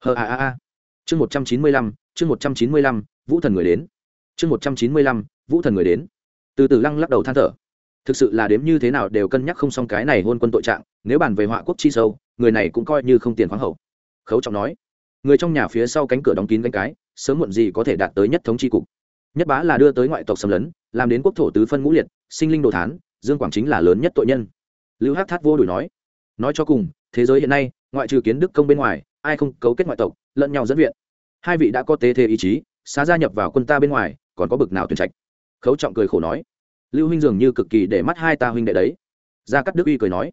Hờ a a a. Chương một trăm chín mươi lăm, chương một trăm chín mươi lăm, vũ thần người đến. Chương một trăm chín mươi lăm, vũ thần người đến. Từ từ lăng lắc đầu than thở. Thực sự là đếm như thế nào đều cân nhắc không xong cái này hôn quân tội trạng, nếu bàn về họa quốc chi sâu, người này cũng coi như không tiền khoáng hậu. Khấu trọng nói, người trong nhà phía sau cánh cửa đóng kín cánh cái, sớm muộn gì có thể đạt tới nhất thống tri cục. Nhất bá là đưa tới ngoại tộc xâm lấn, làm đến quốc thổ tứ phân ngũ liệt, sinh linh đồ thán, dương quảng chính là lớn nhất tội nhân. Lưu hắc thát vô đuổi nói nói cho cùng, thế giới hiện nay, ngoại trừ kiến đức công bên ngoài, ai không cấu kết ngoại tộc, lẫn nhau dẫn viện. Hai vị đã có tế thế ý chí, xá gia nhập vào quân ta bên ngoài, còn có bực nào tuyển trạch? Khấu trọng cười khổ nói. Lưu huynh dường như cực kỳ để mắt hai ta huynh đệ đấy. Gia cắt đức uy cười nói.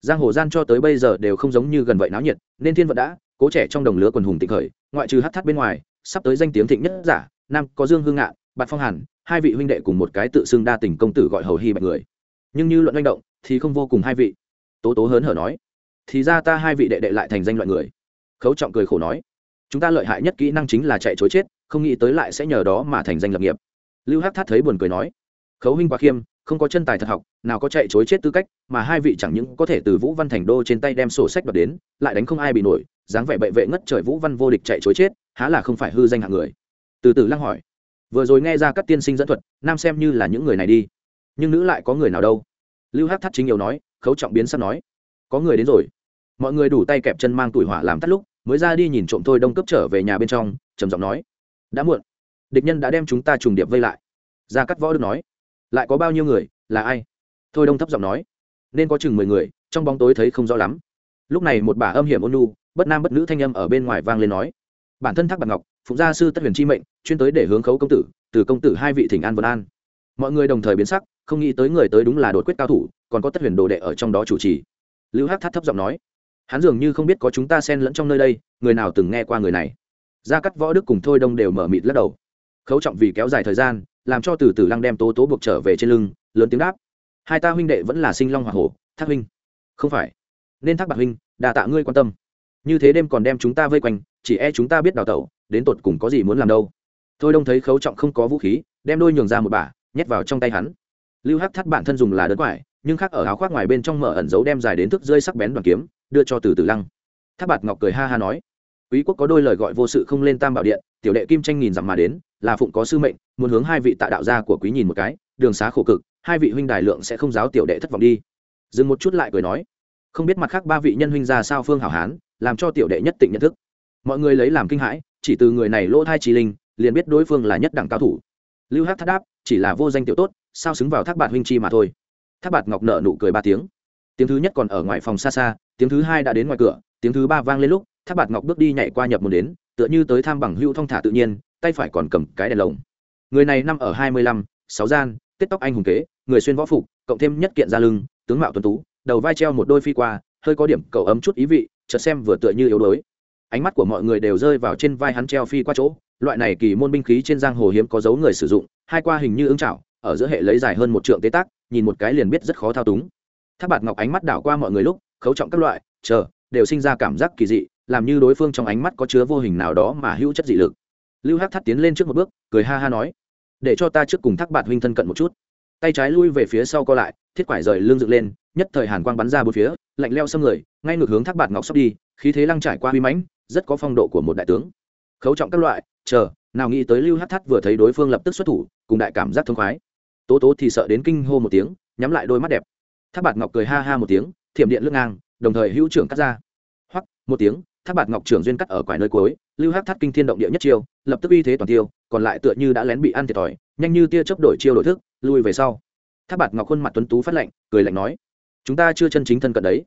Giang hồ gian cho tới bây giờ đều không giống như gần vậy náo nhiệt, nên thiên vận đã, cố trẻ trong đồng lứa quần hùng tịnh khởi, ngoại trừ hát thắt bên ngoài, sắp tới danh tiếng thịnh nhất giả, nam có dương hương ngạn, bạt phong hàn, hai vị huynh đệ cùng một cái tự xưng đa tình công tử gọi hầu hy bạch người. Nhưng như luận manh động, thì không vô cùng hai vị tố tố hớn hở nói, thì ra ta hai vị đệ đệ lại thành danh loại người. Khấu trọng cười khổ nói, chúng ta lợi hại nhất kỹ năng chính là chạy chối chết, không nghĩ tới lại sẽ nhờ đó mà thành danh lập nghiệp. Lưu hắc thát thấy buồn cười nói, khấu huynh quá khiêm, không có chân tài thật học, nào có chạy chối chết tư cách, mà hai vị chẳng những có thể từ vũ văn thành đô trên tay đem sổ sách bật đến, lại đánh không ai bị nổi, dáng vẻ bệ vệ ngất trời vũ văn vô địch chạy chối chết, há là không phải hư danh hạng người. Từ từ lăng hỏi, vừa rồi nghe ra các tiên sinh dẫn thuật, nam xem như là những người này đi, nhưng nữ lại có người nào đâu? Lưu hắc thắt chính yếu nói khấu trọng biến sắp nói, có người đến rồi. Mọi người đủ tay kẹp chân mang tuổi hỏa làm tắt lúc, mới ra đi nhìn trộm thôi đông cấp trở về nhà bên trong, trầm giọng nói, đã muộn, địch nhân đã đem chúng ta trùng điệp vây lại. Gia cắt võ được nói, lại có bao nhiêu người, là ai? Thôi đông thấp giọng nói, nên có chừng mười người, trong bóng tối thấy không rõ lắm. Lúc này một bà âm hiểm ôn nu bất nam bất nữ thanh âm ở bên ngoài vang lên nói, bản thân thác bạc ngọc phụng gia sư tất huyền chi mệnh, chuyên tới để hướng khấu công tử, từ công tử hai vị thỉnh an vân an. Mọi người đồng thời biến sắc không nghĩ tới người tới đúng là đột quyết cao thủ, còn có tất huyền đồ đệ ở trong đó chủ trì. Lưu hắc thắt thấp giọng nói, hắn dường như không biết có chúng ta xen lẫn trong nơi đây, người nào từng nghe qua người này. Gia cắt võ đức cùng thôi đông đều mở mịt lắc đầu. Khấu trọng vì kéo dài thời gian, làm cho từ từ lăng đem tố tố buộc trở về trên lưng, lớn tiếng đáp. Hai ta huynh đệ vẫn là sinh long hoa hổ, thác huynh. Không phải. Nên thác bạc huynh đà tạ ngươi quan tâm. Như thế đêm còn đem chúng ta vây quanh, chỉ e chúng ta biết đào tẩu, đến tột cùng có gì muốn làm đâu. Thôi đông thấy khấu trọng không có vũ khí, đem đôi nhường ra một bả, nhét vào trong tay hắn lưu hắc thắt bản thân dùng là đơn quải, nhưng khác ở áo khoác ngoài bên trong mở ẩn dấu đem dài đến thước rơi sắc bén đoàn kiếm, đưa cho từ từ lăng. Tháp bạt ngọc cười ha ha nói, quý quốc có đôi lời gọi vô sự không lên tam bảo điện, tiểu đệ kim tranh nhìn dặm mà đến, là phụng có sư mệnh, muốn hướng hai vị tạ đạo gia của quý nhìn một cái, đường xá khổ cực, hai vị huynh đài lượng sẽ không giáo tiểu đệ thất vọng đi. Dừng một chút lại cười nói, không biết mặt khác ba vị nhân huynh ra sao phương hảo hán, làm cho tiểu đệ nhất tịnh nhận thức. Mọi người lấy làm kinh hãi, chỉ từ người này lỗ thai trí linh, liền biết đối phương là nhất đẳng cao thủ lưu hát thác đáp, chỉ là vô danh tiểu tốt, sao xứng vào thác bạt huynh chi mà thôi. Thác bạt ngọc nợ nụ cười ba tiếng. Tiếng thứ nhất còn ở ngoài phòng xa xa, tiếng thứ hai đã đến ngoài cửa, tiếng thứ ba vang lên lúc, thác bạt ngọc bước đi nhảy qua nhập môn đến, tựa như tới tham bằng hưu thong thả tự nhiên, tay phải còn cầm cái đèn lồng. Người này năm ở hai mươi lăm, sáu gian, tết tóc anh hùng kế, người xuyên võ phục, cộng thêm nhất kiện ra lưng, tướng mạo tuấn tú, đầu vai treo một đôi phi qua, hơi có điểm cậu ấm chút ý vị, chợt xem vừa tựa như yếu đuối. Ánh mắt của mọi người đều rơi vào trên vai hắn treo phi qua chỗ loại này kỳ môn binh khí trên giang hồ hiếm có dấu người sử dụng, hai qua hình như ứng chảo ở giữa hệ lấy dài hơn một trượng tế tác, nhìn một cái liền biết rất khó thao túng. Tháp bạt ngọc ánh mắt đảo qua mọi người lúc, khấu trọng các loại, chờ, đều sinh ra cảm giác kỳ dị, làm như đối phương trong ánh mắt có chứa vô hình nào đó mà hữu chất dị lực. Lưu hắc thắt tiến lên trước một bước, cười ha ha nói, để cho ta trước cùng thác bạt huynh thân cận một chút. Tay trái lui về phía sau co lại, thiết quải rời lưng dựng lên, nhất thời hàn quang bắn ra bốn phía, lạnh leo xâm người, ngay ngược hướng thác bạt ngọc sắp đi, khí thế lăng trải qua huy mãnh, rất có phong độ của một đại tướng. Khấu trọng các loại chờ, nào nghĩ tới lưu hát thắt vừa thấy đối phương lập tức xuất thủ, cùng đại cảm giác thông khoái. Tố tố thì sợ đến kinh hô một tiếng, nhắm lại đôi mắt đẹp. Thác bạt ngọc cười ha ha một tiếng, thiểm điện lưng ngang, đồng thời hữu trưởng cắt ra. Hoặc một tiếng, thác bạt ngọc trưởng duyên cắt ở quải nơi cuối, lưu hát thắt kinh thiên động địa nhất chiêu, lập tức uy thế toàn tiêu, còn lại tựa như đã lén bị ăn thiệt thòi, nhanh như tia chớp đổi chiêu đổi thức, lui về sau. Thác bạt ngọc khuôn mặt tuấn tú phát lạnh, cười lạnh nói, chúng ta chưa chân chính thân cận đấy.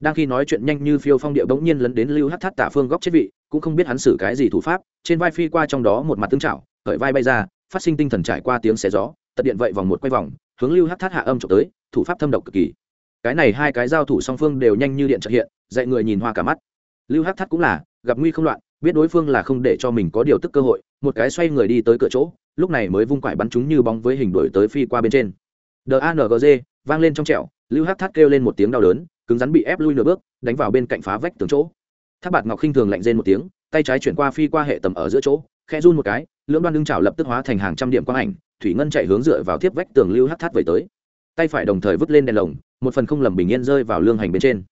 Đang khi nói chuyện nhanh như phiêu phong điệu bỗng nhiên lấn đến lưu hát thắt tả phương góc chết vị cũng không biết hắn xử cái gì thủ pháp, trên vai phi qua trong đó một mặt tương trảo, khởi vai bay ra, phát sinh tinh thần trải qua tiếng xé gió, tật điện vậy vòng một quay vòng, hướng lưu hát thắt hạ âm trộm tới, thủ pháp thâm độc cực kỳ. Cái này hai cái giao thủ song phương đều nhanh như điện trợ hiện, dạy người nhìn hoa cả mắt. Lưu hát thắt cũng là, gặp nguy không loạn, biết đối phương là không để cho mình có điều tức cơ hội, một cái xoay người đi tới cửa chỗ, lúc này mới vung quải bắn chúng như bóng với hình đổi tới phi qua bên trên. Dangg vang lên trong trẹo lưu hát thắt kêu lên một tiếng đau đớn, cứng rắn bị ép lui nửa bước, đánh vào bên cạnh phá vách tường chỗ tháp bạt ngọc khinh thường lạnh rên một tiếng, tay trái chuyển qua phi qua hệ tầm ở giữa chỗ khe run một cái, lưỡng đoan lưng chảo lập tức hóa thành hàng trăm điểm quang ảnh, thủy ngân chạy hướng dựa vào tiếp vách tường lưu hát thắt về tới. Tay phải đồng thời vứt lên đèn lồng, một phần không lầm bình yên rơi vào lương hành bên trên.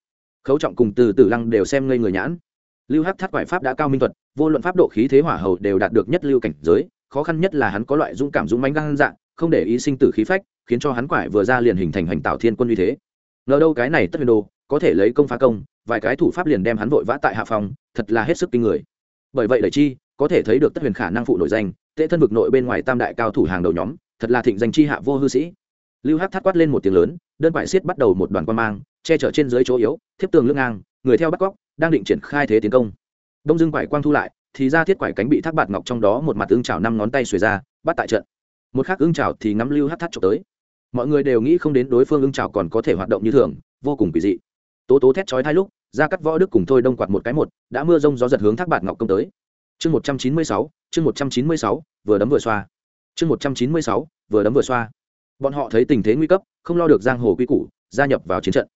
Khấu trọng cùng từ tử lăng đều xem ngây người nhãn. Lưu hát thắt quải pháp đã cao minh thuật, vô luận pháp độ khí thế hỏa hầu đều đạt được nhất lưu cảnh giới, khó khăn nhất là hắn có loại dũng cảm dũng mãnh gan dạng không để ý sinh tử khí phách, khiến cho hắn quải vừa ra liền hình thành hành tạo thiên quân uy thế. Ngờ đâu cái này tất huyền đồ có thể lấy công phá công, vài cái thủ pháp liền đem hắn vội vã tại hạ phòng, thật là hết sức kinh người. Bởi vậy đẩy chi, có thể thấy được tất huyền khả năng phụ nổi danh, tệ thân vực nội bên ngoài tam đại cao thủ hàng đầu nhóm, thật là thịnh danh chi hạ vô hư sĩ. Lưu hát thắt quát lên một tiếng lớn, đơn bại xiết bắt đầu một đoàn quan mang, che chở trên dưới chỗ yếu, thiếp tường lưng ngang, người theo bắt cóc, đang định triển khai thế tiến công. Đông dương quải quang thu lại, thì ra thiết quải cánh bị thác bạt ngọc trong đó một mặt ưng chảo năm ngón tay xuề ra, bắt tại trận. Một khác ưng chảo thì ngắm lưu hát thắt trộm tới. Mọi người đều nghĩ không đến đối phương ưng chảo còn có thể hoạt động như thường, vô cùng kỳ dị tố tố thét chói hai lúc, ra cắt võ đức cùng thôi đông quạt một cái một, đã mưa rông gió giật hướng thác bạt ngọc công tới. Chương một trăm chín mươi sáu, chương một trăm chín mươi sáu, vừa đấm vừa xoa. Chương một trăm chín mươi sáu, vừa đấm vừa xoa. Bọn họ thấy tình thế nguy cấp, không lo được giang hồ quy củ, gia nhập vào chiến trận.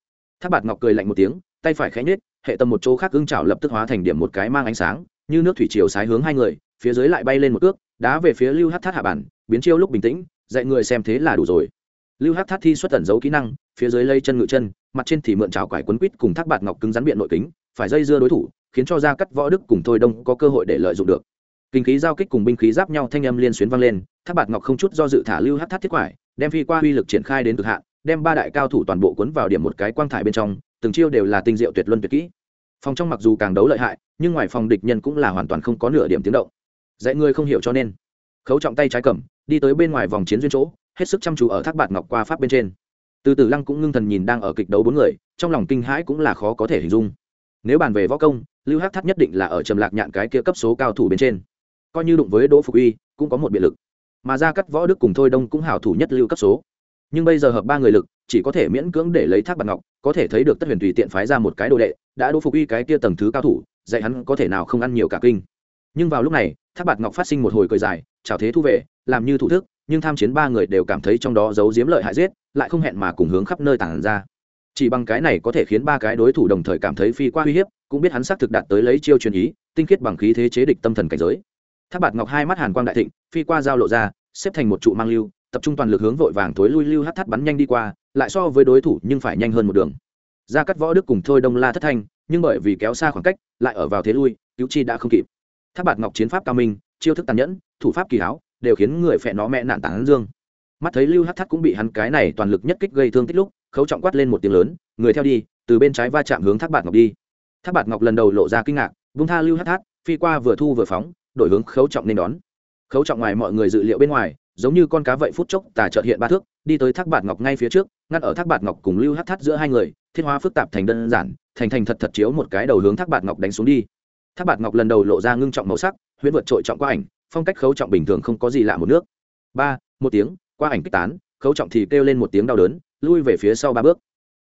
Thác bạt ngọc cười lạnh một tiếng, tay phải khẽ nhết hệ tầm một chỗ khác ưng chảo lập tức hóa thành điểm một cái mang ánh sáng, như nước thủy triều sái hướng hai người, phía dưới lại bay lên một cước, đá về phía lưu hát thác hạ bản, biến chiêu lúc bình tĩnh, dạy người xem thế là đủ rồi lưu hát thát thi xuất tẩn giấu kỹ năng, phía dưới lây chân ngự chân, mặt trên thì mượn trào quải quấn quýt cùng thác bạt ngọc cứng rắn biện nội kính, phải dây dưa đối thủ, khiến cho ra cắt võ đức cùng thôi đông có cơ hội để lợi dụng được. Kinh khí giao kích cùng binh khí giáp nhau thanh âm liên xuyến vang lên, thác bạt ngọc không chút do dự thả lưu hát thát thiết quải, đem phi qua uy lực triển khai đến cực hạn, đem ba đại cao thủ toàn bộ cuốn vào điểm một cái quang thải bên trong, từng chiêu đều là tinh diệu tuyệt luân tuyệt kỹ. Phòng trong mặc dù càng đấu lợi hại, nhưng ngoài phòng địch nhân cũng là hoàn toàn không có nửa điểm tiếng động. Dạy người không hiểu cho nên, khấu trọng tay trái cầm, đi tới bên ngoài vòng chiến duyên chỗ hết sức chăm chú ở thác bạt ngọc qua pháp bên trên. Từ từ lăng cũng ngưng thần nhìn đang ở kịch đấu bốn người, trong lòng kinh hãi cũng là khó có thể hình dung. Nếu bàn về võ công, lưu hắc thắt nhất định là ở trầm lạc nhạn cái kia cấp số cao thủ bên trên. Coi như đụng với đỗ phục uy, cũng có một biện lực. Mà ra cắt võ đức cùng thôi đông cũng hảo thủ nhất lưu cấp số. Nhưng bây giờ hợp ba người lực, chỉ có thể miễn cưỡng để lấy thác bạc ngọc, có thể thấy được tất huyền tùy tiện phái ra một cái đồ đệ, đã đỗ phục uy cái kia tầng thứ cao thủ, dạy hắn có thể nào không ăn nhiều cả kinh. Nhưng vào lúc này, thác bạc ngọc phát sinh một hồi cười dài, chào thế thu về, làm như thủ thức nhưng tham chiến ba người đều cảm thấy trong đó giấu giếm lợi hại giết, lại không hẹn mà cùng hướng khắp nơi tản ra. Chỉ bằng cái này có thể khiến ba cái đối thủ đồng thời cảm thấy phi qua uy hiếp, cũng biết hắn xác thực đạt tới lấy chiêu truyền ý, tinh khiết bằng khí thế chế địch tâm thần cảnh giới. Thác bạt ngọc hai mắt hàn quang đại thịnh, phi qua giao lộ ra, xếp thành một trụ mang lưu, tập trung toàn lực hướng vội vàng thối lui lưu hát thắt bắn nhanh đi qua, lại so với đối thủ nhưng phải nhanh hơn một đường. Ra cắt võ đức cùng thôi đông la thất thanh, nhưng bởi vì kéo xa khoảng cách, lại ở vào thế lui, cứu chi đã không kịp. Tháp bạt ngọc chiến pháp cao minh, chiêu thức tàn nhẫn, thủ pháp kỳ háo đều khiến người phẹ nó mẹ nạn tán dương. Mắt thấy lưu hát thắt cũng bị hắn cái này toàn lực nhất kích gây thương tích lúc, khấu trọng quát lên một tiếng lớn, người theo đi, từ bên trái va chạm hướng thác bạt ngọc đi. Thác bạt ngọc lần đầu lộ ra kinh ngạc, vung tha lưu hát thắt, phi qua vừa thu vừa phóng, đổi hướng khấu trọng nên đón. Khấu trọng ngoài mọi người dự liệu bên ngoài, giống như con cá vậy phút chốc tà trợt hiện ba thước, đi tới thác bạt ngọc ngay phía trước, ngăn ở thác bạt ngọc cùng lưu hát thắt giữa hai người, thiên hóa phức tạp thành đơn giản, thành thành thật thật chiếu một cái đầu hướng thác bạt ngọc đánh xuống đi. Thác bạt ngọc lần đầu lộ ra ngưng trọng màu sắc, huyễn vượt trội trọng qua ảnh phong cách khấu trọng bình thường không có gì lạ một nước. Ba, một tiếng, qua ảnh kích tán, khấu trọng thì kêu lên một tiếng đau đớn, lui về phía sau ba bước.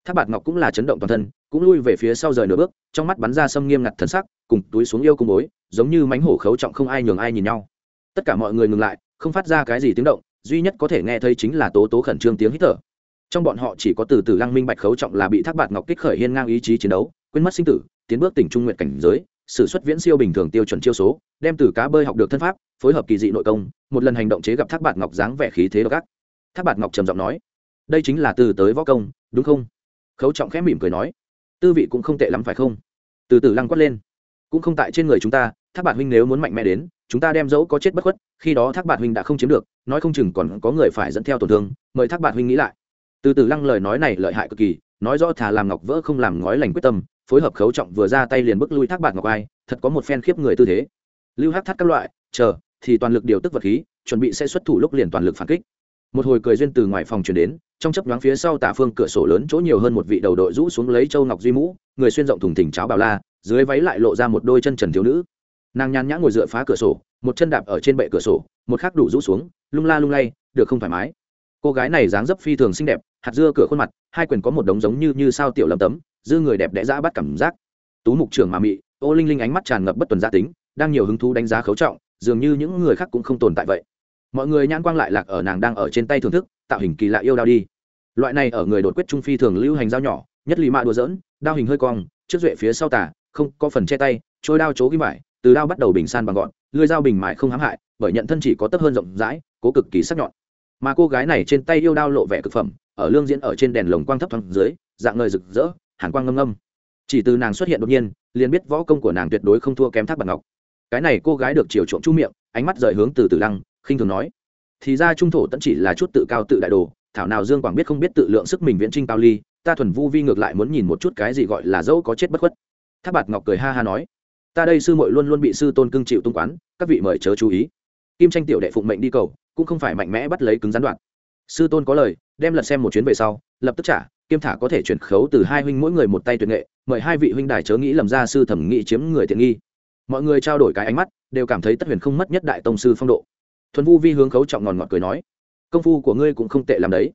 Tháp bạt ngọc cũng là chấn động toàn thân, cũng lui về phía sau rời nửa bước, trong mắt bắn ra sâm nghiêm ngặt thần sắc, cùng túi xuống yêu cung bối, giống như mánh hổ khấu trọng không ai nhường ai nhìn nhau. Tất cả mọi người ngừng lại, không phát ra cái gì tiếng động, duy nhất có thể nghe thấy chính là tố tố khẩn trương tiếng hít thở. Trong bọn họ chỉ có từ từ lăng minh bạch khấu trọng là bị thác bạt ngọc kích khởi hiên ngang ý chí chiến đấu, quên mất sinh tử, tiến bước tỉnh trung nguyện cảnh giới s ử suất viễn siêu bình thường tiêu chuẩn chiêu số, đem từ cá bơi học được thân pháp, phối hợp kỳ dị nội công, một lần hành động chế gặp thác bạt ngọc dáng vẻ khí thế độc ác. Thác bạt ngọc trầm giọng nói, đây chính là từ tới võ công, đúng không? Khấu trọng khẽ mỉm cười nói, tư vị cũng không tệ lắm phải không? Từ từ lăng quát lên, cũng không tại trên người chúng ta, thác bạt huynh nếu muốn mạnh mẽ đến, chúng ta đem dẫu có chết bất khuất, khi đó thác bạt huynh đã không chiếm được, nói không chừng còn có người phải dẫn theo tổn thương, mời thác bạt huynh nghĩ lại. Từ từ lăng lời nói này lợi hại cực kỳ, nói rõ thà làm ngọc vỡ không làm ngói lành quyết tâm phối hợp khấu trọng vừa ra tay liền bước lui thác bạt ngọc ai, thật có một phen khiếp người tư thế. Lưu hát thắt các loại, chờ, thì toàn lực điều tức vật khí, chuẩn bị sẽ xuất thủ lúc liền toàn lực phản kích. Một hồi cười duyên từ ngoài phòng chuyển đến, trong chấp nhoáng phía sau tả phương cửa sổ lớn chỗ nhiều hơn một vị đầu đội rũ xuống lấy châu ngọc duy mũ, người xuyên rộng thùng thỉnh cháo bào la, dưới váy lại lộ ra một đôi chân trần thiếu nữ. Nàng nhàn nhã ngồi dựa phá cửa sổ, một chân đạp ở trên bệ cửa sổ, một khắc đủ rũ xuống, lung la lung lay, được không thoải mái. Cô gái này dáng dấp phi thường xinh đẹp hạt dưa cửa khuôn mặt, hai quyền có một đống giống như như sao tiểu lầm tấm, dư người đẹp đẽ dã bắt cảm giác. Tú mục trưởng mà mị, ô linh linh ánh mắt tràn ngập bất tuần gia tính, đang nhiều hứng thú đánh giá khấu trọng, dường như những người khác cũng không tồn tại vậy. Mọi người nhãn quang lại lạc ở nàng đang ở trên tay thưởng thức, tạo hình kỳ lạ yêu đao đi. Loại này ở người đột quyết trung phi thường lưu hành dao nhỏ, nhất lì mạ đùa dỡn đao hình hơi cong, trước duệ phía sau tả không có phần che tay, trôi đao chố kim vải, từ đao bắt đầu bình san bằng gọn lưới dao bình mải không hãm hại, bởi nhận thân chỉ có tấp hơn rộng rãi, cố cực kỳ sắc nhọn mà cô gái này trên tay yêu đao lộ vẻ cực phẩm, ở lương diễn ở trên đèn lồng quang thấp thoáng dưới, dạng ngời rực rỡ, hàn quang ngâm ngâm. Chỉ từ nàng xuất hiện đột nhiên, liền biết võ công của nàng tuyệt đối không thua kém thác bạc ngọc. Cái này cô gái được chiều trộm chu miệng, ánh mắt rời hướng từ từ lăng, khinh thường nói. Thì ra trung thổ tẫn chỉ là chút tự cao tự đại đồ, thảo nào dương quảng biết không biết tự lượng sức mình viễn trinh cao ly, ta thuần vu vi ngược lại muốn nhìn một chút cái gì gọi là dẫu có chết bất khuất. Tháp bạt ngọc cười ha ha nói. Ta đây sư muội luôn luôn bị sư tôn cưng chịu tung quán, các vị mời chớ chú ý. Kim tranh tiểu đệ phụng mệnh đi cầu cũng không phải mạnh mẽ bắt lấy cứng gián đoạn. Sư tôn có lời, đem lật xem một chuyến về sau, lập tức trả, kiêm thả có thể chuyển khấu từ hai huynh mỗi người một tay tuyệt nghệ, mời hai vị huynh đài chớ nghĩ lầm ra sư thẩm nghị chiếm người tiện nghi. Mọi người trao đổi cái ánh mắt, đều cảm thấy tất huyền không mất nhất đại tông sư phong độ. Thuần vu vi hướng khấu trọng ngòn ngọt cười nói, công phu của ngươi cũng không tệ làm đấy.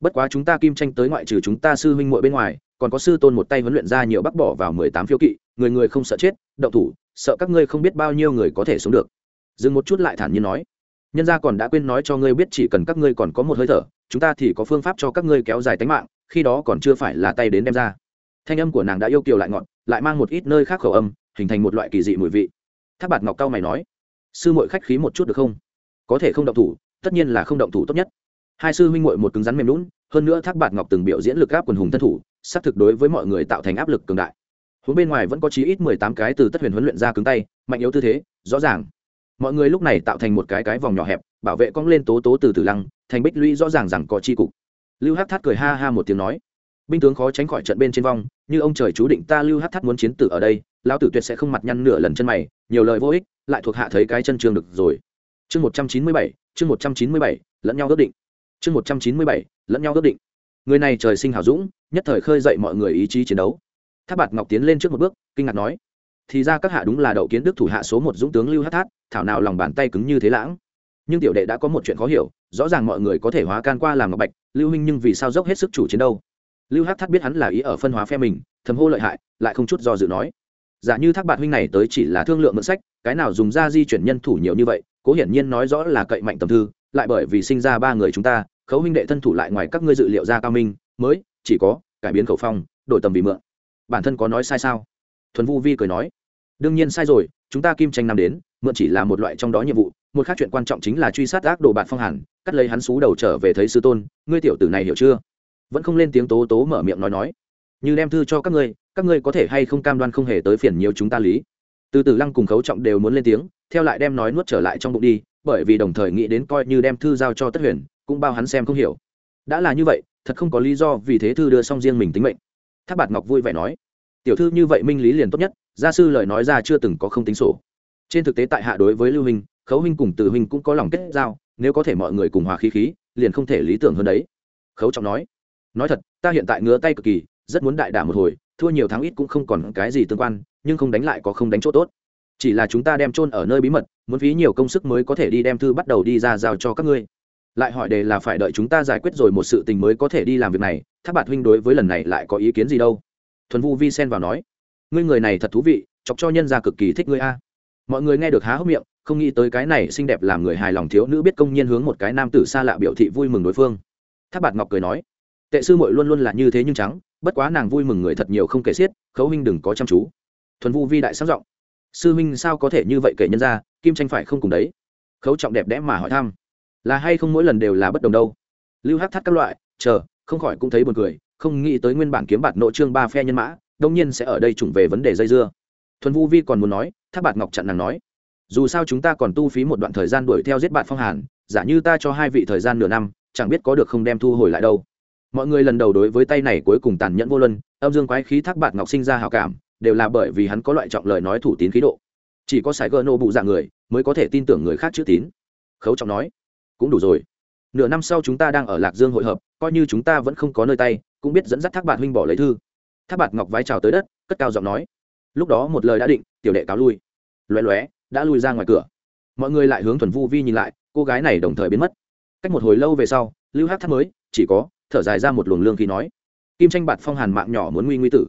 Bất quá chúng ta kim tranh tới ngoại trừ chúng ta sư huynh muội bên ngoài, còn có sư tôn một tay huấn luyện ra nhiều bắc bỏ vào mười tám phiếu kỵ, người người không sợ chết, động thủ, sợ các ngươi không biết bao nhiêu người có thể sống được. Dừng một chút lại thản nhiên nói nhân gia còn đã quên nói cho ngươi biết chỉ cần các ngươi còn có một hơi thở, chúng ta thì có phương pháp cho các ngươi kéo dài tính mạng, khi đó còn chưa phải là tay đến đem ra. Thanh âm của nàng đã yêu kiều lại ngọn lại mang một ít nơi khác khẩu âm, hình thành một loại kỳ dị mùi vị. Tháp bạt ngọc cao mày nói, sư muội khách khí một chút được không? Có thể không động thủ, tất nhiên là không động thủ tốt nhất. Hai sư huynh muội một cứng rắn mềm lún hơn nữa thác bạt ngọc từng biểu diễn lực áp quần hùng thân thủ, xác thực đối với mọi người tạo thành áp lực cường đại. Hướng bên ngoài vẫn có chí ít mười tám cái từ tất huyền huấn luyện ra cứng tay, mạnh yếu tư thế, rõ ràng mọi người lúc này tạo thành một cái cái vòng nhỏ hẹp, bảo vệ cong lên tố tố từ từ lăng, thành bích lũy rõ ràng rằng có chi cục. Lưu hát thát cười ha ha một tiếng nói, binh tướng khó tránh khỏi trận bên trên vong, như ông trời chú định ta lưu hát thát muốn chiến tử ở đây, lão tử tuyệt sẽ không mặt nhăn nửa lần chân mày, nhiều lời vô ích, lại thuộc hạ thấy cái chân trường được rồi. Chương một trăm chín mươi bảy, chương một trăm chín mươi bảy, lẫn nhau ước định. Chương một trăm chín mươi bảy, lẫn nhau ước định. Người này trời sinh hảo dũng, nhất thời khơi dậy mọi người ý chí chiến đấu. Tháp bạt ngọc tiến lên trước một bước, kinh ngạc nói thì ra các hạ đúng là đậu kiến đức thủ hạ số một dũng tướng lưu hát thát, thảo nào lòng bàn tay cứng như thế lãng. Nhưng tiểu đệ đã có một chuyện khó hiểu, rõ ràng mọi người có thể hóa can qua làm ngọc bạch, lưu huynh nhưng vì sao dốc hết sức chủ chiến đâu? Lưu hát thát biết hắn là ý ở phân hóa phe mình, thầm hô lợi hại, lại không chút do dự nói. Giả như thác bạt huynh này tới chỉ là thương lượng mượn sách, cái nào dùng ra di chuyển nhân thủ nhiều như vậy, cố hiển nhiên nói rõ là cậy mạnh tầm thư, lại bởi vì sinh ra ba người chúng ta, khấu huynh đệ thân thủ lại ngoài các ngươi dự liệu ra cao minh, mới, chỉ có, cải biến khẩu phong, đổi tầm vì mượn. Bản thân có nói sai sao? Thuần vu vi cười nói đương nhiên sai rồi, chúng ta kim tranh năm đến, mượn chỉ là một loại trong đó nhiệm vụ, một khác chuyện quan trọng chính là truy sát ác đồ bạn phong hàn, cắt lấy hắn xú đầu trở về thấy sư tôn, ngươi tiểu tử này hiểu chưa? Vẫn không lên tiếng tố tố mở miệng nói nói. Như đem thư cho các ngươi các ngươi có thể hay không cam đoan không hề tới phiền nhiều chúng ta lý. Từ từ lăng cùng khấu trọng đều muốn lên tiếng, theo lại đem nói nuốt trở lại trong bụng đi, bởi vì đồng thời nghĩ đến coi như đem thư giao cho tất huyền, cũng bao hắn xem không hiểu. Đã là như vậy, thật không có lý do vì thế thư đưa xong riêng mình tính mệnh. Tháp bạt ngọc vui vẻ nói tiểu thư như vậy minh lý liền tốt nhất, gia sư lời nói ra chưa từng có không tính sổ. Trên thực tế tại hạ đối với lưu huynh, khấu huynh cùng từ huynh cũng có lòng kết giao, nếu có thể mọi người cùng hòa khí khí, liền không thể lý tưởng hơn đấy. Khấu trọng nói. Nói thật, ta hiện tại ngứa tay cực kỳ, rất muốn đại đả một hồi, thua nhiều tháng ít cũng không còn cái gì tương quan, nhưng không đánh lại có không đánh chỗ tốt. Chỉ là chúng ta đem trôn ở nơi bí mật, muốn phí nhiều công sức mới có thể đi đem thư bắt đầu đi ra giao cho các ngươi. Lại hỏi đề là phải đợi chúng ta giải quyết rồi một sự tình mới có thể đi làm việc này tháp bạt huynh đối với lần này lại có ý kiến gì đâu? Thuần vu vi xen vào nói, ngươi người này thật thú vị, chọc cho nhân ra cực kỳ thích ngươi a. Mọi người nghe được há hốc miệng, không nghĩ tới cái này xinh đẹp làm người hài lòng thiếu nữ biết công nhiên hướng một cái nam tử xa lạ biểu thị vui mừng đối phương. Tháp bạt ngọc cười nói, tệ sư muội luôn luôn là như thế nhưng trắng, bất quá nàng vui mừng người thật nhiều không kể xiết, khấu huynh đừng có chăm chú. Thuần vu vi đại sáng giọng, sư huynh sao có thể như vậy kể nhân ra kim tranh phải không cùng đấy? Khấu trọng đẹp đẽ mà hỏi thăm, là hay không mỗi lần đều là bất đồng đâu? Lưu hát thắt các loại, chờ, không khỏi cũng thấy buồn cười không nghĩ tới nguyên bản kiếm bạt nội trương ba phe nhân mã, đông nhiên sẽ ở đây trùng về vấn đề dây dưa. Thuần vu vi còn muốn nói tháp bạt ngọc chặn nàng nói, dù sao chúng ta còn tu phí một đoạn thời gian đuổi theo giết bạn phong hàn, giả như ta cho hai vị thời gian nửa năm, chẳng biết có được không đem thu hồi lại đâu. Mọi người lần đầu đối với tay này cuối cùng tàn nhẫn vô luân, âm dương quái khí thác bạt ngọc sinh ra hào cảm, đều là bởi vì hắn có loại trọng lời nói thủ tín khí độ. Chỉ có sài gỡ nô bụ dạng người, mới có thể tin tưởng người khác chữ tín. Khấu trọng nói, cũng đủ rồi. Nửa năm sau chúng ta đang ở lạc dương hội hợp, coi như chúng ta vẫn không có nơi tay cũng biết dẫn dắt thác bạt huynh bỏ lấy thư. Thác bạt ngọc vái trào tới đất, cất cao giọng nói. Lúc đó một lời đã định, tiểu đệ cáo lui. Loé loé đã lui ra ngoài cửa. Mọi người lại hướng thuần vu vi nhìn lại, cô gái này đồng thời biến mất. Cách một hồi lâu về sau, lưu hát thắt mới, chỉ có, thở dài ra một luồng lương khi nói. Kim tranh bạt phong hàn mạng nhỏ muốn nguy nguy tử.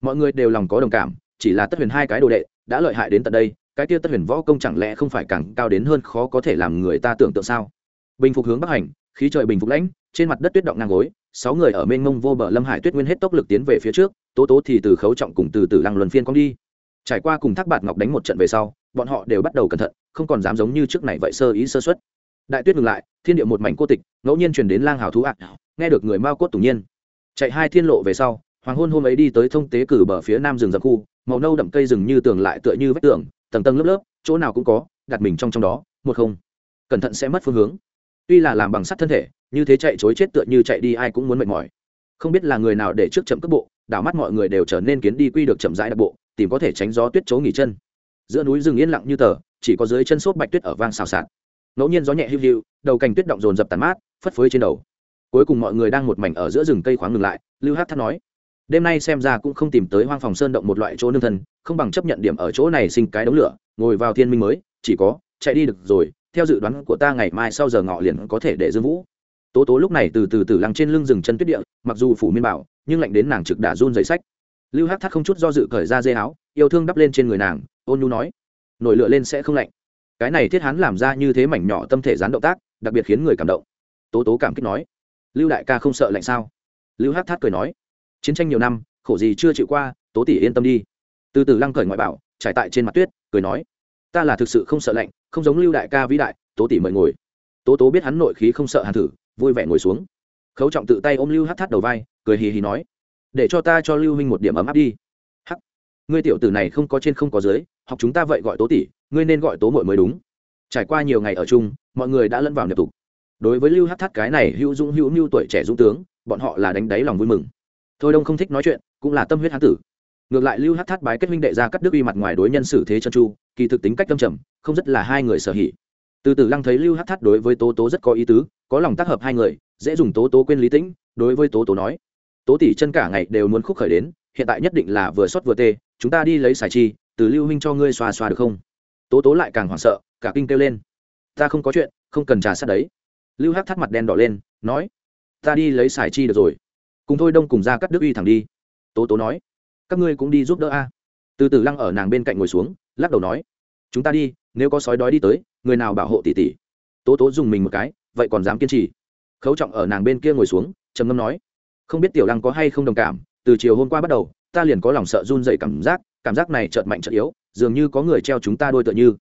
Mọi người đều lòng có đồng cảm, chỉ là tất huyền hai cái đồ đệ, đã lợi hại đến tận đây, cái kia tất huyền võ công chẳng lẽ không phải càng cao đến hơn khó có thể làm người ta tưởng tượng sao? Bình phục hướng bắc hành, khí trời bình phục lãnh, trên mặt đất tuyết động ngang gối sáu người ở mênh mông vô bờ lâm hải tuyết nguyên hết tốc lực tiến về phía trước, tố tố thì từ khấu trọng cùng từ từ lăng luân phiên cong đi. Trải qua cùng thác bạt ngọc đánh một trận về sau, bọn họ đều bắt đầu cẩn thận, không còn dám giống như trước này vậy sơ ý sơ xuất đại tuyết ngừng lại, thiên địa một mảnh cô tịch, ngẫu nhiên truyền đến lang hào thú ạ. Nghe được người mao cốt tủng nhiên, chạy hai thiên lộ về sau, hoàng hôn hôm ấy đi tới thông tế cử bờ phía nam rừng rậm khu, màu nâu đậm cây rừng như tường lại tựa như vách tường, tầng tầng lớp lớp, chỗ nào cũng có, đặt mình trong trong đó, một không. Cẩn thận sẽ mất phương hướng tuy là làm bằng sắt thân thể, như thế chạy chối chết tựa như chạy đi ai cũng muốn mệt mỏi. Không biết là người nào để trước chậm cước bộ, đảo mắt mọi người đều trở nên kiến đi quy được chậm rãi đặc bộ, tìm có thể tránh gió tuyết chấu nghỉ chân. Giữa núi rừng yên lặng như tờ, chỉ có dưới chân xốp bạch tuyết ở vang xào xạc. Ngẫu nhiên gió nhẹ hiu hiu, đầu cành tuyết động rồn dập tàn mát, phất phới trên đầu. Cuối cùng mọi người đang một mảnh ở giữa rừng cây khoáng ngừng lại, lưu hát thắt nói, đêm nay xem ra cũng không tìm tới hoang phòng sơn động một loại chỗ nương thân, không bằng chấp nhận điểm ở chỗ này sinh cái đống lửa, ngồi vào thiên minh mới, chỉ có, chạy đi được rồi theo dự đoán của ta ngày mai sau giờ ngọ liền có thể để dương vũ. Tố tố lúc này từ từ từ lăng trên lưng rừng chân tuyết địa, mặc dù phủ miên bảo, nhưng lạnh đến nàng trực đã run giấy sách. Lưu hát thắt không chút do dự cởi ra dây áo, yêu thương đắp lên trên người nàng, ôn nhu nói, nổi lựa lên sẽ không lạnh. Cái này thiết hắn làm ra như thế mảnh nhỏ tâm thể gián động tác, đặc biệt khiến người cảm động. Tố tố cảm kích nói, lưu đại ca không sợ lạnh sao? Lưu hát thắt cười nói, chiến tranh nhiều năm, khổ gì chưa chịu qua, tố tỷ yên tâm đi. Từ từ lăng cởi ngoại bảo, trải tại trên mặt tuyết, cười nói ta là thực sự không sợ lạnh, không giống lưu đại ca vĩ đại, tố tỷ mời ngồi. Tố tố biết hắn nội khí không sợ hàn thử, vui vẻ ngồi xuống. Khấu trọng tự tay ôm lưu hát thắt đầu vai, cười hì hì nói, để cho ta cho lưu huynh một điểm ấm áp đi. Hắc, ngươi tiểu tử này không có trên không có dưới, học chúng ta vậy gọi tố tỷ ngươi nên gọi tố mội mới đúng. Trải qua nhiều ngày ở chung, mọi người đã lẫn vào nhập tục. Đối với lưu hát thắt cái này hữu dũng hữu mưu tuổi trẻ dũng tướng, bọn họ là đánh đáy lòng vui mừng. Thôi đông không thích nói chuyện, cũng là tâm huyết hán tử ngược lại lưu hát thắt bái kết minh đệ ra cắt đức uy mặt ngoài đối nhân xử thế chân chu, kỳ thực tính cách tâm trầm, không rất là hai người sở hỉ. Từ từ lăng thấy lưu hát thắt đối với tố tố rất có ý tứ, có lòng tác hợp hai người, dễ dùng tố tố quên lý tĩnh, đối với tố tố nói, tố tỷ chân cả ngày đều muốn khúc khởi đến, hiện tại nhất định là vừa xót vừa tê, chúng ta đi lấy xài chi, từ lưu huynh cho ngươi xoa xoa được không? Tố tố lại càng hoảng sợ, cả kinh kêu lên, ta không có chuyện, không cần trà sát đấy. Lưu hắc thắt mặt đen đỏ lên, nói, ta đi lấy xài chi được rồi. Cùng thôi đông cùng ra cắt đức uy thẳng đi. Tố tố nói các ngươi cũng đi giúp đỡ a. Từ từ lăng ở nàng bên cạnh ngồi xuống, lắc đầu nói, chúng ta đi, nếu có sói đói đi tới, người nào bảo hộ tỷ tỷ? Tố tố dùng mình một cái, vậy còn dám kiên trì? Khấu trọng ở nàng bên kia ngồi xuống, trầm ngâm nói, không biết tiểu lăng có hay không đồng cảm, từ chiều hôm qua bắt đầu, ta liền có lòng sợ run dậy cảm giác cảm giác này chợt mạnh chợt yếu, dường như có người treo chúng ta đôi tựa như.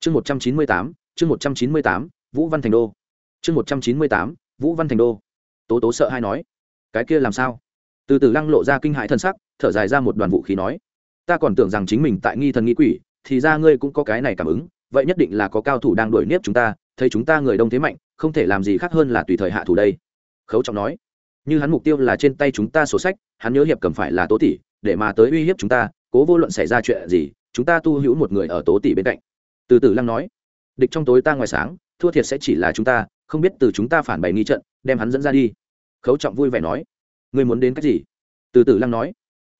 Chương một trăm chín mươi tám, chương một trăm chín mươi tám, vũ văn thành đô. Chương một trăm chín mươi tám, vũ văn thành đô. Tố tố sợ hay nói, cái kia làm sao? Từ từ lăng lộ ra kinh hại thân sắc thở dài ra một đoàn vũ khí nói, ta còn tưởng rằng chính mình tại nghi thần nghi quỷ, thì ra ngươi cũng có cái này cảm ứng, vậy nhất định là có cao thủ đang đuổi nếp chúng ta, thấy chúng ta người đông thế mạnh, không thể làm gì khác hơn là tùy thời hạ thủ đây. Khấu trọng nói, như hắn mục tiêu là trên tay chúng ta sổ sách, hắn nhớ hiệp cầm phải là tố tỷ, để mà tới uy hiếp chúng ta, cố vô luận xảy ra chuyện gì, chúng ta tu hữu một người ở tố tỷ bên cạnh. Từ từ lăng nói, địch trong tối ta ngoài sáng, thua thiệt sẽ chỉ là chúng ta, không biết từ chúng ta phản bày nghi trận, đem hắn dẫn ra đi. Khấu trọng vui vẻ nói, ngươi muốn đến cách gì? Từ từ lăng nói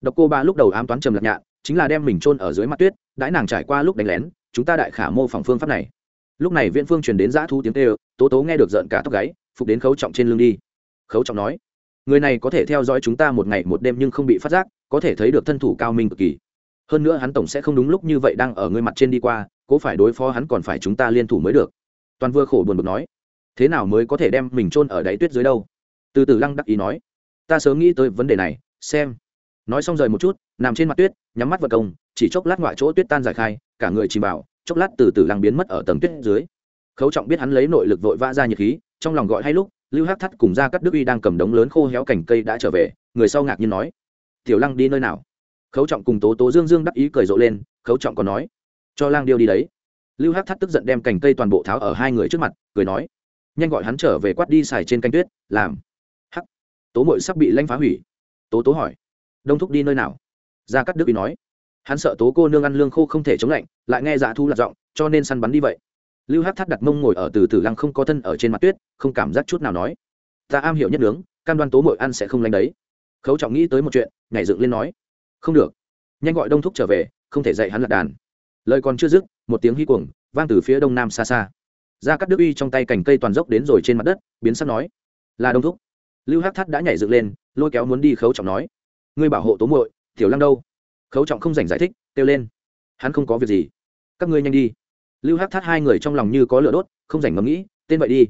độc cô ba lúc đầu ám toán trầm lạc nhạn, chính là đem mình chôn ở dưới mặt tuyết, đãi nàng trải qua lúc đánh lén, chúng ta đại khả mô phỏng phương pháp này. Lúc này viễn phương truyền đến giã thu tiếng tê tố tố nghe được giận cả tóc gáy, phục đến khấu trọng trên lưng đi. Khấu trọng nói, người này có thể theo dõi chúng ta một ngày một đêm nhưng không bị phát giác, có thể thấy được thân thủ cao minh cực kỳ. Hơn nữa hắn tổng sẽ không đúng lúc như vậy đang ở ngươi mặt trên đi qua, cố phải đối phó hắn còn phải chúng ta liên thủ mới được. Toàn vừa khổ buồn bực nói, thế nào mới có thể đem mình chôn ở đáy tuyết dưới đâu? Từ từ lăng đắc ý nói, ta sớm nghĩ tới vấn đề này, xem nói xong rời một chút, nằm trên mặt tuyết, nhắm mắt vật công, chỉ chốc lát ngoại chỗ tuyết tan giải khai, cả người chìm vào, chốc lát từ từ lăng biến mất ở tầng tuyết dưới. Khấu trọng biết hắn lấy nội lực vội vã ra nhiệt khí, trong lòng gọi hay lúc, lưu hắc thắt cùng ra các đức uy đang cầm đống lớn khô héo cành cây đã trở về, người sau ngạc nhiên nói, tiểu lăng đi nơi nào? Khấu trọng cùng tố tố dương dương đắc ý cười rộ lên, khấu trọng còn nói, cho lang điêu đi đấy. Lưu hắc thắt tức giận đem cành cây toàn bộ tháo ở hai người trước mặt, cười nói, nhanh gọi hắn trở về quát đi xài trên canh tuyết, làm. Hắc. Tố mội sắp bị lanh phá hủy. Tố tố hỏi đông thúc đi nơi nào? Gia cắt đức uy nói. Hắn sợ tố cô nương ăn lương khô không thể chống lạnh, lại nghe dạ thu lạc giọng, cho nên săn bắn đi vậy. Lưu hát thắt đặt mông ngồi ở từ từ lăng không có thân ở trên mặt tuyết, không cảm giác chút nào nói. Ta am hiểu nhất nướng, cam đoan tố mội ăn sẽ không lanh đấy. Khấu trọng nghĩ tới một chuyện, nhảy dựng lên nói. Không được. Nhanh gọi đông thúc trở về, không thể dạy hắn lật đàn. Lời còn chưa dứt, một tiếng hy cuồng, vang từ phía đông nam xa xa. Ra cắt đức uy trong tay cành cây toàn dốc đến rồi trên mặt đất, biến sắc nói. Là đông thúc. Lưu hát thắt đã nhảy dựng lên, lôi kéo muốn đi khấu trọng nói ngươi bảo hộ tố muội, tiểu lăng đâu? Khấu trọng không dành giải thích, kêu lên. Hắn không có việc gì. Các ngươi nhanh đi. Lưu hắc thắt hai người trong lòng như có lửa đốt, không dành ngẫm nghĩ, tên vậy đi.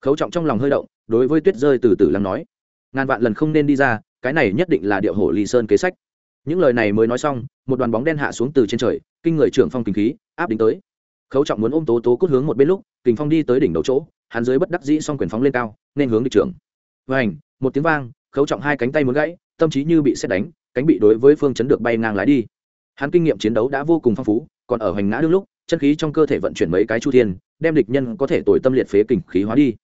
Khấu trọng trong lòng hơi động, đối với tuyết rơi từ từ lăng nói. Ngàn vạn lần không nên đi ra, cái này nhất định là điệu hổ lì sơn kế sách. Những lời này mới nói xong, một đoàn bóng đen hạ xuống từ trên trời, kinh người trưởng phong kinh khí, áp đính tới. Khấu trọng muốn ôm tố tố cút hướng một bên lúc, kình phong đi tới đỉnh đầu chỗ, hắn dưới bất đắc dĩ xong quyền phóng lên cao, nên hướng đi trưởng. Vảnh một tiếng vang, khấu trọng hai cánh tay muốn gãy tâm trí như bị xét đánh, cánh bị đối với phương chấn được bay ngang lái đi. Hắn kinh nghiệm chiến đấu đã vô cùng phong phú, còn ở hành ngã đương lúc, chân khí trong cơ thể vận chuyển mấy cái chu thiên, đem địch nhân có thể tồi tâm liệt phế kình khí hóa đi.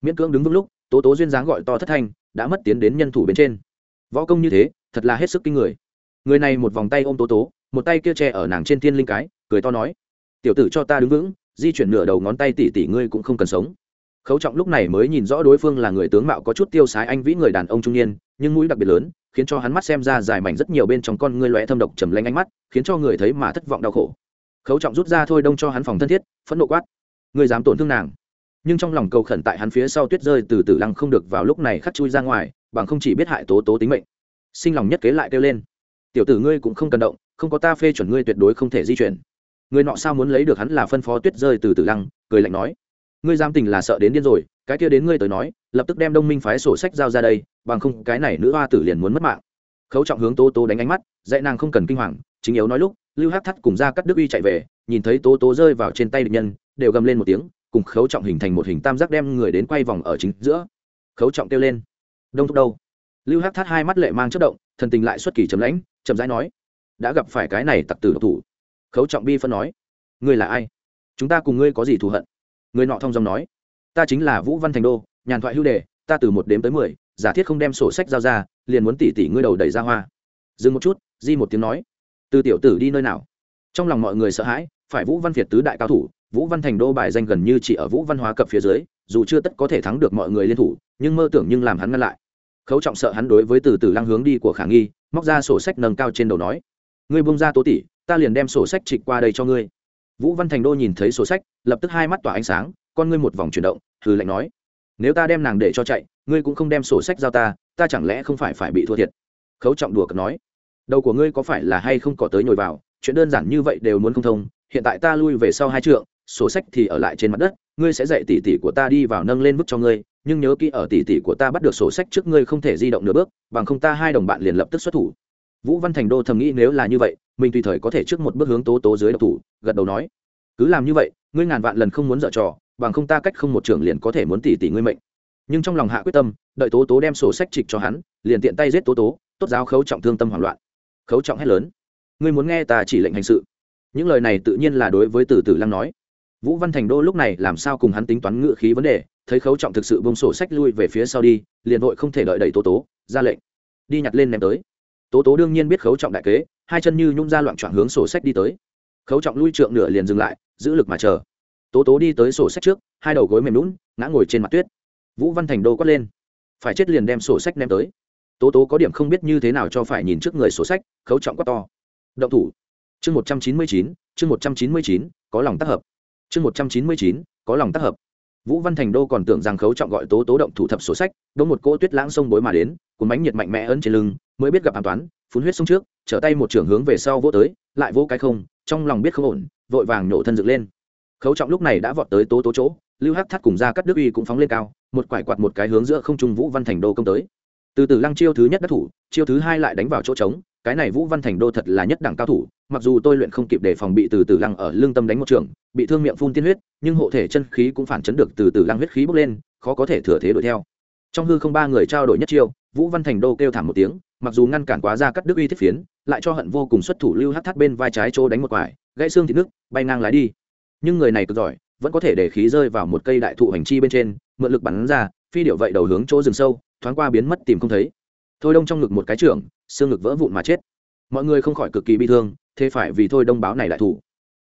Miễn cưỡng đứng vững lúc, tố tố duyên dáng gọi to thất thanh, đã mất tiến đến nhân thủ bên trên. Võ công như thế, thật là hết sức kinh người. Người này một vòng tay ôm tố tố, một tay kia che ở nàng trên thiên linh cái, cười to nói, tiểu tử cho ta đứng vững, di chuyển nửa đầu ngón tay tỉ tỉ ngươi cũng không cần sống. Khấu trọng lúc này mới nhìn rõ đối phương là người tướng mạo có chút tiêu sái anh vĩ người đàn ông trung niên, nhưng mũi đặc biệt lớn khiến cho hắn mắt xem ra dài mảnh rất nhiều bên trong con ngươi lóe thâm độc trầm lanh ánh mắt, khiến cho người thấy mà thất vọng đau khổ. Khấu trọng rút ra thôi đông cho hắn phòng thân thiết, phẫn nộ quát. Người dám tổn thương nàng. Nhưng trong lòng cầu khẩn tại hắn phía sau tuyết rơi từ từ lăng không được vào lúc này khắt chui ra ngoài, bằng không chỉ biết hại tố tố tính mệnh. Sinh lòng nhất kế lại kêu lên. Tiểu tử ngươi cũng không cần động, không có ta phê chuẩn ngươi tuyệt đối không thể di chuyển. Người nọ sao muốn lấy được hắn là phân phó tuyết rơi từ từ lăng, cười lạnh nói. Ngươi giam tình là sợ đến điên rồi cái kia đến ngươi tới nói, lập tức đem đông minh phái sổ sách giao ra đây, bằng không cái này nữ hoa tử liền muốn mất mạng. Khấu trọng hướng tố tố đánh ánh mắt, dạy nàng không cần kinh hoàng, chính yếu nói lúc, lưu hát thắt cùng ra cắt đức uy chạy về, nhìn thấy tố tố rơi vào trên tay địch nhân, đều gầm lên một tiếng, cùng khấu trọng hình thành một hình tam giác đem người đến quay vòng ở chính giữa. Khấu trọng kêu lên, đông thúc đâu? Lưu hát thắt hai mắt lệ mang chất động, thần tình lại xuất kỳ chấm lãnh, chậm rãi nói, đã gặp phải cái này tặc tử độc thủ. Khấu trọng bi phân nói, ngươi là ai? Chúng ta cùng ngươi có gì thù hận? Người nọ thông dòng nói ta chính là vũ văn thành đô, nhàn thoại hưu đề, ta từ một đếm tới mười, giả thiết không đem sổ sách giao ra, liền muốn tỉ tỉ ngươi đầu đẩy ra hoa. Dừng một chút, di một tiếng nói. Từ tiểu tử đi nơi nào? Trong lòng mọi người sợ hãi, phải vũ văn việt tứ đại cao thủ, vũ văn thành đô bài danh gần như chỉ ở vũ văn hóa cập phía dưới, dù chưa tất có thể thắng được mọi người liên thủ, nhưng mơ tưởng nhưng làm hắn ngăn lại. Khấu trọng sợ hắn đối với từ từ lăng hướng đi của khả nghi, móc ra sổ sách nâng cao trên đầu nói. Ngươi bông ra tố tỷ, ta liền đem sổ sách trịch qua đây cho ngươi. Vũ văn thành đô nhìn thấy sổ sách, lập tức hai mắt tỏa ánh sáng con ngươi một vòng chuyển động, hừ lạnh nói, nếu ta đem nàng để cho chạy, ngươi cũng không đem sổ sách giao ta ta chẳng lẽ không phải phải bị thua thiệt? Khấu trọng đùa cợt nói, đầu của ngươi có phải là hay không có tới nhồi vào, chuyện đơn giản như vậy đều muốn không thông, hiện tại ta lui về sau hai trượng, sổ sách thì ở lại trên mặt đất, ngươi sẽ dạy tỉ tỉ của ta đi vào nâng lên mức cho ngươi, nhưng nhớ kỹ ở tỉ tỉ của ta bắt được sổ sách trước ngươi không thể di động nửa bước, bằng không ta hai đồng bạn liền lập tức xuất thủ. Vũ văn thành đô thầm nghĩ nếu là như vậy, mình tùy thời có thể trước một bước hướng tố tố dưới độc thủ, gật đầu nói, cứ làm như vậy, ngươi ngàn vạn lần không muốn dở trò bằng không ta cách không một trưởng liền có thể muốn tỉ tỉ ngươi mệnh. Nhưng trong lòng hạ quyết tâm, đợi tố tố đem sổ sách trịch cho hắn, liền tiện tay giết tố tố, tốt giáo khấu trọng thương tâm hoảng loạn. Khấu trọng hét lớn. Ngươi muốn nghe ta chỉ lệnh hành sự. Những lời này tự nhiên là đối với từ tử lăng nói. Vũ văn thành đô lúc này làm sao cùng hắn tính toán ngự khí vấn đề, thấy khấu trọng thực sự bông sổ sách lui về phía sau đi, liền vội không thể đợi đẩy tố tố, ra lệnh. Đi nhặt lên ném tới. Tố tố đương nhiên biết khấu trọng đại kế, hai chân như nhung ra loạn trọn hướng sổ sách đi tới. Khấu trọng lui trượng nửa liền dừng lại, giữ lực mà chờ tố tố đi tới sổ sách trước, hai đầu gối mềm lún ngã ngồi trên mặt tuyết. Vũ văn thành đô quát lên. Phải chết liền đem sổ sách ném tới. Tố tố có điểm không biết như thế nào cho phải nhìn trước người sổ sách, khấu trọng quát to. Động thủ. Chương một trăm chín mươi chín, chương một trăm chín mươi chín, có lòng tác hợp. Chương một trăm chín mươi chín, có lòng tác hợp. Vũ văn thành đô còn tưởng rằng khấu trọng gọi tố tố động thủ thập sổ sách đ một cỗ tuyết lãng sông bối mà đến, cuốn bánh nhiệt mạnh mẽ ấn trên lưng, mới biết gặp an toán phun huyết sông trước, trở tay một trưởng hướng về sau vỗ tới, lại vỗ cái không, trong lòng biết không ổn, vội vàng nhổ thân dựng lên khấu trọng lúc này đã vọt tới tố tố chỗ, lưu hắc thắt cùng ra cắt đức uy cũng phóng lên cao, một quải quạt một cái hướng giữa không trung vũ văn thành đô công tới. Từ từ lăng chiêu thứ nhất đắc thủ, chiêu thứ hai lại đánh vào chỗ trống, cái này vũ văn thành đô thật là nhất đẳng cao thủ, mặc dù tôi luyện không kịp để phòng bị từ từ lăng ở lương tâm đánh một trường, bị thương miệng phun tiên huyết, nhưng hộ thể chân khí cũng phản chấn được từ từ lăng huyết khí bốc lên, khó có thể thừa thế đuổi theo. Trong hư không ba người trao đổi nhất chiêu, vũ văn thành đô kêu thảm một tiếng, mặc dù ngăn cản quá ra cắt đức uy thiết phiến, lại cho hận vô cùng xuất thủ lưu hát thắt bên vai trái chỗ đánh một quải, gãy xương thịt nước bay ngang lái đi nhưng người này cực giỏi, vẫn có thể để khí rơi vào một cây đại thụ hành chi bên trên, mượn lực bắn ra, phi điệu vậy đầu hướng chỗ rừng sâu, thoáng qua biến mất tìm không thấy. Thôi đông trong ngực một cái trưởng, xương ngực vỡ vụn mà chết. Mọi người không khỏi cực kỳ bi thương, thế phải vì thôi đông báo này đại thủ.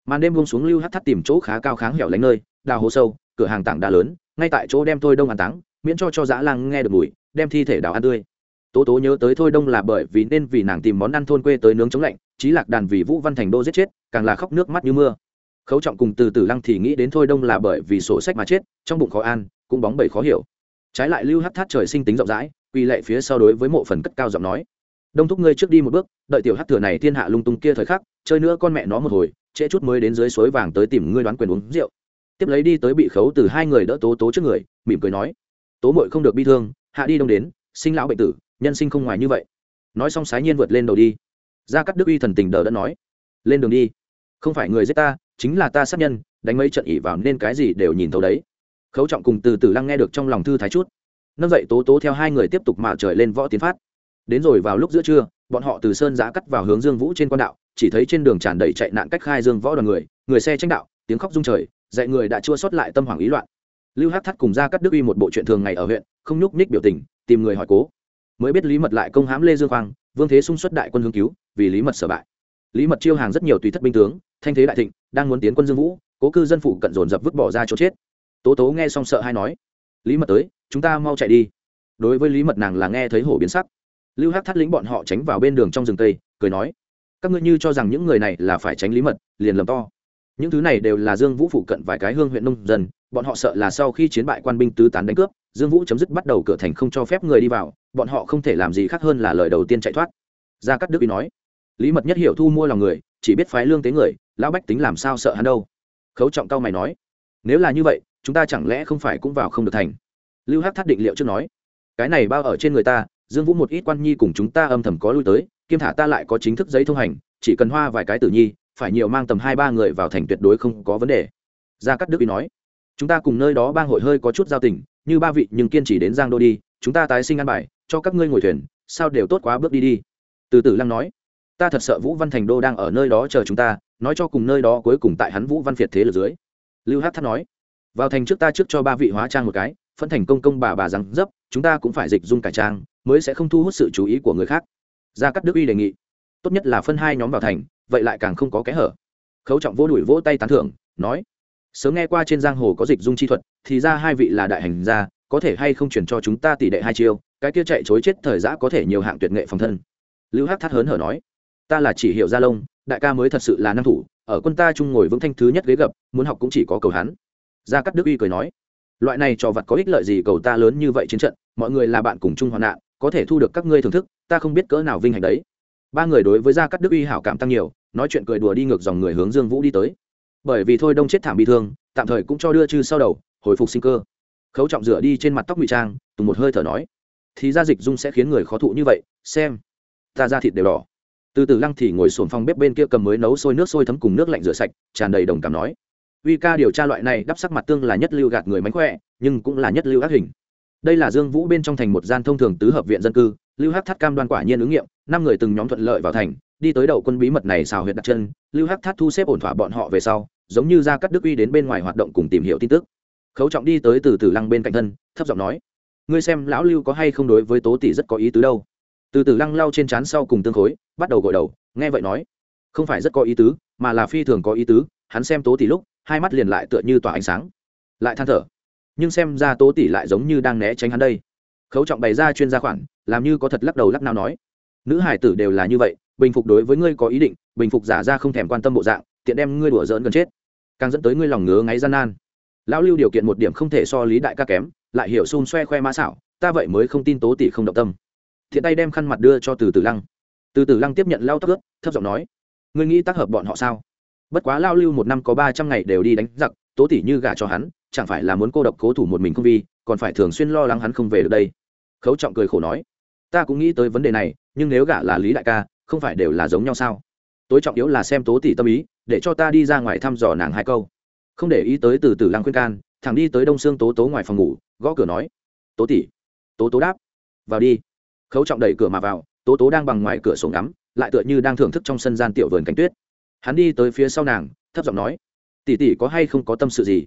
Màn đêm buông xuống lưu hát thắt tìm chỗ khá cao kháng hẻo lánh nơi, đào hố sâu, cửa hàng tảng đá lớn, ngay tại chỗ đem thôi đông ăn táng, miễn cho cho dã lang nghe được mùi, đem thi thể đào ăn tươi. Tố tố nhớ tới thôi đông là bởi vì nên vì nàng tìm món ăn thôn quê tới nướng chống lạnh trí lạc đàn vì vũ văn thành đô giết chết, càng là khóc nước mắt như mưa khấu trọng cùng từ từ lăng thì nghĩ đến thôi đông là bởi vì sổ sách mà chết, trong bụng khó an, cũng bóng bẩy khó hiểu. Trái lại lưu hát thát trời sinh tính rộng rãi quy lệ phía sau đối với mộ phần cất cao giọng nói, đông thúc ngươi trước đi một bước, đợi tiểu hát thừa này thiên hạ lung tung kia thời khắc, chơi nữa con mẹ nó một hồi, trễ chút mới đến dưới suối vàng tới tìm ngươi đoán quyền uống rượu. Tiếp lấy đi tới bị khấu từ hai người đỡ tố tố trước người, mỉm cười nói, tố mội không được bi thương, hạ đi đông đến, sinh lão bệnh tử, nhân sinh không ngoài như vậy. Nói xong sái nhiên vượt lên đầu đi. Ra cắt đức uy thần tình đờ đã nói, lên đường đi, không phải người giết ta chính là ta sát nhân, đánh mấy trận ỉ vào nên cái gì đều nhìn thấu đấy. Khấu trọng cùng từ từ lăng nghe được trong lòng thư thái chút. Nâng dậy tố tố theo hai người tiếp tục mạo trời lên võ tiến phát. Đến rồi vào lúc giữa trưa, bọn họ từ sơn giã cắt vào hướng dương vũ trên quan đạo, chỉ thấy trên đường tràn đầy chạy nạn cách khai dương võ đoàn người người xe tranh đạo, tiếng khóc rung trời, dạy người đã chua sót lại tâm hoàng ý loạn. Lưu hát thắt cùng ra cắt đức uy một bộ chuyện thường ngày ở huyện, không nhúc nhích biểu tình, tìm người hỏi cố. Mới biết lý mật lại công hãm lê dương khoang vương thế sung xuất đại quân hương cứu, vì lý mật sở bại. Lý mật chiêu hàng rất nhiều tùy thất binh tướng, thanh thế đại thịnh đang muốn tiến quân dương vũ, cố cư dân phụ cận dồn dập vứt bỏ ra chỗ chết. Tố tố nghe xong sợ hay nói, lý mật tới, chúng ta mau chạy đi. Đối với lý mật nàng là nghe thấy hổ biến sắc. Lưu hắc thắt lính bọn họ tránh vào bên đường trong rừng tây, cười nói, các ngươi như cho rằng những người này là phải tránh lý mật, liền lầm to. Những thứ này đều là dương vũ phụ cận vài cái hương huyện nông dân, bọn họ sợ là sau khi chiến bại quan binh tứ tán đánh cướp, dương vũ chấm dứt bắt đầu cửa thành không cho phép người đi vào, bọn họ không thể làm gì khác hơn là lời đầu tiên chạy thoát. Gia cát đức ý nói, lý mật nhất hiểu thu mua lòng người, chỉ biết phái lương tế người lão bách tính làm sao sợ hắn đâu? Khấu trọng cao mày nói, nếu là như vậy, chúng ta chẳng lẽ không phải cũng vào không được thành? Lưu hắc thắt định liệu trước nói, cái này bao ở trên người ta, dương vũ một ít quan nhi cùng chúng ta âm thầm có lui tới, kiêm thả ta lại có chính thức giấy thông hành, chỉ cần hoa vài cái tử nhi, phải nhiều mang tầm hai ba người vào thành tuyệt đối không có vấn đề. Gia cát đức ý nói, chúng ta cùng nơi đó bang hội hơi có chút giao tình, như ba vị nhưng kiên trì đến giang đô đi, chúng ta tái sinh ăn bài, cho các ngươi ngồi thuyền, sao đều tốt quá bước đi đi. Từ từ lăng nói ta thật sợ vũ văn thành đô đang ở nơi đó chờ chúng ta, nói cho cùng nơi đó cuối cùng tại hắn vũ văn việt thế lực dưới. Lưu hát thắt nói. Vào thành trước ta trước cho ba vị hóa trang một cái, phân thành công công bà bà rằng dấp, chúng ta cũng phải dịch dung cải trang, mới sẽ không thu hút sự chú ý của người khác. Gia cắt đức uy đề nghị. Tốt nhất là phân hai nhóm vào thành, vậy lại càng không có kẽ hở. Khấu trọng vô đuổi vỗ tay tán thưởng, nói. Sớm nghe qua trên giang hồ có dịch dung chi thuật, thì ra hai vị là đại hành gia, có thể hay không chuyển cho chúng ta tỷ đệ hai chiêu, cái kia chạy chối chết thời giã có thể nhiều hạng tuyệt nghệ phòng thân. Lưu hắc thắt hớn hở nói ta là chỉ hiệu gia lông, đại ca mới thật sự là năng thủ, ở quân ta chung ngồi vững thanh thứ nhất ghế gập, muốn học cũng chỉ có cầu hắn. Gia cắt đức uy cười nói, loại này trò vật có ích lợi gì cầu ta lớn như vậy chiến trận, mọi người là bạn cùng chung hoạn nạn, có thể thu được các ngươi thưởng thức, ta không biết cỡ nào vinh hạnh đấy. Ba người đối với gia cắt đức uy hảo cảm tăng nhiều, nói chuyện cười đùa đi ngược dòng người hướng dương vũ đi tới. Bởi vì thôi đông chết thảm bị thương, tạm thời cũng cho đưa chư sau đầu, hồi phục sinh cơ. Khấu trọng rửa đi trên mặt tóc ngụy trang, tùng một hơi thở nói, thì ra dịch dung sẽ khiến người khó thụ như vậy, xem, ta ra thịt đều đỏ từ từ lăng thì ngồi sồn phòng bếp bên kia cầm mới nấu sôi nước sôi thấm cùng nước lạnh rửa sạch, tràn đầy đồng cảm nói. Uy ca điều tra loại này đắp sắc mặt tương là nhất lưu gạt người mánh khỏe, nhưng cũng là nhất lưu ác hình. Đây là dương vũ bên trong thành một gian thông thường tứ hợp viện dân cư, lưu hắc thắt cam đoan quả nhiên ứng nghiệm, năm người từng nhóm thuận lợi vào thành, đi tới đầu quân bí mật này xào huyệt đặt chân, lưu hắc thắt thu xếp ổn thỏa bọn họ về sau, giống như ra cắt đức uy đến bên ngoài hoạt động cùng tìm hiểu tin tức. Khấu trọng đi tới từ từ lăng bên cạnh thân, thấp giọng nói, ngươi xem lão lưu có hay không đối với tố tỷ rất có ý tứ đâu? Từ từ lăng lau trên trán sau cùng tương khối, bắt đầu gội đầu, nghe vậy nói, không phải rất có ý tứ, mà là phi thường có ý tứ, hắn xem tố tỷ lúc, hai mắt liền lại tựa như tỏa ánh sáng. Lại than thở, nhưng xem ra tố tỷ lại giống như đang né tránh hắn đây. Khấu trọng bày ra chuyên gia khoản, làm như có thật lắc đầu lắc nào nói, nữ hải tử đều là như vậy, bình phục đối với ngươi có ý định, bình phục giả ra không thèm quan tâm bộ dạng, tiện đem ngươi đùa dỡn gần chết, càng dẫn tới ngươi lòng ngứa ngáy gian nan. Lão lưu điều kiện một điểm không thể so lý đại ca kém, lại hiểu xun xoe khoe mã xảo, ta vậy mới không tin tố tỷ không động tâm thiện tay đem khăn mặt đưa cho từ từ lăng. Từ từ lăng tiếp nhận lao tóc ướt, thấp giọng nói, ngươi nghĩ tác hợp bọn họ sao? Bất quá lao lưu một năm có ba trăm ngày đều đi đánh giặc, tố tỷ như gả cho hắn, chẳng phải là muốn cô độc cố thủ một mình không vi, còn phải thường xuyên lo lắng hắn không về được đây. Khấu trọng cười khổ nói, ta cũng nghĩ tới vấn đề này, nhưng nếu gả là lý đại ca, không phải đều là giống nhau sao? Tối trọng yếu là xem tố tỷ tâm ý, để cho ta đi ra ngoài thăm dò nàng hai câu. Không để ý tới từ từ lăng khuyên can thằng đi tới đông xương tố tố ngoài phòng ngủ, gõ cửa nói, tố tỷ tố tố đáp, vào đi khấu trọng đẩy cửa mà vào, tố tố đang bằng ngoài cửa sổ ngắm, lại tựa như đang thưởng thức trong sân gian tiểu vườn cánh tuyết. Hắn đi tới phía sau nàng, thấp giọng nói, tỷ tỷ có hay không có tâm sự gì?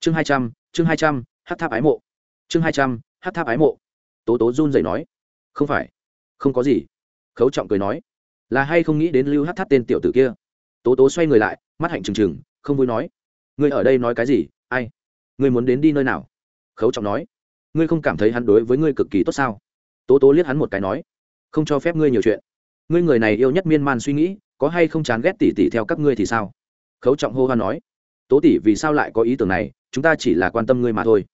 Chương hai trăm, chương hai trăm, hát tháp ái mộ. Chương hai trăm, hát tháp ái mộ. Tố tố run rẩy nói, không phải, không có gì. Khấu trọng cười nói, là hay không nghĩ đến lưu hát tháp tên tiểu tử kia? Tố tố xoay người lại, mắt hạnh trừng trừng, không vui nói, ngươi ở đây nói cái gì? Ai? Ngươi muốn đến đi nơi nào? Khấu trọng nói, ngươi không cảm thấy hắn đối với ngươi cực kỳ tốt sao? Tố tố liếc hắn một cái nói, không cho phép ngươi nhiều chuyện. Ngươi người này yêu nhất miên man suy nghĩ, có hay không chán ghét tỉ tỉ theo các ngươi thì sao? Khấu trọng hô hoa nói, tố tỷ, vì sao lại có ý tưởng này? Chúng ta chỉ là quan tâm ngươi mà thôi.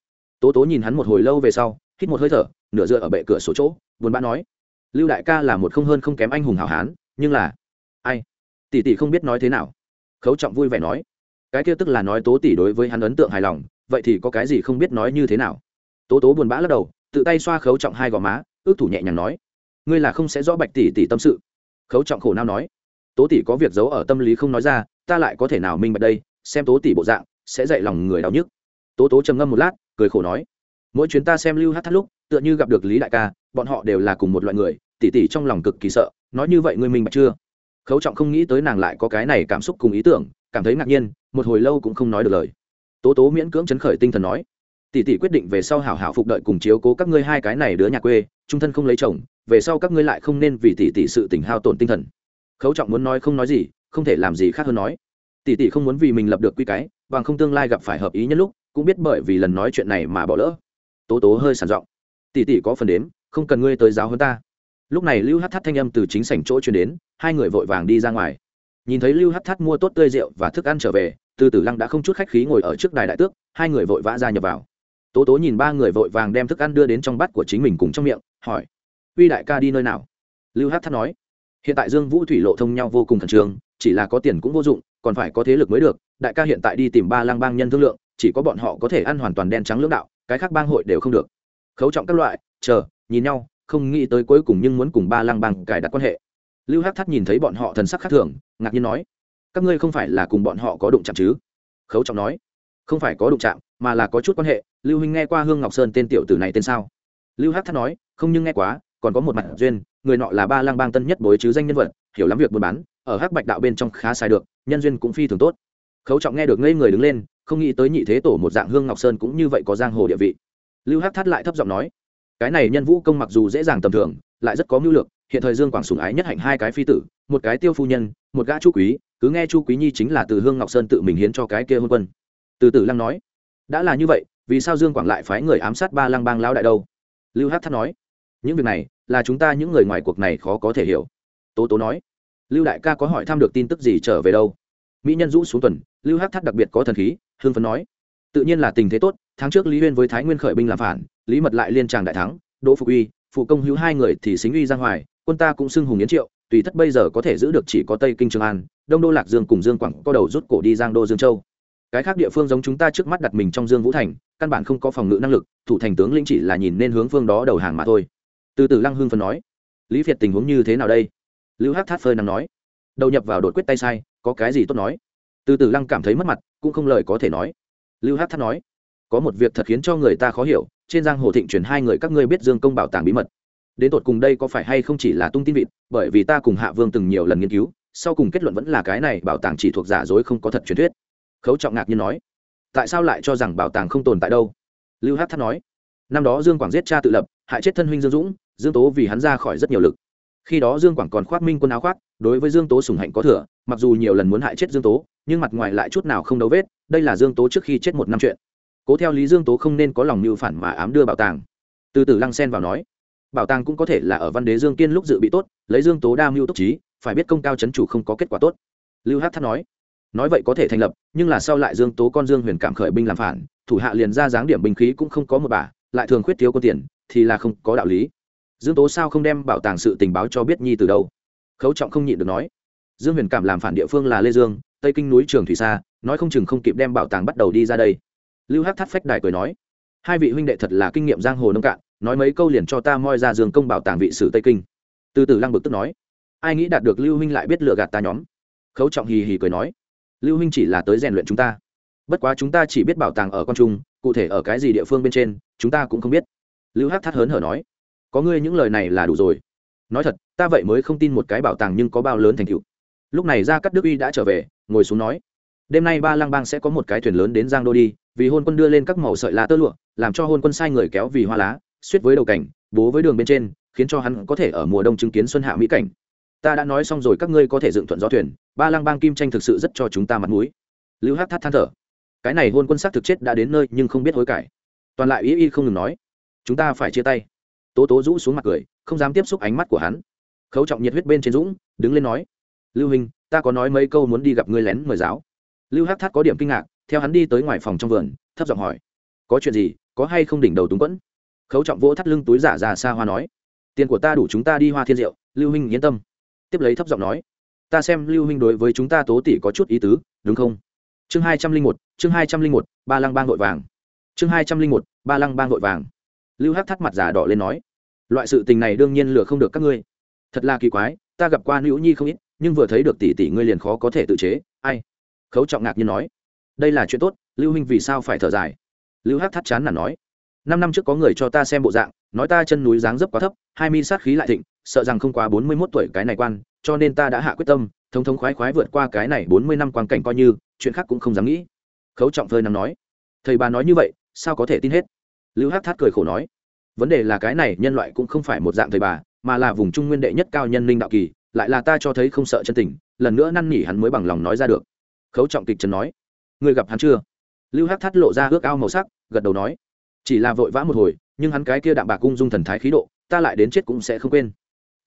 Tố tố nhìn hắn một hồi lâu về sau, hít một hơi thở, nửa dựa ở bệ cửa số chỗ, buồn bã nói, lưu đại ca là một không hơn không kém anh hùng hảo hán, nhưng là, ai? Tỷ tỷ không biết nói thế nào. Khấu trọng vui vẻ nói, cái kia tức là nói tố tỷ đối với hắn ấn tượng hài lòng, vậy thì có cái gì không biết nói như thế nào? Tố tố buồn bã lắc đầu, tự tay xoa khấu trọng hai gò má ước thủ nhẹ nhàng nói, ngươi là không sẽ rõ bạch tỷ tỷ tâm sự. Khấu trọng khổ nao nói, tố tỷ có việc giấu ở tâm lý không nói ra, ta lại có thể nào minh bạch đây, xem tố tỷ bộ dạng, sẽ dạy lòng người đau nhức. Tố tố trầm ngâm một lát, cười khổ nói, mỗi chuyến ta xem lưu hát thắt lúc, tựa như gặp được lý đại ca, bọn họ đều là cùng một loại người, tỷ tỷ trong lòng cực kỳ sợ, nói như vậy ngươi minh bạch chưa? Khấu trọng không nghĩ tới nàng lại có cái này cảm xúc cùng ý tưởng, cảm thấy ngạc nhiên, một hồi lâu cũng không nói được lời. Tố tố miễn cưỡng chấn khởi tinh thần nói tỷ tỷ quyết định về sau hảo hảo phục đợi cùng chiếu cố các ngươi hai cái này đứa nhà quê, trung thân không lấy chồng, về sau các ngươi lại không nên vì tỷ tỷ sự tình hao tổn tinh thần. Khấu trọng muốn nói không nói gì, không thể làm gì khác hơn nói. Tỷ tỷ không muốn vì mình lập được quy cái, bằng không tương lai gặp phải hợp ý nhân lúc, cũng biết bởi vì lần nói chuyện này mà bỏ lỡ. Tố tố hơi sàn giọng. Tỷ tỷ có phần đếm, không cần ngươi tới giáo hơn ta. Lúc này lưu hát thắt thanh âm từ chính sảnh chỗ chuyển đến, hai người vội vàng đi ra ngoài. Nhìn thấy lưu hát thắt mua tốt tươi rượu và thức ăn trở về từ tử lăng đã không chút khách khí ngồi ở trước đài đại tước, hai người vội vã ra nhập vào tố tố nhìn ba người vội vàng đem thức ăn đưa đến trong bát của chính mình cùng trong miệng, hỏi, uy đại ca đi nơi nào? Lưu hát thắt nói, hiện tại dương vũ thủy lộ thông nhau vô cùng khẩn trương, chỉ là có tiền cũng vô dụng, còn phải có thế lực mới được, đại ca hiện tại đi tìm ba lang bang nhân thương lượng, chỉ có bọn họ có thể ăn hoàn toàn đen trắng lưỡng đạo, cái khác bang hội đều không được. Khấu trọng các loại, chờ, nhìn nhau, không nghĩ tới cuối cùng nhưng muốn cùng ba lang bang cài đặt quan hệ. Lưu hắc thắt nhìn thấy bọn họ thần sắc khác thường, ngạc nhiên nói, các ngươi không phải là cùng bọn họ có đụng chạm chứ? Khấu trọng nói, không phải có đụng chạm, mà là có chút quan hệ lưu huynh nghe qua hương ngọc sơn tên tiểu tử này tên sao? Lưu hắc thắt nói, không nhưng nghe quá, còn có một mặt duyên, người nọ là ba lang bang tân nhất bối chứ danh nhân vật, hiểu lắm việc buôn bán, ở hắc bạch đạo bên trong khá sai được, nhân duyên cũng phi thường tốt. Khấu trọng nghe được ngây người đứng lên, không nghĩ tới nhị thế tổ một dạng hương ngọc sơn cũng như vậy có giang hồ địa vị. Lưu hắc thắt lại thấp giọng nói, cái này nhân vũ công mặc dù dễ dàng tầm thường, lại rất có mưu lược, hiện thời dương quảng sùng ái nhất hạnh hai cái phi tử, một cái tiêu phu nhân, một gã chu quý, cứ nghe chu quý nhi chính là từ hương ngọc sơn tự mình hiến cho cái kia hôn quân. Từ Tử lăng nói, đã là như vậy vì sao dương quảng lại phái người ám sát ba lăng bang lao đại đâu? Lưu hát thắt nói. Những việc này là chúng ta những người ngoài cuộc này khó có thể hiểu. Tố tố nói. Lưu đại ca có hỏi thăm được tin tức gì trở về đâu? Mỹ nhân rũ xuống tuần, lưu hát thắt đặc biệt có thần khí hương phấn nói. Tự nhiên là tình thế tốt, tháng trước lý huyên với thái nguyên khởi binh làm phản, lý mật lại liên tràng đại thắng, đỗ phục uy, phụ công hữu hai người thì xính uy giang hoài quân ta cũng xưng hùng yến triệu, tùy thất bây giờ có thể giữ được chỉ có tây kinh trường an, đông đô lạc dương cùng dương quảng có đầu rút cổ đi giang đô dương châu cái khác địa phương giống chúng ta trước mắt đặt mình trong dương vũ thành, căn bản không có phòng ngự năng lực, thủ thành tướng lĩnh chỉ là nhìn nên hướng phương đó đầu hàng mà thôi. Từ từ lăng hưng phân nói, lý việt tình huống như thế nào đây? Lưu hát thát phơi nằm nói, đầu nhập vào đột quyết tay sai, có cái gì tốt nói? Từ từ lăng cảm thấy mất mặt, cũng không lời có thể nói. Lưu hát thát nói, có một việc thật khiến cho người ta khó hiểu, trên giang hồ thịnh truyền hai người các ngươi biết dương công bảo tàng bí mật. Đến tột cùng đây có phải hay không chỉ là tung tin vịt, bởi vì ta cùng hạ vương từng nhiều lần nghiên cứu, sau cùng kết luận vẫn là cái này bảo tàng chỉ thuộc giả dối không có thật truyền thuyết khấu trọng ngạc nhiên nói, tại sao lại cho rằng bảo tàng không tồn tại đâu? Lưu hát thắt nói, năm đó dương quảng giết cha tự lập, hại chết thân huynh dương dũng, dương tố vì hắn ra khỏi rất nhiều lực. Khi đó dương quảng còn khoác minh quân áo khoác, đối với dương tố sùng hạnh có thừa, mặc dù nhiều lần muốn hại chết dương tố, nhưng mặt ngoài lại chút nào không đấu vết, đây là dương tố trước khi chết một năm chuyện. Cố theo lý dương tố không nên có lòng mưu phản mà ám đưa bảo tàng. Từ từ lăng sen vào nói, bảo tàng cũng có thể là ở văn đế dương kiên lúc dự bị tốt, lấy dương tố đa mưu túc trí, phải biết công cao chấn chủ không có kết quả tốt. Lưu hát thắt nói nói vậy có thể thành lập, nhưng là sau lại dương tố con dương huyền cảm khởi binh làm phản, thủ hạ liền ra dáng điểm binh khí cũng không có một bả, lại thường khuyết thiếu có tiền, thì là không có đạo lý. Dương tố sao không đem bảo tàng sự tình báo cho biết nhi từ đâu? Khấu trọng không nhịn được nói. Dương huyền cảm làm phản địa phương là lê dương, tây kinh núi trường thủy sa, nói không chừng không kịp đem bảo tàng bắt đầu đi ra đây. Lưu hát thắt phách đài cười nói. Hai vị huynh đệ thật là kinh nghiệm giang hồ nông cạn, nói mấy câu liền cho ta moi ra dương công bảo tàng vị sử tây kinh. Từ từ lăng bực tức nói. Ai nghĩ đạt được lưu huynh lại biết lựa gạt ta nhóm? Khấu trọng hì hì cười nói lưu huynh chỉ là tới rèn luyện chúng ta. Bất quá chúng ta chỉ biết bảo tàng ở con trung, cụ thể ở cái gì địa phương bên trên, chúng ta cũng không biết. Lưu hắc thắt hớn hở nói, có ngươi những lời này là đủ rồi. Nói thật, ta vậy mới không tin một cái bảo tàng nhưng có bao lớn thành tựu. Lúc này ra cắt đức uy đã trở về, ngồi xuống nói, đêm nay ba Lang bang sẽ có một cái thuyền lớn đến giang đô đi, vì hôn quân đưa lên các màu sợi lá tơ lụa, làm cho hôn quân sai người kéo vì hoa lá, suýt với đầu cảnh, bố với đường bên trên, khiến cho hắn có thể ở mùa đông chứng kiến xuân hạ mỹ cảnh ta đã nói xong rồi, các ngươi có thể dựng thuận gió thuyền, ba lăng bang kim tranh thực sự rất cho chúng ta mặt mũi. Lưu hát thắt than thở. Cái này hôn quân sắc thực chết đã đến nơi nhưng không biết hối cải. Toàn lại y y không ngừng nói. Chúng ta phải chia tay. Tố tố rũ xuống mặt cười, không dám tiếp xúc ánh mắt của hắn. Khấu trọng nhiệt huyết bên trên dũng, đứng lên nói. Lưu hình, ta có nói mấy câu muốn đi gặp ngươi lén mời giáo. Lưu hát thắt có điểm kinh ngạc, theo hắn đi tới ngoài phòng trong vườn, thấp giọng hỏi. Có chuyện gì, có hay không đỉnh đầu túng quẫn? Khấu trọng vỗ thắt lưng túi giả ra xa hoa nói. Tiền của ta đủ chúng ta đi hoa thiên diệu, lưu huynh yên tâm tiếp lấy thấp giọng nói, ta xem lưu huynh đối với chúng ta tố tỷ có chút ý tứ, đúng không? Chương hai trăm linh một, chương hai trăm linh một, ba lăng bang vội vàng. Chương hai trăm linh một, ba lăng bang vội vàng. Lưu Hắc thắt mặt giả đỏ lên nói, loại sự tình này đương nhiên lừa không được các ngươi. Thật là kỳ quái, ta gặp qua nữ nhi không ít, nhưng vừa thấy được tỷ tỷ ngươi liền khó có thể tự chế, ai? Khấu trọng ngạc nhiên nói, đây là chuyện tốt, lưu huynh vì sao phải thở dài? Lưu Hắc thắt chán là nói, năm năm trước có người cho ta xem bộ dạng, nói ta chân núi dáng dấp quá thấp, hai mi sát khí lại thịnh sợ rằng không quá bốn mươi mốt tuổi cái này quan, cho nên ta đã hạ quyết tâm, thống thống khoái khoái vượt qua cái này bốn mươi năm quan cảnh coi như, chuyện khác cũng không dám nghĩ. Khấu trọng phơi nằm nói. Thầy bà nói như vậy, sao có thể tin hết? Lưu Hắc thát cười khổ nói. Vấn đề là cái này nhân loại cũng không phải một dạng thầy bà, mà là vùng trung nguyên đệ nhất cao nhân linh đạo kỳ, lại là ta cho thấy không sợ chân tình, lần nữa năn nỉ hắn mới bằng lòng nói ra được. Khấu trọng kịch trần nói. Người gặp hắn chưa? Lưu Hắc Thát lộ ra ước ao màu sắc, gật đầu nói. Chỉ là vội vã một hồi, nhưng hắn cái kia đạm bạc cung dung thần thái khí độ, ta lại đến chết cũng sẽ không quên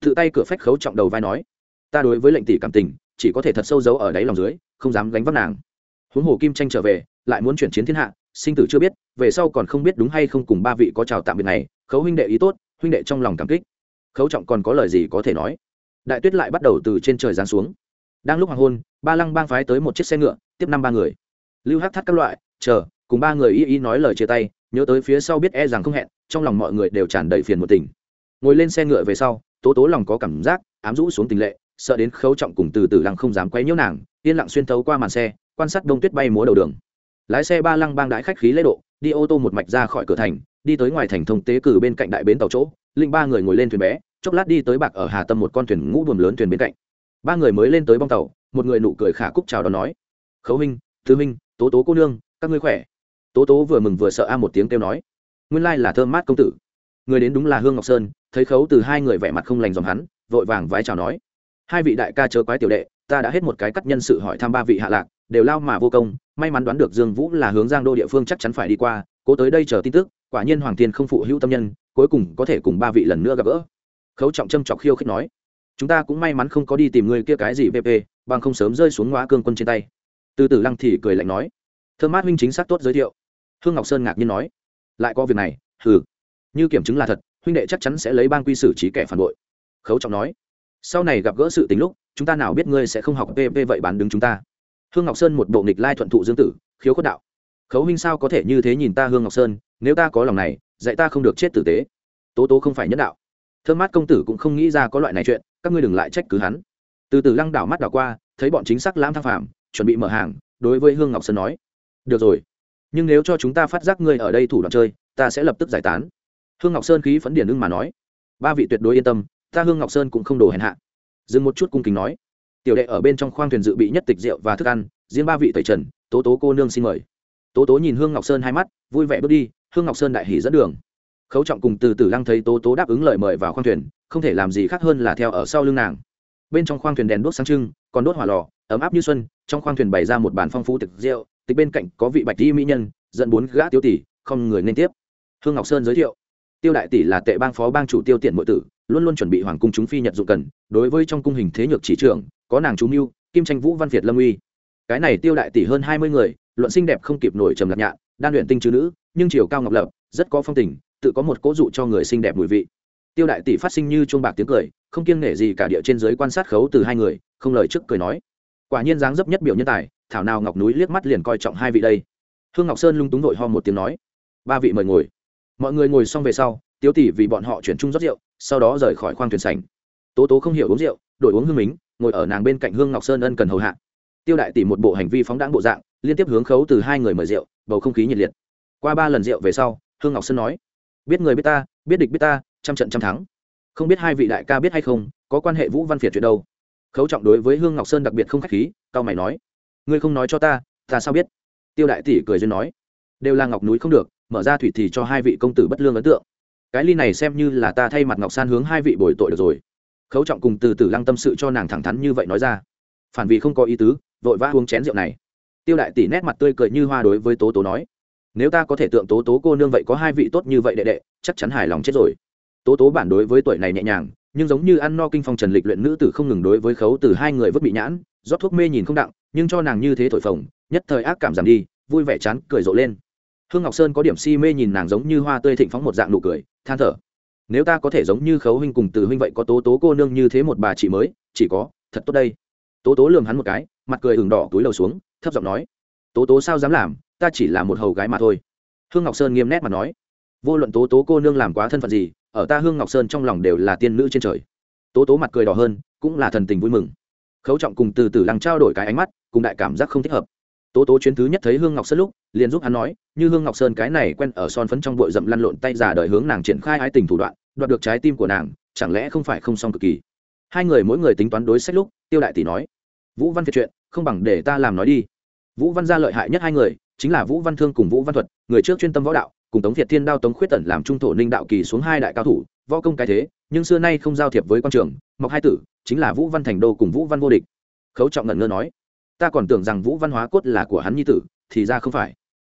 tự tay cửa phách khấu trọng đầu vai nói, ta đối với lệnh tỷ cảm tình, chỉ có thể thật sâu giấu ở đáy lòng dưới, không dám gánh vác nàng. Huống hồ kim tranh trở về, lại muốn chuyển chiến thiên hạ, sinh tử chưa biết, về sau còn không biết đúng hay không cùng ba vị có chào tạm biệt này, khấu huynh đệ ý tốt, huynh đệ trong lòng cảm kích. Khấu trọng còn có lời gì có thể nói? Đại tuyết lại bắt đầu từ trên trời giáng xuống. Đang lúc hoàng hôn, ba lăng bang phái tới một chiếc xe ngựa, tiếp năm ba người. Lưu hắc thắt các loại, chờ, cùng ba người y y nói lời chia tay, nhớ tới phía sau biết e rằng không hẹn, trong lòng mọi người đều tràn đầy phiền một tình. Ngồi lên xe ngựa về sau tố tố lòng có cảm giác, ám rũ xuống tình lệ, sợ đến khấu trọng cùng từ từ lăng không dám quấy nhiễu nàng, yên lặng xuyên thấu qua màn xe, quan sát đông tuyết bay múa đầu đường. Lái xe ba lăng bang đãi khách khí lễ độ, đi ô tô một mạch ra khỏi cửa thành, đi tới ngoài thành thông tế cử bên cạnh đại bến tàu chỗ, linh ba người ngồi lên thuyền bé, chốc lát đi tới bạc ở hà tâm một con thuyền ngũ buồm lớn thuyền bên cạnh. Ba người mới lên tới bong tàu, một người nụ cười khả cúc chào đón nói, khấu minh thư minh tố tố cô nương, các ngươi khỏe? Tố tố vừa mừng vừa sợ a một tiếng kêu nói, nguyên lai là thơm mát công tử người đến đúng là hương ngọc sơn, thấy khấu từ hai người vẻ mặt không lành dòng hắn, vội vàng vái chào nói. Hai vị đại ca chớ quái tiểu đệ, ta đã hết một cái cắt nhân sự hỏi thăm ba vị hạ lạc, đều lao mà vô công, may mắn đoán được dương vũ là hướng giang đô địa phương chắc chắn phải đi qua, cố tới đây chờ tin tức, quả nhiên hoàng Thiên không phụ hữu tâm nhân, cuối cùng có thể cùng ba vị lần nữa gặp gỡ. Khấu trọng trâm chọc khiêu khích nói. Chúng ta cũng may mắn không có đi tìm người kia cái gì pp bằng không sớm rơi xuống ngõ cương quân trên tay. Từ từ lăng thì cười lạnh nói. Thơ mát huynh chính xác tốt giới thiệu. Hương ngọc sơn ngạc nhiên nói. Lại có việc này, hừ như kiểm chứng là thật, huynh đệ chắc chắn sẽ lấy bang quy xử trí kẻ phản bội. Khấu trọng nói. Sau này gặp gỡ sự tính lúc, chúng ta nào biết ngươi sẽ không học pp vậy bán đứng chúng ta. Hương ngọc sơn một bộ nghịch lai thuận thụ dương tử, khiếu khuất đạo. Khấu huynh sao có thể như thế nhìn ta, hương ngọc sơn? Nếu ta có lòng này, dạy ta không được chết tử tế. Tố tố không phải nhân đạo. Thơm mát công tử cũng không nghĩ ra có loại này chuyện, các ngươi đừng lại trách cứ hắn. Từ từ lăng đảo mắt đảo qua, thấy bọn chính xác lãm thăng phạm chuẩn bị mở hàng, đối với hương ngọc sơn nói. Được rồi, nhưng nếu cho chúng ta phát giác ngươi ở đây thủ đoạn chơi, ta sẽ lập tức giải tán hương ngọc sơn khí phấn điển ưng mà nói, ba vị tuyệt đối yên tâm, ta hương ngọc sơn cũng không đồ hèn hạ. Dừng một chút cung kính nói, tiểu đệ ở bên trong khoang thuyền dự bị nhất tịch rượu và thức ăn, riêng ba vị tẩy trần, tố tố cô nương xin mời. Tố tố nhìn hương ngọc sơn hai mắt, vui vẻ bước đi, hương ngọc sơn đại hỉ dẫn đường. Khấu trọng cùng từ từ lăng thấy tố tố đáp ứng lời mời vào khoang thuyền, không thể làm gì khác hơn là theo ở sau lưng nàng. Bên trong khoang thuyền đèn đốt sáng trưng, còn đốt hỏa lò, ấm áp như xuân, trong khoang thuyền bày ra một bàn phong phú thực rượu, tịch bên cạnh có vị bạch di mỹ nhân, dẫn bốn gã tiêu tỷ, không người nên tiếp. Hương ngọc sơn giới thiệu tiêu đại tỷ là tệ bang phó bang chủ tiêu tiện mọi tử, luôn luôn chuẩn bị hoàng cung chúng phi nhật dụng cần, đối với trong cung hình thế nhược chỉ trưởng, có nàng chú mưu, kim tranh vũ, văn việt, lâm uy. Cái này tiêu đại tỷ hơn hai mươi người, luận xinh đẹp không kịp nổi trầm lạc nhạn, đan luyện tinh chữ nữ, nhưng chiều cao ngọc lập, rất có phong tình, tự có một cố dụ cho người xinh đẹp mùi vị. Tiêu đại tỷ phát sinh như chuông bạc tiếng cười, không kiêng nể gì cả địa trên dưới quan sát khấu từ hai người, không lời trước cười nói. Quả nhiên dáng dấp nhất biểu nhân tài, thảo nào ngọc núi liếc mắt liền coi trọng hai vị đây. Hương ngọc sơn lung túng vội ho một tiếng nói. Ba vị mời ngồi mọi người ngồi xong về sau, tiếu tỷ vì bọn họ chuyển chung rót rượu, sau đó rời khỏi khoang thuyền sành. Tố tố không hiểu uống rượu, đổi uống hương mính, ngồi ở nàng bên cạnh hương ngọc sơn ân cần hầu hạ. Tiêu đại tỷ một bộ hành vi phóng đáng bộ dạng, liên tiếp hướng khấu từ hai người mời rượu, bầu không khí nhiệt liệt. Qua ba lần rượu về sau, hương ngọc sơn nói, biết người biết ta, biết địch biết ta, trăm trận trăm thắng. Không biết hai vị đại ca biết hay không, có quan hệ vũ văn phiệt chuyện đâu. Khấu trọng đối với hương ngọc sơn đặc biệt không k h á c h khí, cao mày nói, ngươi không nói cho ta ta sao biết? Tiêu đại tỷ cười duyên nói, đều là ngọc núi không được mở ra thủy thì cho hai vị công tử bất lương ấn tượng. Cái ly này xem như là ta thay mặt ngọc san hướng hai vị bồi tội được rồi. Khấu trọng cùng từ từ lăng tâm sự cho nàng thẳng thắn như vậy nói ra. Phản vì không có ý tứ, vội vã uống chén rượu này. Tiêu đại tỷ nét mặt tươi cười như hoa đối với tố tố nói. Nếu ta có thể tượng tố tố cô nương vậy có hai vị tốt như vậy đệ đệ, chắc chắn hài lòng chết rồi. Tố tố bản đối với tuổi này nhẹ nhàng, nhưng giống như ăn no kinh phong trần lịch luyện nữ tử không ngừng đối với khấu từ hai người vứt bị nhãn, rót thuốc mê nhìn không đặng, nhưng cho nàng như thế thổi phồng, nhất thời ác cảm giảm đi, vui vẻ chán cười rộ lên hương ngọc sơn có điểm si mê nhìn nàng giống như hoa tươi thịnh phóng một dạng nụ cười, than thở. Nếu ta có thể giống như khấu huynh cùng từ huynh vậy có tố tố cô nương như thế một bà chị mới, chỉ có, thật tốt đây. Tố tố lường hắn một cái, mặt cười hừng đỏ túi lầu xuống, thấp giọng nói. Tố tố sao dám làm, ta chỉ là một hầu gái mà thôi. Hương ngọc sơn nghiêm nét mà nói. Vô luận tố tố cô nương làm quá thân phận gì, ở ta hương ngọc sơn trong lòng đều là tiên nữ trên trời. Tố tố mặt cười đỏ hơn, cũng là thần tình vui mừng. Khấu trọng cùng từ từ lăng trao đổi cái ánh mắt, cùng đại cảm giác không thích hợp. Tố tố chuyến thứ nhất thấy hương ngọc sơn lúc liền giúp hắn nói, như hương ngọc sơn cái này quen ở son phấn trong bụi rậm lăn lộn tay giả đợi hướng nàng triển khai ái tình thủ đoạn, đoạt được trái tim của nàng, chẳng lẽ không phải không xong cực kỳ? Hai người mỗi người tính toán đối sách lúc, tiêu đại tỷ nói, vũ văn phiệt chuyện, không bằng để ta làm nói đi. Vũ văn gia lợi hại nhất hai người, chính là vũ văn thương cùng vũ văn thuật, người trước chuyên tâm võ đạo, cùng tống việt thiên đao tống khuyết tẩn làm trung thổ ninh đạo kỳ xuống hai đại cao thủ, võ công cái thế, nhưng xưa nay không giao thiệp với quan trường mọc hai tử chính là vũ văn thành đô cùng vũ văn vô địch. Khấu trọng ngẩn ngơ nói, ta còn tưởng rằng vũ văn hóa cốt là của hắn nhi tử thì ra không phải.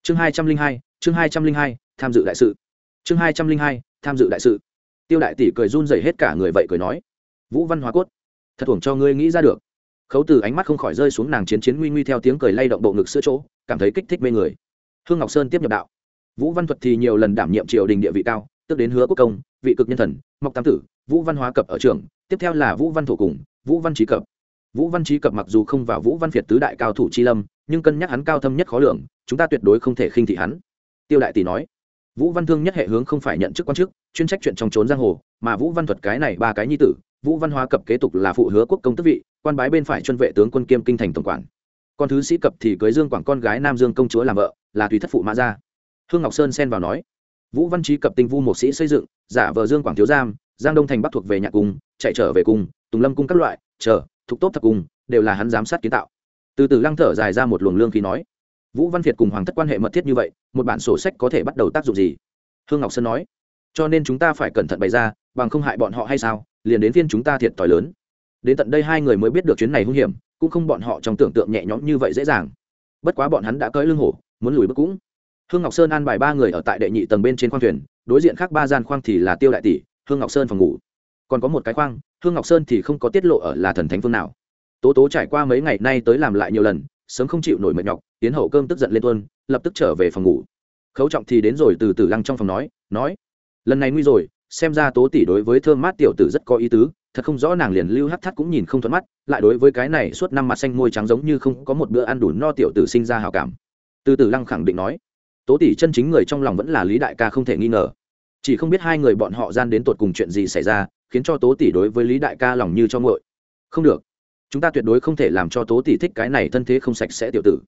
Chương hai trăm linh hai, chương hai trăm linh hai, tham dự đại sự. Chương hai trăm linh hai, tham dự đại sự. Tiêu đại tỷ cười run dày hết cả người vậy cười nói, vũ văn hóa cốt, thật thuồng cho ngươi nghĩ ra được. Khấu từ ánh mắt không khỏi rơi xuống nàng chiến chiến nguy nguy theo tiếng cười lay động bộ ngực sữa chỗ, cảm thấy kích thích mê người. Hương ngọc sơn tiếp nhập đạo. Vũ văn thuật thì nhiều lần đảm nhiệm triều đình địa vị cao, tức đến hứa quốc công, vị cực nhân thần, mộc tam tử, vũ văn hóa cập ở trường, tiếp theo là vũ văn thổ cùng, vũ văn trí cập vũ văn trí cập mặc dù không vào vũ văn việt tứ đại cao thủ chi lâm, nhưng cân nhắc hắn cao thâm nhất khó lường, chúng ta tuyệt đối không thể khinh thị hắn. Tiêu đại tỷ nói, vũ văn thương nhất hệ hướng không phải nhận chức quan chức, chuyên trách chuyện trong trốn giang hồ, mà vũ văn thuật cái này ba cái nhi tử, vũ văn hóa cập kế tục là phụ hứa quốc công tức vị, quan bái bên phải chuân vệ tướng quân kiêm kinh thành tổng quản. Con thứ sĩ cập thì cưới dương quảng con gái nam dương công chúa làm vợ, là tùy thất phụ mã gia. Hương ngọc sơn xen vào nói, vũ văn trí cập tinh vu một sĩ xây dựng, giả vờ dương quảng thiếu giam, giang đông thành bắc thuộc về nhạc cung, chạy trở về cung, tùng lâm cung các loại, chờ thuộc tốt thập cùng, đều là hắn giám sát kiến tạo. Từ từ lăng thở dài ra một luồng lương khí nói vũ văn việt cùng hoàng thất quan hệ mật thiết như vậy một bản sổ sách có thể bắt đầu tác dụng gì? Hương ngọc sơn nói cho nên chúng ta phải cẩn thận bày ra bằng không hại bọn họ hay sao liền đến phiên chúng ta thiệt t lớn. Đến tận đây hai người mới biết được chuyến này hung hiểm cũng không bọn họ trong tưởng tượng nhẹ nhõm như vậy dễ dàng. Bất quá bọn hắn đã cưỡi lưng hổ muốn lùi bước cũng. Hương ngọc sơn an bài ba người ở tại đệ nhị tầng bên trên khoang thuyền đối diện khác ba gian khoang thì là tiêu đại tỷ hương ngọc sơn phòng ngủ. Còn có một cái khoang hương ngọc sơn thì không có tiết lộ ở là thần thánh phương nào. Tố tố trải qua mấy ngày nay tới làm lại nhiều lần, sớm không chịu nổi mệt nhọc, tiến hậu cơm tức giận lên tuân lập tức trở về phòng ngủ. Khấu trọng thì đến rồi từ từ lăng trong phòng nói nói, lần này nguy rồi, xem ra tố tỷ đối với thơm mát tiểu tử rất có ý tứ, thật không rõ nàng liền lưu hắt thắt cũng nhìn không thuận mắt, lại đối với cái này suốt năm mặt xanh môi trắng giống như không có một bữa ăn đủ no tiểu tử sinh ra hào cảm. Từ từ lăng khẳng định nói, tố tỷ chân chính người trong lòng vẫn là lý đại ca không thể nghi ngờ chỉ không biết hai người bọn họ gian đến tột cùng chuyện gì xảy ra, khiến cho tố tỷ đối với lý đại ca lòng như cho ngội không được. Chúng ta tuyệt đối không thể làm cho tố tỷ thích cái này thân thế không sạch sẽ tiểu tử.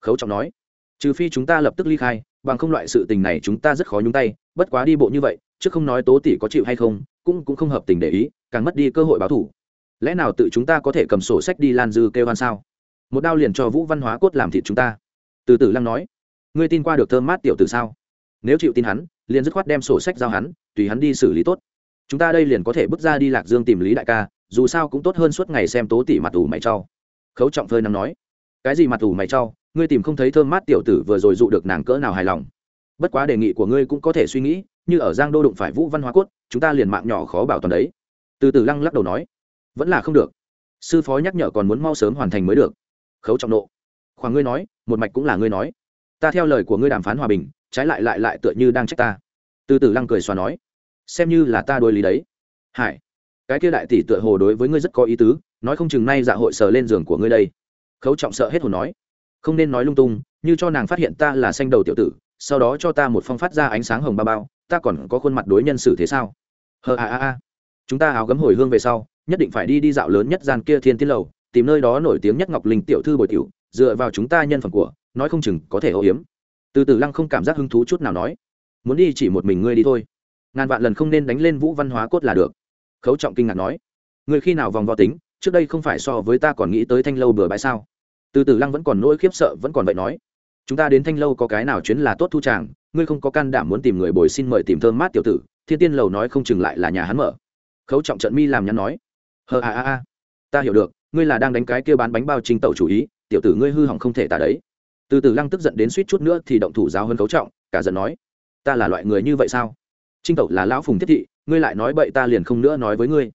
Khấu trọng nói. Trừ phi chúng ta lập tức ly khai, bằng không loại sự tình này chúng ta rất khó nhúng tay, bất quá đi bộ như vậy, chứ không nói tố tỷ có chịu hay không, cũng cũng không hợp tình để ý, càng mất đi cơ hội báo thủ. Lẽ nào tự chúng ta có thể cầm sổ sách đi lan dư kêu hoan sao? Một đao liền cho vũ văn hóa cốt làm thịt chúng ta. Từ tử lăng nói. Ngươi tin qua được thơm mát tiểu tử sao? Nếu chịu tin hắn liền dứt khoát đem sổ sách giao hắn, tùy hắn đi xử lý tốt. Chúng ta đây liền có thể bước ra đi lạc dương tìm lý đại ca, dù sao cũng tốt hơn suốt ngày xem tố tỉ mặt ủ mày trau. Khấu trọng phơi nắm nói, cái gì mặt ủ mày trau? Ngươi tìm không thấy thơm mát tiểu tử vừa rồi dụ được nàng cỡ nào hài lòng. Bất quá đề nghị của ngươi cũng có thể suy nghĩ, như ở giang đô đụng phải vũ văn hóa cốt, chúng ta liền mạng nhỏ khó bảo toàn đấy. Từ từ lăng lắc đầu nói, vẫn là không được. Sư phó nhắc nhở còn muốn mau sớm hoàn thành mới được. Khấu trọng nộ khoảng ngươi nói, một mạch cũng là ngươi nói. Ta theo lời của ngươi đàm phán hòa bình trái lại lại lại tựa như đang trách ta. Từ từ lăng cười xoa nói, xem như là ta đôi lý đấy. Hải, cái kia đại tỷ tựa hồ đối với ngươi rất có ý tứ, nói không chừng nay dạ hội sờ lên giường của ngươi đây. Khấu trọng sợ hết hồn nói, không nên nói lung tung, như cho nàng phát hiện ta là xanh đầu tiểu tử, sau đó cho ta một phong phát ra ánh sáng hồng ba bao, ta còn có khuôn mặt đối nhân xử thế sao? Hờ a a a. Chúng ta áo gấm hồi hương về sau, nhất định phải đi đi dạo lớn nhất gian kia thiên tiên lầu, tìm nơi đó nổi tiếng nhất ngọc linh tiểu thư bồi tiểu, dựa vào chúng ta nhân phẩm của, nói không chừng có thể âu hiếm từ từ lăng không cảm giác hứng thú chút nào nói, muốn đi chỉ một mình ngươi đi thôi. Ngàn vạn lần không nên đánh lên vũ văn hóa cốt là được. Khấu trọng kinh ngạc nói người khi nào vòng vo tính? Trước đây không phải so với ta còn nghĩ tới thanh lâu bừa bãi sao? Từ từ lăng vẫn còn nỗi khiếp sợ, vẫn còn vậy nói, chúng ta đến thanh lâu có cái nào chuyến là tốt thu tràng, ngươi không có can đảm muốn tìm người bồi xin mời tìm thơm mát tiểu tử, thiên tiên lầu nói không chừng lại là nhà hắn mở. Khấu trọng trận mi làm nhắn nói hờ a a a, ta hiểu được, ngươi là đang đánh cái kia bán bánh bao trình tẩu chủ ý, tiểu tử ngươi hư hỏng không thể tả đấy từ từ lăng tức giận đến suýt chút nữa thì động thủ giáo hơn khấu trọng, cả giận nói, ta là loại người như vậy sao? Trinh tẩu là lão phùng thiết thị, ngươi lại nói bậy ta liền không nữa nói với ngươi.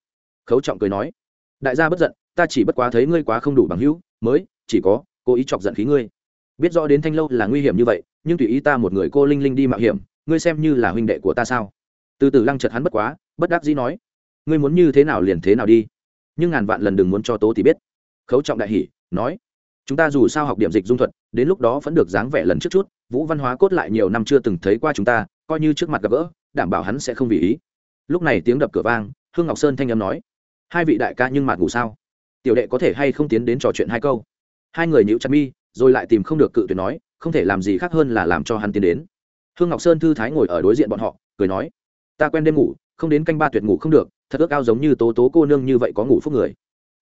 Khấu trọng cười nói, đại gia bất giận, ta chỉ bất quá thấy ngươi quá không đủ bằng hữu, mới chỉ có cố ý chọc giận khí ngươi. Biết rõ đến thanh lâu là nguy hiểm như vậy, nhưng tùy ý ta một người cô linh linh đi mạo hiểm, ngươi xem như là huynh đệ của ta sao? Từ từ lăng chợt hắn bất quá, bất đắc dĩ nói, ngươi muốn như thế nào liền thế nào đi, nhưng ngàn vạn lần đừng muốn cho tố thì biết. Khấu trọng đại hỉ, nói chúng ta dù sao học điểm dịch dung thuật, đến lúc đó vẫn được dáng vẻ lần trước chút, vũ văn hóa cốt lại nhiều năm chưa từng thấy qua chúng ta, coi như trước mặt gặp gỡ, đảm bảo hắn sẽ không vì ý. Lúc này tiếng đập cửa vang, hương ngọc sơn thanh âm nói, hai vị đại ca nhưng mạt ngủ sao? Tiểu đệ có thể hay không tiến đến trò chuyện hai câu? Hai người nhíu chặt mi, rồi lại tìm không được cự tuyệt nói, không thể làm gì khác hơn là làm cho hắn tiến đến. Hương ngọc sơn thư thái ngồi ở đối diện bọn họ, cười nói, ta quen đêm ngủ, không đến canh ba tuyệt ngủ không được, thật ước ao giống như tố tố cô nương như vậy có ngủ phúc người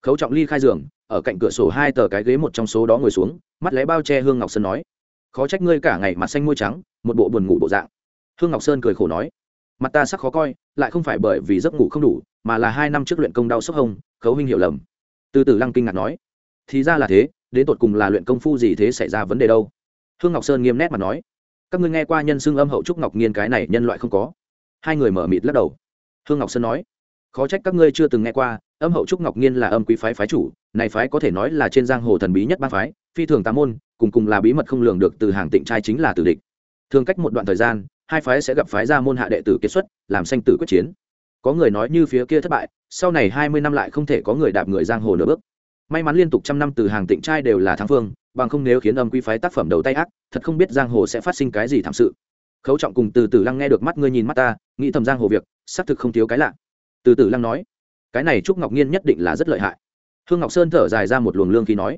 khấu trọng ly khai giường, ở cạnh cửa sổ hai tờ cái ghế một trong số đó ngồi xuống, mắt lẽ bao che hương ngọc sơn nói, khó trách ngươi cả ngày mặt xanh môi trắng, một bộ buồn ngủ bộ dạng. Hương ngọc sơn cười khổ nói, mặt ta sắc khó coi, lại không phải bởi vì giấc ngủ không đủ, mà là hai năm trước luyện công đau sốc hông, khấu huynh hiểu lầm. Từ từ lăng kinh ngạc nói, thì ra là thế, đến tột cùng là luyện công phu gì thế xảy ra vấn đề đâu? Hương ngọc sơn nghiêm nét mà nói, các ngươi nghe qua nhân xưng âm hậu trúc ngọc nghiên cái này nhân loại không có? Hai người mở mịt lắc đầu. Hương ngọc sơn nói, khó trách các ngươi chưa từng nghe qua âm hậu trúc ngọc nghiên là âm quý phái phái chủ, này phái có thể nói là trên giang hồ thần bí nhất ba phái, phi thường tám môn, cùng cùng là bí mật không lường được từ hàng tịnh trai chính là tử địch. Thường cách một đoạn thời gian, hai phái sẽ gặp phái ra môn hạ đệ tử kết xuất, làm sanh tử quyết chiến. Có người nói như phía kia thất bại, sau này hai mươi năm lại không thể có người đạp người giang hồ nửa bước. May mắn liên tục trăm năm từ hàng tịnh trai đều là thắng phương, bằng không nếu khiến âm quý phái tác phẩm đầu tay ác, thật không biết giang hồ sẽ phát sinh cái gì thảm sự. Khấu trọng cùng từ từ lăng nghe được mắt ngươi nhìn mắt ta, nghĩ thầm giang hồ việc, xác thực không thiếu cái lạ. Từ từ lăng nói cái này trúc ngọc nhiên nhất định là rất lợi hại. Hương ngọc sơn thở dài ra một luồng lương khi nói,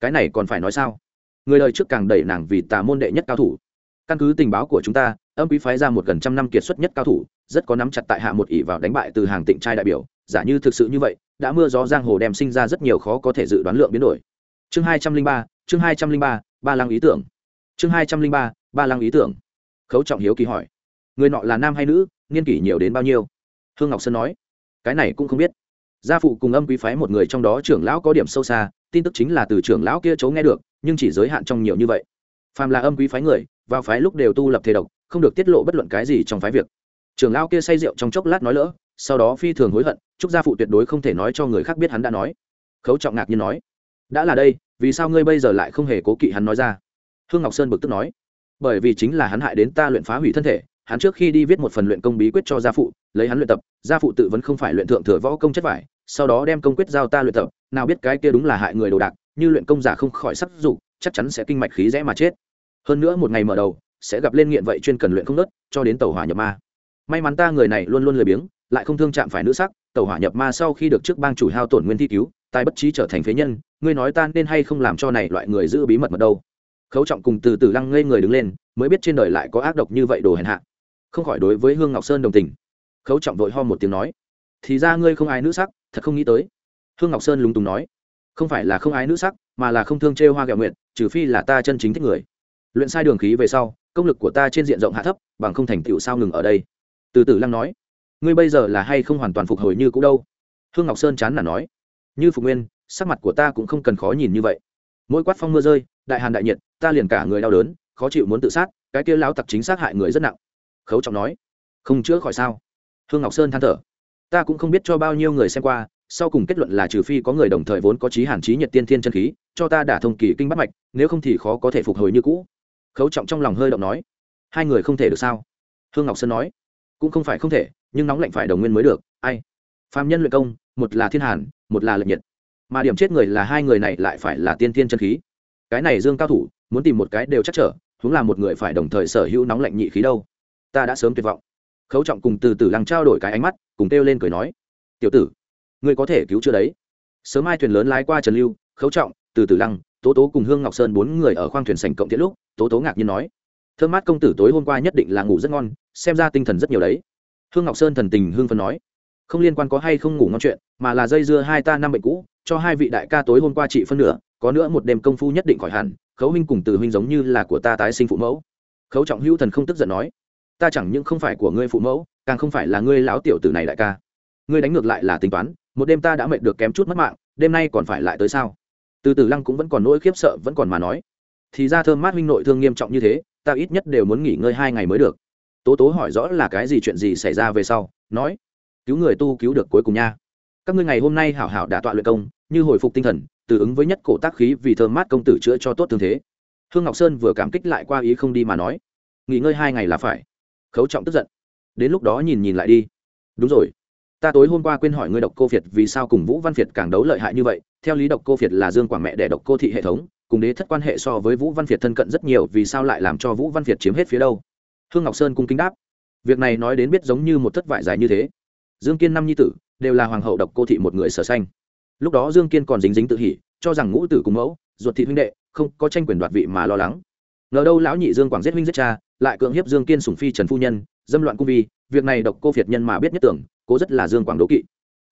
cái này còn phải nói sao? Người đời trước càng đẩy nàng vì tà môn đệ nhất cao thủ. Căn cứ tình báo của chúng ta, âm quý phái ra một gần trăm năm kiệt xuất nhất cao thủ, rất có nắm chặt tại hạ một ỷ vào đánh bại từ hàng tịnh trai đại biểu. Giả như thực sự như vậy, đã mưa gió giang hồ đem sinh ra rất nhiều khó có thể dự đoán lượng biến đổi. Chương hai trăm linh ba, chương hai trăm linh ba ba lăng ý tưởng. Chương hai trăm linh ba ba lăng ý tưởng. Khấu trọng hiếu kỳ hỏi, người nọ là nam hay nữ, niên kỷ nhiều đến bao nhiêu? Hương ngọc sơn nói cái này cũng không biết. Gia phụ cùng âm quý phái một người trong đó trưởng lão có điểm sâu xa, tin tức chính là từ trưởng lão kia chấu nghe được, nhưng chỉ giới hạn trong nhiều như vậy. Phàm là âm quý phái người, vào phái lúc đều tu lập thể độc, không được tiết lộ bất luận cái gì trong phái việc. Trưởng lão kia say rượu trong chốc lát nói lỡ, sau đó phi thường hối hận, chúc gia phụ tuyệt đối không thể nói cho người khác biết hắn đã nói. Khấu trọng ngạc nhiên nói, đã là đây, vì sao ngươi bây giờ lại không hề cố kỵ hắn nói ra? Hương ngọc sơn bực tức nói, bởi vì chính là hắn hại đến ta luyện phá hủy thân thể hắn trước khi đi viết một phần luyện công bí quyết cho gia phụ, lấy hắn luyện tập, gia phụ tự vẫn không phải luyện thượng thừa võ công chất vải, sau đó đem công quyết giao ta luyện tập, nào biết cái kia đúng là hại người đồ đạc, như luyện công giả không khỏi sắc dục, chắc chắn sẽ kinh mạch khí rẽ mà chết. Hơn nữa một ngày mở đầu, sẽ gặp lên nghiện vậy chuyên cần luyện không nớt, cho đến tàu hỏa nhập ma. May mắn ta người này luôn luôn lười biếng, lại không thương chạm phải nữ sắc, tàu hỏa nhập ma sau khi được trước bang chủ hao tổn nguyên thi cứu tài bất trí trở thành phế nhân, ngươi nói ta nên hay không làm cho này loại người giữ bí mật mật đâu? Khấu trọng cùng từ từ lăng ngây người đứng lên, mới biết trên đời lại có ác độc như vậy đồ hèn hạ không khỏi đối với hương ngọc sơn đồng tình. Khấu trọng vội ho một tiếng nói, thì ra ngươi không ai nữ sắc, thật không nghĩ tới. Hương ngọc sơn lúng túng nói, không phải là không ái nữ sắc, mà là không thương trêu hoa gạo nguyện trừ phi là ta chân chính thích người. Luyện sai đường khí về sau, công lực của ta trên diện rộng hạ thấp, bằng không thành tựu sao ngừng ở đây. Từ Tử lăng nói, ngươi bây giờ là hay không hoàn toàn phục hồi như cũ đâu? Hương ngọc sơn chán là nói, như phục nguyên, sắc mặt của ta cũng không cần khó nhìn như vậy. Mỗi quát phong mưa rơi, đại hàn đại nhiệt, ta liền cả người đau đớn, khó chịu muốn tự sát, cái kia lão tặc chính sát hại người rất nặng khấu trọng nói, không chữa khỏi sao? Hương ngọc sơn than thở, ta cũng không biết cho bao nhiêu người xem qua, sau cùng kết luận là trừ phi có người đồng thời vốn có trí hàn trí nhiệt tiên thiên chân khí, cho ta đả thông kỳ kinh bắt mạch, nếu không thì khó có thể phục hồi như cũ. Khấu trọng trong lòng hơi động nói, hai người không thể được sao? Hương ngọc sơn nói, cũng không phải không thể, nhưng nóng lạnh phải đồng nguyên mới được, ai? Phạm nhân luyện công, một là thiên hàn, một là lệnh nhiệt, mà điểm chết người là hai người này lại phải là tiên thiên chân khí. Cái này dương cao thủ, muốn tìm một cái đều chắc trở chúng là một người phải đồng thời sở hữu nóng lạnh nhị khí đâu ta đã sớm tuyệt vọng. Khấu trọng cùng từ từ lăng trao đổi cái ánh mắt, cùng kêu lên cười nói, tiểu tử, ngươi có thể cứu chưa đấy. Sớm mai thuyền lớn lái qua trần lưu, khấu trọng, từ từ lăng, tố tố cùng hương ngọc sơn bốn người ở khoang thuyền sành cộng thiện lúc, tố tố ngạc nhiên nói, thơm mát công tử tối hôm qua nhất định là ngủ rất ngon, xem ra tinh thần rất nhiều đấy. Hương ngọc sơn thần tình hương phân nói, không liên quan có hay không ngủ ngon chuyện, mà là dây dưa hai ta năm bệnh cũ, cho hai vị đại ca tối hôm qua chị phân nửa, có nữa một đêm công phu nhất định khỏi hẳn, khấu huynh cùng từ huynh giống như là của ta tái sinh phụ mẫu. Khấu trọng hữu thần không tức giận nói ta chẳng những không phải của ngươi phụ mẫu, càng không phải là ngươi lão tiểu tử này đại ca. Ngươi đánh ngược lại là tính toán, một đêm ta đã mệt được kém chút mất mạng, đêm nay còn phải lại tới sao? Từ từ lăng cũng vẫn còn nỗi khiếp sợ, vẫn còn mà nói. Thì ra thơm mát huynh nội thương nghiêm trọng như thế, ta ít nhất đều muốn nghỉ ngơi hai ngày mới được. Tố tố hỏi rõ là cái gì chuyện gì xảy ra về sau, nói, cứu người tu cứu được cuối cùng nha. Các ngươi ngày hôm nay hảo hảo đả tọa luyện công, như hồi phục tinh thần từ ứng với nhất cổ tác khí vì thơm mát công tử chữa cho tốt thương thế. Hương ngọc sơn vừa cảm kích lại qua ý không đi mà nói, nghỉ ngơi hai ngày là phải khấu trọng tức giận. Đến lúc đó nhìn nhìn lại đi. Đúng rồi. Ta tối hôm qua quên hỏi ngươi độc cô việt vì sao cùng vũ văn việt càng đấu lợi hại như vậy. Theo lý độc cô việt là dương quảng mẹ đẻ độc cô thị hệ thống, cùng đế thất quan hệ so với vũ văn việt thân cận rất nhiều, vì sao lại làm cho vũ văn việt chiếm hết phía đâu? Hương ngọc sơn cung kính đáp. Việc này nói đến biết giống như một thất vải dài như thế. Dương kiên năm nhi tử đều là hoàng hậu độc cô thị một người sở xanh lúc đó dương kiên còn dính dính tự hỉ, cho rằng ngũ tử cùng mẫu, ruột thị huynh đệ, không có tranh quyền đoạt vị mà lo lắng ngờ đâu lão nhị dương quảng giết huynh giết cha, lại cưỡng hiếp dương kiên sủng phi trần phu nhân, dâm loạn cung vi, việc này độc cô việt nhân mà biết nhất tưởng, cố rất là dương quảng đố kỵ.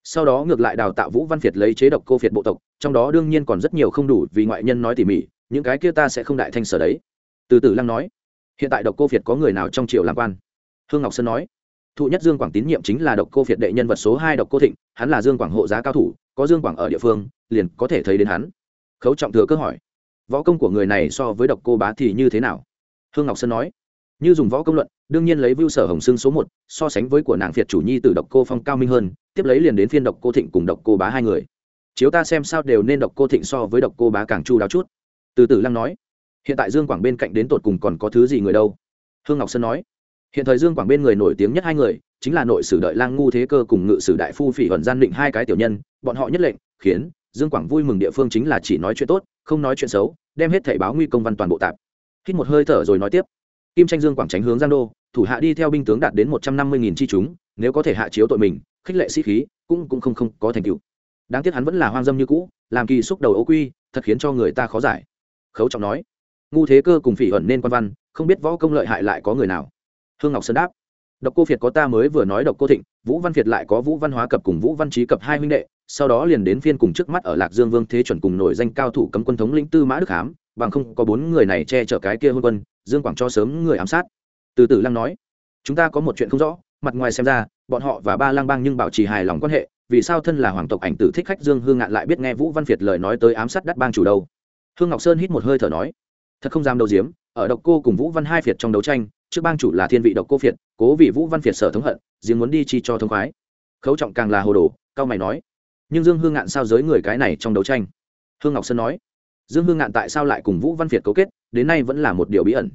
Sau đó ngược lại đào tạo vũ văn việt lấy chế độc cô việt bộ tộc, trong đó đương nhiên còn rất nhiều không đủ vì ngoại nhân nói tỉ mỉ, những cái kia ta sẽ không đại thanh sở đấy. Từ từ lăng nói, hiện tại độc cô việt có người nào trong triều làm quan? Hương ngọc sơn nói, thụ nhất dương quảng tín nhiệm chính là độc cô việt đệ nhân vật số hai độc cô thịnh, hắn là dương quảng hộ giá cao thủ, có dương quảng ở địa phương, liền có thể thấy đến hắn. Khấu trọng thừa cơ hỏi võ công của người này so với độc cô bá thì như thế nào? Hương ngọc sơn nói. Như dùng võ công luận, đương nhiên lấy vưu sở hồng xương số một, so sánh với của nàng việt chủ nhi từ độc cô phong cao minh hơn, tiếp lấy liền đến phiên độc cô thịnh cùng độc cô bá hai người. Chiếu ta xem sao đều nên độc cô thịnh so với độc cô bá càng chu đáo chút. Từ từ lăng nói. Hiện tại dương quảng bên cạnh đến tột cùng còn có thứ gì người đâu? Hương ngọc sơn nói. Hiện thời dương quảng bên người nổi tiếng nhất hai người, chính là nội sử đợi lang ngu thế cơ cùng ngự sử đại phu phỉ ẩn gian định hai cái tiểu nhân, bọn họ nhất lệnh, khiến dương quảng vui mừng địa phương chính là chỉ nói chuyện tốt, không nói chuyện xấu đem hết thảy báo nguy công văn toàn bộ tạp. Hít một hơi thở rồi nói tiếp. Kim tranh dương quảng tránh hướng giang đô, thủ hạ đi theo binh tướng đạt đến một trăm năm mươi nghìn chi chúng, nếu có thể hạ chiếu tội mình, khích lệ sĩ khí, cũng cũng không không có thành tựu. Đáng tiếc hắn vẫn là hoang dâm như cũ, làm kỳ xúc đầu ấu quy, thật khiến cho người ta khó giải. Khấu trọng nói, ngu thế cơ cùng phỉ ẩn nên quan văn, không biết võ công lợi hại lại có người nào? Hương ngọc sơn đáp, độc cô việt có ta mới vừa nói độc cô thịnh vũ văn việt lại có vũ văn hóa cập cùng vũ văn trí cập hai huynh đệ, sau đó liền đến phiên cùng trước mắt ở lạc dương vương thế chuẩn cùng nổi danh cao thủ cấm quân thống lĩnh tư mã đức hám, bằng không có bốn người này che chở cái kia hôn quân, dương quảng cho sớm người ám sát. Từ từ lăng nói, chúng ta có một chuyện không rõ, mặt ngoài xem ra, bọn họ và ba lang bang nhưng bảo trì hài lòng quan hệ, vì sao thân là hoàng tộc ảnh tử thích khách dương hương ngạn lại biết nghe vũ văn việt lời nói tới ám sát đắt bang chủ đâu? Hương ngọc sơn hít một hơi thở nói, thật không dám đầu diếm ở độc cô cùng vũ văn hai việt trong đấu tranh trước bang chủ là thiên vị độc cô phiệt, cố vị vũ văn Phiệt sở thống hận riêng muốn đi chi cho thống khoái. Khấu trọng càng là hồ đồ cao mày nói nhưng dương hương ngạn sao giới người cái này trong đấu tranh? Hương ngọc sơn nói dương hương ngạn tại sao lại cùng vũ văn việt cấu kết đến nay vẫn là một điều bí ẩn.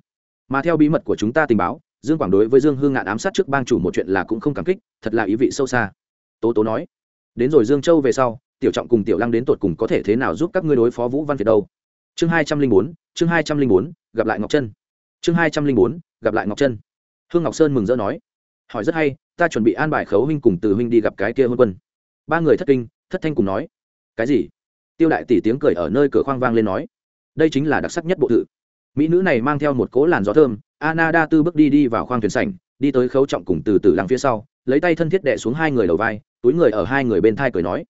Mà theo bí mật của chúng ta tình báo dương quảng đối với dương hương ngạn ám sát trước bang chủ một chuyện là cũng không cảm kích thật là ý vị sâu xa. Tố tố nói đến rồi dương châu về sau tiểu trọng cùng tiểu lăng đến tột cùng có thể thế nào giúp các ngươi đối phó vũ văn việt đâu? Chương hai trăm linh bốn chương hai trăm linh bốn gặp lại ngọc trân chương hai trăm linh bốn, gặp lại ngọc trân. Hương ngọc sơn mừng rỡ nói, hỏi rất hay, ta chuẩn bị an bài khấu huynh cùng từ huynh đi gặp cái kia hôn quân. Ba người thất kinh, thất thanh cùng nói, cái gì? Tiêu đại tỷ tiếng cười ở nơi cửa khoang vang lên nói, đây chính là đặc sắc nhất bộ thự. Mỹ nữ này mang theo một cỗ làn gió thơm ana đa tư bước đi đi vào khoang thuyền sảnh, đi tới khấu trọng cùng từ từ làng phía sau, lấy tay thân thiết đệ xuống hai người đầu vai, túi người ở hai người bên thai cười nói,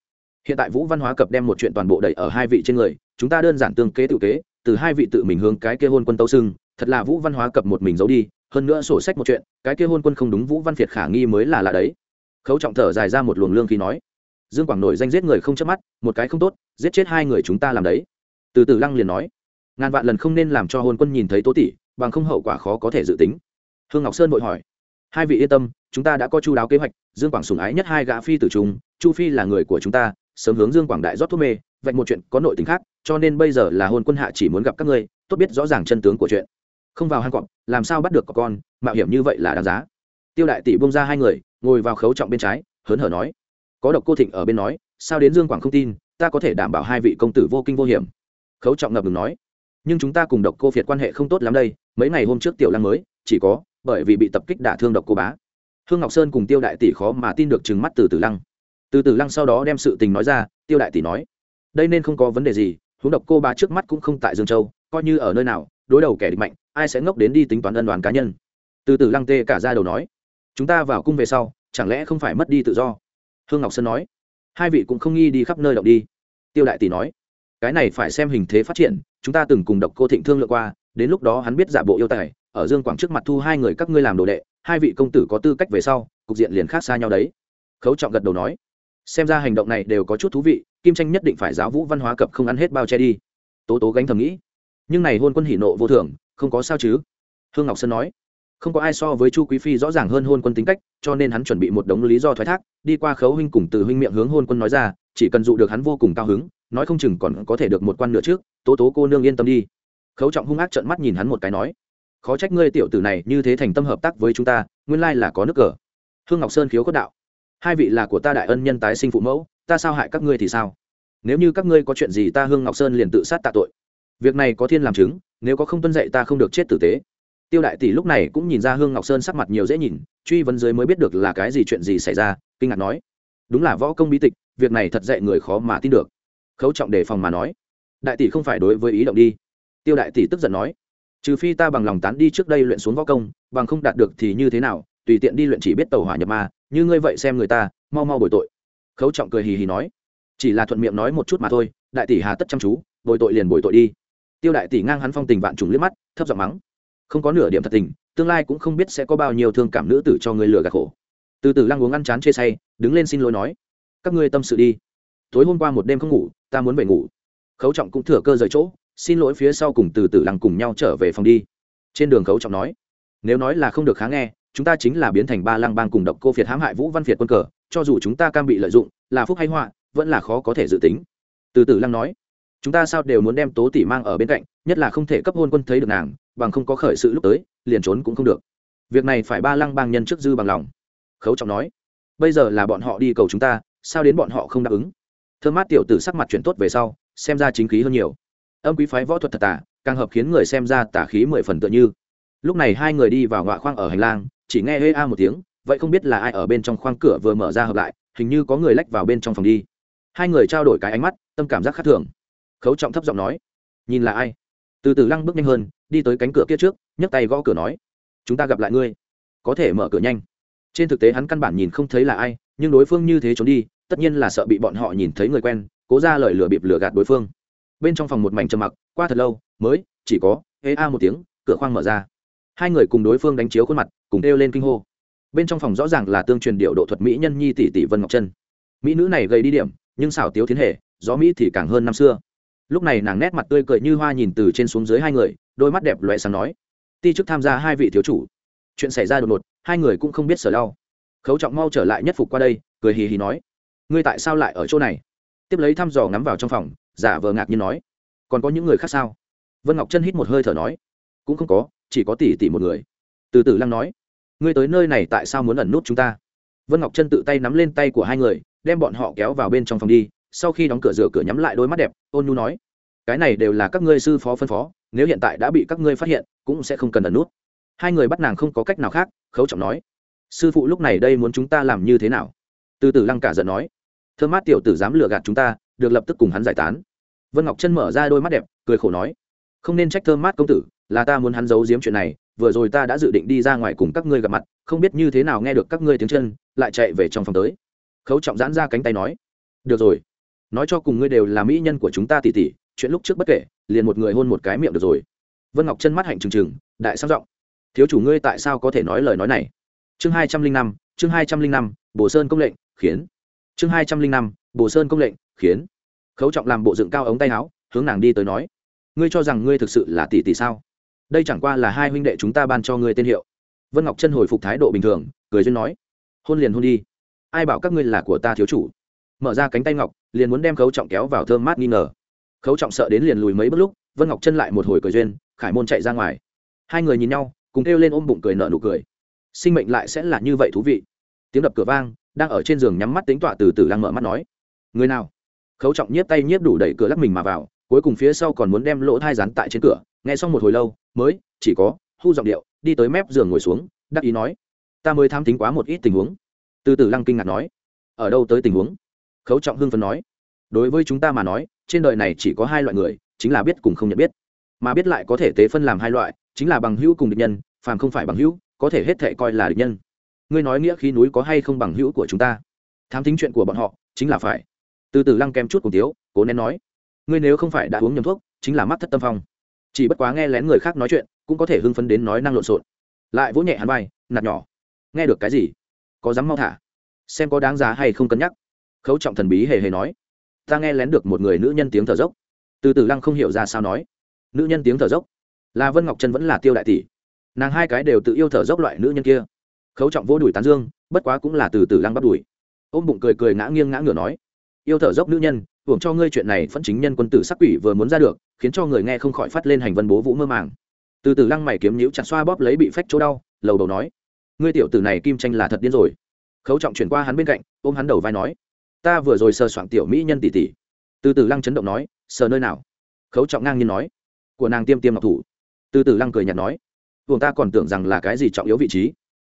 hiện tại vũ văn hóa cập đem một chuyện toàn bộ đẩy ở hai vị trên người, chúng ta đơn giản tương kế tự kế, từ hai vị tự mình hướng cái kia hôn quân tâu sưng thật là vũ văn hóa cập một mình giấu đi, hơn nữa sổ sách một chuyện, cái kia hôn quân không đúng vũ văn việt khả nghi mới là lạ đấy. Khấu trọng thở dài ra một luồng lương khi nói, dương quảng nổi danh giết người không chớp mắt, một cái không tốt, giết chết hai người chúng ta làm đấy. Từ từ lăng liền nói, ngàn vạn lần không nên làm cho hôn quân nhìn thấy tố tỷ bằng không hậu quả khó có thể dự tính. Hương ngọc sơn vội hỏi, hai vị yên tâm, chúng ta đã có chu đáo kế hoạch, dương quảng sùng ái nhất hai gã phi tử trung chu phi là người của chúng ta, sớm hướng dương quảng đại rót thuốc mê, vạch một chuyện có nội tình khác, cho nên bây giờ là hôn quân hạ chỉ muốn gặp các ngươi, tốt biết rõ ràng chân tướng của chuyện không vào hang cọp, làm sao bắt được có con, mạo hiểm như vậy là đáng giá. Tiêu đại tỷ bông ra hai người, ngồi vào khấu trọng bên trái, hớn hở nói. Có độc cô thịnh ở bên nói, sao đến dương quảng không tin, ta có thể đảm bảo hai vị công tử vô kinh vô hiểm. Khấu trọng ngập ngừng nói. Nhưng chúng ta cùng độc cô phiệt quan hệ không tốt lắm đây, mấy ngày hôm trước tiểu lăng mới, chỉ có, bởi vì bị tập kích đả thương độc cô bá. Hương ngọc sơn cùng tiêu đại tỷ khó mà tin được chừng mắt từ từ lăng. Từ từ lăng sau đó đem sự tình nói ra, tiêu đại tỷ nói. Đây nên không có vấn đề gì, huống độc cô bá trước mắt cũng không tại dương châu, coi như ở nơi nào, đối đầu kẻ địch mạnh ai sẽ ngốc đến đi tính toán ân đoàn cá nhân? Từ từ lăng tê cả ra đầu nói. Chúng ta vào cung về sau, chẳng lẽ không phải mất đi tự do? Hương ngọc sơn nói. Hai vị cũng không nghi đi khắp nơi động đi. Tiêu đại tỷ nói. Cái này phải xem hình thế phát triển, chúng ta từng cùng độc cô thịnh thương lượng qua, đến lúc đó hắn biết giả bộ yêu tài, ở dương quảng trước mặt thu hai người các ngươi làm đồ đệ, hai vị công tử có tư cách về sau, cục diện liền khác xa nhau đấy. Khấu trọng gật đầu nói. Xem ra hành động này đều có chút thú vị, kim tranh nhất định phải giáo vũ văn hóa cập không ăn hết bao che đi. Tố tố gánh thầm nghĩ. Nhưng này hôn quân hỷ nộ vô thường không có sao chứ? Hương ngọc sơn nói, không có ai so với chu quý phi rõ ràng hơn hôn quân tính cách, cho nên hắn chuẩn bị một đống lý do thoái thác, đi qua khấu huynh cùng từ huynh miệng hướng hôn quân nói ra, chỉ cần dụ được hắn vô cùng cao hứng, nói không chừng còn có thể được một quan nữa trước, tố tố cô nương yên tâm đi. Khấu trọng hung ác trợn mắt nhìn hắn một cái nói, khó trách ngươi tiểu tử này như thế thành tâm hợp tác với chúng ta, nguyên lai là có nước cờ. Hương ngọc sơn khiếu cốt đạo, hai vị là của ta đại ân nhân tái sinh phụ mẫu, ta sao hại các ngươi thì sao? Nếu như các ngươi có chuyện gì ta hương ngọc sơn liền tự sát tạ tội. Việc này có thiên làm chứng nếu có không tuân dạy ta không được chết tử tế. Tiêu đại tỷ lúc này cũng nhìn ra hương ngọc sơn sắc mặt nhiều dễ nhìn, truy vấn dưới mới biết được là cái gì chuyện gì xảy ra, kinh ngạc nói. Đúng là võ công bí tịch, việc này thật dạy người khó mà tin được. Khấu trọng đề phòng mà nói. Đại tỷ không phải đối với ý động đi. Tiêu đại tỷ tức giận nói. Trừ phi ta bằng lòng tán đi trước đây luyện xuống võ công, bằng không đạt được thì như thế nào, tùy tiện đi luyện chỉ biết tàu hỏa nhập ma, như ngươi vậy xem người ta, mau mau bồi tội. Khấu trọng cười hì hì nói. Chỉ là thuận miệng nói một chút mà thôi, đại tỷ hà tất chăm chú, bồi tội liền bồi tội đi tiêu đại tỷ ngang hắn phong tình vạn trùng liếc mắt, thấp giọng mắng. Không có nửa điểm thật tình, tương lai cũng không biết sẽ có bao nhiêu thương cảm nữ tử cho người lừa gạt khổ. Từ từ lăng uống ăn chán chê say, đứng lên xin lỗi nói. Các ngươi tâm sự đi. Tối hôm qua một đêm không ngủ, ta muốn về ngủ. Khấu trọng cũng thừa cơ rời chỗ, xin lỗi phía sau cùng từ từ lăng cùng nhau trở về phòng đi. Trên đường khấu trọng nói, nếu nói là không được khá nghe, chúng ta chính là biến thành ba lăng bang cùng độc cô phiệt hãm hại vũ văn phiệt quân cờ, cho dù chúng ta cam bị lợi dụng, là phúc hay họa, vẫn là khó có thể dự tính. Từ từ lăng nói chúng ta sao đều muốn đem tố tỷ mang ở bên cạnh, nhất là không thể cấp hôn quân thấy được nàng, bằng không có khởi sự lúc tới, liền trốn cũng không được. Việc này phải ba lăng bang nhân trước dư bằng lòng. Khấu trọng nói. Bây giờ là bọn họ đi cầu chúng ta, sao đến bọn họ không đáp ứng? Thơ mát tiểu tử sắc mặt chuyển tốt về sau, xem ra chính khí hơn nhiều. Âm quý phái võ thuật thật tả càng hợp khiến người xem ra tả khí mười phần tựa như. Lúc này hai người đi vào ngọa khoang ở hành lang, chỉ nghe hê a một tiếng, vậy không biết là ai ở bên trong khoang cửa vừa mở ra hợp lại, hình như có người lách vào bên trong phòng đi. Hai người trao đổi cái ánh mắt, tâm cảm giác khác thường khấu trọng thấp giọng nói, nhìn là ai? Từ từ lăng bước nhanh hơn, đi tới cánh cửa kia trước, nhấc tay gõ cửa nói, chúng ta gặp lại ngươi. Có thể mở cửa nhanh. Trên thực tế hắn căn bản nhìn không thấy là ai, nhưng đối phương như thế trốn đi, tất nhiên là sợ bị bọn họ nhìn thấy người quen, cố ra lời lừa bịp lừa gạt đối phương. Bên trong phòng một mảnh trầm mặc, qua thật lâu, mới, chỉ có hê a một tiếng, cửa khoang mở ra. Hai người cùng đối phương đánh chiếu khuôn mặt, cùng kêu lên kinh hô. Bên trong phòng rõ ràng là tương truyền điệu độ thuật mỹ nhân nhi tỷ tỷ vân ngọc trân. Mỹ nữ này gây đi điểm, nhưng xảo tiếu thiến hệ, gió mỹ thì càng hơn năm xưa lúc này nàng nét mặt tươi cười như hoa nhìn từ trên xuống dưới hai người, đôi mắt đẹp loẹ sáng nói, ti chức tham gia hai vị thiếu chủ. Chuyện xảy ra đột ngột, hai người cũng không biết sở đau khấu trọng mau trở lại nhất phục qua đây, cười hì hì nói, ngươi tại sao lại ở chỗ này? Tiếp lấy thăm dò ngắm vào trong phòng, giả vờ ngạc nhiên nói, còn có những người khác sao? Vân ngọc chân hít một hơi thở nói, cũng không có, chỉ có tỷ tỷ một người. Từ từ lăng nói, ngươi tới nơi này tại sao muốn ẩn nút chúng ta? Vân ngọc chân tự tay nắm lên tay của hai người, đem bọn họ kéo vào bên trong phòng đi sau khi đóng cửa rửa cửa nhắm lại đôi mắt đẹp, ôn nhu nói, cái này đều là các ngươi sư phó phân phó, nếu hiện tại đã bị các ngươi phát hiện, cũng sẽ không cần ẩn nút. Hai người bắt nàng không có cách nào khác, khấu trọng nói, sư phụ lúc này đây muốn chúng ta làm như thế nào? Từ từ lăng cả giận nói thơ mát tiểu tử dám lừa gạt chúng ta, được lập tức cùng hắn giải tán. Vân ngọc chân mở ra đôi mắt đẹp, cười khổ nói, không nên trách thơ mát công tử, là ta muốn hắn giấu giếm chuyện này, vừa rồi ta đã dự định đi ra ngoài cùng các ngươi gặp mặt, không biết như thế nào nghe được các ngươi tiếng chân, lại chạy về trong phòng tới. Khấu trọng giãn ra cánh tay nói, được rồi nói cho cùng ngươi đều là mỹ nhân của chúng ta tỉ tỉ, chuyện lúc trước bất kể, liền một người hôn một cái miệng được rồi. Vân ngọc chân mắt hạnh trừng trừng, đại sang giọng. Thiếu chủ ngươi tại sao có thể nói lời nói này? Chương hai trăm linh năm, chương hai trăm linh năm, bồ sơn công lệnh, khiến. Chương hai trăm linh năm, bồ sơn công lệnh, khiến. Khấu trọng làm bộ dựng cao ống tay áo, hướng nàng đi tới nói. Ngươi cho rằng ngươi thực sự là tỷ tỷ sao? Đây chẳng qua là hai huynh đệ chúng ta ban cho ngươi tên hiệu. Vân ngọc chân hồi phục thái độ bình thường, cười duyên nói. Hôn liền hôn đi. Ai bảo các ngươi là của ta thiếu chủ? Mở ra cánh tay ngọc, liền muốn đem khấu trọng kéo vào thơm mát nghi ngờ. Khấu trọng sợ đến liền lùi mấy bước lúc, vân ngọc chân lại một hồi cười duyên, khải môn chạy ra ngoài. Hai người nhìn nhau, cùng kêu lên ôm bụng cười nợ nụ cười. Sinh mệnh lại sẽ là như vậy thú vị. Tiếng đập cửa vang, đang ở trên giường nhắm mắt tính tọa từ từ đang mở mắt nói. Người nào? Khấu trọng nhiếp tay nhiếp đủ đẩy cửa lắc mình mà vào, cuối cùng phía sau còn muốn đem lỗ thai rán tại trên cửa. Nghe xong một hồi lâu, mới, chỉ có, hu giọng điệu, đi tới mép giường ngồi xuống, đắc ý nói. Ta mới tham tính quá một ít tình huống. Từ từ lăng kinh ngạc nói. Ở đâu tới tình huống? Khấu trọng hưng phấn nói, đối với chúng ta mà nói, trên đời này chỉ có hai loại người, chính là biết cùng không nhận biết. Mà biết lại có thể tế phân làm hai loại, chính là bằng hữu cùng địch nhân, phàm không phải bằng hữu, có thể hết thệ coi là địch nhân. Ngươi nói nghĩa khí núi có hay không bằng hữu của chúng ta? Thám tính chuyện của bọn họ, chính là phải. Từ từ lăng kem chút cùng tiếu, cố nén nói, ngươi nếu không phải đã uống nhầm thuốc, chính là mắt thất tâm phong. Chỉ bất quá nghe lén người khác nói chuyện, cũng có thể hưng phấn đến nói năng lộn xộn. Lại vỗ nhẹ hắn vai, nạt nhỏ, nghe được cái gì? Có dám mau thả? Xem có đáng giá hay không cân nhắc khấu trọng thần bí hề hề nói. Ta nghe lén được một người nữ nhân tiếng thở dốc. Từ từ lăng không hiểu ra sao nói. Nữ nhân tiếng thở dốc? Là vân ngọc trân vẫn là tiêu đại tỷ? Nàng hai cái đều tự yêu thở dốc loại nữ nhân kia. Khấu trọng vô đùi tán dương, bất quá cũng là từ từ lăng bắt đùi ôm bụng cười cười ngã nghiêng ngã ngửa nói. Yêu thở dốc nữ nhân, hưởng cho ngươi chuyện này phẫn chính nhân quân tử sắc quỷ vừa muốn ra được, khiến cho người nghe không khỏi phát lên hành vân bố vũ mơ màng. Từ từ lăng mày kiếm nhíu chặt xoa bóp lấy bị phách chỗ đau, lầu đầu nói. Ngươi tiểu tử này kim tranh là thật điên rồi. Khấu trọng chuyển qua hắn bên cạnh, ôm hắn đầu vai nói ta vừa rồi sờ soạn tiểu mỹ nhân tỷ tỷ từ từ lăng chấn động nói, sờ nơi nào? Khấu trọng ngang nhiên nói. Của nàng tiêm tiêm ngọc thủ. Từ từ lăng cười nhạt nói buồng ta còn tưởng rằng là cái gì trọng yếu vị trí.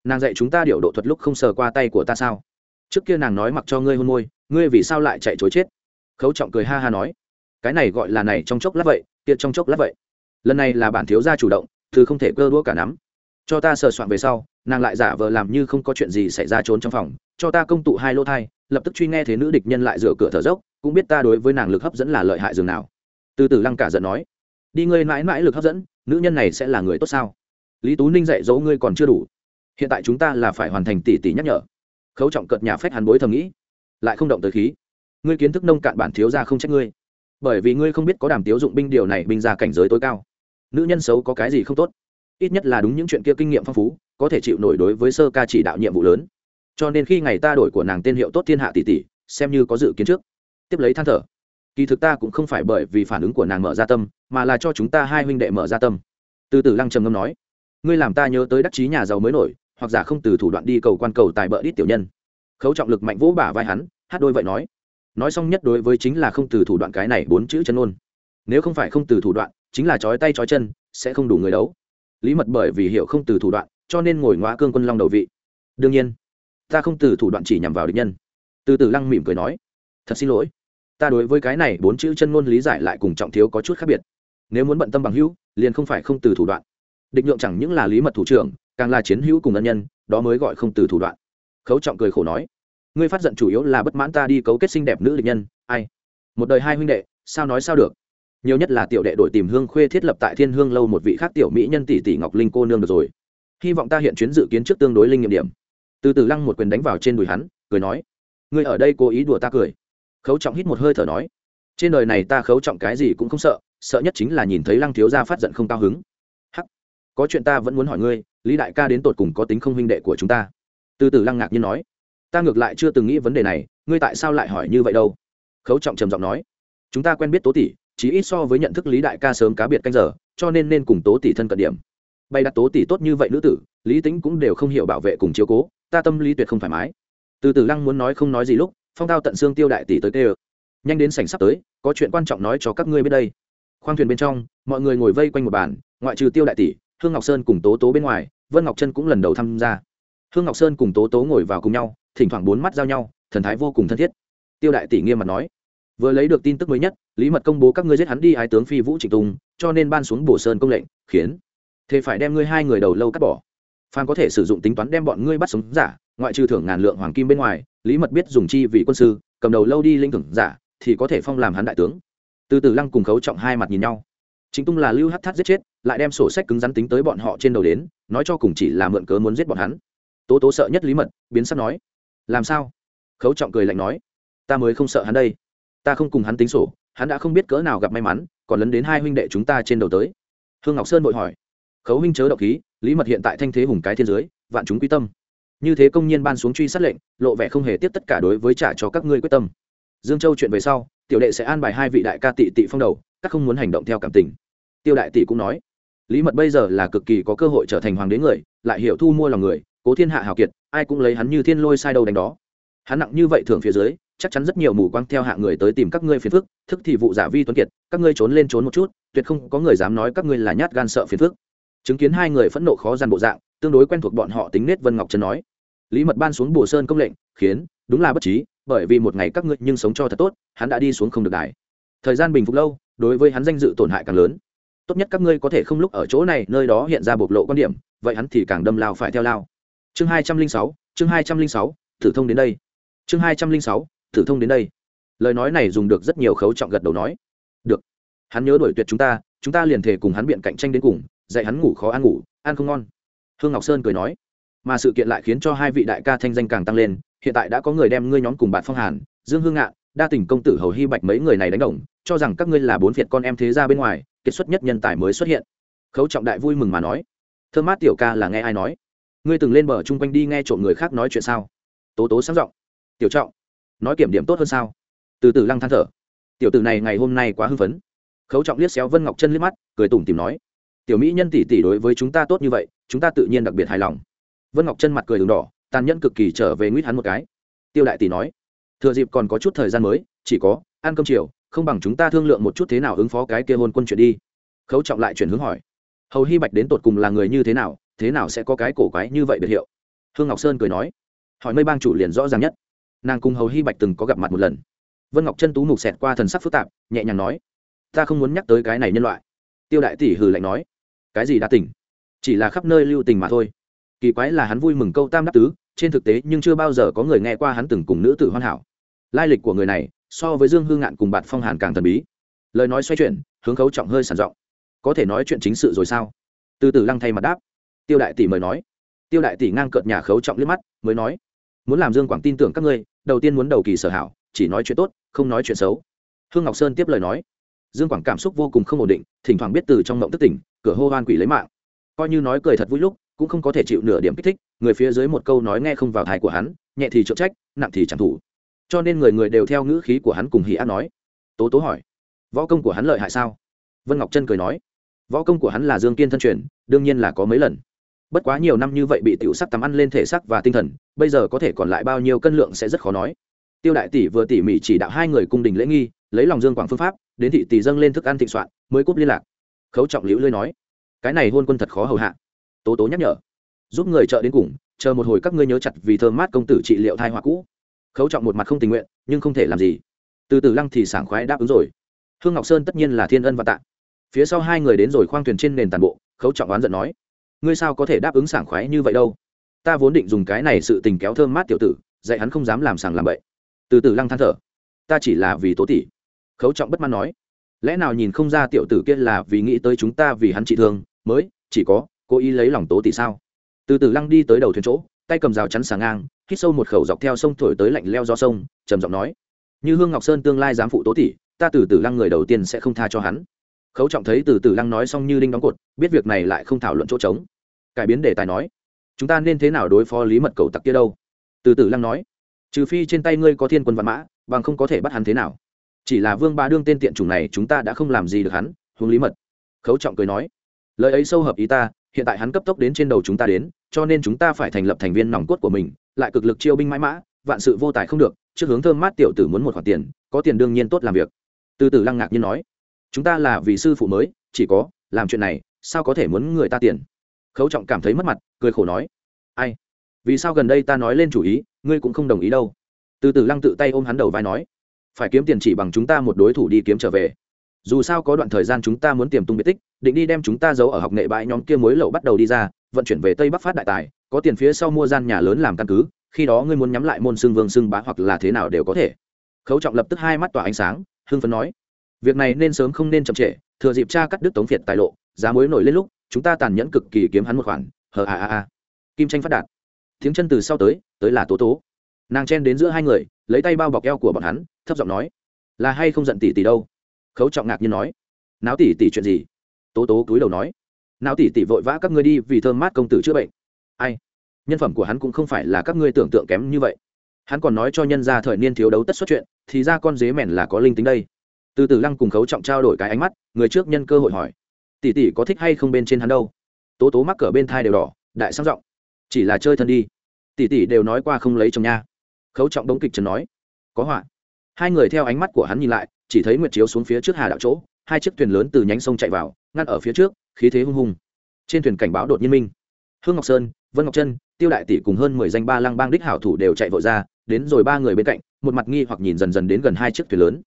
Nàng dạy chúng ta điệu độ thuật lúc không sờ qua tay của ta sao? Trước kia nàng nói mặc cho ngươi hôn môi, ngươi vì sao lại chạy chối chết? Khấu trọng cười ha ha nói, cái này gọi là này trong chốc lát vậy, kia trong chốc lát vậy. Lần này là bản thiếu gia chủ động, thứ không thể cơ đũa cả nắm. Cho ta sờ soạn về sau nàng lại giả vờ làm như không có chuyện gì xảy ra trốn trong phòng, cho ta công tụ hai lỗ thai, lập tức truy nghe thế nữ địch nhân lại rửa cửa thở dốc, cũng biết ta đối với nàng lực hấp dẫn là lợi hại dường nào. Từ từ lăng cả giận nói, đi ngươi mãi mãi lực hấp dẫn, nữ nhân này sẽ là người tốt sao? Lý tú ninh dạy dỗ ngươi còn chưa đủ. Hiện tại chúng ta là phải hoàn thành tỷ tỷ nhắc nhở. Khấu trọng cợt nhà phách hàn bối thầm nghĩ, lại không động tới khí. Ngươi kiến thức nông cạn bản thiếu ra không trách ngươi. Bởi vì ngươi không biết có đàm tiếu dụng binh điều này binh ra cảnh giới tối cao. Nữ nhân xấu có cái gì không tốt? Ít nhất là đúng những chuyện kia kinh nghiệm phong phú có thể chịu nổi đối với sơ ca chỉ đạo nhiệm vụ lớn. Cho nên khi ngày ta đổi của nàng tên hiệu tốt thiên hạ tỷ tỷ, xem như có dự kiến trước. Tiếp lấy than thở. Kỳ thực ta cũng không phải bởi vì phản ứng của nàng mở ra tâm, mà là cho chúng ta hai huynh đệ mở ra tâm. Từ từ lăng trầm ngâm nói. Ngươi làm ta nhớ tới đắc chí nhà giàu mới nổi, hoặc giả không từ thủ đoạn đi cầu quan cầu tài bợ đít tiểu nhân. Khấu trọng lực mạnh vỗ bả vai hắn, hát đôi vậy nói. Nói xong nhất đối với chính là không từ thủ đoạn cái này bốn chữ chân ôn nếu không phải không từ thủ đoạn, chính là chói tay chói chân, sẽ không đủ người đấu. Lý mật bởi vì hiểu không từ thủ đoạn cho nên ngồi ngõ cương quân long đầu vị. Đương nhiên, ta không từ thủ đoạn chỉ nhằm vào địch nhân. Từ từ lăng mỉm cười nói, thật xin lỗi. Ta đối với cái này bốn chữ chân ngôn lý giải lại cùng trọng thiếu có chút khác biệt. Nếu muốn bận tâm bằng hữu, liền không phải không từ thủ đoạn. Địch nhượng chẳng những là lý mật thủ trưởng, càng là chiến hữu cùng ân nhân, đó mới gọi không từ thủ đoạn. Khấu trọng cười khổ nói, ngươi phát giận chủ yếu là bất mãn ta đi cấu kết xinh đẹp nữ địch nhân, ai? Một đời hai huynh đệ, sao nói sao được? Nhiều nhất là tiểu đệ đổi tìm hương khuê thiết lập tại thiên hương lâu một vị khác tiểu mỹ nhân tỷ tỷ ngọc linh cô nương được rồi hy vọng ta hiện chuyến dự kiến trước tương đối linh nghiệm điểm. Từ từ lăng một quyền đánh vào trên đùi hắn, cười nói người ở đây cố ý đùa ta cười. Khấu trọng hít một hơi thở nói, trên đời này ta khấu trọng cái gì cũng không sợ sợ nhất chính là nhìn thấy lăng thiếu gia phát giận không cao hứng. Hắc, có chuyện ta vẫn muốn hỏi ngươi, lý đại ca đến tột cùng có tính không huynh đệ của chúng ta? Từ từ lăng ngạc nhiên nói, ta ngược lại chưa từng nghĩ vấn đề này, ngươi tại sao lại hỏi như vậy đâu? Khấu trọng trầm giọng nói, chúng ta quen biết tố tỷ chỉ ít so với nhận thức lý đại ca sớm cá biệt canh giờ, cho nên nên cùng tố tỷ thân cận điểm bày đặt tố tỷ tốt như vậy nữ tử, lý tính cũng đều không hiểu bảo vệ cùng chiếu cố, ta tâm lý tuyệt không thoải mái. Từ từ lăng muốn nói không nói gì lúc, phong tao tận xương tiêu đại tỷ tới tê nhanh đến sảnh sắp tới, có chuyện quan trọng nói cho các ngươi biết đây. Khoang thuyền bên trong, mọi người ngồi vây quanh một bàn, ngoại trừ tiêu đại tỷ, hương ngọc sơn cùng tố tố bên ngoài, vân ngọc trân cũng lần đầu tham gia. Hương ngọc sơn cùng tố tố ngồi vào cùng nhau, thỉnh thoảng bốn mắt giao nhau, thần thái vô cùng thân thiết. Tiêu đại tỷ nghiêm mặt nói, vừa lấy được tin tức mới nhất, lý mật công bố các ngươi giết hắn đi, ái tướng phi vũ trịnh tùng, cho nên ban xuống bổ sơn công lệnh, khiến thế phải đem ngươi hai người đầu lâu cắt bỏ. Phan có thể sử dụng tính toán đem bọn ngươi bắt sống giả, ngoại trừ thưởng ngàn lượng hoàng kim bên ngoài, lý mật biết dùng chi vì quân sư, cầm đầu lâu đi linh thưởng giả, thì có thể phong làm hắn đại tướng. Từ từ lăng cùng khấu trọng hai mặt nhìn nhau. Chính tung là lưu hát thắt giết chết, lại đem sổ sách cứng rắn tính tới bọn họ trên đầu đến, nói cho cùng chỉ là mượn cớ muốn giết bọn hắn. Tố tố sợ nhất lý mật, biến sắc nói. Làm sao? Khấu trọng cười lạnh nói. Ta mới không sợ hắn đây. Ta không cùng hắn tính sổ, hắn đã không biết cỡ nào gặp may mắn, còn lấn đến hai huynh đệ chúng ta trên đầu tới. Hương ngọc sơn vội hỏi khấu huynh chớ độc khí, lý mật hiện tại thanh thế hùng cái thiên giới, vạn chúng quy tâm. Như thế công nhiên ban xuống truy sát lệnh, lộ vẻ không hề tiếp tất cả đối với trả cho các ngươi quyết tâm. Dương châu chuyện về sau, tiểu đệ sẽ an bài hai vị đại ca tị tị phong đầu, các không muốn hành động theo cảm tình. Tiêu đại tỷ cũng nói, lý mật bây giờ là cực kỳ có cơ hội trở thành hoàng đế người, lại hiểu thu mua lòng người, cố thiên hạ hào kiệt, ai cũng lấy hắn như thiên lôi sai đầu đánh đó. Hắn nặng như vậy thường phía dưới, chắc chắn rất nhiều mù quang theo hạ người tới tìm các ngươi phiền phức, thức thì vụ giả vi tuấn kiệt, các ngươi trốn lên trốn một chút, tuyệt không có người dám nói các ngươi là nhát gan sợ phiền phức chứng kiến hai người phẫn nộ khó dằn bộ dạng, tương đối quen thuộc bọn họ tính nết vân ngọc trần nói. Lý mật ban xuống bồ sơn công lệnh, khiến, đúng là bất trí, bởi vì một ngày các ngươi nhưng sống cho thật tốt, hắn đã đi xuống không được đài. Thời gian bình phục lâu, đối với hắn danh dự tổn hại càng lớn. Tốt nhất các ngươi có thể không lúc ở chỗ này, nơi đó hiện ra bộc lộ quan điểm, vậy hắn thì càng đâm lao phải theo lao. Chương hai trăm linh sáu, chương hai trăm linh sáu, thử thông đến đây. Chương hai trăm linh sáu, thử thông đến đây. Lời nói này dùng được rất nhiều khấu trọng gật đầu nói. Được. Hắn nhớ đổi tuyệt chúng ta chúng ta liền thể cùng hắn biện cạnh tranh đến cùng dạy hắn ngủ khó ăn ngủ, ăn không ngon. Hương ngọc sơn cười nói, mà sự kiện lại khiến cho hai vị đại ca thanh danh càng tăng lên, hiện tại đã có người đem ngươi nhóm cùng bạn phong hàn, dương hương ngạn đa tình công tử hầu hy bạch mấy người này đánh đồng, cho rằng các ngươi là bốn việt con em thế ra bên ngoài, kiệt xuất nhất nhân tài mới xuất hiện. Khấu trọng đại vui mừng mà nói thơ mát tiểu ca là nghe ai nói? Ngươi từng lên bờ chung quanh đi nghe trộm người khác nói chuyện sao? Tố tố sáng giọng, tiểu trọng, nói kiểm điểm tốt hơn sao? Từ từ lăng than thở, tiểu tử này ngày hôm nay quá hưng phấn. Khấu trọng liếc xéo vân ngọc chân liếc mắt, cười tủm tìm nói tiểu mỹ nhân tỷ tỷ đối với chúng ta tốt như vậy, chúng ta tự nhiên đặc biệt hài lòng. Vân ngọc chân mặt cười đường đỏ, tàn nhẫn cực kỳ trở về nguyết hắn một cái. Tiêu đại tỷ nói, thừa dịp còn có chút thời gian mới, chỉ có, ăn cơm chiều, không bằng chúng ta thương lượng một chút thế nào ứng phó cái kia hôn quân chuyện đi. Khấu trọng lại chuyển hướng hỏi, hầu hy bạch đến tột cùng là người như thế nào thế nào sẽ có cái cổ quái như vậy biệt hiệu? Hương ngọc sơn cười nói, hỏi mây bang chủ liền rõ ràng nhất. Nàng cùng hầu hy bạch từng có gặp mặt một lần. Vân ngọc chân tú mục xẹt qua thần sắc phức tạp, nhẹ nhàng nói, ta không muốn nhắc tới cái này nhân loại. Tiêu đại tỷ hừ lạnh nói cái gì đã tỉnh? Chỉ là khắp nơi lưu tình mà thôi. Kỳ quái là hắn vui mừng câu tam đắc tứ, trên thực tế nhưng chưa bao giờ có người nghe qua hắn từng cùng nữ tử hoàn hảo. Lai lịch của người này, so với dương hương ngạn cùng bạt phong hàn càng thần bí. Lời nói xoay chuyển, hướng khấu trọng hơi sản giọng. Có thể nói chuyện chính sự rồi sao? Từ từ lăng thay mặt đáp. Tiêu đại tỷ mời nói. Tiêu đại tỷ ngang cợt nhà khấu trọng liếc mắt, mới nói. Muốn làm dương quảng tin tưởng các ngươi, đầu tiên muốn đầu kỳ sở hảo, chỉ nói chuyện tốt, không nói chuyện xấu. Hương ngọc sơn tiếp lời nói dương quảng cảm xúc vô cùng không ổn định, thỉnh thoảng biết từ trong mộng tức tỉnh, cửa hô hoan quỷ lấy mạng. Coi như nói cười thật vui lúc, cũng không có thể chịu nửa điểm kích thích, người phía dưới một câu nói nghe không vào thai của hắn, nhẹ thì trợ trách, nặng thì chẳng thủ. Cho nên người người đều theo ngữ khí của hắn cùng hỉ ác nói. Tố tố hỏi, võ công của hắn lợi hại sao? Vân ngọc trân cười nói, võ công của hắn là dương kiên thân truyền, đương nhiên là có mấy lần. Bất quá nhiều năm như vậy bị tiểu sắc tắm ăn lên thể sắc và tinh thần, bây giờ có thể còn lại bao nhiêu cân lượng sẽ rất khó nói. Tiêu đại tỷ vừa tỉ mỉ chỉ đạo hai người cung đình lễ nghi lấy lòng dương quảng phương pháp, đến thị tỷ dâng lên thức ăn thịnh soạn, mới cúp liên lạc. Khấu trọng liễu lưới nói, cái này hôn quân thật khó hầu hạ. Tố tố nhắc nhở, giúp người chợ đến cùng, chờ một hồi các ngươi nhớ chặt vì thơm mát công tử trị liệu thai họa cũ. Khấu trọng một mặt không tình nguyện, nhưng không thể làm gì. Từ từ lăng thì sảng khoái đáp ứng rồi. Hương ngọc sơn tất nhiên là thiên ân và tạ. Phía sau hai người đến rồi khoang thuyền trên nền tàn bộ, khấu trọng oán giận nói, ngươi sao có thể đáp ứng sảng khoái như vậy đâu? Ta vốn định dùng cái này sự tình kéo thơm mát tiểu tử, dạy hắn không dám làm sảng làm bậy. Từ từ lăng than thở, ta chỉ là vì tố tỷ khấu trọng bất mãn nói, lẽ nào nhìn không ra tiểu tử kia là vì nghĩ tới chúng ta vì hắn trị thương, mới chỉ có cố ý lấy lòng tố tỷ sao? Từ từ lăng đi tới đầu thuyền chỗ, tay cầm rào chắn sáng ngang, hít sâu một khẩu dọc theo sông thổi tới lạnh leo do sông, trầm giọng nói, như hương ngọc sơn tương lai dám phụ tố tỷ ta từ từ lăng người đầu tiên sẽ không tha cho hắn. Khấu trọng thấy từ từ lăng nói xong như đinh đóng cột, biết việc này lại không thảo luận chỗ trống. Cải biến đề tài nói, chúng ta nên thế nào đối phó lý mật cầu tặc kia đâu? Từ từ lăng nói, trừ phi trên tay ngươi có thiên quân văn mã, bằng không có thể bắt hắn thế nào chỉ là vương ba đương tên tiện chủng này chúng ta đã không làm gì được hắn hướng lý mật. Khấu trọng cười nói, lời ấy sâu hợp ý ta, hiện tại hắn cấp tốc đến trên đầu chúng ta đến, cho nên chúng ta phải thành lập thành viên nòng cốt của mình, lại cực lực chiêu binh mãi mã, vạn sự vô tài không được, trước hướng thơm mát tiểu tử muốn một khoản tiền, có tiền đương nhiên tốt làm việc. Từ từ lăng ngạc nhiên nói, chúng ta là vì sư phụ mới, chỉ có, làm chuyện này, sao có thể muốn người ta tiền? Khấu trọng cảm thấy mất mặt, cười khổ nói, ai? Vì sao gần đây ta nói lên chủ ý, ngươi cũng không đồng ý đâu? Từ từ lăng tự tay ôm hắn đầu vai nói phải kiếm tiền chỉ bằng chúng ta một đối thủ đi kiếm trở về. Dù sao có đoạn thời gian chúng ta muốn tiềm tung biệt tích, định đi đem chúng ta giấu ở học nghệ bãi nhóm kia mối lậu bắt đầu đi ra, vận chuyển về tây bắc phát đại tài, có tiền phía sau mua gian nhà lớn làm căn cứ, khi đó ngươi muốn nhắm lại môn xương vương xương bá hoặc là thế nào đều có thể. Khấu trọng lập tức hai mắt tỏa ánh sáng, hưng phấn nói, việc này nên sớm không nên chậm trễ, thừa dịp cha cắt đứt tống phiệt tài lộ, giá muối nổi lên lúc, chúng ta tàn nhẫn cực kỳ kiếm hắn một khoản, hờ à à à kim tranh phát đạt. Tiếng chân từ sau tới tới là tố tố. Nàng chen đến giữa hai người, lấy tay bao bọc eo của bọn hắn thấp giọng nói, là hay không giận tỷ tỷ đâu? Khấu trọng ngạc nhiên nói, náo tỷ tỷ chuyện gì? Tố tố túi đầu nói, náo tỷ tỷ vội vã các ngươi đi vì thơm mát công tử chữa bệnh. Ai? Nhân phẩm của hắn cũng không phải là các ngươi tưởng tượng kém như vậy. Hắn còn nói cho nhân ra thời niên thiếu đấu tất xuất chuyện, thì ra con dế mèn là có linh tính đây. Từ từ lăng cùng khấu trọng trao đổi cái ánh mắt, người trước nhân cơ hội hỏi, tỷ tỷ có thích hay không bên trên hắn đâu? Tố tố mắc cỡ bên thai đều đỏ, đại sang giọng, chỉ là chơi thân đi. Tỷ tỷ đều nói qua không lấy chồng nha. Khấu trọng đống kịch trần nói, có họa hai người theo ánh mắt của hắn nhìn lại, chỉ thấy nguyệt chiếu xuống phía trước hà đạo chỗ, hai chiếc thuyền lớn từ nhánh sông chạy vào, ngăn ở phía trước, khí thế hung hùng. Trên thuyền cảnh báo đột nhiên minh. Hương ngọc sơn, vân ngọc trân, tiêu đại tỷ cùng hơn mười danh ba lăng bang đích hảo thủ đều chạy vội ra, đến rồi ba người bên cạnh, một mặt nghi hoặc nhìn dần dần đến gần hai chiếc thuyền lớn.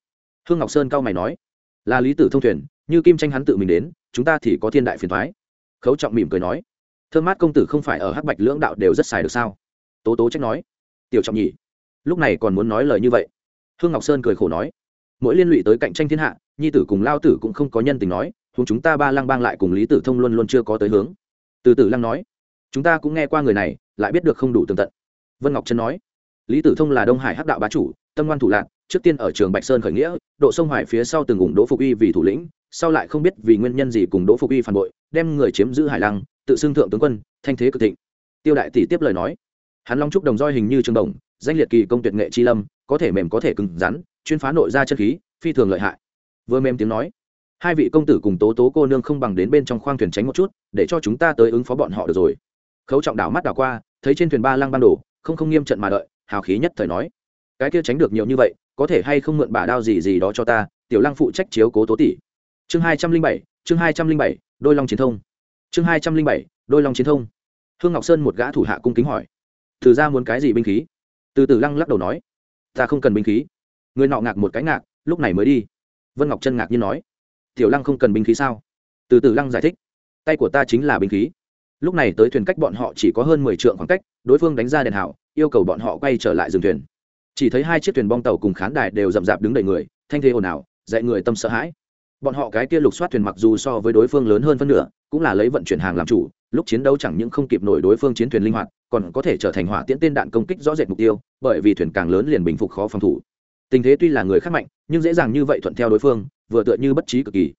Hương ngọc sơn cao mày nói, là lý tử thông thuyền, như kim tranh hắn tự mình đến, chúng ta thì có thiên đại phiền thoái khấu trọng mỉm cười nói, thơm mát công tử không phải ở hắc bạch lưỡng đạo đều rất xài được sao? Tố tố trách nói, tiểu trọng nhỉ, lúc này còn muốn nói lời như vậy hương ngọc sơn cười khổ nói, mỗi liên lụy tới cạnh tranh thiên hạ, nhi tử cùng lao tử cũng không có nhân tình nói chúng chúng ta ba lăng bang lại cùng lý tử thông luôn luôn chưa có tới hướng. Từ Tử lăng nói, chúng ta cũng nghe qua người này, lại biết được không đủ tường tận. Vân ngọc trân nói, lý tử thông là đông hải hắc đạo bá chủ, tâm ngoan thủ lạc, trước tiên ở trường bạch sơn khởi nghĩa, độ sông hoài phía sau từng ủng đỗ phục uy vì thủ lĩnh, sau lại không biết vì nguyên nhân gì cùng đỗ phục uy phản bội, đem người chiếm giữ hải lăng, tự xưng thượng tướng quân, thanh thế cực thịnh. Tiêu đại tỷ tiếp lời nói, hắn long trúc đồng roi hình như trường đồng danh liệt kỳ công tuyệt nghệ chi lâm, có thể mềm có thể cứng rắn, chuyên phá nội ra chân khí, phi thường lợi hại. Vừa mềm tiếng nói, hai vị công tử cùng tố tố cô nương không bằng đến bên trong khoang thuyền tránh một chút, để cho chúng ta tới ứng phó bọn họ được rồi. Khấu trọng đảo mắt đảo qua, thấy trên thuyền ba lăng ban đổ, không không nghiêm trận mà đợi, hào khí nhất thời nói, cái kia tránh được nhiều như vậy, có thể hay không mượn bả đao gì gì đó cho ta, tiểu lăng phụ trách chiếu cố tố tỷ. Chương hai trăm linh bảy, chương hai trăm linh bảy, đôi long chiến thông. Chương hai trăm linh bảy, đôi long chiến thông. Hương ngọc sơn một gã thủ hạ cung kính hỏi, thử ra muốn cái gì binh khí? Từ từ lăng lắc đầu nói, ta không cần binh khí. Người nọ ngạc một cái ngạc, lúc này mới đi. Vân ngọc chân ngạc nhiên nói, tiểu lăng không cần binh khí sao? Từ từ lăng giải thích, tay của ta chính là binh khí. Lúc này tới thuyền cách bọn họ chỉ có hơn mười t khoảng cách, đối phương đánh ra đèn hảo yêu cầu bọn họ quay trở lại dừng thuyền. Chỉ thấy hai chiếc thuyền bong tàu cùng khán đài đều rậm rạp đứng đầy người, thanh thế ồn ào, dạy người tâm sợ hãi bọn họ cái kia lục soát thuyền mặc dù so với đối phương lớn hơn phân nửa, cũng là lấy vận chuyển hàng làm chủ, lúc chiến đấu chẳng những không kịp nổi đối phương chiến thuyền linh hoạt, còn có thể trở thành hỏa tiễn tên đạn công kích rõ rệt mục tiêu, bởi vì thuyền càng lớn liền bình phục khó phòng thủ. Tình thế tuy là người khác mạnh, nhưng dễ dàng như vậy thuận theo đối phương, vừa tựa như bất trí cực kỳ.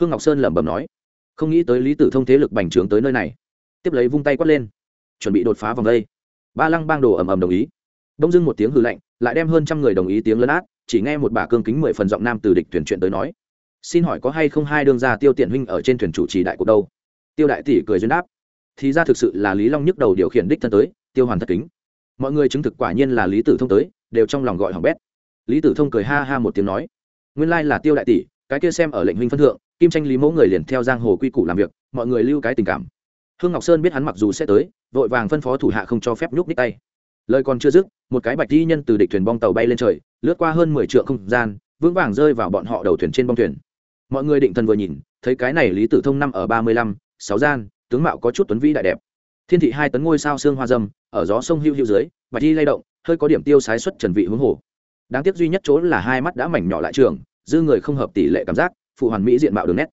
Hương ngọc sơn lẩm bẩm nói, không nghĩ tới lý tử thông thế lực bành trướng tới nơi này. Tiếp lấy vung tay quát lên, chuẩn bị đột phá vòng đây. Ba lăng bang đồ ầm ầm đồng ý. Đông dưng một tiếng hư lạnh, lại đem hơn trăm người đồng ý tiếng lấn át, chỉ nghe một bà cương kính mười phần giọng nam từ địch thuyền chuyện tới nói xin hỏi có hay không hai đương gia tiêu tiện huynh ở trên thuyền chủ trì đại cuộc đâu? Tiêu đại tỷ cười duyên đáp. Thì ra thực sự là lý long nhức đầu điều khiển đích thân tới, tiêu hoàn thất kính. Mọi người chứng thực quả nhiên là lý tử thông tới, đều trong lòng gọi hỏng bét. Lý tử thông cười ha ha một tiếng nói, nguyên lai là tiêu đại tỷ, cái kia xem ở lệnh huynh phân thượng, kim tranh lý mẫu người liền theo giang hồ quy củ làm việc, mọi người lưu cái tình cảm. Hương ngọc sơn biết hắn mặc dù sẽ tới, vội vàng phân phó thủ hạ không cho phép nhúc ních tay. Lời còn chưa dứt, một cái bạch di nhân từ địch thuyền bong tàu bay lên trời, lướt qua hơn mười triệu không gian, vững vàng rơi vào bọn họ đầu thuyền trên bong thuyền mọi người định thần vừa nhìn, thấy cái này lý tử thông năm ở ba mươi lăm, sáu gian, tướng mạo có chút tuấn vĩ đại đẹp. Thiên thị hai tấn ngôi sao xương hoa dâm, ở gió sông hưu hưu dưới, bạch di lay động, hơi có điểm tiêu sái xuất trần vị hướng hồ. Đáng tiếc duy nhất chỗ là hai mắt đã mảnh nhỏ lại trường, dư người không hợp tỷ lệ cảm giác, phụ hoàn mỹ diện mạo đường nét.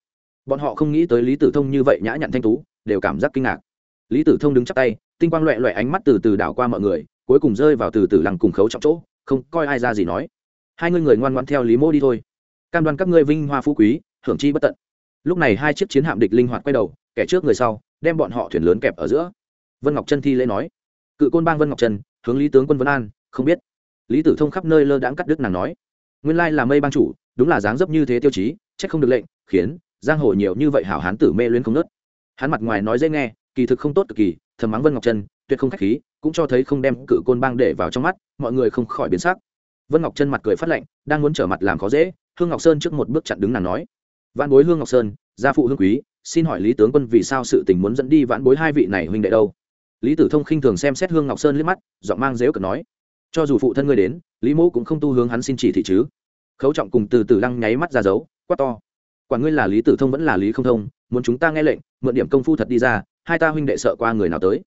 Bọn họ không nghĩ tới lý tử thông như vậy nhã nhặn thanh tú, đều cảm giác kinh ngạc. Lý tử thông đứng chắp tay, tinh quang loẹ loẹ ánh mắt từ từ đảo qua mọi người, cuối cùng rơi vào từ từ lằng cùng khấu trọng chỗ, không coi ai ra gì nói. Hai người người ngoan ngoan theo lý mô đi thôi. Cam đoan các ngươi vinh hoa phú quý hưởng chi bất tận. Lúc này hai chiếc chiến hạm địch linh hoạt quay đầu, kẻ trước người sau, đem bọn họ thuyền lớn kẹp ở giữa. Vân ngọc trân thi lễ nói. Cự côn bang vân ngọc trân hướng lý tướng quân vân an, không biết. Lý tử thông khắp nơi lơ đãng cắt đứt nàng nói. Nguyên lai là mây bang chủ, đúng là dáng dấp như thế tiêu chí trách không được lệnh, khiến giang hồ nhiều như vậy hảo hán tử mê luyến không nớt. Hắn mặt ngoài nói dễ nghe, kỳ thực không tốt cực kỳ, thầm mắng vân ngọc trân tuyệt không khách khí, cũng cho thấy không đem cự côn bang để vào trong mắt, mọi người không khỏi biến sắc. Vân ngọc trân mặt cười phát lạnh đang muốn trở mặt làm khó dễ, hương ngọc sơn trước một bước chặn đứng nàng nói. Vạn bối hương ngọc sơn, gia phụ hương quý, xin hỏi lý tướng quân vì sao sự tình muốn dẫn đi vãn bối hai vị này huynh đệ đâu? Lý tử thông khinh thường xem xét hương ngọc sơn liếc mắt, giọng mang dếu cợt nói, cho dù phụ thân ngươi đến, lý mẫu cũng không tu hướng hắn xin chỉ thị chứ. Khấu trọng cùng từ từ lăng nháy mắt ra dấu, quát to, quả ngươi là lý tử thông vẫn là lý không thông, muốn chúng ta nghe lệnh, mượn điểm công phu thật đi ra, hai ta huynh đệ sợ qua người nào tới?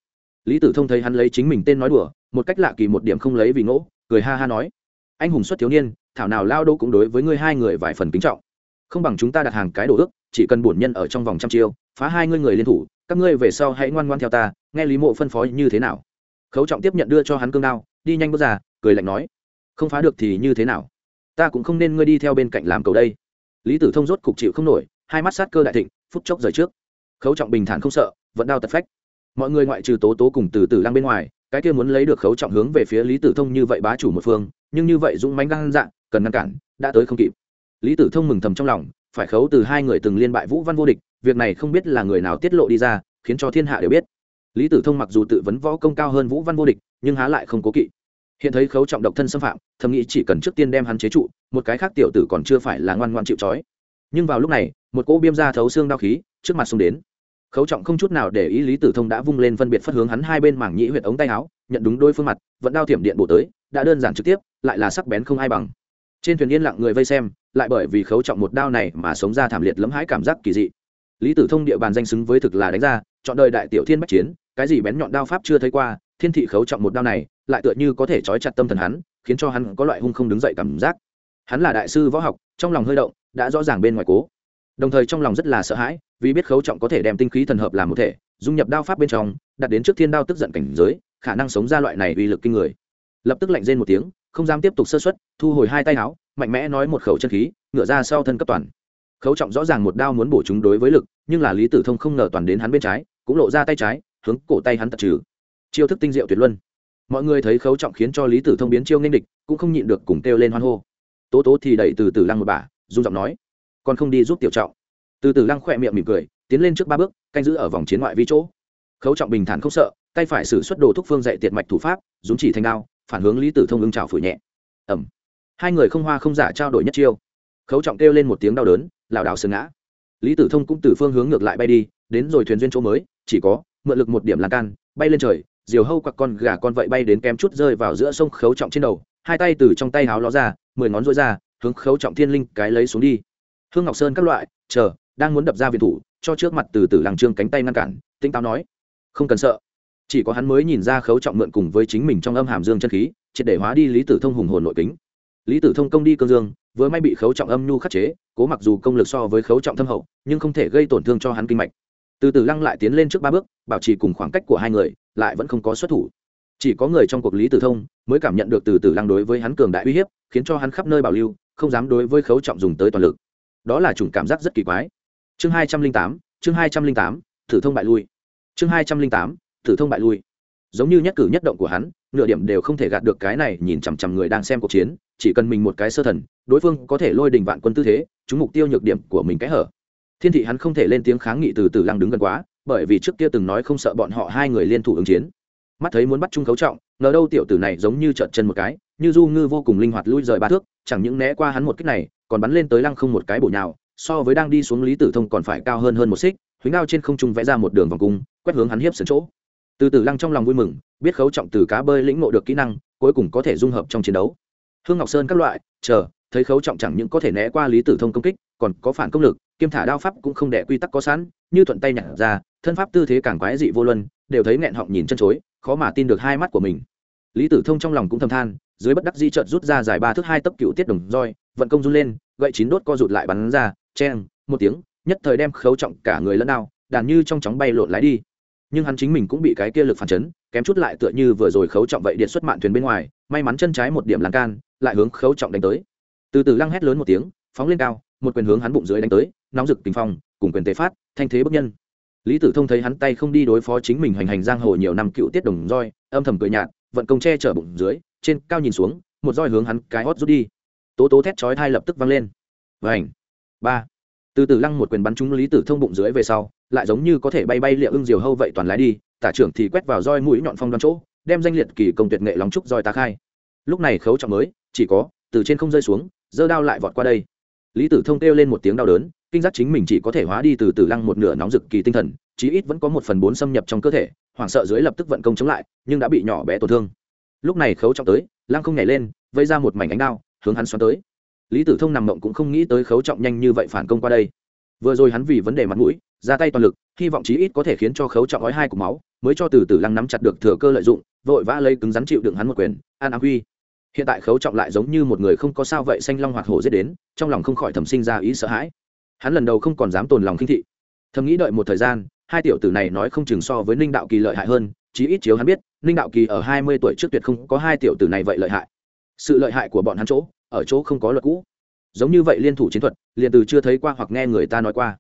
Lý tử thông thấy hắn lấy chính mình tên nói đùa, một cách lạ kỳ một điểm không lấy vì ngỗ, cười ha ha nói, anh hùng xuất thiếu niên, thảo nào lao đâu cũng đối với ngươi hai người vài phần kính trọng không bằng chúng ta đặt hàng cái đồ ước, chỉ cần bổn nhân ở trong vòng trăm chiêu, phá hai ngươi người liên thủ, các ngươi về sau hãy ngoan ngoan theo ta, nghe lý mộ phân phó như thế nào. Khấu trọng tiếp nhận đưa cho hắn cương đao, đi nhanh bước ra, cười lạnh nói, không phá được thì như thế nào? Ta cũng không nên ngươi đi theo bên cạnh làm cầu đây. Lý tử thông rốt cục chịu không nổi, hai mắt sát cơ đại thịnh, phút chốc rời trước. Khấu trọng bình thản không sợ vẫn đau tật phách. Mọi người ngoại trừ tố tố cùng từ từ lăng bên ngoài, cái kia muốn lấy được khấu trọng hướng về phía lý tử thông như vậy bá chủ một phương, nhưng như vậy dũng mánh gan dạng, cần ngăn cản, đã tới không kịp lý tử thông mừng thầm trong lòng, phải khấu từ hai người từng liên bại vũ văn vô địch, việc này không biết là người nào tiết lộ đi ra, khiến cho thiên hạ đều biết. Lý tử thông mặc dù tự vấn võ công cao hơn vũ văn vô địch, nhưng há lại không cố kỵ. Hiện thấy khấu trọng độc thân xâm phạm, thầm nghĩ chỉ cần trước tiên đem hắn chế trụ, một cái khác tiểu tử còn chưa phải là ngoan ngoan chịu trói. Nhưng vào lúc này, một cỗ biêm ra thấu xương đao khí trước mặt xông đến. Khấu trọng không chút nào để ý lý tử thông đã vung lên phân biệt phát hướng hắn hai bên mảng nhĩ huyệt ống tay áo, nhận đúng đôi phương mặt vẫn đao thiểm điện bổ tới, đã đơn giản trực tiếp, lại là sắc bén không ai bằng. Trên thuyền yên lặng người vây xem lại bởi vì khấu trọng một đao này mà sống ra thảm liệt lấm hãi cảm giác kỳ dị. Lý tử thông địa bàn danh xứng với thực là đánh ra, chọn đời đại tiểu thiên bách chiến, cái gì bén nhọn đao pháp chưa thấy qua, thiên thị khấu trọng một đao này, lại tựa như có thể trói chặt tâm thần hắn, khiến cho hắn có loại hung không đứng dậy cảm giác. Hắn là đại sư võ học, trong lòng hơi động, đã rõ ràng bên ngoài cố. Đồng thời trong lòng rất là sợ hãi, vì biết khấu trọng có thể đem tinh khí thần hợp làm một thể, dung nhập đao pháp bên trong, đặt đến trước thiên đao tức giận cảnh giới, khả năng sống ra loại này uy lực kinh người. Lập tức lạnh rên một tiếng, không dám tiếp tục sơ xuất thu hồi hai tay áo mạnh mẽ nói một khẩu chân khí ngựa ra sau thân cấp toàn. Khấu trọng rõ ràng một đao muốn bổ chúng đối với lực, nhưng là lý tử thông không ngờ toàn đến hắn bên trái, cũng lộ ra tay trái, hướng cổ tay hắn tật trừ. Chiêu thức tinh diệu tuyệt luân. Mọi người thấy khấu trọng khiến cho lý tử thông biến chiêu nên địch, cũng không nhịn được cùng kêu lên hoan hô. Tố tố thì đẩy từ từ lăng một bà dung giọng nói, còn không đi giúp tiểu trọng. Từ từ lăng khỏe miệng mỉm cười, tiến lên trước ba bước, canh giữ ở vòng chiến ngoại vi chỗ. Khấu trọng bình thản không sợ, tay phải xử xuất đồ thúc phương dạy tiệt mạch thủ pháp dũng chỉ thanh đao, phản hướng lý tử thông ưng trào phủ nhẹ. Ẩm hai người không hoa không giả trao đổi nhất chiêu. Khấu trọng kêu lên một tiếng đau đớn, lảo đảo sườn ngã. Lý tử thông cũng từ phương hướng ngược lại bay đi, đến rồi thuyền duyên chỗ mới, chỉ có mượn lực một điểm lan can, bay lên trời, diều hâu quặc con gà con vậy bay đến kém chút rơi vào giữa sông khấu trọng trên đầu, hai tay từ trong tay háo ló ra, mười ngón rối ra, hướng khấu trọng thiên linh cái lấy xuống đi. Hương ngọc sơn các loại, chờ, đang muốn đập ra viện thủ, cho trước mặt từ từ làng trương cánh tay ngăn cản tinh táo nói, không cần sợ. Chỉ có hắn mới nhìn ra khấu trọng mượn cùng với chính mình trong âm hàm dương chân khí, triệt để hóa đi lý tử thông hùng hồn nội kính lý tử thông công đi cương dương, vừa may bị khấu trọng âm nhu khắc chế, cố mặc dù công lực so với khấu trọng thâm hậu, nhưng không thể gây tổn thương cho hắn kinh mạch. Từ từ lăng lại tiến lên trước ba bước, bảo trì cùng khoảng cách của hai người, lại vẫn không có xuất thủ. Chỉ có người trong cuộc lý tử thông mới cảm nhận được từ từ lăng đối với hắn cường đại uy hiếp, khiến cho hắn khắp nơi bảo lưu, không dám đối với khấu trọng dùng tới toàn lực. Đó là chủng cảm giác rất kỳ quái. Chương hai trăm linh tám, chương hai trăm linh tám thử thông bại lui. Chương hai trăm linh tám thử thông bại lui. Giống như nhất cử nhất động của hắn nửa điểm đều không thể gạt được cái này nhìn chằm chằm người đang xem cuộc chiến, chỉ cần mình một cái sơ thần, đối phương có thể lôi đình vạn quân tư thế, chúng mục tiêu nhược điểm của mình cái hở. Thiên thị hắn không thể lên tiếng kháng nghị từ từ lăng đứng gần quá, bởi vì trước kia từng nói không sợ bọn họ hai người liên thủ ứng chiến. Mắt thấy muốn bắt trung cấu trọng, ngờ đâu tiểu tử này giống như trợn chân một cái, như du ngư vô cùng linh hoạt lui rời ba thước, chẳng những né qua hắn một cách này, còn bắn lên tới lăng không một cái bổ nhào, so với đang đi xuống lý tử thông còn phải cao hơn hơn một xích huýnh đao trên không trung vẽ ra một đường vòng cung, quét hướng hắn hiếp sân chỗ từ từ lăng trong lòng vui mừng biết khấu trọng từ cá bơi lĩnh ngộ được kỹ năng cuối cùng có thể dung hợp trong chiến đấu. Hương ngọc sơn các loại chờ thấy khấu trọng chẳng những có thể né qua lý tử thông công kích còn có phản công lực kiêm thả đao pháp cũng không đẻ quy tắc có sẵn như thuận tay nhặt ra thân pháp tư thế càng quái dị vô luân đều thấy nghẹn họng nhìn chân chối khó mà tin được hai mắt của mình. Lý tử thông trong lòng cũng thầm than dưới bất đắc di trợt rút ra dài ba thước hai tấc cựu tiết đồng roi vận công run lên gậy chín đốt co rụt lại bắn ra cheng, một tiếng nhất thời đem khấu trọng cả người lẫn đao đàn như trong chóng bay lộn lái đi nhưng hắn chính mình cũng bị cái kia lực phản chấn, kém chút lại tựa như vừa rồi khấu trọng vậy điện xuất mạn thuyền bên ngoài, may mắn chân trái một điểm lan can, lại hướng khấu trọng đánh tới. Từ từ lăng hét lớn một tiếng, phóng lên cao, một quyền hướng hắn bụng dưới đánh tới, nóng rực tình phong, cùng quyền tế phát, thanh thế bức nhân. Lý tử thông thấy hắn tay không đi đối phó chính mình hành hành giang hồ nhiều năm cựu tiết đồng roi, âm thầm cười nhạt, vận công che chở bụng dưới, trên cao nhìn xuống, một roi hướng hắn cái hót rút đi. Tố tố thét chói thai lập tức văng lên. Vảnh ba. Từ từ lăng một quyền bắn trúng lý tử thông bụng dưới về sau lại giống như có thể bay bay liệu ưng diều hâu vậy toàn lái đi, tả trưởng thì quét vào roi mũi nhọn phong đoan chỗ, đem danh liệt kỳ công tuyệt nghệ lóng trúc roi tá khai. Lúc này khấu trọng mới, chỉ có, từ trên không rơi xuống, giơ đao lại vọt qua đây. Lý tử thông kêu lên một tiếng đau đớn, kinh giác chính mình chỉ có thể hóa đi từ từ lăng một nửa nóng rực kỳ tinh thần, chí ít vẫn có một phần bốn xâm nhập trong cơ thể, hoảng sợ dưới lập tức vận công chống lại, nhưng đã bị nhỏ bé tổn thương. Lúc này khấu trọng tới, lăng không nhảy lên vây ra một mảnh ánh đao, hướng hắn xoắn tới. Lý tử thông nằm mộng cũng không nghĩ tới khấu trọng nhanh như vậy phản công qua đây. Vừa rồi hắn vì vấn đề mặt mũi ra tay toàn lực, hy vọng chí ít có thể khiến cho khấu trọng ói hai cục máu, mới cho từ từ lăng nắm chặt được thừa cơ lợi dụng, vội vã lấy cứng rắn chịu đựng hắn một quyền, an á huy. Hiện tại khấu trọng lại giống như một người không có sao vậy xanh long hoạt hổ giết đến, trong lòng không khỏi thầm sinh ra ý sợ hãi. Hắn lần đầu không còn dám tồn lòng khinh thị. Thầm nghĩ đợi một thời gian, hai tiểu tử này nói không chừng so với ninh đạo kỳ lợi hại hơn, chí ít chiếu hắn biết, ninh đạo kỳ ở hai mươi tuổi trước tuyệt không có hai tiểu tử này vậy lợi hại. Sự lợi hại của bọn hắn chỗ, ở chỗ không có luật cũ. Giống như vậy liên thủ chiến thuật, liền từ chưa thấy qua hoặc nghe người ta nói qua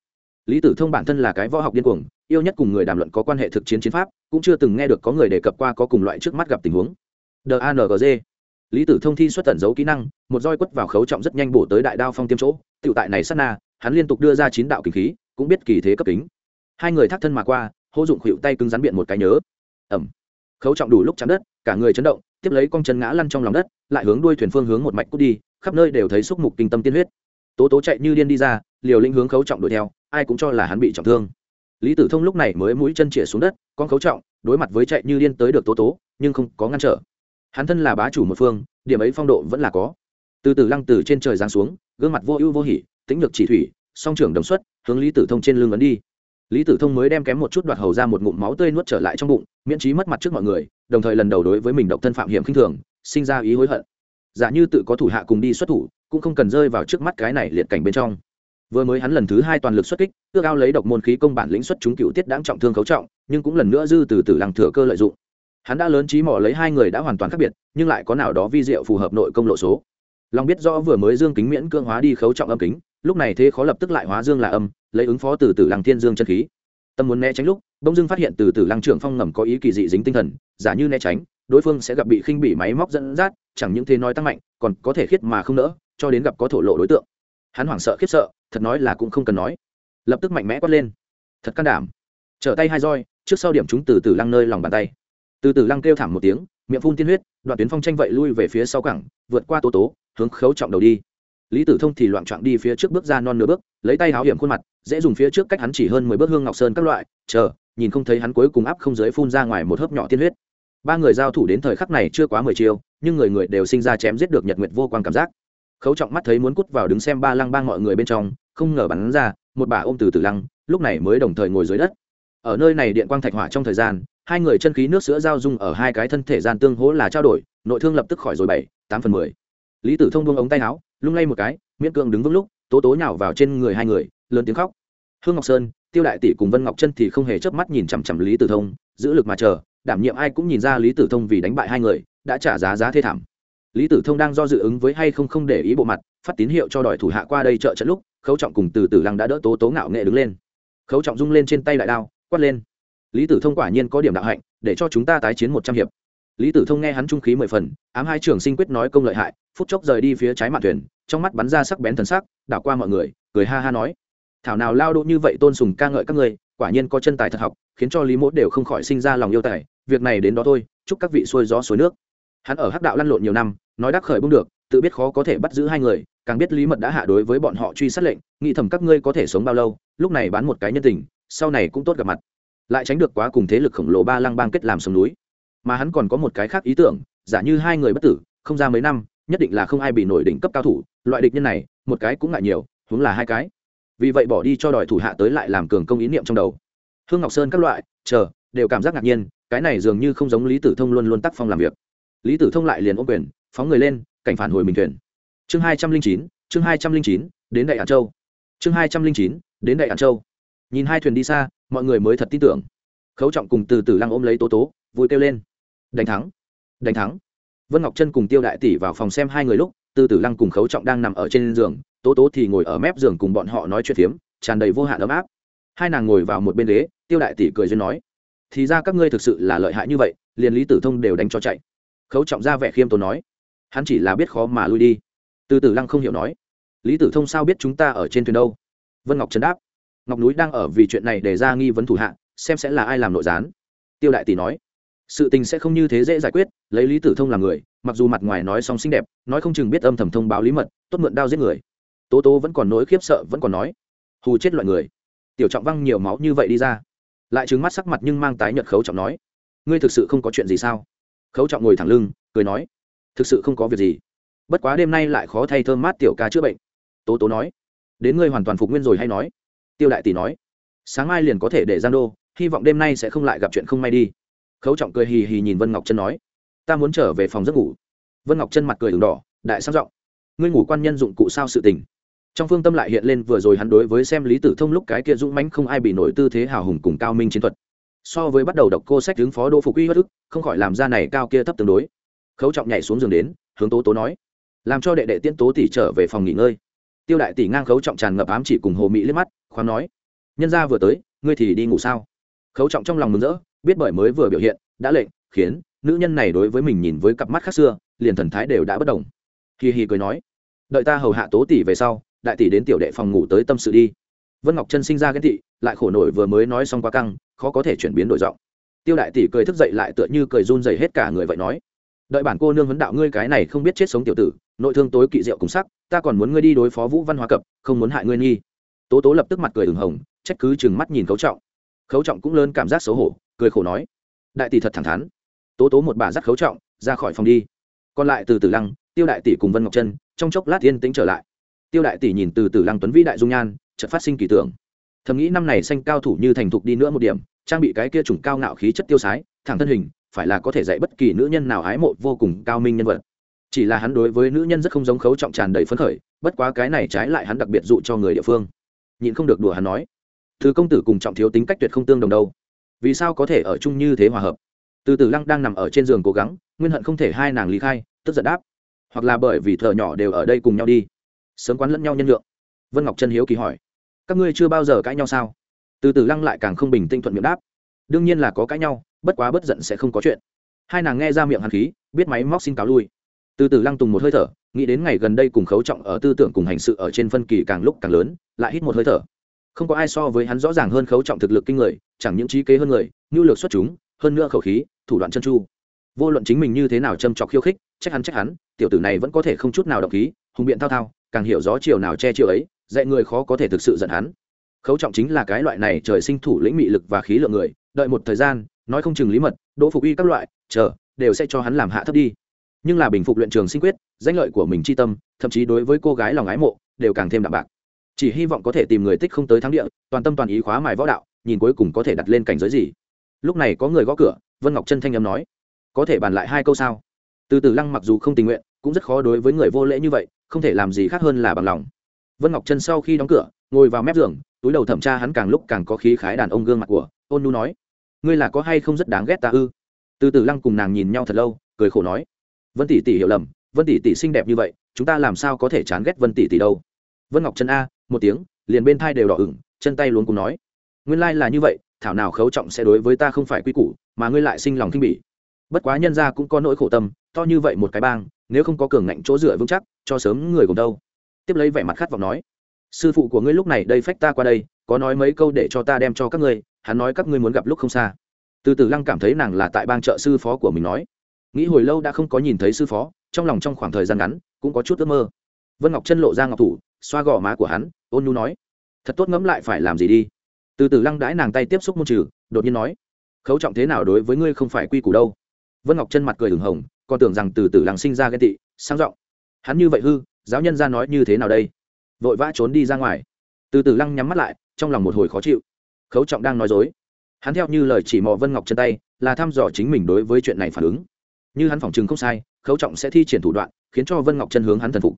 lý tử thông bản thân là cái võ học điên cuồng, yêu nhất cùng người đàm luận có quan hệ thực chiến chiến pháp, cũng chưa từng nghe được có người đề cập qua có cùng loại trước mắt gặp tình huống. Dangg lý tử thông thi xuất tẩn giấu kỹ năng, một roi quất vào khấu trọng rất nhanh bổ tới đại đao phong tiêm chỗ tự tại này sát na, hắn liên tục đưa ra chín đạo kinh khí, cũng biết kỳ thế cấp kính. Hai người thác thân mà qua, hô dụng khuỵu tay cứng rắn biện một cái nhớ. Ẩm. Khấu trọng đủ lúc chạm đất, cả người chấn động, tiếp lấy con chân ngã lăn trong lòng đất, lại hướng đuôi thuyền phương hướng một mạch cút đi, khắp nơi đều thấy xúc mục kinh tâm tiên huyết. Tố tố chạy như điên đi ra, liều lĩnh hướng khấu trọng đuổi theo ai cũng cho là hắn bị trọng thương. Lý tử thông lúc này mới mũi chân chĩa xuống đất, con khấu trọng, đối mặt với chạy như điên tới được tố tố, nhưng không có ngăn trở. Hắn thân là bá chủ một phương, điểm ấy phong độ vẫn là có. Từ từ lăng từ trên trời giáng xuống, gương mặt vô ưu vô hỉ, tĩnh lực chỉ thủy, song trưởng đồng xuất, hướng lý tử thông trên lưng ấn đi. Lý tử thông mới đem kém một chút đoạt hầu ra một ngụm máu tươi nuốt trở lại trong bụng, miễn trí mất mặt trước mọi người, đồng thời lần đầu đối với mình độc thân phạm hiểm khinh thường, sinh ra ý hối hận. Giả như tự có thủ hạ cùng đi xuất thủ, cũng không cần rơi vào trước mắt cái này liệt cảnh bên trong vừa mới hắn lần thứ hai toàn lực xuất kích ước ao lấy độc môn khí công bản lĩnh xuất chúng cựu tiết đáng trọng thương khấu trọng, nhưng cũng lần nữa dư từ từ lăng thừa cơ lợi dụng. Hắn đã lớn trí mỏ lấy hai người đã hoàn toàn khác biệt, nhưng lại có nào đó vi diệu phù hợp nội công lộ số. Long biết rõ vừa mới dương kính miễn cương hóa đi khấu trọng âm kính, lúc này thế khó lập tức lại hóa dương là âm, lấy ứng phó từ từ lăng thiên dương chân khí. Tâm muốn né tránh lúc, bỗng dưng phát hiện từ từ lăng trưởng phong ngầm có ý kỳ dị dính tinh thần, giả như né tránh, đối phương sẽ gặp bị khinh bị máy móc dẫn dắt, chẳng những thế nói tăng mạnh, còn có thể khiết mà không nỡ, cho đến gặp có thổ lộ đối tượng hắn hoảng sợ khiếp sợ thật nói là cũng không cần nói. Lập tức mạnh mẽ quát lên. Thật can đảm. Trở tay hai roi trước sau điểm chúng từ từ lăng nơi lòng bàn tay. Từ từ lăng kêu thảm một tiếng miệng phun tiên huyết đoạn tuyến phong tranh vậy lui về phía sau cẳng vượt qua tố tố hướng khấu trọng đầu đi. Lý tử thông thì loạn trọng đi phía trước bước ra non nửa bước lấy tay háo hiểm khuôn mặt dễ dùng phía trước cách hắn chỉ hơn mười bước hương ngọc sơn các loại chờ nhìn không thấy hắn cuối cùng áp không giới phun ra ngoài một hớp nhỏ tiên huyết. Ba người giao thủ đến thời khắc này chưa quá mười chiều, nhưng người người đều sinh ra chém giết được nhật nguyệt vô quan cảm giác khấu trọng mắt thấy muốn cút vào đứng xem ba lăng bang mọi người bên trong, không ngờ bắn ra, một bà ôm từ từ lăng, lúc này mới đồng thời ngồi dưới đất. Ở nơi này điện quang thạch hỏa trong thời gian, hai người chân khí nước sữa giao dung ở hai cái thân thể gian tương hỗ là trao đổi, nội thương lập tức khỏi rồi bảy, tám phần mười. Lý tử thông buông ống tay áo, lung lay một cái, miễn cưỡng đứng vững lúc, tố tố nhào vào trên người hai người, lớn tiếng khóc. Hương ngọc sơn, tiêu đại tỷ cùng vân ngọc chân thì không hề chớp mắt nhìn chằm chằm lý tử thông, giữ lực mà chờ, đảm nhiệm ai cũng nhìn ra lý tử thông vì đánh bại hai người, đã trả giá giá thê thảm lý tử thông đang do dự ứng với hay không không để ý bộ mặt, phát tín hiệu cho đòi thủ hạ qua đây trợ trận lúc, khấu trọng cùng từ tử lăng đã đỡ tố tố ngạo nghệ đứng lên. Khấu trọng rung lên trên tay đại đao, quát lên. Lý tử thông quả nhiên có điểm đạo hạnh, để cho chúng ta tái chiến một trăm hiệp. Lý tử thông nghe hắn trung khí mười phần, ám hai trường sinh quyết nói công lợi hại, phút chốc rời đi phía trái mạn thuyền, trong mắt bắn ra sắc bén thần sắc, đảo qua mọi người, cười ha ha nói. Thảo nào lao đỗ như vậy tôn sùng ca ngợi các ngươi, quả nhiên có chân tài thật học, khiến cho lý mỗ đều không khỏi sinh ra lòng yêu tài, việc này đến đó thôi, chúc các vị xuôi gió suối nước. Hắn ở hắc đạo lăn lộn nhiều năm nói đắc khởi bung được, tự biết khó có thể bắt giữ hai người, càng biết lý mật đã hạ đối với bọn họ truy sát lệnh, nghĩ thầm các ngươi có thể sống bao lâu, lúc này bán một cái nhân tình, sau này cũng tốt gặp mặt. Lại tránh được quá cùng thế lực khổng lồ ba lăng bang kết làm sông núi. Mà hắn còn có một cái khác ý tưởng, giả như hai người bất tử, không ra mấy năm, nhất định là không ai bị nổi đỉnh cấp cao thủ, loại địch nhân này, một cái cũng ngại nhiều, huống là hai cái. Vì vậy bỏ đi cho đòi thủ hạ tới lại làm cường công ý niệm trong đầu. Hương ngọc sơn các loại, chờ, đều cảm giác ngạc nhiên, cái này dường như không giống lý tử thông luôn luôn tác phong làm việc. Lý tử thông lại liền ôm quyền phóng người lên, cảnh phản hồi mình thuyền. Chương hai trăm linh chín, chương hai trăm linh chín, đến đại an châu. Chương hai trăm linh chín, đến đại an châu. Nhìn hai thuyền đi xa, mọi người mới thật tin tưởng. Khấu trọng cùng từ từ lăng ôm lấy tố tố, vui kêu lên. Đánh thắng đánh thắng. Vân ngọc chân cùng tiêu đại tỷ vào phòng xem hai người lúc, từ từ lăng cùng khấu trọng đang nằm ở trên giường, tố tố thì ngồi ở mép giường cùng bọn họ nói chuyện phiếm, tràn đầy vô hạn ấm áp. Hai nàng ngồi vào một bên ghế, tiêu đại tỷ cười duyên nói, thì ra các ngươi thực sự là lợi hại như vậy, liền lý tử thông đều đánh cho chạy. Khấu trọng ra vẻ khiêm tốn nói hắn chỉ là biết khó mà lui đi. Từ từ lăng không hiểu nói, lý tử thông sao biết chúng ta ở trên thuyền đâu? Vân ngọc trấn đáp, ngọc núi đang ở vì chuyện này để ra nghi vấn thủ hạ, xem sẽ là ai làm nội gián. Tiêu đại tỷ nói, sự tình sẽ không như thế dễ giải quyết, lấy lý tử thông làm người, mặc dù mặt ngoài nói song xinh đẹp, nói không chừng biết âm thầm thông báo lý mật, tốt mượn đao giết người. Tố tố vẫn còn nỗi khiếp sợ, vẫn còn nói, hù chết loại người. Tiểu trọng văng nhiều máu như vậy đi ra, lại trứng mắt sắc mặt nhưng mang tái nhợt khấu trọng nói, ngươi thực sự không có chuyện gì sao? Khấu trọng ngồi thẳng lưng, cười nói thực sự không có việc gì. Bất quá đêm nay lại khó thay thơm mát tiểu ca chữa bệnh. Tố tố nói, đến ngươi hoàn toàn phục nguyên rồi hay nói? Tiêu đại tỷ nói, sáng mai liền có thể để giang đô, hy vọng đêm nay sẽ không lại gặp chuyện không may đi. Khấu trọng cười hì hì nhìn vân ngọc chân nói, ta muốn trở về phòng giấc ngủ. Vân ngọc chân mặt cười đường đỏ, đại sang giọng, ngươi ngủ quan nhân dụng cụ sao sự tình. Trong phương tâm lại hiện lên vừa rồi hắn đối với xem lý tử thông lúc cái kia dũng mãnh không ai bị nổi tư thế hào hùng cùng cao minh chiến thuật. So với bắt đầu đọc cô sách đứng phó đỗ phục uy bất ức, không khỏi làm ra này cao kia thấp tương đối khấu trọng nhảy xuống giường đến, hướng tố tố nói. Làm cho đệ đệ tiên tố tỷ trở về phòng nghỉ ngơi. Tiêu đại tỷ ngang khấu trọng tràn ngập ám chỉ cùng hồ mỹ liếc mắt, khoan nói. Nhân gia vừa tới, ngươi thì đi ngủ sao? Khấu trọng trong lòng mừng rỡ, biết bởi mới vừa biểu hiện, đã lệnh, khiến, nữ nhân này đối với mình nhìn với cặp mắt khác xưa, liền thần thái đều đã bất đồng hì hì cười nói. Đợi ta hầu hạ tố tỷ về sau, đại tỷ đến tiểu đệ phòng ngủ tới tâm sự đi. Vân ngọc chân sinh ra ghen thị lại khổ nổi vừa mới nói xong quá căng, khó có thể chuyển biến đổi giọng. Tiêu đại tỷ cười thức dậy lại tựa như cười run dày hết cả người vậy nói đợi bản cô nương vấn đạo ngươi cái này không biết chết sống tiểu tử, nội thương tối kỵ rượu cùng sắc, ta còn muốn ngươi đi đối phó vũ văn hóa cập, không muốn hại ngươi nghi. Tố tố lập tức mặt cười ửng hồng, trách cứ chừng mắt nhìn khấu trọng. Khấu trọng cũng lớn cảm giác xấu hổ, cười khổ nói, đại tỷ thật thẳng thắn. Tố tố một bà dắt khấu trọng, ra khỏi phòng đi. Còn lại từ từ lăng, tiêu đại tỷ cùng vân ngọc trân, trong chốc lát yên tĩnh trở lại. Tiêu đại tỷ nhìn từ từ lăng tuấn vĩ đại dung nhan, chợt phát sinh kỳ tưởng. Thầm nghĩ năm này xanh cao thủ như thành thục đi nữa một điểm, trang bị cái kia trùng cao ngạo khí chất tiêu sái, thẳng thân hình phải là có thể dạy bất kỳ nữ nhân nào hái mộ vô cùng cao minh nhân vật. Chỉ là hắn đối với nữ nhân rất không giống khấu trọng tràn đầy phấn khởi, bất quá cái này trái lại hắn đặc biệt dụ cho người địa phương. Nhịn không được đùa hắn nói, thứ công tử cùng trọng thiếu tính cách tuyệt không tương đồng đâu. Vì sao có thể ở chung như thế hòa hợp? Từ từ lăng đang nằm ở trên giường cố gắng, nguyên hận không thể hai nàng lý khai, tức giận đáp, hoặc là bởi vì thợ nhỏ đều ở đây cùng nhau đi. Sớm quán lẫn nhau nhân lượng vân ngọc trân hiếu kỳ hỏi, các ngươi chưa bao giờ cãi nhau sao? Từ từ lăng lại càng không bình tinh thuận miệng đáp, đương nhiên là có cãi nhau bất quá bất giận sẽ không có chuyện. Hai nàng nghe ra miệng hàn khí, biết máy móc xin cáo lui. Từ từ lăng tùng một hơi thở, nghĩ đến ngày gần đây cùng khấu trọng ở tư tưởng cùng hành sự ở trên phân kỳ càng lúc càng lớn, lại hít một hơi thở. Không có ai so với hắn rõ ràng hơn khấu trọng thực lực kinh người, chẳng những trí kế hơn người, nhu lược xuất chúng, hơn nữa khẩu khí, thủ đoạn chân chu. Vô luận chính mình như thế nào châm trọc khiêu khích, trách hắn trách hắn, tiểu tử này vẫn có thể không chút nào động khí, hùng biện thao thao, càng hiểu rõ chiều nào che chiều ấy, dạy người khó có thể thực sự giận hắn. Khấu trọng chính là cái loại này trời sinh thủ lĩnh mị lực và khí lượng người, đợi một thời gian nói không chừng lý mật, đỗ phục uy các loại, chờ, đều sẽ cho hắn làm hạ thấp đi. Nhưng là bình phục luyện trường sinh quyết, danh lợi của mình chi tâm, thậm chí đối với cô gái lòng ái mộ, đều càng thêm đạm bạc. Chỉ hy vọng có thể tìm người tích không tới thắng địa, toàn tâm toàn ý khóa mài võ đạo, nhìn cuối cùng có thể đặt lên cảnh giới gì. Lúc này có người gõ cửa, vân ngọc chân thanh âm nói, có thể bàn lại hai câu sao? Từ từ lăng mặc dù không tình nguyện, cũng rất khó đối với người vô lễ như vậy, không thể làm gì khác hơn là bằng lòng. Vân ngọc chân sau khi đóng cửa, ngồi vào mép giường, túi đầu thẩm tra hắn càng lúc càng có khí khái đàn ông gương mặt của ôn nu nói ngươi là có hay không rất đáng ghét ta ư? Từ từ lăng cùng nàng nhìn nhau thật lâu, cười khổ nói. Vân tỷ tỷ hiểu lầm, vân tỷ tỷ xinh đẹp như vậy, chúng ta làm sao có thể chán ghét vân tỷ tỷ đâu? Vân ngọc chân a, một tiếng, liền bên thai đều đỏ ửng, chân tay luôn cùng nói. Nguyên lai là như vậy, thảo nào khấu trọng sẽ đối với ta không phải quy củ, mà ngươi lại sinh lòng kinh bỉ. Bất quá nhân ra cũng có nỗi khổ tâm, to như vậy một cái bang, nếu không có cường ngạnh chỗ dựa vững chắc, cho sớm người cùng đâu tiếp lấy vẻ mặt khát vọng nói. Sư phụ của ngươi lúc này đây phách ta qua đây, có nói mấy câu để cho ta đem cho các ngươi hắn nói các ngươi muốn gặp lúc không xa. Từ từ lăng cảm thấy nàng là tại bang trợ sư phó của mình nói. Nghĩ hồi lâu đã không có nhìn thấy sư phó, trong lòng trong khoảng thời gian ngắn cũng có chút ước mơ. Vân ngọc chân lộ ra ngọc thủ, xoa gò má của hắn, ôn nhu nói, thật tốt ngẫm lại phải làm gì đi. Từ từ lăng đãi nàng tay tiếp xúc môn trừ, đột nhiên nói, khấu trọng thế nào đối với ngươi không phải quy củ đâu. Vân ngọc chân mặt cười hừng hồng, còn tưởng rằng từ từ lăng sinh ra ghen tị, sang giọng, hắn như vậy hư, giáo nhân ra nói như thế nào đây? Vội vã trốn đi ra ngoài. Từ từ lăng nhắm mắt lại, trong lòng một hồi khó chịu khấu trọng đang nói dối. Hắn theo như lời chỉ mò vân ngọc chân tay, là thăm dò chính mình đối với chuyện này phản ứng. Như hắn phỏng chừng không sai, khấu trọng sẽ thi triển thủ đoạn, khiến cho vân ngọc chân hướng hắn thần phục.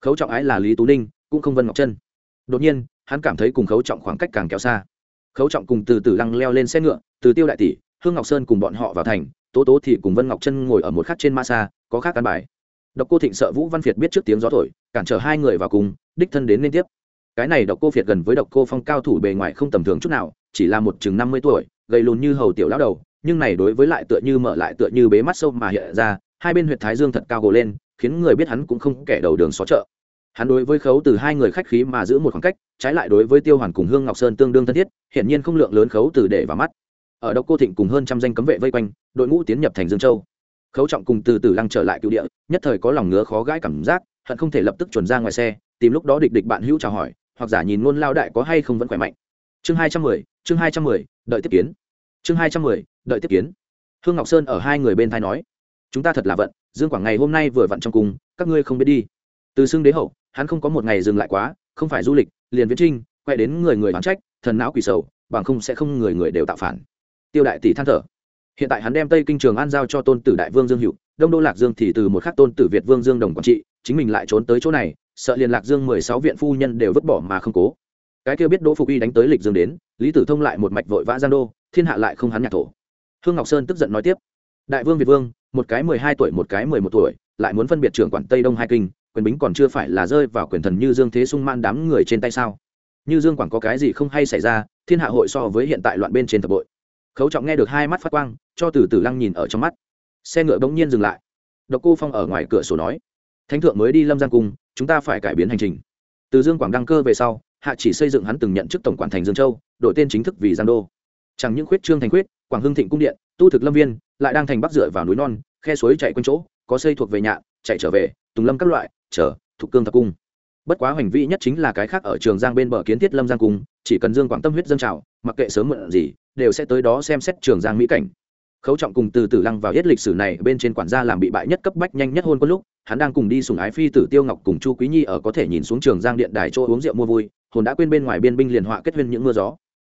Khấu trọng ái là lý tú ninh, cũng không vân ngọc chân. Đột nhiên, hắn cảm thấy cùng khấu trọng khoảng cách càng kéo xa. Khấu trọng cùng từ từ lăng leo lên xe ngựa, từ tiêu đại tỷ, hương ngọc sơn cùng bọn họ vào thành, tố tố thì cùng vân ngọc chân ngồi ở một khắc trên ma xa có khác căn bài. Độc cô thịnh sợ vũ văn việt biết trước tiếng gió thổi, cản trở hai người vào cùng, đích thân đến liên tiếp. Cái này độc cô việt gần với độc cô phong cao thủ bề ngoài không tầm thường chút nào chỉ là một chừng năm mươi tuổi, gầy lùn như hầu tiểu lão đầu, nhưng này đối với lại tựa như mở lại tựa như bế mắt sâu mà hiện ra, hai bên huyệt thái dương thật cao gồ lên, khiến người biết hắn cũng không kẻ đầu đường xó chợ. Hắn đối với khấu từ hai người khách khí mà giữ một khoảng cách, trái lại đối với tiêu hoàn cùng hương ngọc sơn tương đương thân thiết, hiển nhiên không lượng lớn khấu từ để vào mắt. Ở độc cô thịnh cùng hơn trăm danh cấm vệ vây quanh, đội ngũ tiến nhập thành dương châu. Khấu trọng cùng từ từ lăng trở lại cựu địa, nhất thời có lòng ngứa khó gãi cảm giác, hận không thể lập tức chuẩn ra ngoài xe, tìm lúc đó địch địch bạn hữu chào hỏi, hoặc giả nhìn ngôn lao đại có hay không vẫn khỏe mạnh. Chương hai trăm mười chương hai trăm mười, đợi tiếp kiến. Chương hai trăm mười, đợi tiếp kiến. Hương ngọc sơn ở hai người bên thai nói, chúng ta thật là vận, dương quảng ngày hôm nay vừa vặn trong cùng các ngươi không biết đi. Từ xưng đế hậu, hắn không có một ngày dừng lại quá, không phải du lịch, liền viễn trinh, quay đến người người bán trách, thần não quỷ sầu, bằng không sẽ không người người đều tạo phản. Tiêu đại tỷ than thở. Hiện tại hắn đem tây kinh trường an giao cho tôn tử đại vương dương hữu, đông đô lạc dương thì từ một khắc tôn tử việt vương dương đồng quản trị, chính mình lại trốn tới chỗ này, sợ liền lạc dương mười sáu viện phu nhân đều vứt bỏ mà không cố cái kia biết đỗ phục y đánh tới lịch dương đến, lý tử thông lại một mạch vội vã giang đô, thiên hạ lại không hắn nhạc thổ. Hương ngọc sơn tức giận nói tiếp, đại vương việt vương, một cái mười hai tuổi, một cái mười một tuổi, lại muốn phân biệt trưởng quản tây đông hai kinh, quyền bính còn chưa phải là rơi vào quyền thần như dương thế sung man đám người trên tay sao? Như dương quảng có cái gì không hay xảy ra, thiên hạ hội so với hiện tại loạn bên trên thập bội. Khấu trọng nghe được hai mắt phát quang, cho từ từ lăng nhìn ở trong mắt. Xe ngựa bỗng nhiên dừng lại. Độc cô phong ở ngoài cửa sổ nói, thánh thượng mới đi lâm giang cung, chúng ta phải cải biến hành trình. Từ dương quảng đăng cơ về sau hạ chỉ xây dựng hắn từng nhận chức tổng quản thành dương châu, đổi tên chính thức vì giang đô. Chẳng những khuyết trương thành khuyết, quảng hưng thịnh cung điện, tu thực lâm viên, lại đang thành bắc dựa vào núi non, khe suối chạy quanh chỗ, có xây thuộc về nhạn, chạy trở về, tùng lâm các loại trở thuộc cương thập cung. Bất quá hoành vĩ nhất chính là cái khác ở trường giang bên bờ kiến thiết lâm giang cung, chỉ cần dương quảng tâm huyết dân trào, mặc kệ sớm muộn gì, đều sẽ tới đó xem xét trường giang mỹ cảnh khấu trọng cùng từ từ lăng vào hết lịch sử này bên trên quản gia làm bị bại nhất cấp bách nhanh nhất hôn có lúc, hắn đang cùng đi sùng ái phi tử tiêu ngọc cùng chu quý nhi ở có thể nhìn xuống trường giang điện đài chỗ uống rượu mua vui, hồn đã quên bên ngoài biên binh liền họa kết huyên những mưa gió.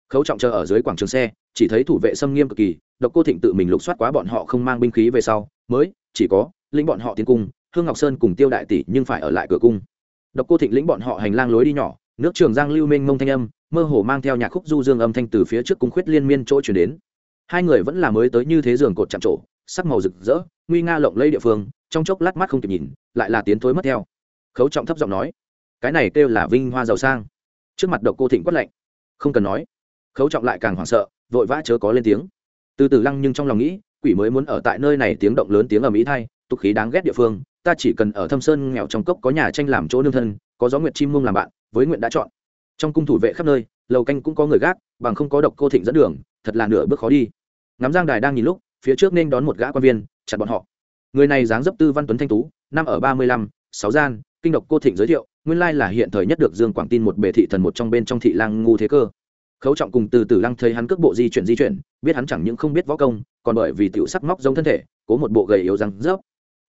Khấu trọng chờ ở dưới quảng trường xe, chỉ thấy thủ vệ xâm nghiêm cực kỳ, độc cô thịnh tự mình lục soát quá bọn họ không mang binh khí về sau, mới, chỉ có, lĩnh bọn họ tiến cung, hương ngọc sơn cùng tiêu đại tỷ nhưng phải ở lại cửa cung. Độc cô thịnh lĩnh bọn họ hành lang lối đi nhỏ, nước trường giang lưu Minh mông thanh âm, mơ hồ mang theo nhạc khúc du dương âm thanh từ phía trước cung khuyết liên miên chỗ chuyển đến hai người vẫn là mới tới như thế giường cột chạm trổ, sắc màu rực rỡ, nguy nga lộng lây địa phương, trong chốc lát mắt không kịp nhìn, lại là tiến thối mất theo. Khấu trọng thấp giọng nói, cái này kêu là vinh hoa giàu sang. Trước mặt độc cô thịnh quất lạnh, không cần nói. Khấu trọng lại càng hoảng sợ, vội vã chớ có lên tiếng. Từ từ lăng nhưng trong lòng nghĩ, quỷ mới muốn ở tại nơi này tiếng động lớn tiếng ở mỹ thay, tục khí đáng ghét địa phương, ta chỉ cần ở thâm sơn nghèo trong cốc có nhà tranh làm chỗ nương thân, có gió nguyệt chim mông làm bạn, với nguyện đã chọn. Trong cung thủ vệ khắp nơi, lầu canh cũng có người gác, bằng không có độc cô thịnh dẫn đường thật là nửa bước khó đi. Ngắm giang đài đang nhìn lúc, phía trước nên đón một gã quan viên chặt bọn họ. Người này dáng dấp tư văn tuấn thanh tú, năm ở ba mươi lăm, sáu gian, kinh độc cô thịnh giới thiệu, nguyên lai là hiện thời nhất được dương quảng tin một bề thị thần một trong bên trong thị lang ngu thế cơ. Khấu trọng cùng từ từ lăng thấy hắn cước bộ di chuyển di chuyển, biết hắn chẳng những không biết võ công, còn bởi vì tiểu sắc móc giống thân thể, cố một bộ gầy yếu răng rớp.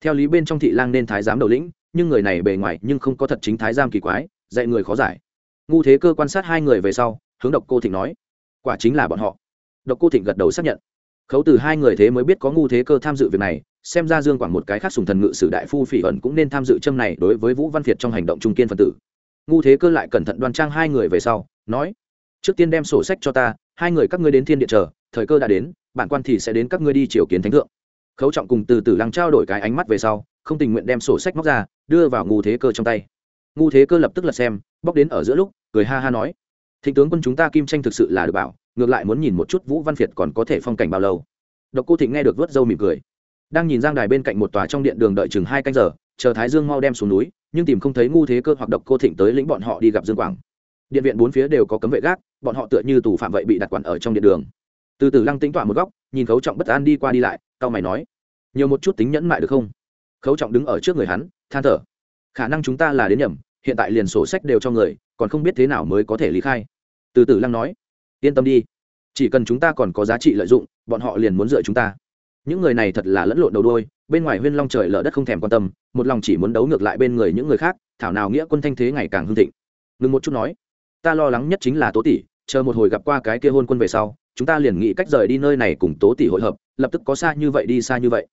Theo lý bên trong thị lang nên thái giám đầu lĩnh, nhưng người này bề ngoài nhưng không có thật chính thái giam kỳ quái, dạy người khó giải. Ngu thế cơ quan sát hai người về sau, hướng độc cô thịnh nói, quả chính là bọn họ độc cô thịnh gật đầu xác nhận. Khấu từ hai người thế mới biết có ngu thế cơ tham dự việc này, xem ra dương quảng một cái khác sùng thần ngự sử đại phu phỉ ẩn cũng nên tham dự châm này đối với vũ văn việt trong hành động trung kiên phân tử. Ngu thế cơ lại cẩn thận đoan trang hai người về sau, nói, trước tiên đem sổ sách cho ta, hai người các ngươi đến thiên địa chờ, thời cơ đã đến, bản quan thì sẽ đến các ngươi đi triều kiến thánh thượng. Khấu trọng cùng từ từ lăng trao đổi cái ánh mắt về sau, không tình nguyện đem sổ sách móc ra, đưa vào ngu thế cơ trong tay. Ngu thế cơ lập tức lật xem, bóc đến ở giữa lúc, cười ha ha nói, thịnh tướng quân chúng ta kim tranh thực sự là được bảo ngược lại muốn nhìn một chút vũ văn việt còn có thể phong cảnh bao lâu. Độc cô thịnh nghe được vớt râu mỉm cười. Đang nhìn giang đài bên cạnh một tòa trong điện đường đợi chừng hai canh giờ, chờ thái dương mau đem xuống núi, nhưng tìm không thấy ngu thế cơ hoặc độc cô thịnh tới lĩnh bọn họ đi gặp dương quảng. Điện viện bốn phía đều có cấm vệ gác, bọn họ tựa như tù phạm vậy bị đặt quản ở trong điện đường. Từ từ lăng tính tỏa một góc, nhìn khấu trọng bất an đi qua đi lại tao mày nói, nhiều một chút tính nhẫn mại được không? Khấu trọng đứng ở trước người hắn, than thở, khả năng chúng ta là đến nhầm, hiện tại liền sổ sách đều cho người, còn không biết thế nào mới có thể lý khai. Từ từ lăng nói yên tâm đi. Chỉ cần chúng ta còn có giá trị lợi dụng, bọn họ liền muốn dựa chúng ta. Những người này thật là lẫn lộn đầu đôi, bên ngoài huyên long trời lở đất không thèm quan tâm, một lòng chỉ muốn đấu ngược lại bên người những người khác, thảo nào nghĩa quân thanh thế ngày càng hưng thịnh. Ngừng một chút nói, ta lo lắng nhất chính là tố tỷ, chờ một hồi gặp qua cái kia hôn quân về sau, chúng ta liền nghĩ cách rời đi nơi này cùng tố tỷ hội hợp, lập tức có xa như vậy đi xa như vậy.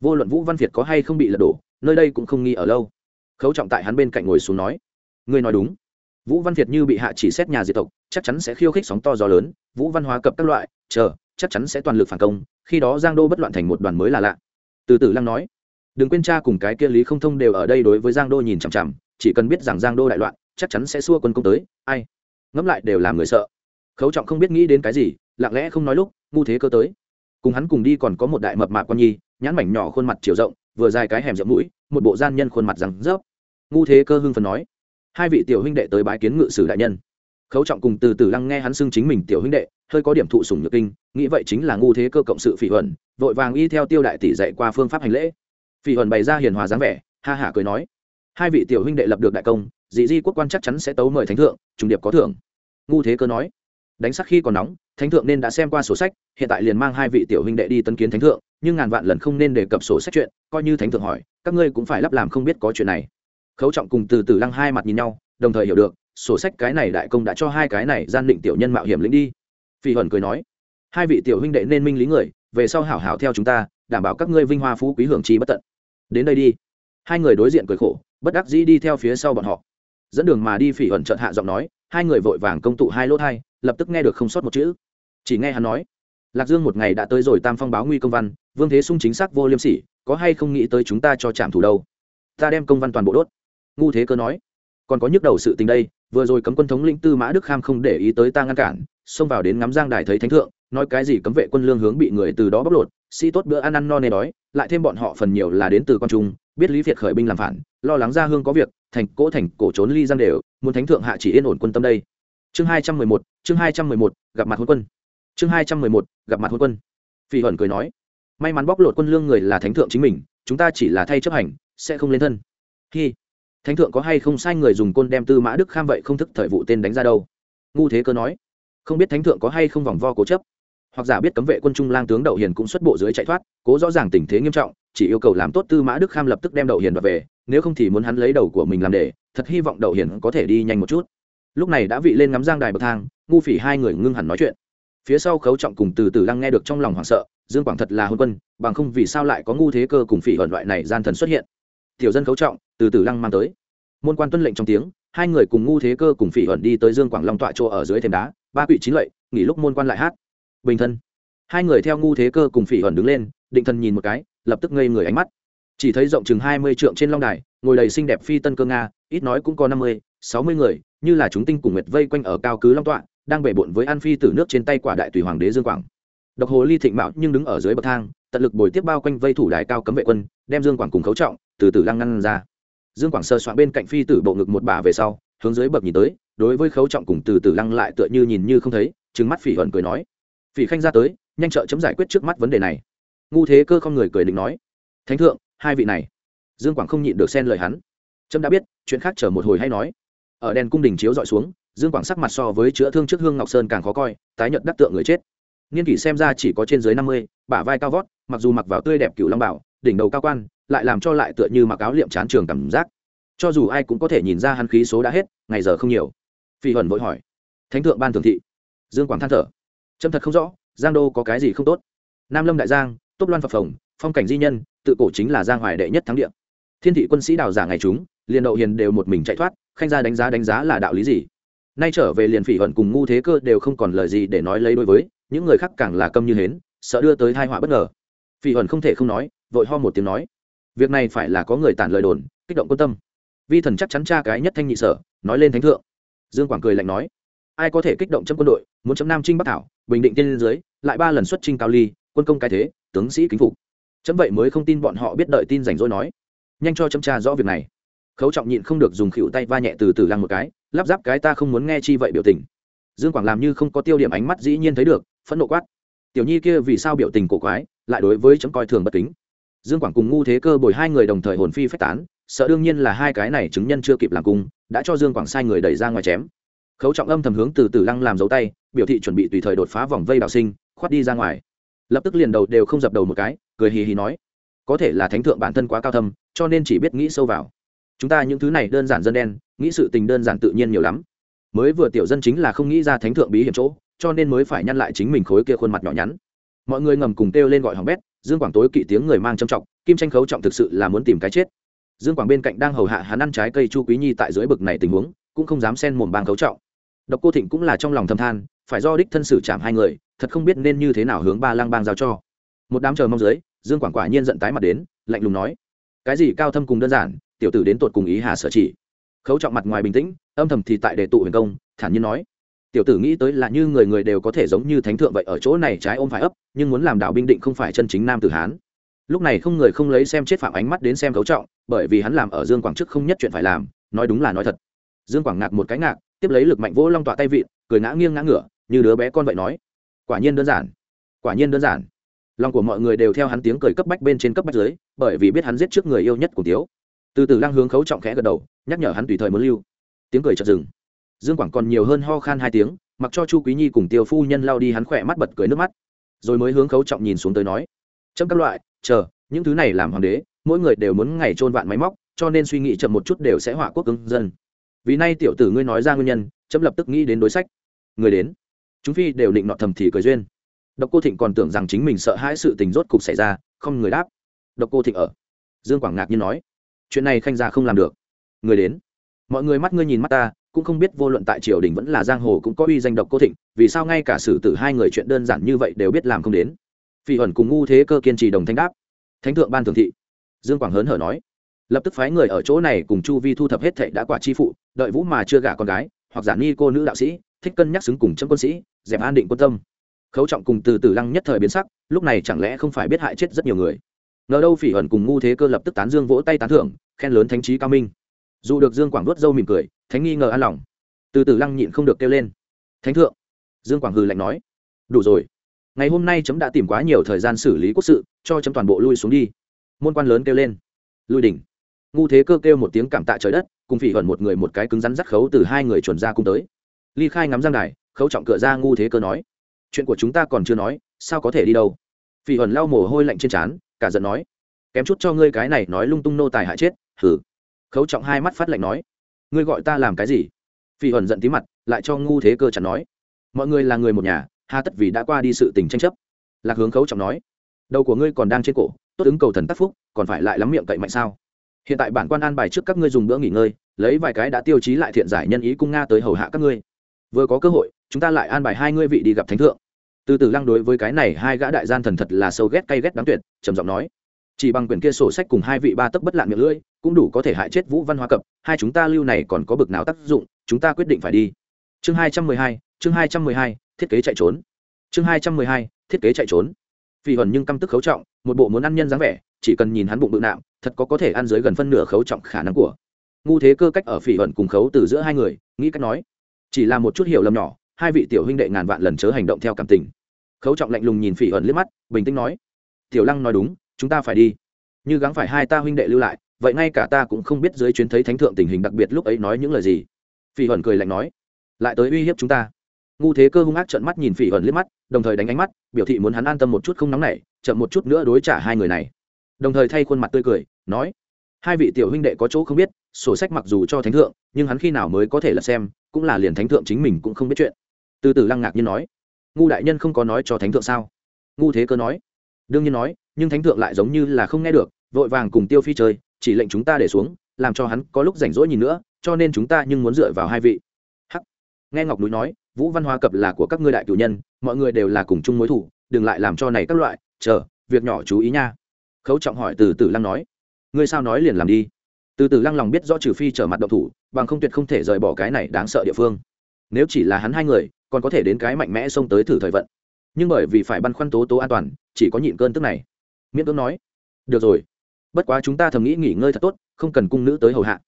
Vô luận vũ văn việt có hay không bị lật đổ, nơi đây cũng không nghi ở lâu. Khấu trọng tại hắn bên cạnh ngồi xuống nói, ngươi nói đúng vũ văn việt như bị hạ chỉ xét nhà diệt tộc, chắc chắn sẽ khiêu khích sóng to gió lớn, vũ văn hóa cập các loại, chờ, chắc chắn sẽ toàn lực phản công, khi đó giang đô bất loạn thành một đoàn mới là lạ. Từ từ lăng nói, đừng quên cha cùng cái kia lý không thông đều ở đây đối với giang đô nhìn chằm chằm, chỉ cần biết rằng giang đô đại loạn, chắc chắn sẽ xua quân công tới, ai, ngẫm lại đều làm người sợ. Khấu trọng không biết nghĩ đến cái gì, lặng lẽ không nói lúc, ngu thế cơ tới. Cùng hắn cùng đi còn có một đại mập mạc con nhi, nhãn mảnh nhỏ khuôn mặt chiều rộng, vừa dài cái hẻm rộng mũi, một bộ gian nhân khuôn mặt răng rớp. Ngu thế cơ hưng phần nói hai vị tiểu huynh đệ tới bái kiến ngự sử đại nhân. Khấu trọng cùng từ từ lăng nghe hắn xưng chính mình tiểu huynh đệ, hơi có điểm thụ sủng nhược kinh, nghĩ vậy chính là ngu thế cơ cộng sự phỉ huẩn, vội vàng y theo tiêu đại tỷ dạy qua phương pháp hành lễ. Phỉ huẩn bày ra hiền hòa dáng vẻ, ha hả cười nói, hai vị tiểu huynh đệ lập được đại công, dị di quốc quan chắc chắn sẽ tấu mời thánh thượng, trùng điệp có thưởng. Ngu thế cơ nói, đánh sắc khi còn nóng, thánh thượng nên đã xem qua sổ sách, hiện tại liền mang hai vị tiểu huynh đệ đi tân kiến thánh thượng, nhưng ngàn vạn lần không nên đề cập sổ sách chuyện, coi như thánh thượng hỏi, các ngươi cũng phải lắp làm không biết có chuyện này khấu trọng cùng từ từ lăng hai mặt nhìn nhau, đồng thời hiểu được, sổ sách cái này đại công đã cho hai cái này gian định tiểu nhân mạo hiểm lĩnh đi. Phi hẩn cười nói, hai vị tiểu huynh đệ nên minh lý người, về sau hảo hảo theo chúng ta, đảm bảo các ngươi vinh hoa phú quý hưởng chi bất tận. Đến đây đi. Hai người đối diện cười khổ, bất đắc dĩ đi theo phía sau bọn họ. Dẫn đường mà đi, phỉ ẩn trợn hạ giọng nói, hai người vội vàng công tụ hai lỗ thai, lập tức nghe được không sót một chữ. Chỉ nghe hắn nói, lạc dương một ngày đã tới rồi tam phong báo nguy công văn, vương thế sung chính xác vô liêm sỉ, có hay không nghĩ tới chúng ta cho trạm thủ đâu? Ta đem công văn toàn bộ đốt ngu thế cơ nói. Còn có nhức đầu sự tình đây, vừa rồi cấm quân thống lĩnh tư mã đức kham không để ý tới ta ngăn cản, xông vào đến ngắm giang đài thấy thánh thượng, nói cái gì cấm vệ quân lương hướng bị người từ đó bóc lột, sĩ tốt bữa ăn ăn no nê đói, lại thêm bọn họ phần nhiều là đến từ con trung, biết lý việt khởi binh làm phản, lo lắng ra hương có việc, thành cỗ thành cổ trốn ly giang đều, muốn thánh thượng hạ chỉ yên ổn quân tâm đây. Chương hai trăm mười một, chương hai trăm mười một, gặp mặt hôn quân. Chương hai trăm mười một, gặp mặt hôn quân. Phi hận cười nói, may mắn bóc lột quân lương người là thánh thượng chính mình, chúng ta chỉ là thay chấp hành, sẽ không lên thân. Khi thánh thượng có hay không sai người dùng côn đem tư mã đức kham vậy không thức thời vụ tên đánh ra đâu? Ngu thế cơ nói. Không biết thánh thượng có hay không vòng vo cố chấp? Hoặc giả biết cấm vệ quân trung lang tướng đậu hiền cũng xuất bộ dưới chạy thoát, cố rõ ràng tình thế nghiêm trọng, chỉ yêu cầu làm tốt tư mã đức kham lập tức đem đậu hiền đoạt về, nếu không thì muốn hắn lấy đầu của mình làm để, thật hy vọng đậu hiền có thể đi nhanh một chút. Lúc này đã vị lên ngắm giang đài bậc thang, ngu phỉ hai người ngưng hẳn nói chuyện. Phía sau khấu trọng cùng từ từ lăng nghe được trong lòng hoảng sợ, dương quảng thật là hôn quân, bằng không vì sao lại có ngu thế cơ cùng phỉ hận loại này gian thần xuất hiện tiểu dân khấu trọng, từ từ lăng mang tới. Môn quan tuân lệnh trong tiếng, hai người cùng ngu thế cơ cùng phỉ ẩn đi tới dương quảng long tọa chỗ ở dưới thềm đá, ba quỵ chín lệ nghỉ lúc môn quan lại hát. Bình thân. Hai người theo ngu thế cơ cùng phỉ ẩn đứng lên, định thần nhìn một cái, lập tức ngây người ánh mắt. Chỉ thấy rộng chừng hai mươi trượng trên long đài, ngồi đầy xinh đẹp phi tân cơ nga, ít nói cũng có năm mươi, sáu mươi người, như là chúng tinh cùng nguyệt vây quanh ở cao cứ long tọa, đang bể bộn với an phi từ nước trên tay quả đại tùy hoàng đế dương quảng. Độc hồ ly thịnh mạo nhưng đứng ở dưới bậc thang, tận lực bồi tiếp bao quanh vây thủ đài cao cấm vệ quân, đem dương quảng cùng khấu trọng từ từ lăng ngăn ra. Dương quảng sơ soạn bên cạnh phi tử bộ ngực một bà về sau, hướng dưới bậc nhìn tới, đối với khấu trọng cùng từ từ lăng lại tựa như nhìn như không thấy, trừng mắt phỉ hận cười nói. Phỉ khanh ra tới, nhanh trợ chấm giải quyết trước mắt vấn đề này. Ngu thế cơ không người cười định nói. Thánh thượng, hai vị này. Dương quảng không nhịn được xen lời hắn. Trâm đã biết, chuyện khác chờ một hồi hay nói. Ở đèn cung đình chiếu dọi xuống, dương quảng sắc mặt so với chữa thương trước hương ngọc sơn càng khó coi, tái nhợt đắc tượng người chết. Niên kỷ xem ra chỉ có trên dưới năm mươi, bả vai cao vót, mặc dù mặc vào tươi đẹp cựu long bảo, đỉnh đầu cao quan lại làm cho lại tựa như mặc áo liệm chán trường cảm giác. Cho dù ai cũng có thể nhìn ra hắn khí số đã hết, ngày giờ không nhiều. Phi hẩn vội hỏi. Thánh thượng ban thường thị. Dương quảng than thở. Trâm thật không rõ, giang đô có cái gì không tốt. Nam lâm đại giang tốt loan phập phồng, phong cảnh di nhân, tự cổ chính là giang hoài đệ nhất thắng địa. Thiên thị quân sĩ đào giả ngày chúng liền đậu hiền đều một mình chạy thoát, khanh gia đánh giá đánh giá là đạo lý gì? Nay trở về liền phỉ hận cùng ngu thế cơ đều không còn lời gì để nói lấy đối với, những người khác càng là câm như hến, sợ đưa tới hai họa bất ngờ. Phỉ hận không thể không nói, vội ho một tiếng nói việc này phải là có người tản lời đồn, kích động quan tâm. Vi thần chắc chắn cha cái nhất thanh nhị sở, nói lên thánh thượng. Dương quảng cười lạnh nói, ai có thể kích động chấm quân đội, muốn chấm nam trinh bắc thảo, bình định tiên dưới lại ba lần xuất trinh cao ly, quân công cái thế, tướng sĩ kính phục. Chấm vậy mới không tin bọn họ biết đợi tin rảnh rỗi nói. Nhanh cho chấm tra rõ việc này. Khấu trọng nhịn không được dùng khỉu tay va nhẹ từ từ lăng một cái, lắp ráp cái ta không muốn nghe chi vậy biểu tình. Dương quảng làm như không có tiêu điểm ánh mắt dĩ nhiên thấy được, phẫn nộ quát. Tiểu nhi kia vì sao biểu tình cổ quái, lại đối với chấm coi thường bất kính dương quảng cùng ngu thế cơ bồi hai người đồng thời hồn phi phách tán, sợ đương nhiên là hai cái này chứng nhân chưa kịp làm cung đã cho dương quảng sai người đẩy ra ngoài chém. Khấu trọng âm thầm hướng từ từ lăng làm dấu tay, biểu thị chuẩn bị tùy thời đột phá vòng vây đào sinh, khoát đi ra ngoài. Lập tức liền đầu đều không dập đầu một cái, cười hì hì nói, có thể là thánh thượng bản thân quá cao thâm, cho nên chỉ biết nghĩ sâu vào. Chúng ta những thứ này đơn giản dân đen, nghĩ sự tình đơn giản tự nhiên nhiều lắm. Mới vừa tiểu dân chính là không nghĩ ra thánh thượng bí hiểm chỗ, cho nên mới phải nhăn lại chính mình khối kia khuôn mặt nhỏ nhắn. Mọi người ngầm cùng kêu lên gọi hỏng bét dương quảng tối kỵ tiếng người mang trầm trọng, kim tranh khấu trọng thực sự là muốn tìm cái chết. Dương quảng bên cạnh đang hầu hạ hắn ăn trái cây chu quý nhi tại dưới bực này tình huống, cũng không dám xen mồm bang khấu trọng. Độc cô thịnh cũng là trong lòng thâm than, phải do đích thân xử chạm hai người, thật không biết nên như thế nào hướng ba lang bang giao cho. Một đám chờ mong dưới, dương quảng quả nhiên giận tái mặt đến, lạnh lùng nói, cái gì cao thâm cùng đơn giản, tiểu tử đến tột cùng ý hà sở chỉ. Khấu trọng mặt ngoài bình tĩnh, âm thầm thì tại đề tụ huyền công, thản nhiên nói tiểu tử nghĩ tới là như người người đều có thể giống như thánh thượng vậy ở chỗ này trái ôm phải ấp, nhưng muốn làm đạo binh định không phải chân chính nam tử hán. Lúc này không người không lấy xem chết phạm ánh mắt đến xem khấu trọng, bởi vì hắn làm ở dương quảng trước không nhất chuyện phải làm, nói đúng là nói thật. Dương quảng ngạc một cái ngạc, tiếp lấy lực mạnh vỗ long tọa tay vịn, cười ngã nghiêng ngã ngửa, như đứa bé con vậy nói. Quả nhiên đơn giản, quả nhiên đơn giản. Lòng của mọi người đều theo hắn tiếng cười cấp bách bên trên cấp bách dưới, bởi vì biết hắn giết trước người yêu nhất của tiếu. Từ từ lăng hướng khấu trọng khẽ gật đầu, nhắc nhở hắn tùy thời muốn lưu. Tiếng cười chợt dừng dương quảng còn nhiều hơn ho khan hai tiếng, mặc cho chu quý nhi cùng tiêu phu nhân lao đi hắn khỏe mắt bật cười nước mắt. Rồi mới hướng khấu trọng nhìn xuống tới nói, chấm các loại, chờ, những thứ này làm hoàng đế, mỗi người đều muốn ngày trôn vạn máy móc, cho nên suy nghĩ chậm một chút đều sẽ hỏa quốc cưng dân. Vì nay tiểu tử ngươi nói ra nguyên nhân, chấm lập tức nghĩ đến đối sách. Người đến. Chúng phi đều định nọ thầm thì cười duyên. Độc cô thịnh còn tưởng rằng chính mình sợ hãi sự tình rốt cục xảy ra, không người đáp. Độc cô thịnh ở. Dương quảng ngạc nhiên nói, chuyện này khanh gia không làm được. Người đến. Mọi người mắt ngươi nhìn mắt ta cũng không biết vô luận tại triều đình vẫn là giang hồ cũng có uy danh độc cô thịnh, vì sao ngay cả xử tử hai người chuyện đơn giản như vậy đều biết làm không đến. Phi ẩn cùng ngu thế cơ kiên trì đồng thanh đáp. Thánh thượng ban thường thị. Dương quảng hớn hở nói. Lập tức phái người ở chỗ này cùng chu vi thu thập hết thệ đã quả chi phụ, đợi vũ mà chưa gả con gái, hoặc giả ni cô nữ đạo sĩ, thích cân nhắc xứng cùng chấm quân sĩ, dẹp an định quân tâm. Khấu trọng cùng từ từ lăng nhất thời biến sắc, lúc này chẳng lẽ không phải biết hại chết rất nhiều người. Ngờ đâu phỉ ẩn cùng ngu thế cơ lập tức tán dương vỗ tay tán thưởng, khen lớn thánh trí cao minh dù được dương quảng đốt dâu mỉm cười, thánh nghi ngờ an lòng. Từ từ lăng nhịn không được kêu lên. Thánh thượng. Dương quảng hừ lạnh nói. Đủ rồi. Ngày hôm nay chấm đã tìm quá nhiều thời gian xử lý quốc sự, cho chấm toàn bộ lui xuống đi. Môn quan lớn kêu lên. Lui đỉnh. Ngu thế cơ kêu một tiếng cảm tạ trời đất, cùng phỉ hận một người một cái cứng rắn rắc khấu từ hai người chuẩn ra cung tới. Ly khai ngắm giang đài, khấu trọng cửa ra ngu thế cơ nói. Chuyện của chúng ta còn chưa nói, sao có thể đi đâu? Phỉ hận lau mồ hôi lạnh trên trán, cả giận nói. Kém chút cho ngươi cái này nói lung tung nô tài hại chết hử khấu trọng hai mắt phát lạnh nói, ngươi gọi ta làm cái gì? Phi hận giận tí mặt, lại cho ngu thế cơ chẳng nói, mọi người là người một nhà, hà tất vì đã qua đi sự tình tranh chấp. Lạc hướng khấu trọng nói, đầu của ngươi còn đang trên cổ, tốt ứng cầu thần tác phúc, còn phải lại lắm miệng cậy mạnh sao? Hiện tại bản quan an bài trước các ngươi dùng bữa nghỉ ngơi, lấy vài cái đã tiêu chí lại thiện giải nhân ý cung nga tới hầu hạ các ngươi. Vừa có cơ hội, chúng ta lại an bài hai ngươi vị đi gặp thánh thượng. Từ từ lăng đối với cái này hai gã đại gian thần thật là sâu ghét cay ghét đáng tuyệt, trầm giọng nói chỉ bằng quyển kia sổ sách cùng hai vị ba tấc bất lạn miệng lưỡi, cũng đủ có thể hại chết vũ văn hóa cập, hai chúng ta lưu này còn có bực nào tác dụng, chúng ta quyết định phải đi. Chương hai trăm mười hai, chương hai trăm mười hai, thiết kế chạy trốn. Chương hai trăm mười hai, thiết kế chạy trốn. Phi hần nhưng căm tức khấu trọng, một bộ muốn ăn nhân dáng vẻ, chỉ cần nhìn hắn bụng bự nạo thật có có thể ăn dưới gần phân nửa khấu trọng khả năng của. Ngu thế cơ cách ở phỉ hận cùng khấu từ giữa hai người, nghĩ cách nói. Chỉ là một chút hiểu lầm nhỏ, hai vị tiểu huynh đệ ngàn vạn lần chớ hành động theo cảm tình. Khấu trọng lạnh lùng nhìn phỉ hận liếc mắt, bình tĩnh nói. Tiểu lăng nói đúng chúng ta phải đi. Như gắng phải hai ta huynh đệ lưu lại, vậy ngay cả ta cũng không biết dưới chuyến thấy thánh thượng tình hình đặc biệt lúc ấy nói những lời gì. Phỉ hận cười lạnh nói. Lại tới uy hiếp chúng ta. Ngu thế cơ hung ác trợn mắt nhìn phỉ hận liếc mắt, đồng thời đánh ánh mắt, biểu thị muốn hắn an tâm một chút không nóng nảy, chậm một chút nữa đối trả hai người này. Đồng thời thay khuôn mặt tươi cười, nói. Hai vị tiểu huynh đệ có chỗ không biết, sổ sách mặc dù cho thánh thượng, nhưng hắn khi nào mới có thể là xem, cũng là liền thánh thượng chính mình cũng không biết chuyện. Từ từ lăng ngạc nhiên nói. Ngu đại nhân không có nói cho thánh thượng sao? Ngu thế cơ nói. Đương nhiên nói nhưng thánh thượng lại giống như là không nghe được, vội vàng cùng tiêu phi chơi, chỉ lệnh chúng ta để xuống, làm cho hắn có lúc rảnh rỗi nhìn nữa, cho nên chúng ta nhưng muốn dựa vào hai vị. Hắc. Nghe ngọc núi nói, vũ văn hoa cập là của các ngươi đại cử nhân, mọi người đều là cùng chung mối thủ, đừng lại làm cho này các loại, chờ, việc nhỏ chú ý nha. Khấu trọng hỏi từ từ lăng nói. Ngươi sao nói liền làm đi. Từ từ lăng lòng biết rõ trừ phi trở mặt động thủ, bằng không tuyệt không thể rời bỏ cái này đáng sợ địa phương. Nếu chỉ là hắn hai người, còn có thể đến cái mạnh mẽ xông tới thử thời vận. Nhưng bởi vì phải băn khoăn tố tố an toàn, chỉ có nhịn cơn tức này miễn cưỡng nói, được rồi, bất quá chúng ta thầm nghĩ nghỉ ngơi thật tốt, không cần cung nữ tới hầu hạ.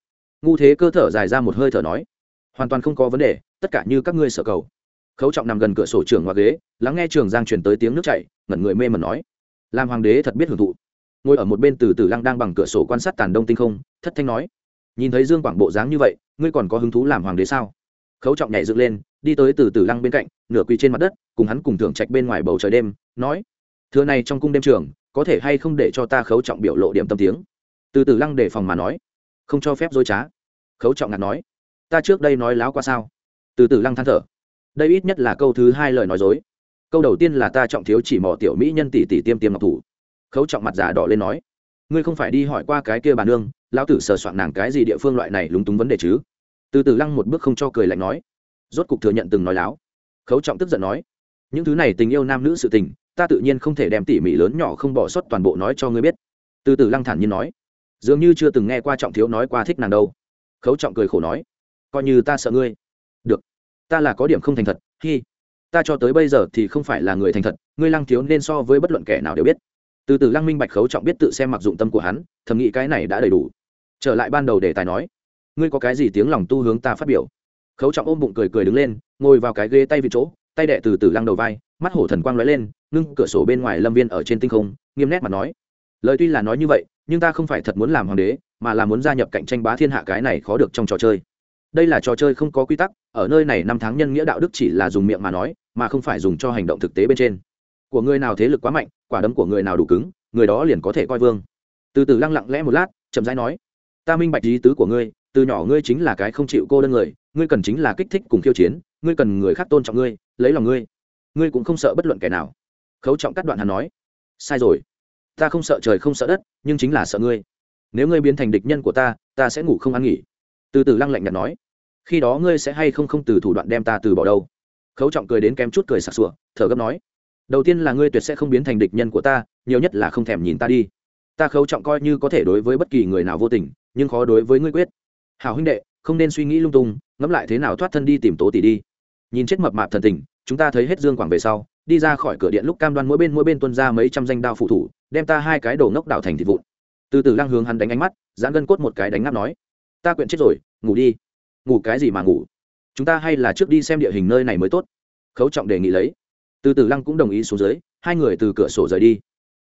Ngu thế cơ thở dài ra một hơi thở nói, hoàn toàn không có vấn đề, tất cả như các ngươi sở cầu. Khấu trọng nằm gần cửa sổ trường hoặc ghế, lắng nghe trường giang truyền tới tiếng nước chảy, ngẩn người mê mẩn nói làm hoàng đế thật biết hưởng thụ. Ngồi ở một bên từ từ lăng đang bằng cửa sổ quan sát tàn đông tinh không, thất thanh nói, nhìn thấy dương quảng bộ dáng như vậy, ngươi còn có hứng thú làm hoàng đế sao? Khấu trọng nhảy dựng lên, đi tới từ từ lăng bên cạnh, nửa quỳ trên mặt đất, cùng hắn cùng thưởng trạch bên ngoài bầu trời đêm, nói, thưa này trong cung đêm trường có thể hay không để cho ta khấu trọng biểu lộ điểm tâm tiếng? Từ từ lăng đề phòng mà nói. Không cho phép dối trá. Khấu trọng ngạt nói. Ta trước đây nói láo qua sao? Từ từ lăng than thở. Đây ít nhất là câu thứ hai lời nói dối. Câu đầu tiên là ta trọng thiếu chỉ mỏ tiểu mỹ nhân tỷ tỷ tiêm tiêm ngọc thủ. Khấu trọng mặt giả đỏ lên nói. Ngươi không phải đi hỏi qua cái kia bà nương, lão tử sờ soạn nàng cái gì địa phương loại này lúng túng vấn đề chứ? Từ từ lăng một bước không cho cười lạnh nói. Rốt cục thừa nhận từng nói láo. Khấu trọng tức giận nói. Những thứ này tình yêu nam nữ sự tình ta tự nhiên không thể đem tỉ mỉ lớn nhỏ không bỏ sót toàn bộ nói cho ngươi biết. Từ từ lăng thản nhiên nói. Dường như chưa từng nghe qua trọng thiếu nói qua thích nàng đâu. Khấu trọng cười khổ nói. Coi như ta sợ ngươi. Được. Ta là có điểm không thành thật, hi. Ta cho tới bây giờ thì không phải là người thành thật, ngươi lăng thiếu nên so với bất luận kẻ nào đều biết. Từ từ lăng minh bạch khấu trọng biết tự xem mặc dụng tâm của hắn, thầm nghĩ cái này đã đầy đủ. Trở lại ban đầu để tài nói. Ngươi có cái gì tiếng lòng tu hướng ta phát biểu? Khấu trọng ôm bụng cười cười đứng lên, ngồi vào cái ghế tay vị chỗ tay đệ từ từ lăng đầu vai, mắt hổ thần quang lóe lên, ngưng cửa sổ bên ngoài lâm viên ở trên tinh không, nghiêm nét mà nói. Lời tuy là nói như vậy, nhưng ta không phải thật muốn làm hoàng đế, mà là muốn gia nhập cạnh tranh bá thiên hạ cái này khó được trong trò chơi. Đây là trò chơi không có quy tắc, ở nơi này năm tháng nhân nghĩa đạo đức chỉ là dùng miệng mà nói, mà không phải dùng cho hành động thực tế bên trên. Của người nào thế lực quá mạnh, quả đấm của người nào đủ cứng, người đó liền có thể coi vương. Từ từ lăng lặng lẽ một lát, chậm rãi nói. Ta minh bạch lý tứ của ngươi, từ nhỏ ngươi chính là cái không chịu cô đơn người, ngươi cần chính là kích thích cùng khiêu chiến ngươi cần người khác tôn trọng ngươi, lấy lòng ngươi. Ngươi cũng không sợ bất luận kẻ nào. Khấu trọng cắt đoạn hắn nói. Sai rồi. Ta không sợ trời không sợ đất, nhưng chính là sợ ngươi. Nếu ngươi biến thành địch nhân của ta ta sẽ ngủ không ăn nghỉ. Từ từ lăng lạnh nhạt nói. Khi đó ngươi sẽ hay không không từ thủ đoạn đem ta từ bỏ đâu? Khấu trọng cười đến kém chút cười sặc sụa, thở gấp nói. Đầu tiên là ngươi tuyệt sẽ không biến thành địch nhân của ta, nhiều nhất là không thèm nhìn ta đi. Ta khấu trọng coi như có thể đối với bất kỳ người nào vô tình, nhưng khó đối với ngươi quyết. Hào huynh đệ, không nên suy nghĩ lung tung, ngẫm lại thế nào thoát thân đi tìm tố tỷ đi nhìn chết mập mạp thần tình, chúng ta thấy hết dương quảng về sau, đi ra khỏi cửa điện lúc cam đoan mỗi bên mỗi bên tuân ra mấy trăm danh đao phụ thủ, đem ta hai cái đầu ngốc đảo thành thịt vụn. Từ từ lăng hướng hắn đánh ánh mắt, giãn gân cốt một cái đánh ngáp nói, ta quyện chết rồi, ngủ đi. Ngủ cái gì mà ngủ? Chúng ta hay là trước đi xem địa hình nơi này mới tốt. Khấu trọng đề nghị lấy. Từ từ lăng cũng đồng ý xuống dưới, hai người từ cửa sổ rời đi.